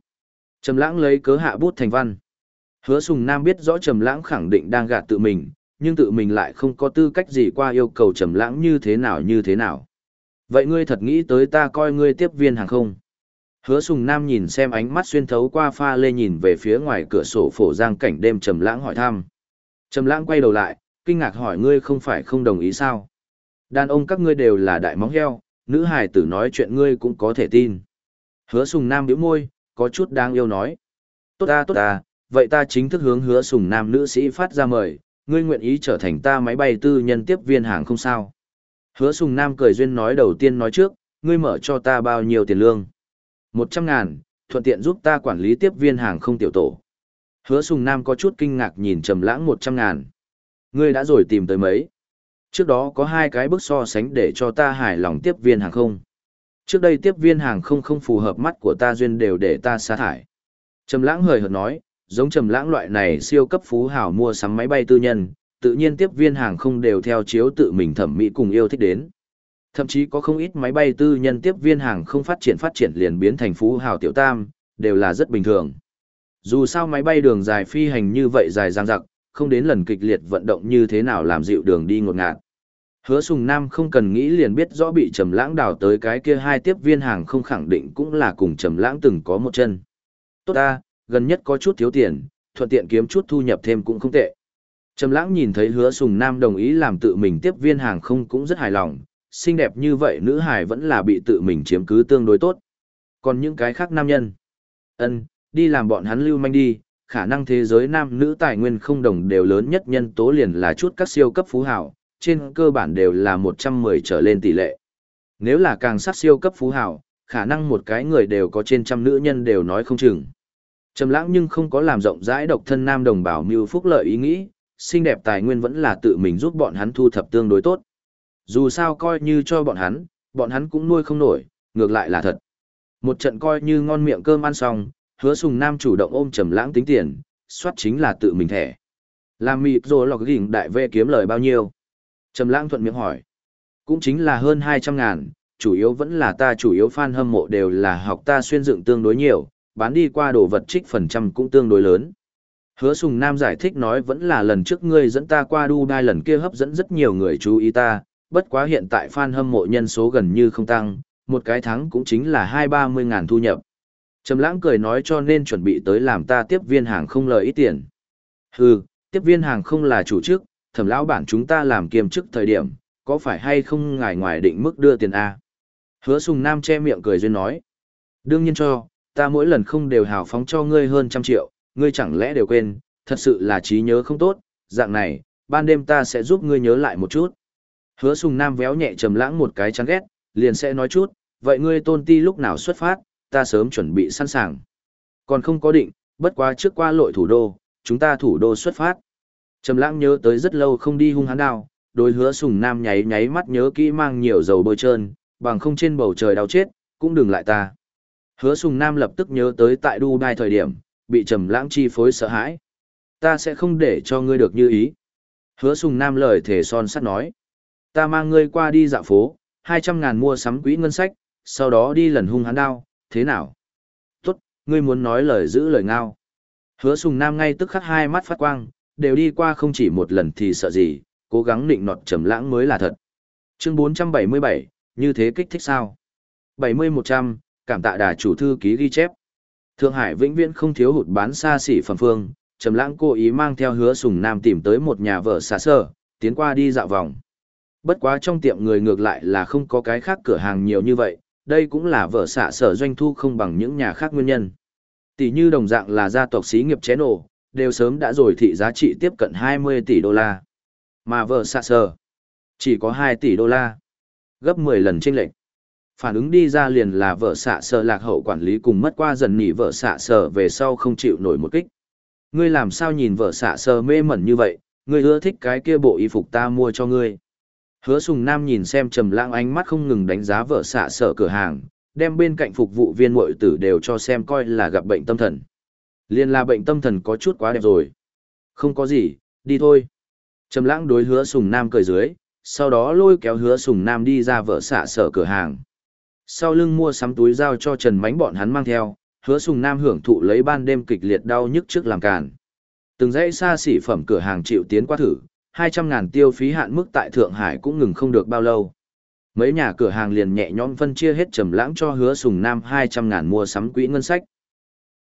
Trầm lãng lấy cớ hạ bút thành văn. Hứa Sùng Nam biết rõ Trầm lãng khẳng định đang gạt tự mình, nhưng tự mình lại không có tư cách gì qua yêu cầu Trầm lãng như thế nào như thế nào. Vậy ngươi thật nghĩ tới ta coi ngươi tiếp viên hàng không? Hứa Sùng Nam nhìn xem ánh mắt xuyên thấu qua pha lê nhìn về phía ngoài cửa sổ phổ giang cảnh đêm Trầm lãng hỏi thăm. Trầm lãng quay đầu lại, kinh ngạc hỏi ngươi không phải không đồng ý sao? Đàn ông các ngươi đều là đại móng heo, nữ hài tử nói chuyện ngươi cũng có thể tin. Hứa Sùng Nam bĩu môi, có chút đáng yêu nói. Tốt ta tốt ta, vậy ta chính thức hướng hứa Sùng Nam nữ sĩ phát ra mời, ngươi nguyện ý trở thành ta máy bay tư nhân tiếp viên hàng không sao. Hứa Sùng Nam cười duyên nói đầu tiên nói trước, ngươi mở cho ta bao nhiêu tiền lương. Một trăm ngàn, thuận tiện giúp ta quản lý tiếp viên hàng không tiểu tổ. Hứa Sùng Nam có chút kinh ngạc nhìn Trầm Lãng một trăm ngàn. Ngươi đã rồi tìm tới mấy? Trước đó có hai cái bước so sánh để cho ta hài lòng tiếp viên hàng không. Trước đây tiếp viên hàng không không phù hợp mắt của ta duyên đều để ta sa thải. Trầm Lãng hời hợt nói, giống Trầm Lãng loại này siêu cấp phú hào mua sắm máy bay tư nhân, tự nhiên tiếp viên hàng không đều theo chiếu tự mình thẩm mỹ cùng yêu thích đến. Thậm chí có không ít máy bay tư nhân tiếp viên hàng không phát triển phát triển liền biến thành phú hào tiểu tam, đều là rất bình thường. Dù sao máy bay đường dài phi hành như vậy dài dang dặc, không đến lần kịch liệt vận động như thế nào làm dịu đường đi ngột ngạt. Hứa Sùng Nam không cần nghĩ liền biết rõ bị Trầm Lãng đào tới cái kia hai tiếp viên hàng không khẳng định cũng là cùng Trầm Lãng từng có một chân. Tốt a, gần nhất có chút thiếu tiền, thuận tiện kiếm chút thu nhập thêm cũng không tệ. Trầm Lãng nhìn thấy Hứa Sùng Nam đồng ý làm tự mình tiếp viên hàng không cũng rất hài lòng, xinh đẹp như vậy nữ hài vẫn là bị tự mình chiếm cứ tương đối tốt. Còn những cái khác nam nhân, ân, đi làm bọn hắn lưu manh đi, khả năng thế giới nam nữ tài nguyên không đồng đều lớn nhất nhân tố liền là chút các siêu cấp phú hào, trên cơ bản đều là 110 trở lên tỷ lệ. Nếu là càng sát siêu cấp phú hào, khả năng một cái người đều có trên trăm nữ nhân đều nói không chừng. Trầm lãng nhưng không có làm rộng rãi độc thân nam đồng bào mưu phúc lợi ý nghĩ, xinh đẹp tài nguyên vẫn là tự mình giúp bọn hắn thu thập tương đối tốt. Dù sao coi như cho bọn hắn, bọn hắn cũng nuôi không nổi, ngược lại là thật. Một trận coi như ngon miệng cơm ăn xong, hứa sùng nam chủ động ôm trầm lãng tính tiền, soát chính là tự mình thẻ. Làm mịt rồi lọc gỉnh đại vệ kiếm lời bao nhiêu? Trầm lãng thuận miệng hỏi. Cũng chính là hơn 200 ngàn, chủ yếu vẫn là ta chủ yếu fan hâm mộ đều là học ta xuyên dựng tương đối nhiều, bán đi qua đồ vật trích phần trăm cũng tương đối lớn. Hứa Sùng Nam giải thích nói vẫn là lần trước ngươi dẫn ta qua Dubai lần kia hấp dẫn rất nhiều người chú ý ta, bất quá hiện tại fan hâm mộ nhân số gần như không tăng, một cái tháng cũng chính là hai ba mươi ngàn thu nhập. Trầm lãng cười nói cho nên chuẩn bị tới làm ta tiếp viên hàng không lời ít tiền. Hừ, tiếp viên hàng không là chủ chức, thẩm lão bản chúng ta làm kiêm chức thời điểm, có phải hay không ngài ngoài định mức đưa tiền A? Hứa sùng nam che miệng cười duyên nói. Đương nhiên cho, ta mỗi lần không đều hào phóng cho ngươi hơn trăm triệu, ngươi chẳng lẽ đều quên, thật sự là trí nhớ không tốt, dạng này, ban đêm ta sẽ giúp ngươi nhớ lại một chút. Hứa sùng nam véo nhẹ trầm lãng một cái chán ghét, liền sẽ nói chút, vậy ngươi tôn ti lúc nào xuất phát, ta sớm chuẩn bị sẵn sàng. Còn không có định, bất quá trước qua lội thủ đô, chúng ta thủ đô xuất phát. Trầm lãng nhớ tới rất lâu không đi hung hãn đào, đối hứa sùng nam nháy nháy mắt nhớ kỹ mang nhiều dầu bôi trơn, bằng không trên bầu trời đau chết, cũng đừng lại ta. Hứa sùng nam lập tức nhớ tới tại Dubai thời điểm, bị trầm lãng chi phối sợ hãi. Ta sẽ không để cho ngươi được như ý. Hứa sùng nam lời thể son sắt nói. Ta mang ngươi qua đi dạo phố, 200 ngàn mua sắm quỹ ngân sách, sau đó đi lần hung hắn đao, thế nào? Tốt, ngươi muốn nói lời giữ lời ngao. Hứa sùng nam ngay tức khắc hai mắt phát quang, đều đi qua không chỉ một lần thì sợ gì, cố gắng định nọt trầm lãng mới là thật. Chương 477, như thế kích thích sao? 70-100, cảm tạ đà chủ thư ký ghi chép. Thượng Hải vĩnh viễn không thiếu hụt bán xa xỉ phẩm phương, trầm lãng cố ý mang theo hứa sùng nam tìm tới một nhà vợ xà sở tiến qua đi dạo vòng. Bất quá trong tiệm người ngược lại là không có cái khác cửa hàng nhiều như vậy, đây cũng là vợ xả sở doanh thu không bằng những nhà khác nguyên nhân. Tỷ như đồng dạng là gia tộc xí nghiệp chế nổ, đều sớm đã rồi thị giá trị tiếp cận 20 tỷ đô la. Mà vợ xạ sở, chỉ có 2 tỷ đô la. Gấp 10 lần chênh lệch. Phản ứng đi ra liền là vợ xạ sở lạc hậu quản lý cùng mất qua dần nỉ vợ xạ sở về sau không chịu nổi một kích. Ngươi làm sao nhìn vợ xạ sở mê mẩn như vậy, ngươi ưa thích cái kia bộ y phục ta mua cho ngươi. Hứa Sùng Nam nhìn xem Trầm Lãng ánh mắt không ngừng đánh giá vợ xạ sở cửa hàng, đem bên cạnh phục vụ viên muội tử đều cho xem coi là gặp bệnh tâm thần. Liên là bệnh tâm thần có chút quá đẹp rồi. Không có gì, đi thôi. Trầm Lãng đối Hứa Sùng Nam cười dưới, sau đó lôi kéo Hứa Sùng Nam đi ra vợ xạ sở cửa hàng. Sau lưng mua sắm túi giao cho Trần Mánh bọn hắn mang theo, Hứa Sùng Nam hưởng thụ lấy ban đêm kịch liệt đau nhức trước làm càn. Từng dãy xa xỉ phẩm cửa hàng chịu tiến qua thử, 200 ngàn tiêu phí hạn mức tại Thượng Hải cũng ngừng không được bao lâu. Mấy nhà cửa hàng liền nhẹ nhõm phân chia hết trầm lãng cho hứa sùng nam 200 ngàn mua sắm quỹ ngân sách.